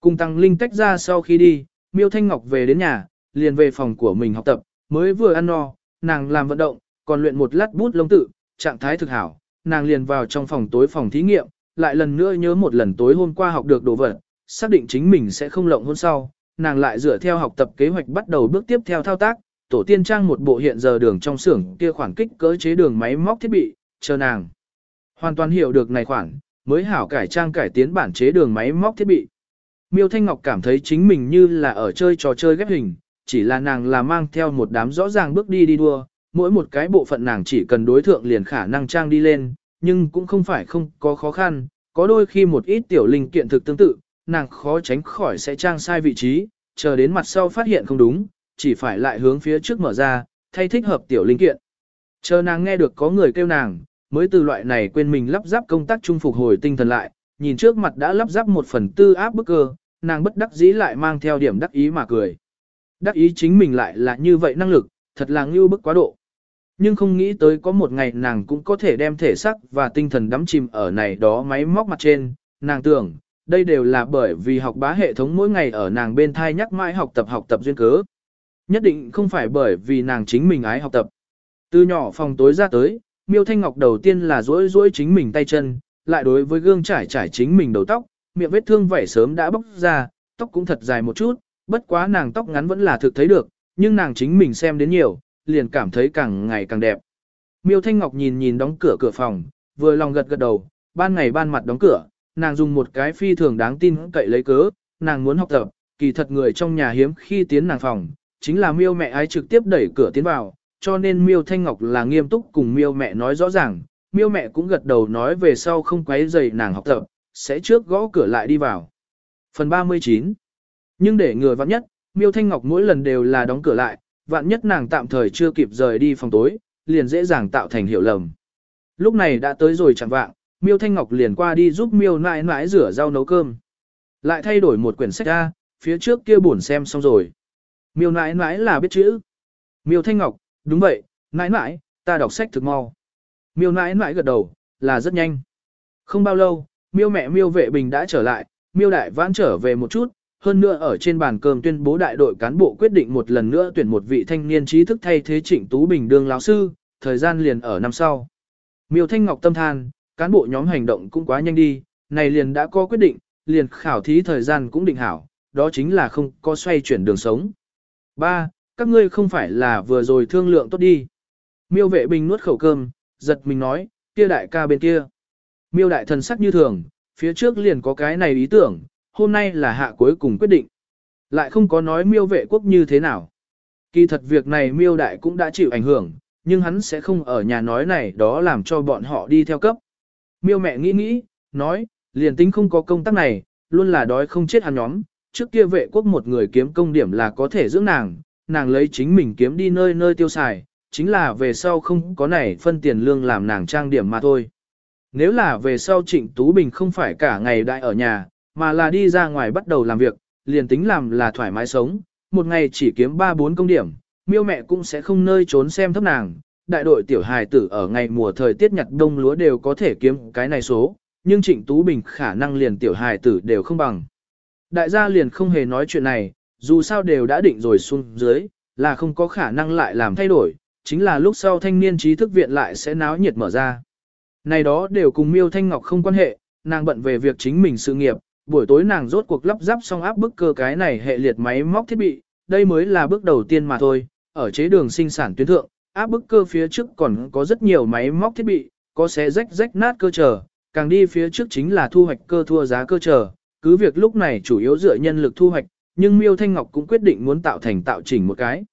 S1: Cùng tăng linh tách ra sau khi đi, miêu thanh ngọc về đến nhà, liền về phòng của mình học tập, mới vừa ăn no, nàng làm vận động, còn luyện một lát bút lông tự, trạng thái thực hảo, nàng liền vào trong phòng tối phòng thí nghiệm, lại lần nữa nhớ một lần tối hôm qua học được đồ vật, xác định chính mình sẽ không lộng hôn sau, nàng lại dựa theo học tập kế hoạch bắt đầu bước tiếp theo thao tác, tổ tiên trang một bộ hiện giờ đường trong xưởng kia khoảng kích cỡ chế đường máy móc thiết bị, chờ nàng. Hoàn toàn hiểu được này khoản, mới hảo cải trang cải tiến bản chế đường máy móc thiết bị. Miêu Thanh Ngọc cảm thấy chính mình như là ở chơi trò chơi ghép hình, chỉ là nàng là mang theo một đám rõ ràng bước đi đi đua, mỗi một cái bộ phận nàng chỉ cần đối thượng liền khả năng trang đi lên, nhưng cũng không phải không có khó khăn, có đôi khi một ít tiểu linh kiện thực tương tự, nàng khó tránh khỏi sẽ trang sai vị trí, chờ đến mặt sau phát hiện không đúng, chỉ phải lại hướng phía trước mở ra, thay thích hợp tiểu linh kiện. Chờ nàng nghe được có người kêu nàng, mới từ loại này quên mình lắp ráp công tác trung phục hồi tinh thần lại, nhìn trước mặt đã lắp ráp một phần tư áp bức cơ, nàng bất đắc dĩ lại mang theo điểm đắc ý mà cười. Đắc ý chính mình lại là như vậy năng lực, thật là ngưu bức quá độ. Nhưng không nghĩ tới có một ngày nàng cũng có thể đem thể xác và tinh thần đắm chìm ở này đó máy móc mặt trên, nàng tưởng, đây đều là bởi vì học bá hệ thống mỗi ngày ở nàng bên thai nhắc mãi học tập học tập duyên cớ. Nhất định không phải bởi vì nàng chính mình ái học tập. Từ nhỏ phòng tối ra tới, Miêu Thanh Ngọc đầu tiên là duỗi duỗi chính mình tay chân, lại đối với gương trải trải chính mình đầu tóc, miệng vết thương vảy sớm đã bóc ra, tóc cũng thật dài một chút, bất quá nàng tóc ngắn vẫn là thực thấy được, nhưng nàng chính mình xem đến nhiều, liền cảm thấy càng ngày càng đẹp. Miêu Thanh Ngọc nhìn nhìn đóng cửa cửa phòng, vừa lòng gật gật đầu, ban ngày ban mặt đóng cửa, nàng dùng một cái phi thường đáng tin cậy lấy cớ, nàng muốn học tập, kỳ thật người trong nhà hiếm khi tiến nàng phòng, chính là miêu mẹ ái trực tiếp đẩy cửa tiến vào, cho nên miêu Thanh Ngọc là nghiêm túc cùng miêu mẹ nói rõ ràng, miêu mẹ cũng gật đầu nói về sau không quấy rầy nàng học tập, sẽ trước gõ cửa lại đi vào. Phần 39 nhưng để ngừa vạn nhất, miêu Thanh Ngọc mỗi lần đều là đóng cửa lại, vạn nhất nàng tạm thời chưa kịp rời đi phòng tối, liền dễ dàng tạo thành hiểu lầm. Lúc này đã tới rồi chẳng vạng, Miêu Thanh Ngọc liền qua đi giúp Miêu nãi nãi rửa rau nấu cơm. Lại thay đổi một quyển sách ra, phía trước kia buồn xem xong rồi. Miêu nãi nãi là biết chữ. Miêu Thanh Ngọc, đúng vậy, nãi nãi, ta đọc sách thực mau. Miêu nãi nãi gật đầu, là rất nhanh. Không bao lâu, Miêu mẹ Miêu vệ bình đã trở lại, Miêu đại vãn trở về một chút, hơn nữa ở trên bàn cơm tuyên bố đại đội cán bộ quyết định một lần nữa tuyển một vị thanh niên trí thức thay thế Trịnh Tú Bình đương lão sư, thời gian liền ở năm sau. Miêu Thanh Ngọc tâm than, cán bộ nhóm hành động cũng quá nhanh đi, này liền đã có quyết định, liền khảo thí thời gian cũng định hảo, đó chính là không có xoay chuyển đường sống. 3. Các ngươi không phải là vừa rồi thương lượng tốt đi. Miêu vệ bình nuốt khẩu cơm, giật mình nói, kia đại ca bên kia. Miêu đại thần sắc như thường, phía trước liền có cái này ý tưởng, hôm nay là hạ cuối cùng quyết định. Lại không có nói miêu vệ quốc như thế nào. Kỳ thật việc này miêu đại cũng đã chịu ảnh hưởng, nhưng hắn sẽ không ở nhà nói này đó làm cho bọn họ đi theo cấp. Miêu mẹ nghĩ nghĩ, nói, liền tính không có công tác này, luôn là đói không chết hắn nhóm, trước kia vệ quốc một người kiếm công điểm là có thể dưỡng nàng, nàng lấy chính mình kiếm đi nơi nơi tiêu xài, chính là về sau không có này phân tiền lương làm nàng trang điểm mà thôi. Nếu là về sau Trịnh Tú Bình không phải cả ngày đại ở nhà, mà là đi ra ngoài bắt đầu làm việc, liền tính làm là thoải mái sống, một ngày chỉ kiếm 3-4 công điểm, miêu mẹ cũng sẽ không nơi trốn xem thấp nàng. Đại đội tiểu hài tử ở ngày mùa thời tiết nhặt đông lúa đều có thể kiếm cái này số, nhưng Trịnh Tú Bình khả năng liền tiểu hài tử đều không bằng. Đại gia liền không hề nói chuyện này, dù sao đều đã định rồi xuống dưới, là không có khả năng lại làm thay đổi, chính là lúc sau thanh niên trí thức viện lại sẽ náo nhiệt mở ra. Này đó đều cùng Miêu Thanh Ngọc không quan hệ, nàng bận về việc chính mình sự nghiệp, buổi tối nàng rốt cuộc lắp ráp xong áp bức cơ cái này hệ liệt máy móc thiết bị, đây mới là bước đầu tiên mà thôi, ở chế đường sinh sản tuyến thượng, áp bức cơ phía trước còn có rất nhiều máy móc thiết bị, có xé rách rách nát cơ trở, càng đi phía trước chính là thu hoạch cơ thua giá cơ trở, cứ việc lúc này chủ yếu dựa nhân lực thu hoạch, nhưng Miêu Thanh Ngọc cũng quyết định muốn tạo thành tạo chỉnh một cái.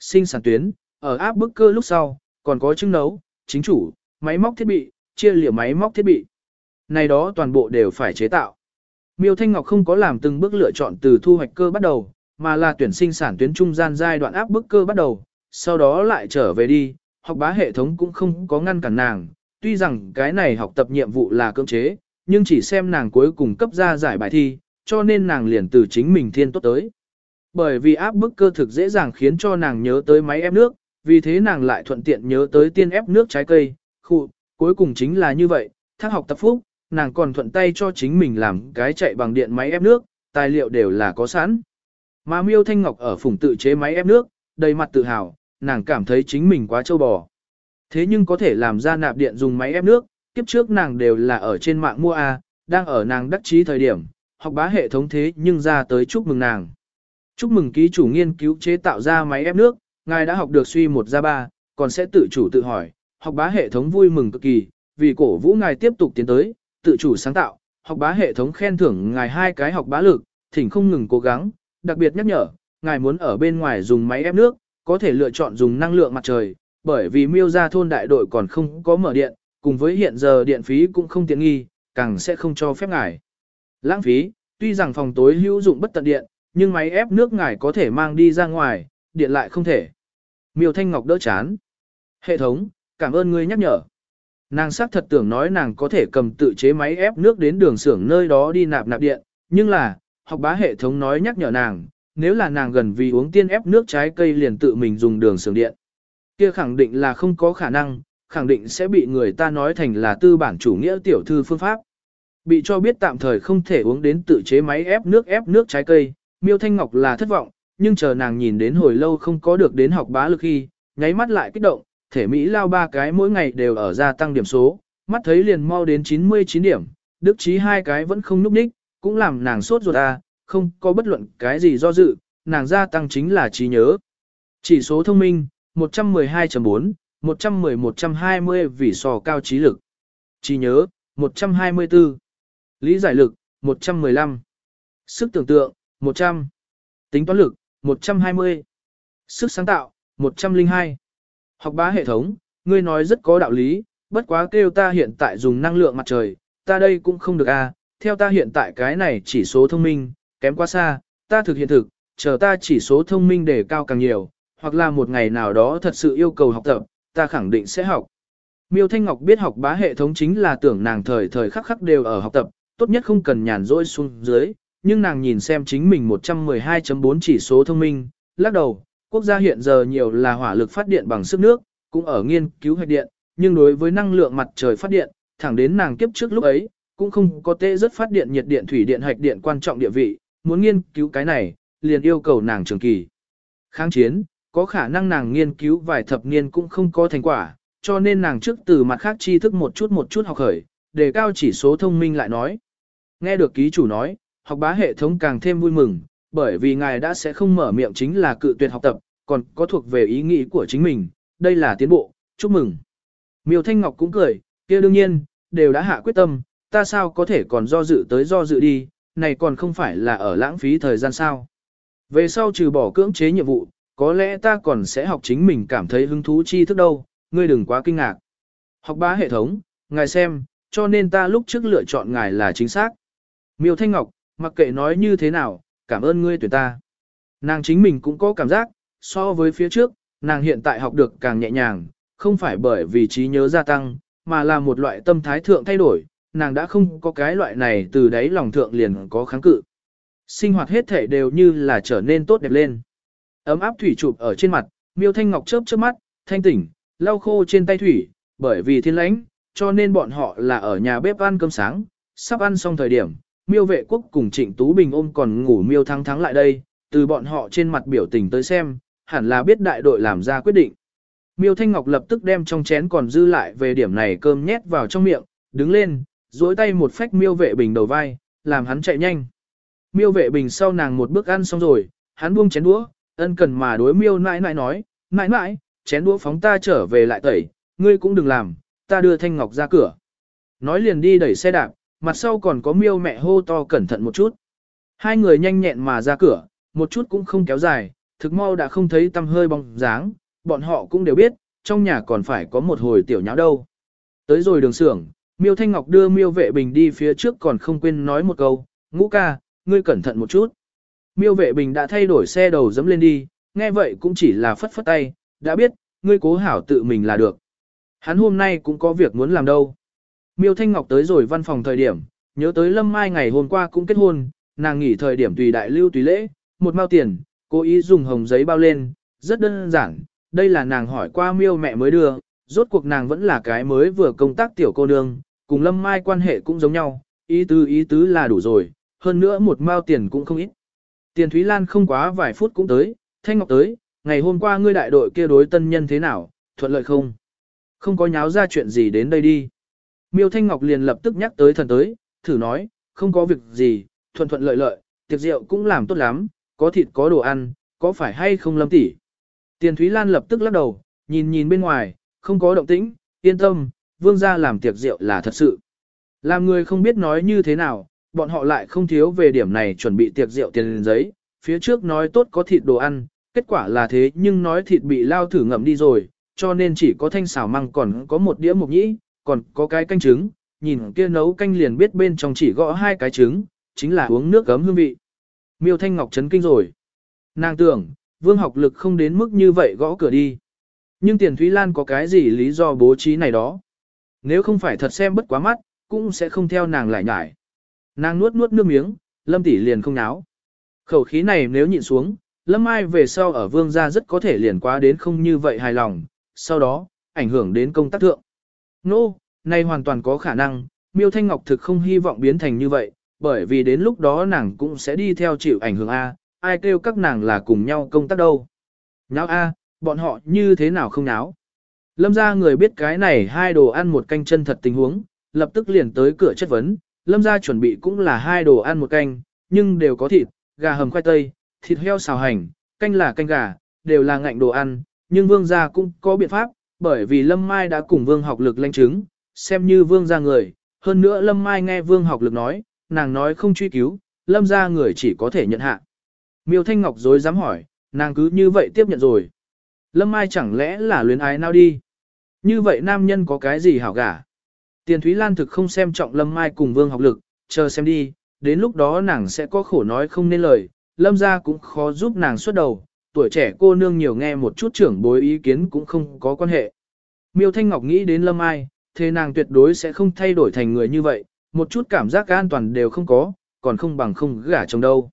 S1: Sinh sản tuyến, ở áp bức cơ lúc sau, còn có chứng nấu, chính chủ, máy móc thiết bị, chia liều máy móc thiết bị. Này đó toàn bộ đều phải chế tạo. Miêu Thanh Ngọc không có làm từng bước lựa chọn từ thu hoạch cơ bắt đầu, mà là tuyển sinh sản tuyến trung gian giai đoạn áp bức cơ bắt đầu, sau đó lại trở về đi, học bá hệ thống cũng không có ngăn cản nàng, tuy rằng cái này học tập nhiệm vụ là cưỡng chế, nhưng chỉ xem nàng cuối cùng cấp ra giải bài thi, cho nên nàng liền từ chính mình thiên tốt tới. Bởi vì áp bức cơ thực dễ dàng khiến cho nàng nhớ tới máy ép nước, vì thế nàng lại thuận tiện nhớ tới tiên ép nước trái cây, khu, cuối cùng chính là như vậy, thác học tập phúc, nàng còn thuận tay cho chính mình làm cái chạy bằng điện máy ép nước, tài liệu đều là có sẵn. Mà miêu thanh ngọc ở phùng tự chế máy ép nước, đầy mặt tự hào, nàng cảm thấy chính mình quá trâu bò. Thế nhưng có thể làm ra nạp điện dùng máy ép nước, kiếp trước nàng đều là ở trên mạng mua A, đang ở nàng đắc chí thời điểm, học bá hệ thống thế nhưng ra tới chúc mừng nàng. Chúc mừng ký chủ nghiên cứu chế tạo ra máy ép nước, ngài đã học được suy một ra ba, còn sẽ tự chủ tự hỏi, học bá hệ thống vui mừng cực kỳ, vì cổ vũ ngài tiếp tục tiến tới, tự chủ sáng tạo, học bá hệ thống khen thưởng ngài hai cái học bá lực, thỉnh không ngừng cố gắng, đặc biệt nhắc nhở, ngài muốn ở bên ngoài dùng máy ép nước, có thể lựa chọn dùng năng lượng mặt trời, bởi vì miêu ra thôn đại đội còn không có mở điện, cùng với hiện giờ điện phí cũng không tiện nghi, càng sẽ không cho phép ngài. Lãng phí, tuy rằng phòng tối hữu dụng bất tận điện, nhưng máy ép nước ngài có thể mang đi ra ngoài, điện lại không thể. Miêu Thanh Ngọc đỡ chán. Hệ thống, cảm ơn ngươi nhắc nhở. Nàng xác thật tưởng nói nàng có thể cầm tự chế máy ép nước đến đường xưởng nơi đó đi nạp nạp điện, nhưng là, học bá hệ thống nói nhắc nhở nàng, nếu là nàng gần vì uống tiên ép nước trái cây liền tự mình dùng đường xưởng điện. Kia khẳng định là không có khả năng, khẳng định sẽ bị người ta nói thành là tư bản chủ nghĩa tiểu thư phương pháp. Bị cho biết tạm thời không thể uống đến tự chế máy ép nước ép nước trái cây, Miêu Thanh Ngọc là thất vọng, nhưng chờ nàng nhìn đến hồi lâu không có được đến học bá lực khi, nháy mắt lại kích động, thể Mỹ lao ba cái mỗi ngày đều ở gia tăng điểm số, mắt thấy liền mau đến 99 điểm, đức trí hai cái vẫn không núp đích, cũng làm nàng sốt ruột à, không có bất luận cái gì do dự, nàng gia tăng chính là trí nhớ. Chỉ số thông minh, 112.4, 110-120 vì sò cao trí lực. Trí nhớ, 124. Lý giải lực, 115. Sức tưởng tượng, 100. Tính toán lực, 120. Sức sáng tạo, 102. Học bá hệ thống, ngươi nói rất có đạo lý, bất quá kêu ta hiện tại dùng năng lượng mặt trời, ta đây cũng không được a. À. theo ta hiện tại cái này chỉ số thông minh, kém quá xa, ta thực hiện thực, chờ ta chỉ số thông minh để cao càng nhiều, hoặc là một ngày nào đó thật sự yêu cầu học tập, ta khẳng định sẽ học. Miêu Thanh Ngọc biết học bá hệ thống chính là tưởng nàng thời thời khắc khắc đều ở học tập, tốt nhất không cần nhàn rỗi xuống dưới, nhưng nàng nhìn xem chính mình 112.4 chỉ số thông minh, lắc đầu, quốc gia hiện giờ nhiều là hỏa lực phát điện bằng sức nước, cũng ở nghiên cứu hạch điện, nhưng đối với năng lượng mặt trời phát điện, thẳng đến nàng kiếp trước lúc ấy, cũng không có tê rất phát điện nhiệt điện thủy điện hạch điện quan trọng địa vị, muốn nghiên cứu cái này, liền yêu cầu nàng trường kỳ. Kháng chiến, có khả năng nàng nghiên cứu vài thập niên cũng không có thành quả, cho nên nàng trước từ mặt khác tri thức một chút một chút học khởi, đề cao chỉ số thông minh lại nói. Nghe được ký chủ nói, học bá hệ thống càng thêm vui mừng, bởi vì ngài đã sẽ không mở miệng chính là cự tuyệt học tập, còn có thuộc về ý nghĩ của chính mình, đây là tiến bộ, chúc mừng. Miêu Thanh Ngọc cũng cười, kia đương nhiên, đều đã hạ quyết tâm, ta sao có thể còn do dự tới do dự đi, này còn không phải là ở lãng phí thời gian sao. Về sau trừ bỏ cưỡng chế nhiệm vụ, có lẽ ta còn sẽ học chính mình cảm thấy hứng thú chi thức đâu, ngươi đừng quá kinh ngạc. Học bá hệ thống, ngài xem, cho nên ta lúc trước lựa chọn ngài là chính xác. Miêu Thanh Ngọc, mặc kệ nói như thế nào, cảm ơn ngươi tuyển ta. Nàng chính mình cũng có cảm giác, so với phía trước, nàng hiện tại học được càng nhẹ nhàng, không phải bởi vì trí nhớ gia tăng, mà là một loại tâm thái thượng thay đổi, nàng đã không có cái loại này từ đấy lòng thượng liền có kháng cự. Sinh hoạt hết thể đều như là trở nên tốt đẹp lên. Ấm áp thủy chụp ở trên mặt, miêu thanh ngọc chớp chớp mắt, thanh tỉnh, lau khô trên tay thủy, bởi vì thiên lãnh, cho nên bọn họ là ở nhà bếp ăn cơm sáng, sắp ăn xong thời điểm, miêu vệ quốc cùng trịnh Tú Bình ôm còn ngủ miêu thắng thắng lại đây, từ bọn họ trên mặt biểu tình tới xem, hẳn là biết đại đội làm ra quyết định. Miêu Thanh Ngọc lập tức đem trong chén còn dư lại về điểm này cơm nhét vào trong miệng, đứng lên, duỗi tay một phách miêu vệ bình đầu vai, làm hắn chạy nhanh. Miêu vệ bình sau nàng một bước ăn xong rồi, hắn buông chén đũa, ân cần mà đối miêu nãi nãi nói, nãi nãi, chén đũa phóng ta trở về lại tẩy, ngươi cũng đừng làm, ta đưa Thanh Ngọc ra cửa. Nói liền đi đẩy xe đạp, mặt sau còn có miêu mẹ hô to cẩn thận một chút. Hai người nhanh nhẹn mà ra cửa, một chút cũng không kéo dài, thực mau đã không thấy tâm hơi bóng dáng, bọn họ cũng đều biết, trong nhà còn phải có một hồi tiểu nháo đâu. Tới rồi đường xưởng, miêu Thanh Ngọc đưa miêu vệ bình đi phía trước còn không quên nói một câu, ngũ ca, ngươi cẩn thận một chút. Miêu vệ bình đã thay đổi xe đầu dẫm lên đi, nghe vậy cũng chỉ là phất phất tay, đã biết, ngươi cố hảo tự mình là được. Hắn hôm nay cũng có việc muốn làm đâu. Miêu Thanh Ngọc tới rồi văn phòng thời điểm, nhớ tới Lâm Mai ngày hôm qua cũng kết hôn, nàng nghỉ thời điểm tùy đại lưu tùy lễ, một mao tiền, cố ý dùng hồng giấy bao lên, rất đơn giản, đây là nàng hỏi qua miêu mẹ mới đưa, rốt cuộc nàng vẫn là cái mới vừa công tác tiểu cô nương, cùng Lâm Mai quan hệ cũng giống nhau, ý tứ ý tứ là đủ rồi, hơn nữa một mao tiền cũng không ít. Tiền Thúy Lan không quá vài phút cũng tới, Thanh Ngọc tới, ngày hôm qua ngươi đại đội kia đối tân nhân thế nào, thuận lợi không? Không có nháo ra chuyện gì đến đây đi. Miêu Thanh Ngọc liền lập tức nhắc tới thần tới, thử nói, không có việc gì, thuận thuận lợi lợi, tiệc rượu cũng làm tốt lắm, có thịt có đồ ăn, có phải hay không lâm tỉ. Tiền Thúy Lan lập tức lắc đầu, nhìn nhìn bên ngoài, không có động tĩnh, yên tâm, vương gia làm tiệc rượu là thật sự. Làm người không biết nói như thế nào, bọn họ lại không thiếu về điểm này chuẩn bị tiệc rượu tiền giấy, phía trước nói tốt có thịt đồ ăn, kết quả là thế nhưng nói thịt bị lao thử ngậm đi rồi, cho nên chỉ có thanh xào măng còn có một đĩa mộc nhĩ, còn có cái canh trứng, nhìn kia nấu canh liền biết bên trong chỉ gõ hai cái trứng, chính là uống nước gấm hương vị. Miêu Thanh Ngọc chấn kinh rồi. Nàng tưởng, vương học lực không đến mức như vậy gõ cửa đi. Nhưng tiền Thúy Lan có cái gì lý do bố trí này đó? Nếu không phải thật xem bất quá mắt, cũng sẽ không theo nàng lại nhải. Nàng nuốt nuốt nước miếng, lâm tỷ liền không náo. Khẩu khí này nếu nhịn xuống, lâm ai về sau ở vương gia rất có thể liền quá đến không như vậy hài lòng, sau đó, ảnh hưởng đến công tác thượng. Nô, no, nay hoàn toàn có khả năng, miêu thanh ngọc thực không hy vọng biến thành như vậy, bởi vì đến lúc đó nàng cũng sẽ đi theo chịu ảnh hưởng A, ai kêu các nàng là cùng nhau công tác đâu. Nháo A, bọn họ như thế nào không náo. Lâm ra người biết cái này hai đồ ăn một canh chân thật tình huống, lập tức liền tới cửa chất vấn, lâm ra chuẩn bị cũng là hai đồ ăn một canh, nhưng đều có thịt, gà hầm khoai tây, thịt heo xào hành, canh là canh gà, đều là ngạnh đồ ăn, nhưng vương gia cũng có biện pháp, bởi vì lâm mai đã cùng vương học lực lanh chứng, xem như vương gia người, hơn nữa lâm mai nghe vương học lực nói, nàng nói không truy cứu, lâm gia người chỉ có thể nhận hạ. Miêu Thanh Ngọc dối dám hỏi, nàng cứ như vậy tiếp nhận rồi. Lâm Mai chẳng lẽ là luyến ái nào đi? Như vậy nam nhân có cái gì hảo gả? Tiền Thúy Lan thực không xem trọng Lâm Mai cùng Vương học lực, chờ xem đi, đến lúc đó nàng sẽ có khổ nói không nên lời, Lâm gia cũng khó giúp nàng xuất đầu, tuổi trẻ cô nương nhiều nghe một chút trưởng bối ý kiến cũng không có quan hệ. Miêu Thanh Ngọc nghĩ đến Lâm Ai, thế nàng tuyệt đối sẽ không thay đổi thành người như vậy, một chút cảm giác an toàn đều không có, còn không bằng không gả chồng đâu.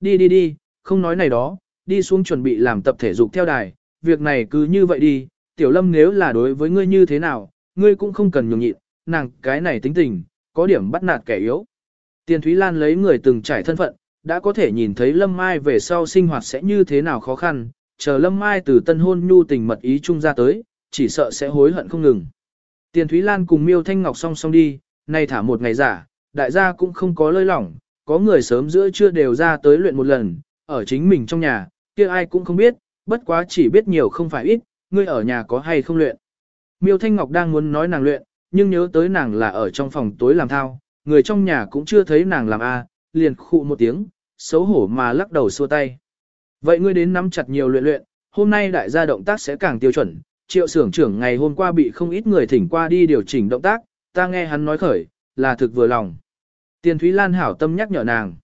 S1: Đi đi đi, không nói này đó, đi xuống chuẩn bị làm tập thể dục theo đài, việc này cứ như vậy đi, tiểu lâm nếu là đối với ngươi như thế nào, ngươi cũng không cần nhường nhịn, nàng cái này tính tình, có điểm bắt nạt kẻ yếu. Tiền Thúy Lan lấy người từng trải thân phận, đã có thể nhìn thấy Lâm Mai về sau sinh hoạt sẽ như thế nào khó khăn, chờ Lâm Mai từ tân hôn nhu tình mật ý chung ra tới, chỉ sợ sẽ hối hận không ngừng. Tiền Thúy Lan cùng Miêu Thanh Ngọc song song đi, nay thả một ngày giả, đại gia cũng không có lơi lỏng, có người sớm giữa trưa đều ra tới luyện một lần, ở chính mình trong nhà, kia ai cũng không biết, bất quá chỉ biết nhiều không phải ít, ngươi ở nhà có hay không luyện. Miêu Thanh Ngọc đang muốn nói nàng luyện, nhưng nhớ tới nàng là ở trong phòng tối làm thao, người trong nhà cũng chưa thấy nàng làm a, liền khụ một tiếng, xấu hổ mà lắc đầu xua tay. Vậy ngươi đến nắm chặt nhiều luyện luyện, hôm nay đại gia động tác sẽ càng tiêu chuẩn, triệu xưởng trưởng ngày hôm qua bị không ít người thỉnh qua đi điều chỉnh động tác, ta nghe hắn nói khởi, là thực vừa lòng. Tiền Thúy Lan hảo tâm nhắc nhở nàng.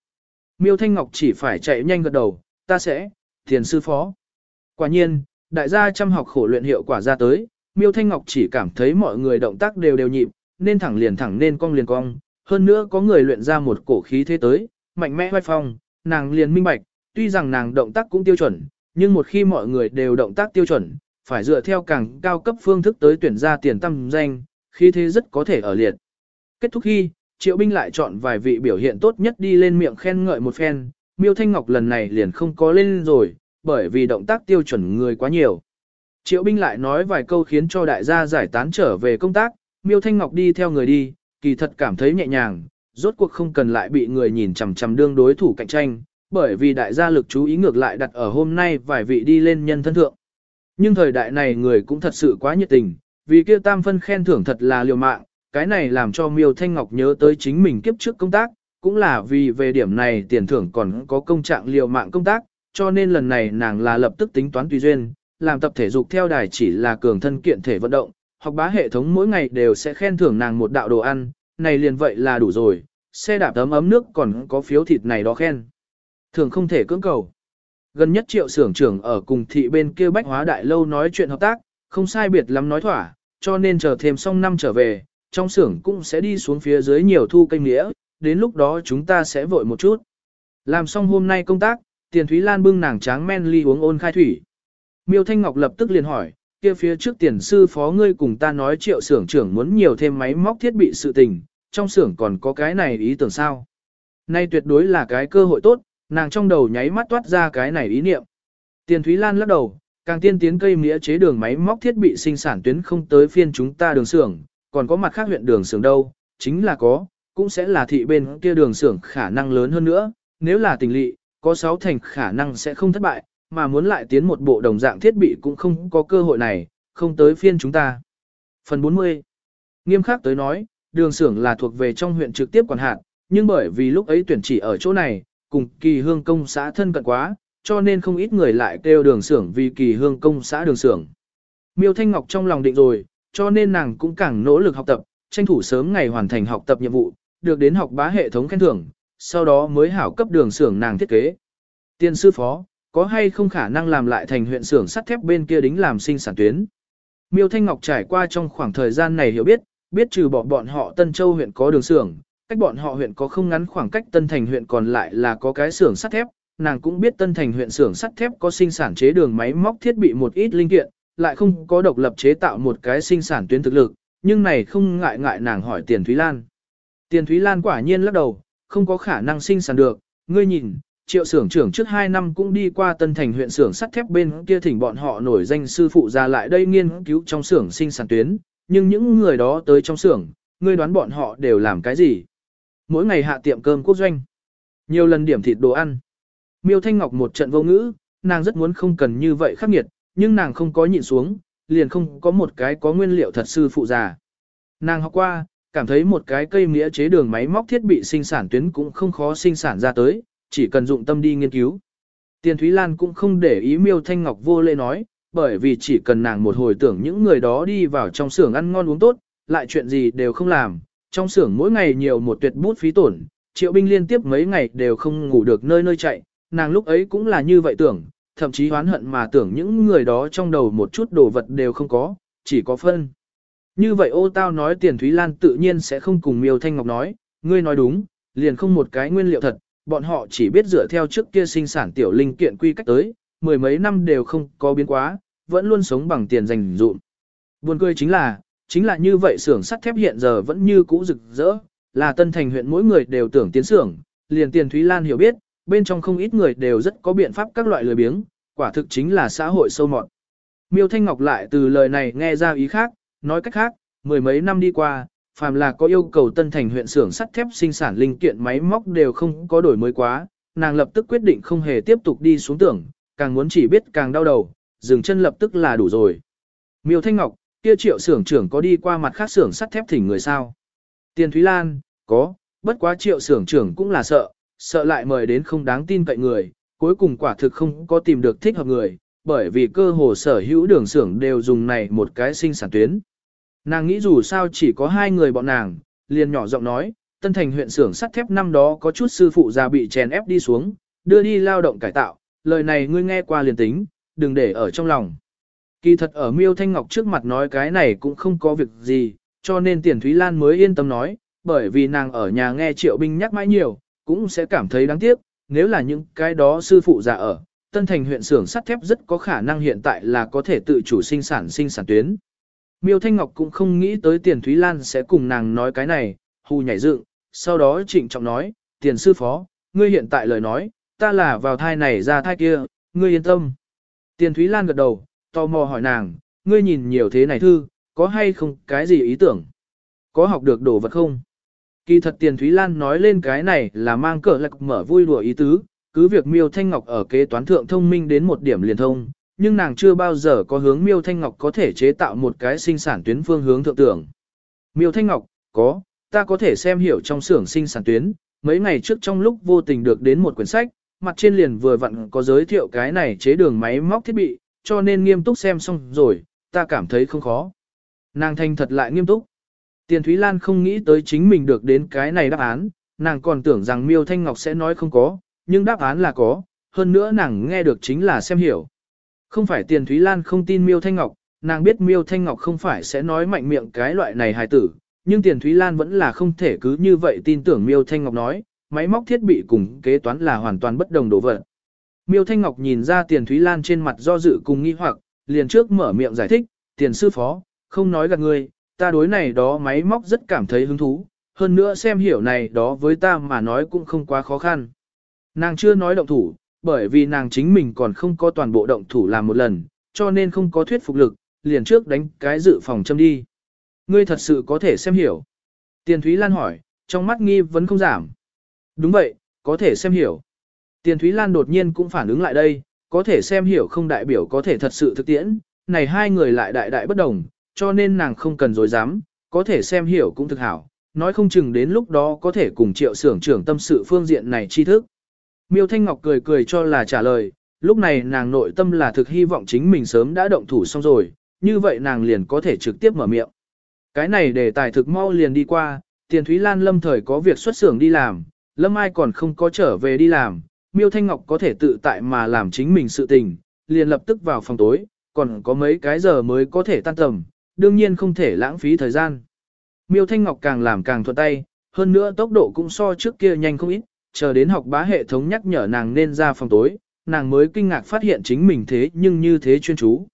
S1: Miêu Thanh Ngọc chỉ phải chạy nhanh gật đầu, ta sẽ, tiền sư phó. Quả nhiên, đại gia chăm học khổ luyện hiệu quả ra tới, Miêu Thanh Ngọc chỉ cảm thấy mọi người động tác đều đều nhịp, nên thẳng liền thẳng nên cong liền cong, hơn nữa có người luyện ra một cổ khí thế tới, mạnh mẽ hoài phong, nàng liền minh bạch, tuy rằng nàng động tác cũng tiêu chuẩn, nhưng một khi mọi người đều động tác tiêu chuẩn, phải dựa theo càng cao cấp phương thức tới tuyển ra tiền tâm danh, khí thế rất có thể ở liệt. Kết thúc khi, Triệu Binh lại chọn vài vị biểu hiện tốt nhất đi lên miệng khen ngợi một phen, Miêu Thanh Ngọc lần này liền không có lên rồi, bởi vì động tác tiêu chuẩn người quá nhiều. Triệu Binh lại nói vài câu khiến cho đại gia giải tán trở về công tác, Miêu Thanh Ngọc đi theo người đi, kỳ thật cảm thấy nhẹ nhàng, rốt cuộc không cần lại bị người nhìn chằm chằm đương đối thủ cạnh tranh, bởi vì đại gia lực chú ý ngược lại đặt ở hôm nay vài vị đi lên nhân thân thượng. Nhưng thời đại này người cũng thật sự quá nhiệt tình, vì kia tam phân khen thưởng thật là liều mạng, cái này làm cho Miêu Thanh Ngọc nhớ tới chính mình kiếp trước công tác, cũng là vì về điểm này tiền thưởng còn có công trạng liều mạng công tác, cho nên lần này nàng là lập tức tính toán tùy duyên, làm tập thể dục theo đài chỉ là cường thân kiện thể vận động, học bá hệ thống mỗi ngày đều sẽ khen thưởng nàng một đạo đồ ăn, này liền vậy là đủ rồi, xe đạp ấm ấm nước còn có phiếu thịt này đó khen. Thường không thể cưỡng cầu. Gần nhất triệu xưởng trưởng ở cùng thị bên kia bách hóa đại lâu nói chuyện hợp tác, không sai biệt lắm nói thỏa, cho nên chờ thêm xong năm trở về, trong xưởng cũng sẽ đi xuống phía dưới nhiều thu cây nghĩa, đến lúc đó chúng ta sẽ vội một chút. Làm xong hôm nay công tác, tiền Thúy Lan bưng nàng tráng men ly uống ôn khai thủy. Miêu Thanh Ngọc lập tức liền hỏi, kia phía trước tiền sư phó ngươi cùng ta nói triệu xưởng trưởng muốn nhiều thêm máy móc thiết bị sự tình, trong xưởng còn có cái này ý tưởng sao? Nay tuyệt đối là cái cơ hội tốt, nàng trong đầu nháy mắt toát ra cái này ý niệm. Tiền Thúy Lan lắc đầu, càng tiên tiến cây nghĩa chế đường máy móc thiết bị sinh sản tuyến không tới phiên chúng ta đường xưởng, còn có mặt khác huyện đường xưởng đâu, chính là có, cũng sẽ là thị bên kia đường xưởng khả năng lớn hơn nữa, nếu là tình lỵ, có sáu thành khả năng sẽ không thất bại, mà muốn lại tiến một bộ đồng dạng thiết bị cũng không có cơ hội này, không tới phiên chúng ta. Phần 40 Nghiêm khắc tới nói, đường xưởng là thuộc về trong huyện trực tiếp quản hạt, nhưng bởi vì lúc ấy tuyển chỉ ở chỗ này, cùng kỳ hương công xã thân cận quá, cho nên không ít người lại kêu đường xưởng vì kỳ hương công xã đường xưởng. Miêu Thanh Ngọc trong lòng định rồi, cho nên nàng cũng càng nỗ lực học tập, tranh thủ sớm ngày hoàn thành học tập nhiệm vụ, được đến học bá hệ thống khen thưởng, sau đó mới hảo cấp đường xưởng nàng thiết kế. Tiên sư phó, có hay không khả năng làm lại thành huyện xưởng sắt thép bên kia đính làm sinh sản tuyến. Miêu Thanh Ngọc trải qua trong khoảng thời gian này hiểu biết, biết trừ bỏ bọn họ Tân Châu huyện có đường xưởng, cách bọn họ huyện có không ngắn khoảng cách Tân Thành huyện còn lại là có cái xưởng sắt thép, nàng cũng biết Tân Thành huyện xưởng sắt thép có sinh sản chế đường máy móc thiết bị một ít linh kiện, lại không có độc lập chế tạo một cái sinh sản tuyến thực lực, nhưng này không ngại ngại nàng hỏi Tiền Thúy Lan. Tiền Thúy Lan quả nhiên lắc đầu, không có khả năng sinh sản được, ngươi nhìn, triệu xưởng trưởng trước 2 năm cũng đi qua Tân Thành huyện xưởng sắt thép bên kia thỉnh bọn họ nổi danh sư phụ ra lại đây nghiên cứu trong xưởng sinh sản tuyến, nhưng những người đó tới trong xưởng, ngươi đoán bọn họ đều làm cái gì? Mỗi ngày hạ tiệm cơm quốc doanh, nhiều lần điểm thịt đồ ăn. Miêu Thanh Ngọc một trận vô ngữ, nàng rất muốn không cần như vậy khắc nghiệt, nhưng nàng không có nhịn xuống, liền không có một cái có nguyên liệu thật sư phụ già. Nàng học qua, cảm thấy một cái cây nghĩa chế đường máy móc thiết bị sinh sản tuyến cũng không khó sinh sản ra tới, chỉ cần dụng tâm đi nghiên cứu. Tiền Thúy Lan cũng không để ý miêu thanh ngọc vô lễ nói, bởi vì chỉ cần nàng một hồi tưởng những người đó đi vào trong xưởng ăn ngon uống tốt, lại chuyện gì đều không làm, trong xưởng mỗi ngày nhiều một tuyệt bút phí tổn, triệu binh liên tiếp mấy ngày đều không ngủ được nơi nơi chạy, nàng lúc ấy cũng là như vậy tưởng, thậm chí hoán hận mà tưởng những người đó trong đầu một chút đồ vật đều không có, chỉ có phân. Như vậy ô tao nói tiền Thúy Lan tự nhiên sẽ không cùng miêu thanh ngọc nói, ngươi nói đúng, liền không một cái nguyên liệu thật, bọn họ chỉ biết dựa theo trước kia sinh sản tiểu linh kiện quy cách tới, mười mấy năm đều không có biến quá, vẫn luôn sống bằng tiền dành dụm. Buồn cười chính là, chính là như vậy xưởng sắt thép hiện giờ vẫn như cũ rực rỡ, là tân thành huyện mỗi người đều tưởng tiến xưởng, liền tiền Thúy Lan hiểu biết, bên trong không ít người đều rất có biện pháp các loại lười biếng, quả thực chính là xã hội sâu mọt. Miêu Thanh Ngọc lại từ lời này nghe ra ý khác, nói cách khác, mười mấy năm đi qua, phàm là có yêu cầu tân thành huyện xưởng sắt thép sinh sản linh kiện máy móc đều không có đổi mới quá, nàng lập tức quyết định không hề tiếp tục đi xuống tưởng, càng muốn chỉ biết càng đau đầu, dừng chân lập tức là đủ rồi. Miêu Thanh Ngọc, kia triệu xưởng trưởng có đi qua mặt khác xưởng sắt thép thỉnh người sao? Tiền Thúy Lan, có, bất quá triệu xưởng trưởng cũng là sợ, sợ lại mời đến không đáng tin cậy người, cuối cùng quả thực không có tìm được thích hợp người, bởi vì cơ hồ sở hữu đường xưởng đều dùng này một cái sinh sản tuyến. Nàng nghĩ dù sao chỉ có hai người bọn nàng, liền nhỏ giọng nói, Tân Thành huyện xưởng sắt thép năm đó có chút sư phụ già bị chèn ép đi xuống, đưa đi lao động cải tạo, lời này ngươi nghe qua liền tính, đừng để ở trong lòng. Kỳ thật ở Miêu Thanh Ngọc trước mặt nói cái này cũng không có việc gì, cho nên Tiền Thúy Lan mới yên tâm nói, bởi vì nàng ở nhà nghe Triệu Binh nhắc mãi nhiều, cũng sẽ cảm thấy đáng tiếc, nếu là những cái đó sư phụ già ở, Tân Thành huyện xưởng sắt thép rất có khả năng hiện tại là có thể tự chủ sinh sản sinh sản tuyến. Miêu Thanh Ngọc cũng không nghĩ tới Tiền Thúy Lan sẽ cùng nàng nói cái này, hù nhảy dựng, sau đó trịnh trọng nói, Tiền sư phó, ngươi hiện tại lời nói, ta là vào thai này ra thai kia, ngươi yên tâm. Tiền Thúy Lan gật đầu, tò mò hỏi nàng, ngươi nhìn nhiều thế này thư, có hay không cái gì ý tưởng? Có học được đồ vật không? Kỳ thật Tiền Thúy Lan nói lên cái này là mang cờ lạc mở vui đùa ý tứ, cứ việc Miêu Thanh Ngọc ở kế toán thượng thông minh đến một điểm liền thông, nhưng nàng chưa bao giờ có hướng Miêu Thanh Ngọc có thể chế tạo một cái sinh sản tuyến phương hướng thượng tưởng. Miêu Thanh Ngọc, có, ta có thể xem hiểu trong xưởng sinh sản tuyến, mấy ngày trước trong lúc vô tình được đến một quyển sách, mặt trên liền vừa vặn có giới thiệu cái này chế đường máy móc thiết bị, cho nên nghiêm túc xem xong rồi, ta cảm thấy không khó. Nàng thanh thật lại nghiêm túc. Tiền Thúy Lan không nghĩ tới chính mình được đến cái này đáp án, nàng còn tưởng rằng Miêu Thanh Ngọc sẽ nói không có, nhưng đáp án là có, hơn nữa nàng nghe được chính là xem hiểu. Không phải Tiền Thúy Lan không tin Miêu Thanh Ngọc, nàng biết Miêu Thanh Ngọc không phải sẽ nói mạnh miệng cái loại này hài tử, nhưng Tiền Thúy Lan vẫn là không thể cứ như vậy tin tưởng Miêu Thanh Ngọc nói, máy móc thiết bị cùng kế toán là hoàn toàn bất đồng đồ vật. Miêu Thanh Ngọc nhìn ra Tiền Thúy Lan trên mặt do dự cùng nghi hoặc, liền trước mở miệng giải thích, tiền sư phó, không nói gạt người, ta đối này đó máy móc rất cảm thấy hứng thú, hơn nữa xem hiểu này đó với ta mà nói cũng không quá khó khăn. Nàng chưa nói động thủ, bởi vì nàng chính mình còn không có toàn bộ động thủ làm một lần, cho nên không có thuyết phục lực, liền trước đánh cái dự phòng châm đi. Ngươi thật sự có thể xem hiểu. Tiền Thúy Lan hỏi, trong mắt nghi vẫn không giảm. Đúng vậy, có thể xem hiểu. Tiền Thúy Lan đột nhiên cũng phản ứng lại đây, có thể xem hiểu không đại biểu có thể thật sự thực tiễn, này hai người lại đại đại bất đồng, cho nên nàng không cần dối dám, có thể xem hiểu cũng thực hảo, nói không chừng đến lúc đó có thể cùng triệu sưởng trưởng tâm sự phương diện này tri thức. Miêu Thanh Ngọc cười cười cho là trả lời, lúc này nàng nội tâm là thực hy vọng chính mình sớm đã động thủ xong rồi, như vậy nàng liền có thể trực tiếp mở miệng. Cái này để tài thực mau liền đi qua, tiền Thúy Lan lâm thời có việc xuất xưởng đi làm, lâm ai còn không có trở về đi làm, Miêu Thanh Ngọc có thể tự tại mà làm chính mình sự tình, liền lập tức vào phòng tối, còn có mấy cái giờ mới có thể tan tầm, đương nhiên không thể lãng phí thời gian. Miêu Thanh Ngọc càng làm càng thuận tay, hơn nữa tốc độ cũng so trước kia nhanh không ít, chờ đến học bá hệ thống nhắc nhở nàng nên ra phòng tối, nàng mới kinh ngạc phát hiện chính mình thế nhưng như thế chuyên chú.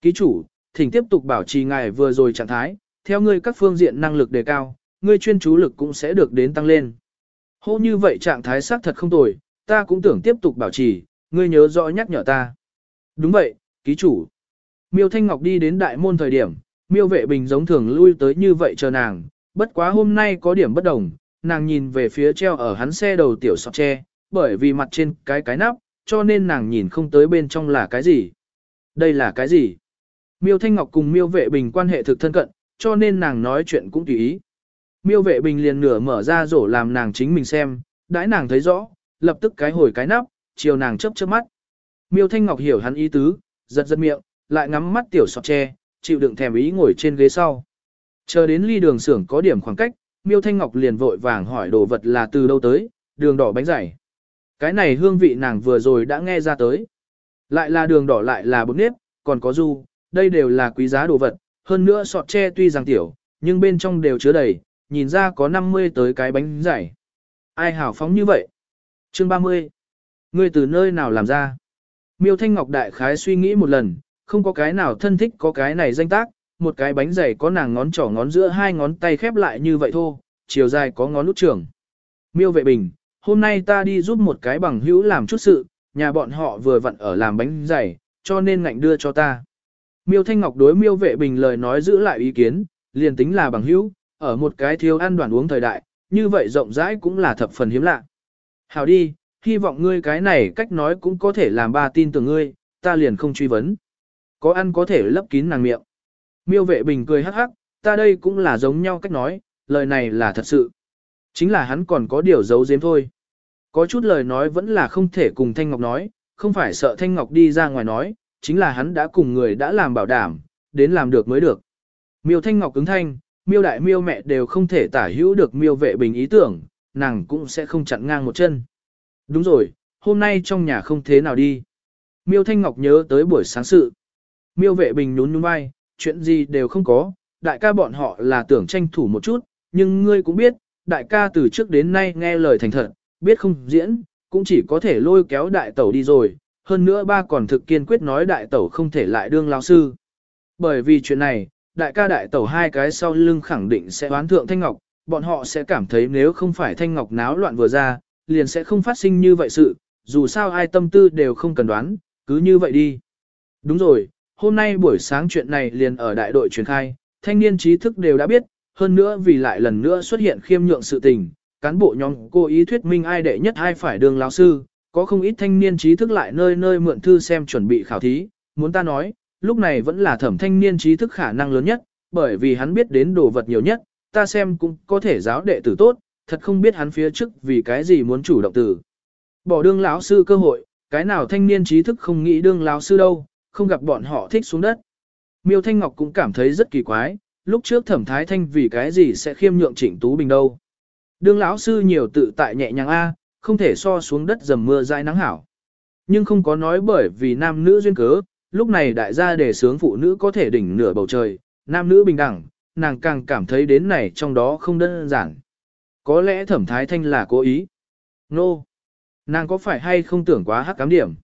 S1: Ký chủ, thỉnh tiếp tục bảo trì ngài vừa rồi trạng thái, theo ngươi các phương diện năng lực đề cao, ngươi chuyên chú lực cũng sẽ được đến tăng lên. Hô như vậy trạng thái xác thật không tồi, ta cũng tưởng tiếp tục bảo trì, ngươi nhớ rõ nhắc nhở ta. Đúng vậy, ký chủ. Miêu Thanh Ngọc đi đến đại môn thời điểm, miêu vệ bình giống thường lui tới như vậy chờ nàng, bất quá hôm nay có điểm bất đồng, nàng nhìn về phía treo ở hắn xe đầu tiểu sọt tre, bởi vì mặt trên cái cái nắp, cho nên nàng nhìn không tới bên trong là cái gì. Đây là cái gì? Miêu Thanh Ngọc cùng miêu vệ bình quan hệ thực thân cận, cho nên nàng nói chuyện cũng tùy ý. Miêu vệ bình liền nửa mở ra rổ làm nàng chính mình xem, đãi nàng thấy rõ, lập tức cái hồi cái nắp, chiều nàng chớp chớp mắt. Miêu Thanh Ngọc hiểu hắn ý tứ, giật giật miệng, lại ngắm mắt tiểu sọt tre, chịu đựng thèm ý ngồi trên ghế sau. Chờ đến ly đường xưởng có điểm khoảng cách, Miêu Thanh Ngọc liền vội vàng hỏi đồ vật là từ đâu tới, đường đỏ bánh dày. Cái này hương vị nàng vừa rồi đã nghe ra tới. Lại là đường đỏ lại là bột nếp, còn có du, đây đều là quý giá đồ vật, hơn nữa sọt tre tuy rằng tiểu, nhưng bên trong đều chứa đầy, nhìn ra có 50 tới cái bánh dày. Ai hảo phóng như vậy? Chương 30. Ngươi từ nơi nào làm ra? Miêu Thanh Ngọc đại khái suy nghĩ một lần, không có cái nào thân thích có cái này danh tác, một cái bánh dày có nàng ngón trỏ ngón giữa hai ngón tay khép lại như vậy thôi, chiều dài có ngón nút trưởng. Miêu vệ bình, hôm nay ta đi giúp một cái bằng hữu làm chút sự, nhà bọn họ vừa vặn ở làm bánh dày, cho nên ngạnh đưa cho ta. Miêu Thanh Ngọc đối miêu vệ bình lời nói giữ lại ý kiến, liền tính là bằng hữu, ở một cái thiếu ăn đoàn uống thời đại, như vậy rộng rãi cũng là thập phần hiếm lạ. Hảo đi, hy vọng ngươi cái này cách nói cũng có thể làm ba tin tưởng ngươi, ta liền không truy vấn. Có ăn có thể lấp kín nàng miệng. Miêu vệ bình cười hắc hắc, ta đây cũng là giống nhau cách nói, lời này là thật sự. Chính là hắn còn có điều giấu giếm thôi. Có chút lời nói vẫn là không thể cùng Thanh Ngọc nói, không phải sợ Thanh Ngọc đi ra ngoài nói, chính là hắn đã cùng người đã làm bảo đảm, đến làm được mới được. Miêu Thanh Ngọc cứng thanh, miêu đại miêu mẹ đều không thể tả hữu được miêu vệ bình ý tưởng, nàng cũng sẽ không chặn ngang một chân. Đúng rồi, hôm nay trong nhà không thế nào đi. Miêu Thanh Ngọc nhớ tới buổi sáng sự. Miêu vệ bình nhún nhún vai, chuyện gì đều không có, đại ca bọn họ là tưởng tranh thủ một chút, nhưng ngươi cũng biết, đại ca từ trước đến nay nghe lời thành thật, biết không diễn, cũng chỉ có thể lôi kéo đại tẩu đi rồi, hơn nữa ba còn thực kiên quyết nói đại tẩu không thể lại đương lao sư. Bởi vì chuyện này, đại ca đại tẩu hai cái sau lưng khẳng định sẽ đoán thượng Thanh Ngọc, bọn họ sẽ cảm thấy nếu không phải Thanh Ngọc náo loạn vừa ra, liền sẽ không phát sinh như vậy sự, dù sao ai tâm tư đều không cần đoán, cứ như vậy đi. Đúng rồi, hôm nay buổi sáng chuyện này liền ở đại đội truyền khai, thanh niên trí thức đều đã biết, hơn nữa vì lại lần nữa xuất hiện khiêm nhượng sự tình, cán bộ nhóm cố ý thuyết minh ai đệ nhất ai phải đường lão sư, có không ít thanh niên trí thức lại nơi nơi mượn thư xem chuẩn bị khảo thí, muốn ta nói, lúc này vẫn là thẩm thanh niên trí thức khả năng lớn nhất, bởi vì hắn biết đến đồ vật nhiều nhất, ta xem cũng có thể giáo đệ tử tốt, thật không biết hắn phía trước vì cái gì muốn chủ động tử. Bỏ đương lão sư cơ hội, cái nào thanh niên trí thức không nghĩ đương lão sư đâu, không gặp bọn họ thích xuống đất. Miêu Thanh Ngọc cũng cảm thấy rất kỳ quái, lúc trước thẩm thái thanh vì cái gì sẽ khiêm nhượng trịnh Tú Bình đâu. Đương lão sư nhiều tự tại nhẹ nhàng A, không thể so xuống đất dầm mưa dãi nắng hảo. Nhưng không có nói bởi vì nam nữ duyên cớ, lúc này đại gia đề sướng phụ nữ có thể đỉnh nửa bầu trời, nam nữ bình đẳng, nàng càng cảm thấy đến này trong đó không đơn giản. Có lẽ thẩm thái thanh là cố ý. Nô! No. Nàng có phải hay không tưởng quá hắc cám điểm?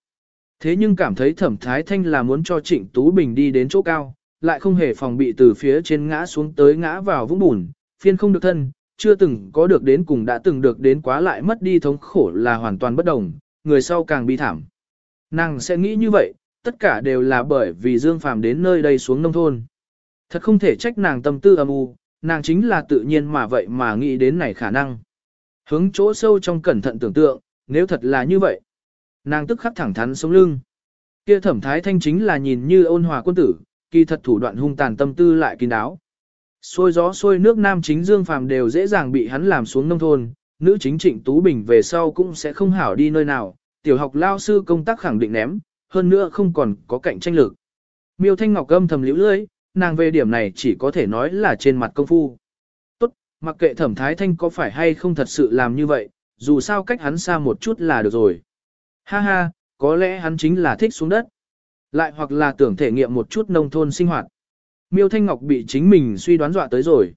S1: Thế nhưng cảm thấy thẩm thái thanh là muốn cho trịnh Tú Bình đi đến chỗ cao, lại không hề phòng bị từ phía trên ngã xuống tới ngã vào vũng bùn, phiên không được thân, chưa từng có được đến cùng đã từng được đến quá lại mất đi thống khổ là hoàn toàn bất đồng, người sau càng bi thảm. Nàng sẽ nghĩ như vậy, tất cả đều là bởi vì Dương Phàm đến nơi đây xuống nông thôn. Thật không thể trách nàng tâm tư âm u, nàng chính là tự nhiên mà vậy mà nghĩ đến này khả năng. Hướng chỗ sâu trong cẩn thận tưởng tượng, nếu thật là như vậy. Nàng tức khắc thẳng thắn sống lưng. Kia thẩm thái thanh chính là nhìn như ôn hòa quân tử, kỳ thật thủ đoạn hung tàn tâm tư lại kín đáo. Xôi gió xôi nước nam chính Dương Phàm đều dễ dàng bị hắn làm xuống nông thôn, nữ chính Trịnh Tú Bình về sau cũng sẽ không hảo đi nơi nào, tiểu học lao sư công tác khẳng định ném, hơn nữa không còn có cạnh tranh lực. Miêu Thanh Ngọc âm thầm liễu lưỡi, nàng về điểm này chỉ có thể nói là trên mặt công phu. Tốt, mặc kệ thẩm thái thanh có phải hay không thật sự làm như vậy, dù sao cách hắn xa một chút là được rồi. Ha ha, có lẽ hắn chính là thích xuống đất. Lại hoặc là tưởng thể nghiệm một chút nông thôn sinh hoạt. Miêu Thanh Ngọc bị chính mình suy đoán dọa tới rồi.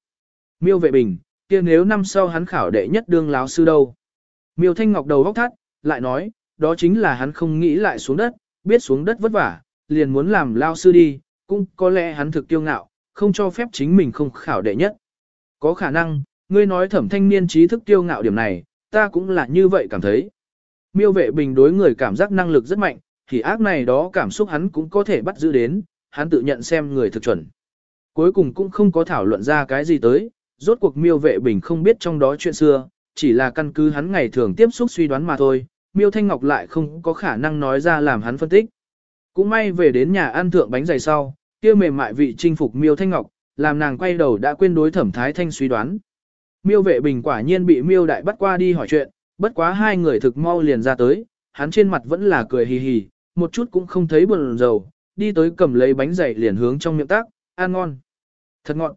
S1: Miêu vệ bình, kia nếu năm sau hắn khảo đệ nhất đương láo sư đâu. Miêu Thanh Ngọc đầu góc thắt, lại nói, đó chính là hắn không nghĩ lại xuống đất, biết xuống đất vất vả, liền muốn làm lao sư đi, cũng có lẽ hắn thực tiêu ngạo, không cho phép chính mình không khảo đệ nhất. Có khả năng, ngươi nói thẩm thanh niên trí thức tiêu ngạo điểm này, ta cũng là như vậy cảm thấy. Miêu vệ bình đối người cảm giác năng lực rất mạnh, thì ác này đó cảm xúc hắn cũng có thể bắt giữ đến, hắn tự nhận xem người thực chuẩn. Cuối cùng cũng không có thảo luận ra cái gì tới, rốt cuộc miêu vệ bình không biết trong đó chuyện xưa, chỉ là căn cứ hắn ngày thường tiếp xúc suy đoán mà thôi, miêu thanh ngọc lại không có khả năng nói ra làm hắn phân tích. Cũng may về đến nhà ăn thượng bánh dày sau, kia mềm mại vị chinh phục miêu thanh ngọc, làm nàng quay đầu đã quên đối thẩm thái thanh suy đoán. Miêu vệ bình quả nhiên bị miêu đại bắt qua đi hỏi chuyện, bất quá hai người thực mau liền ra tới, hắn trên mặt vẫn là cười hì hì, một chút cũng không thấy buồn rầu, đi tới cầm lấy bánh dày liền hướng trong miệng tác, ăn ngon. Thật ngon.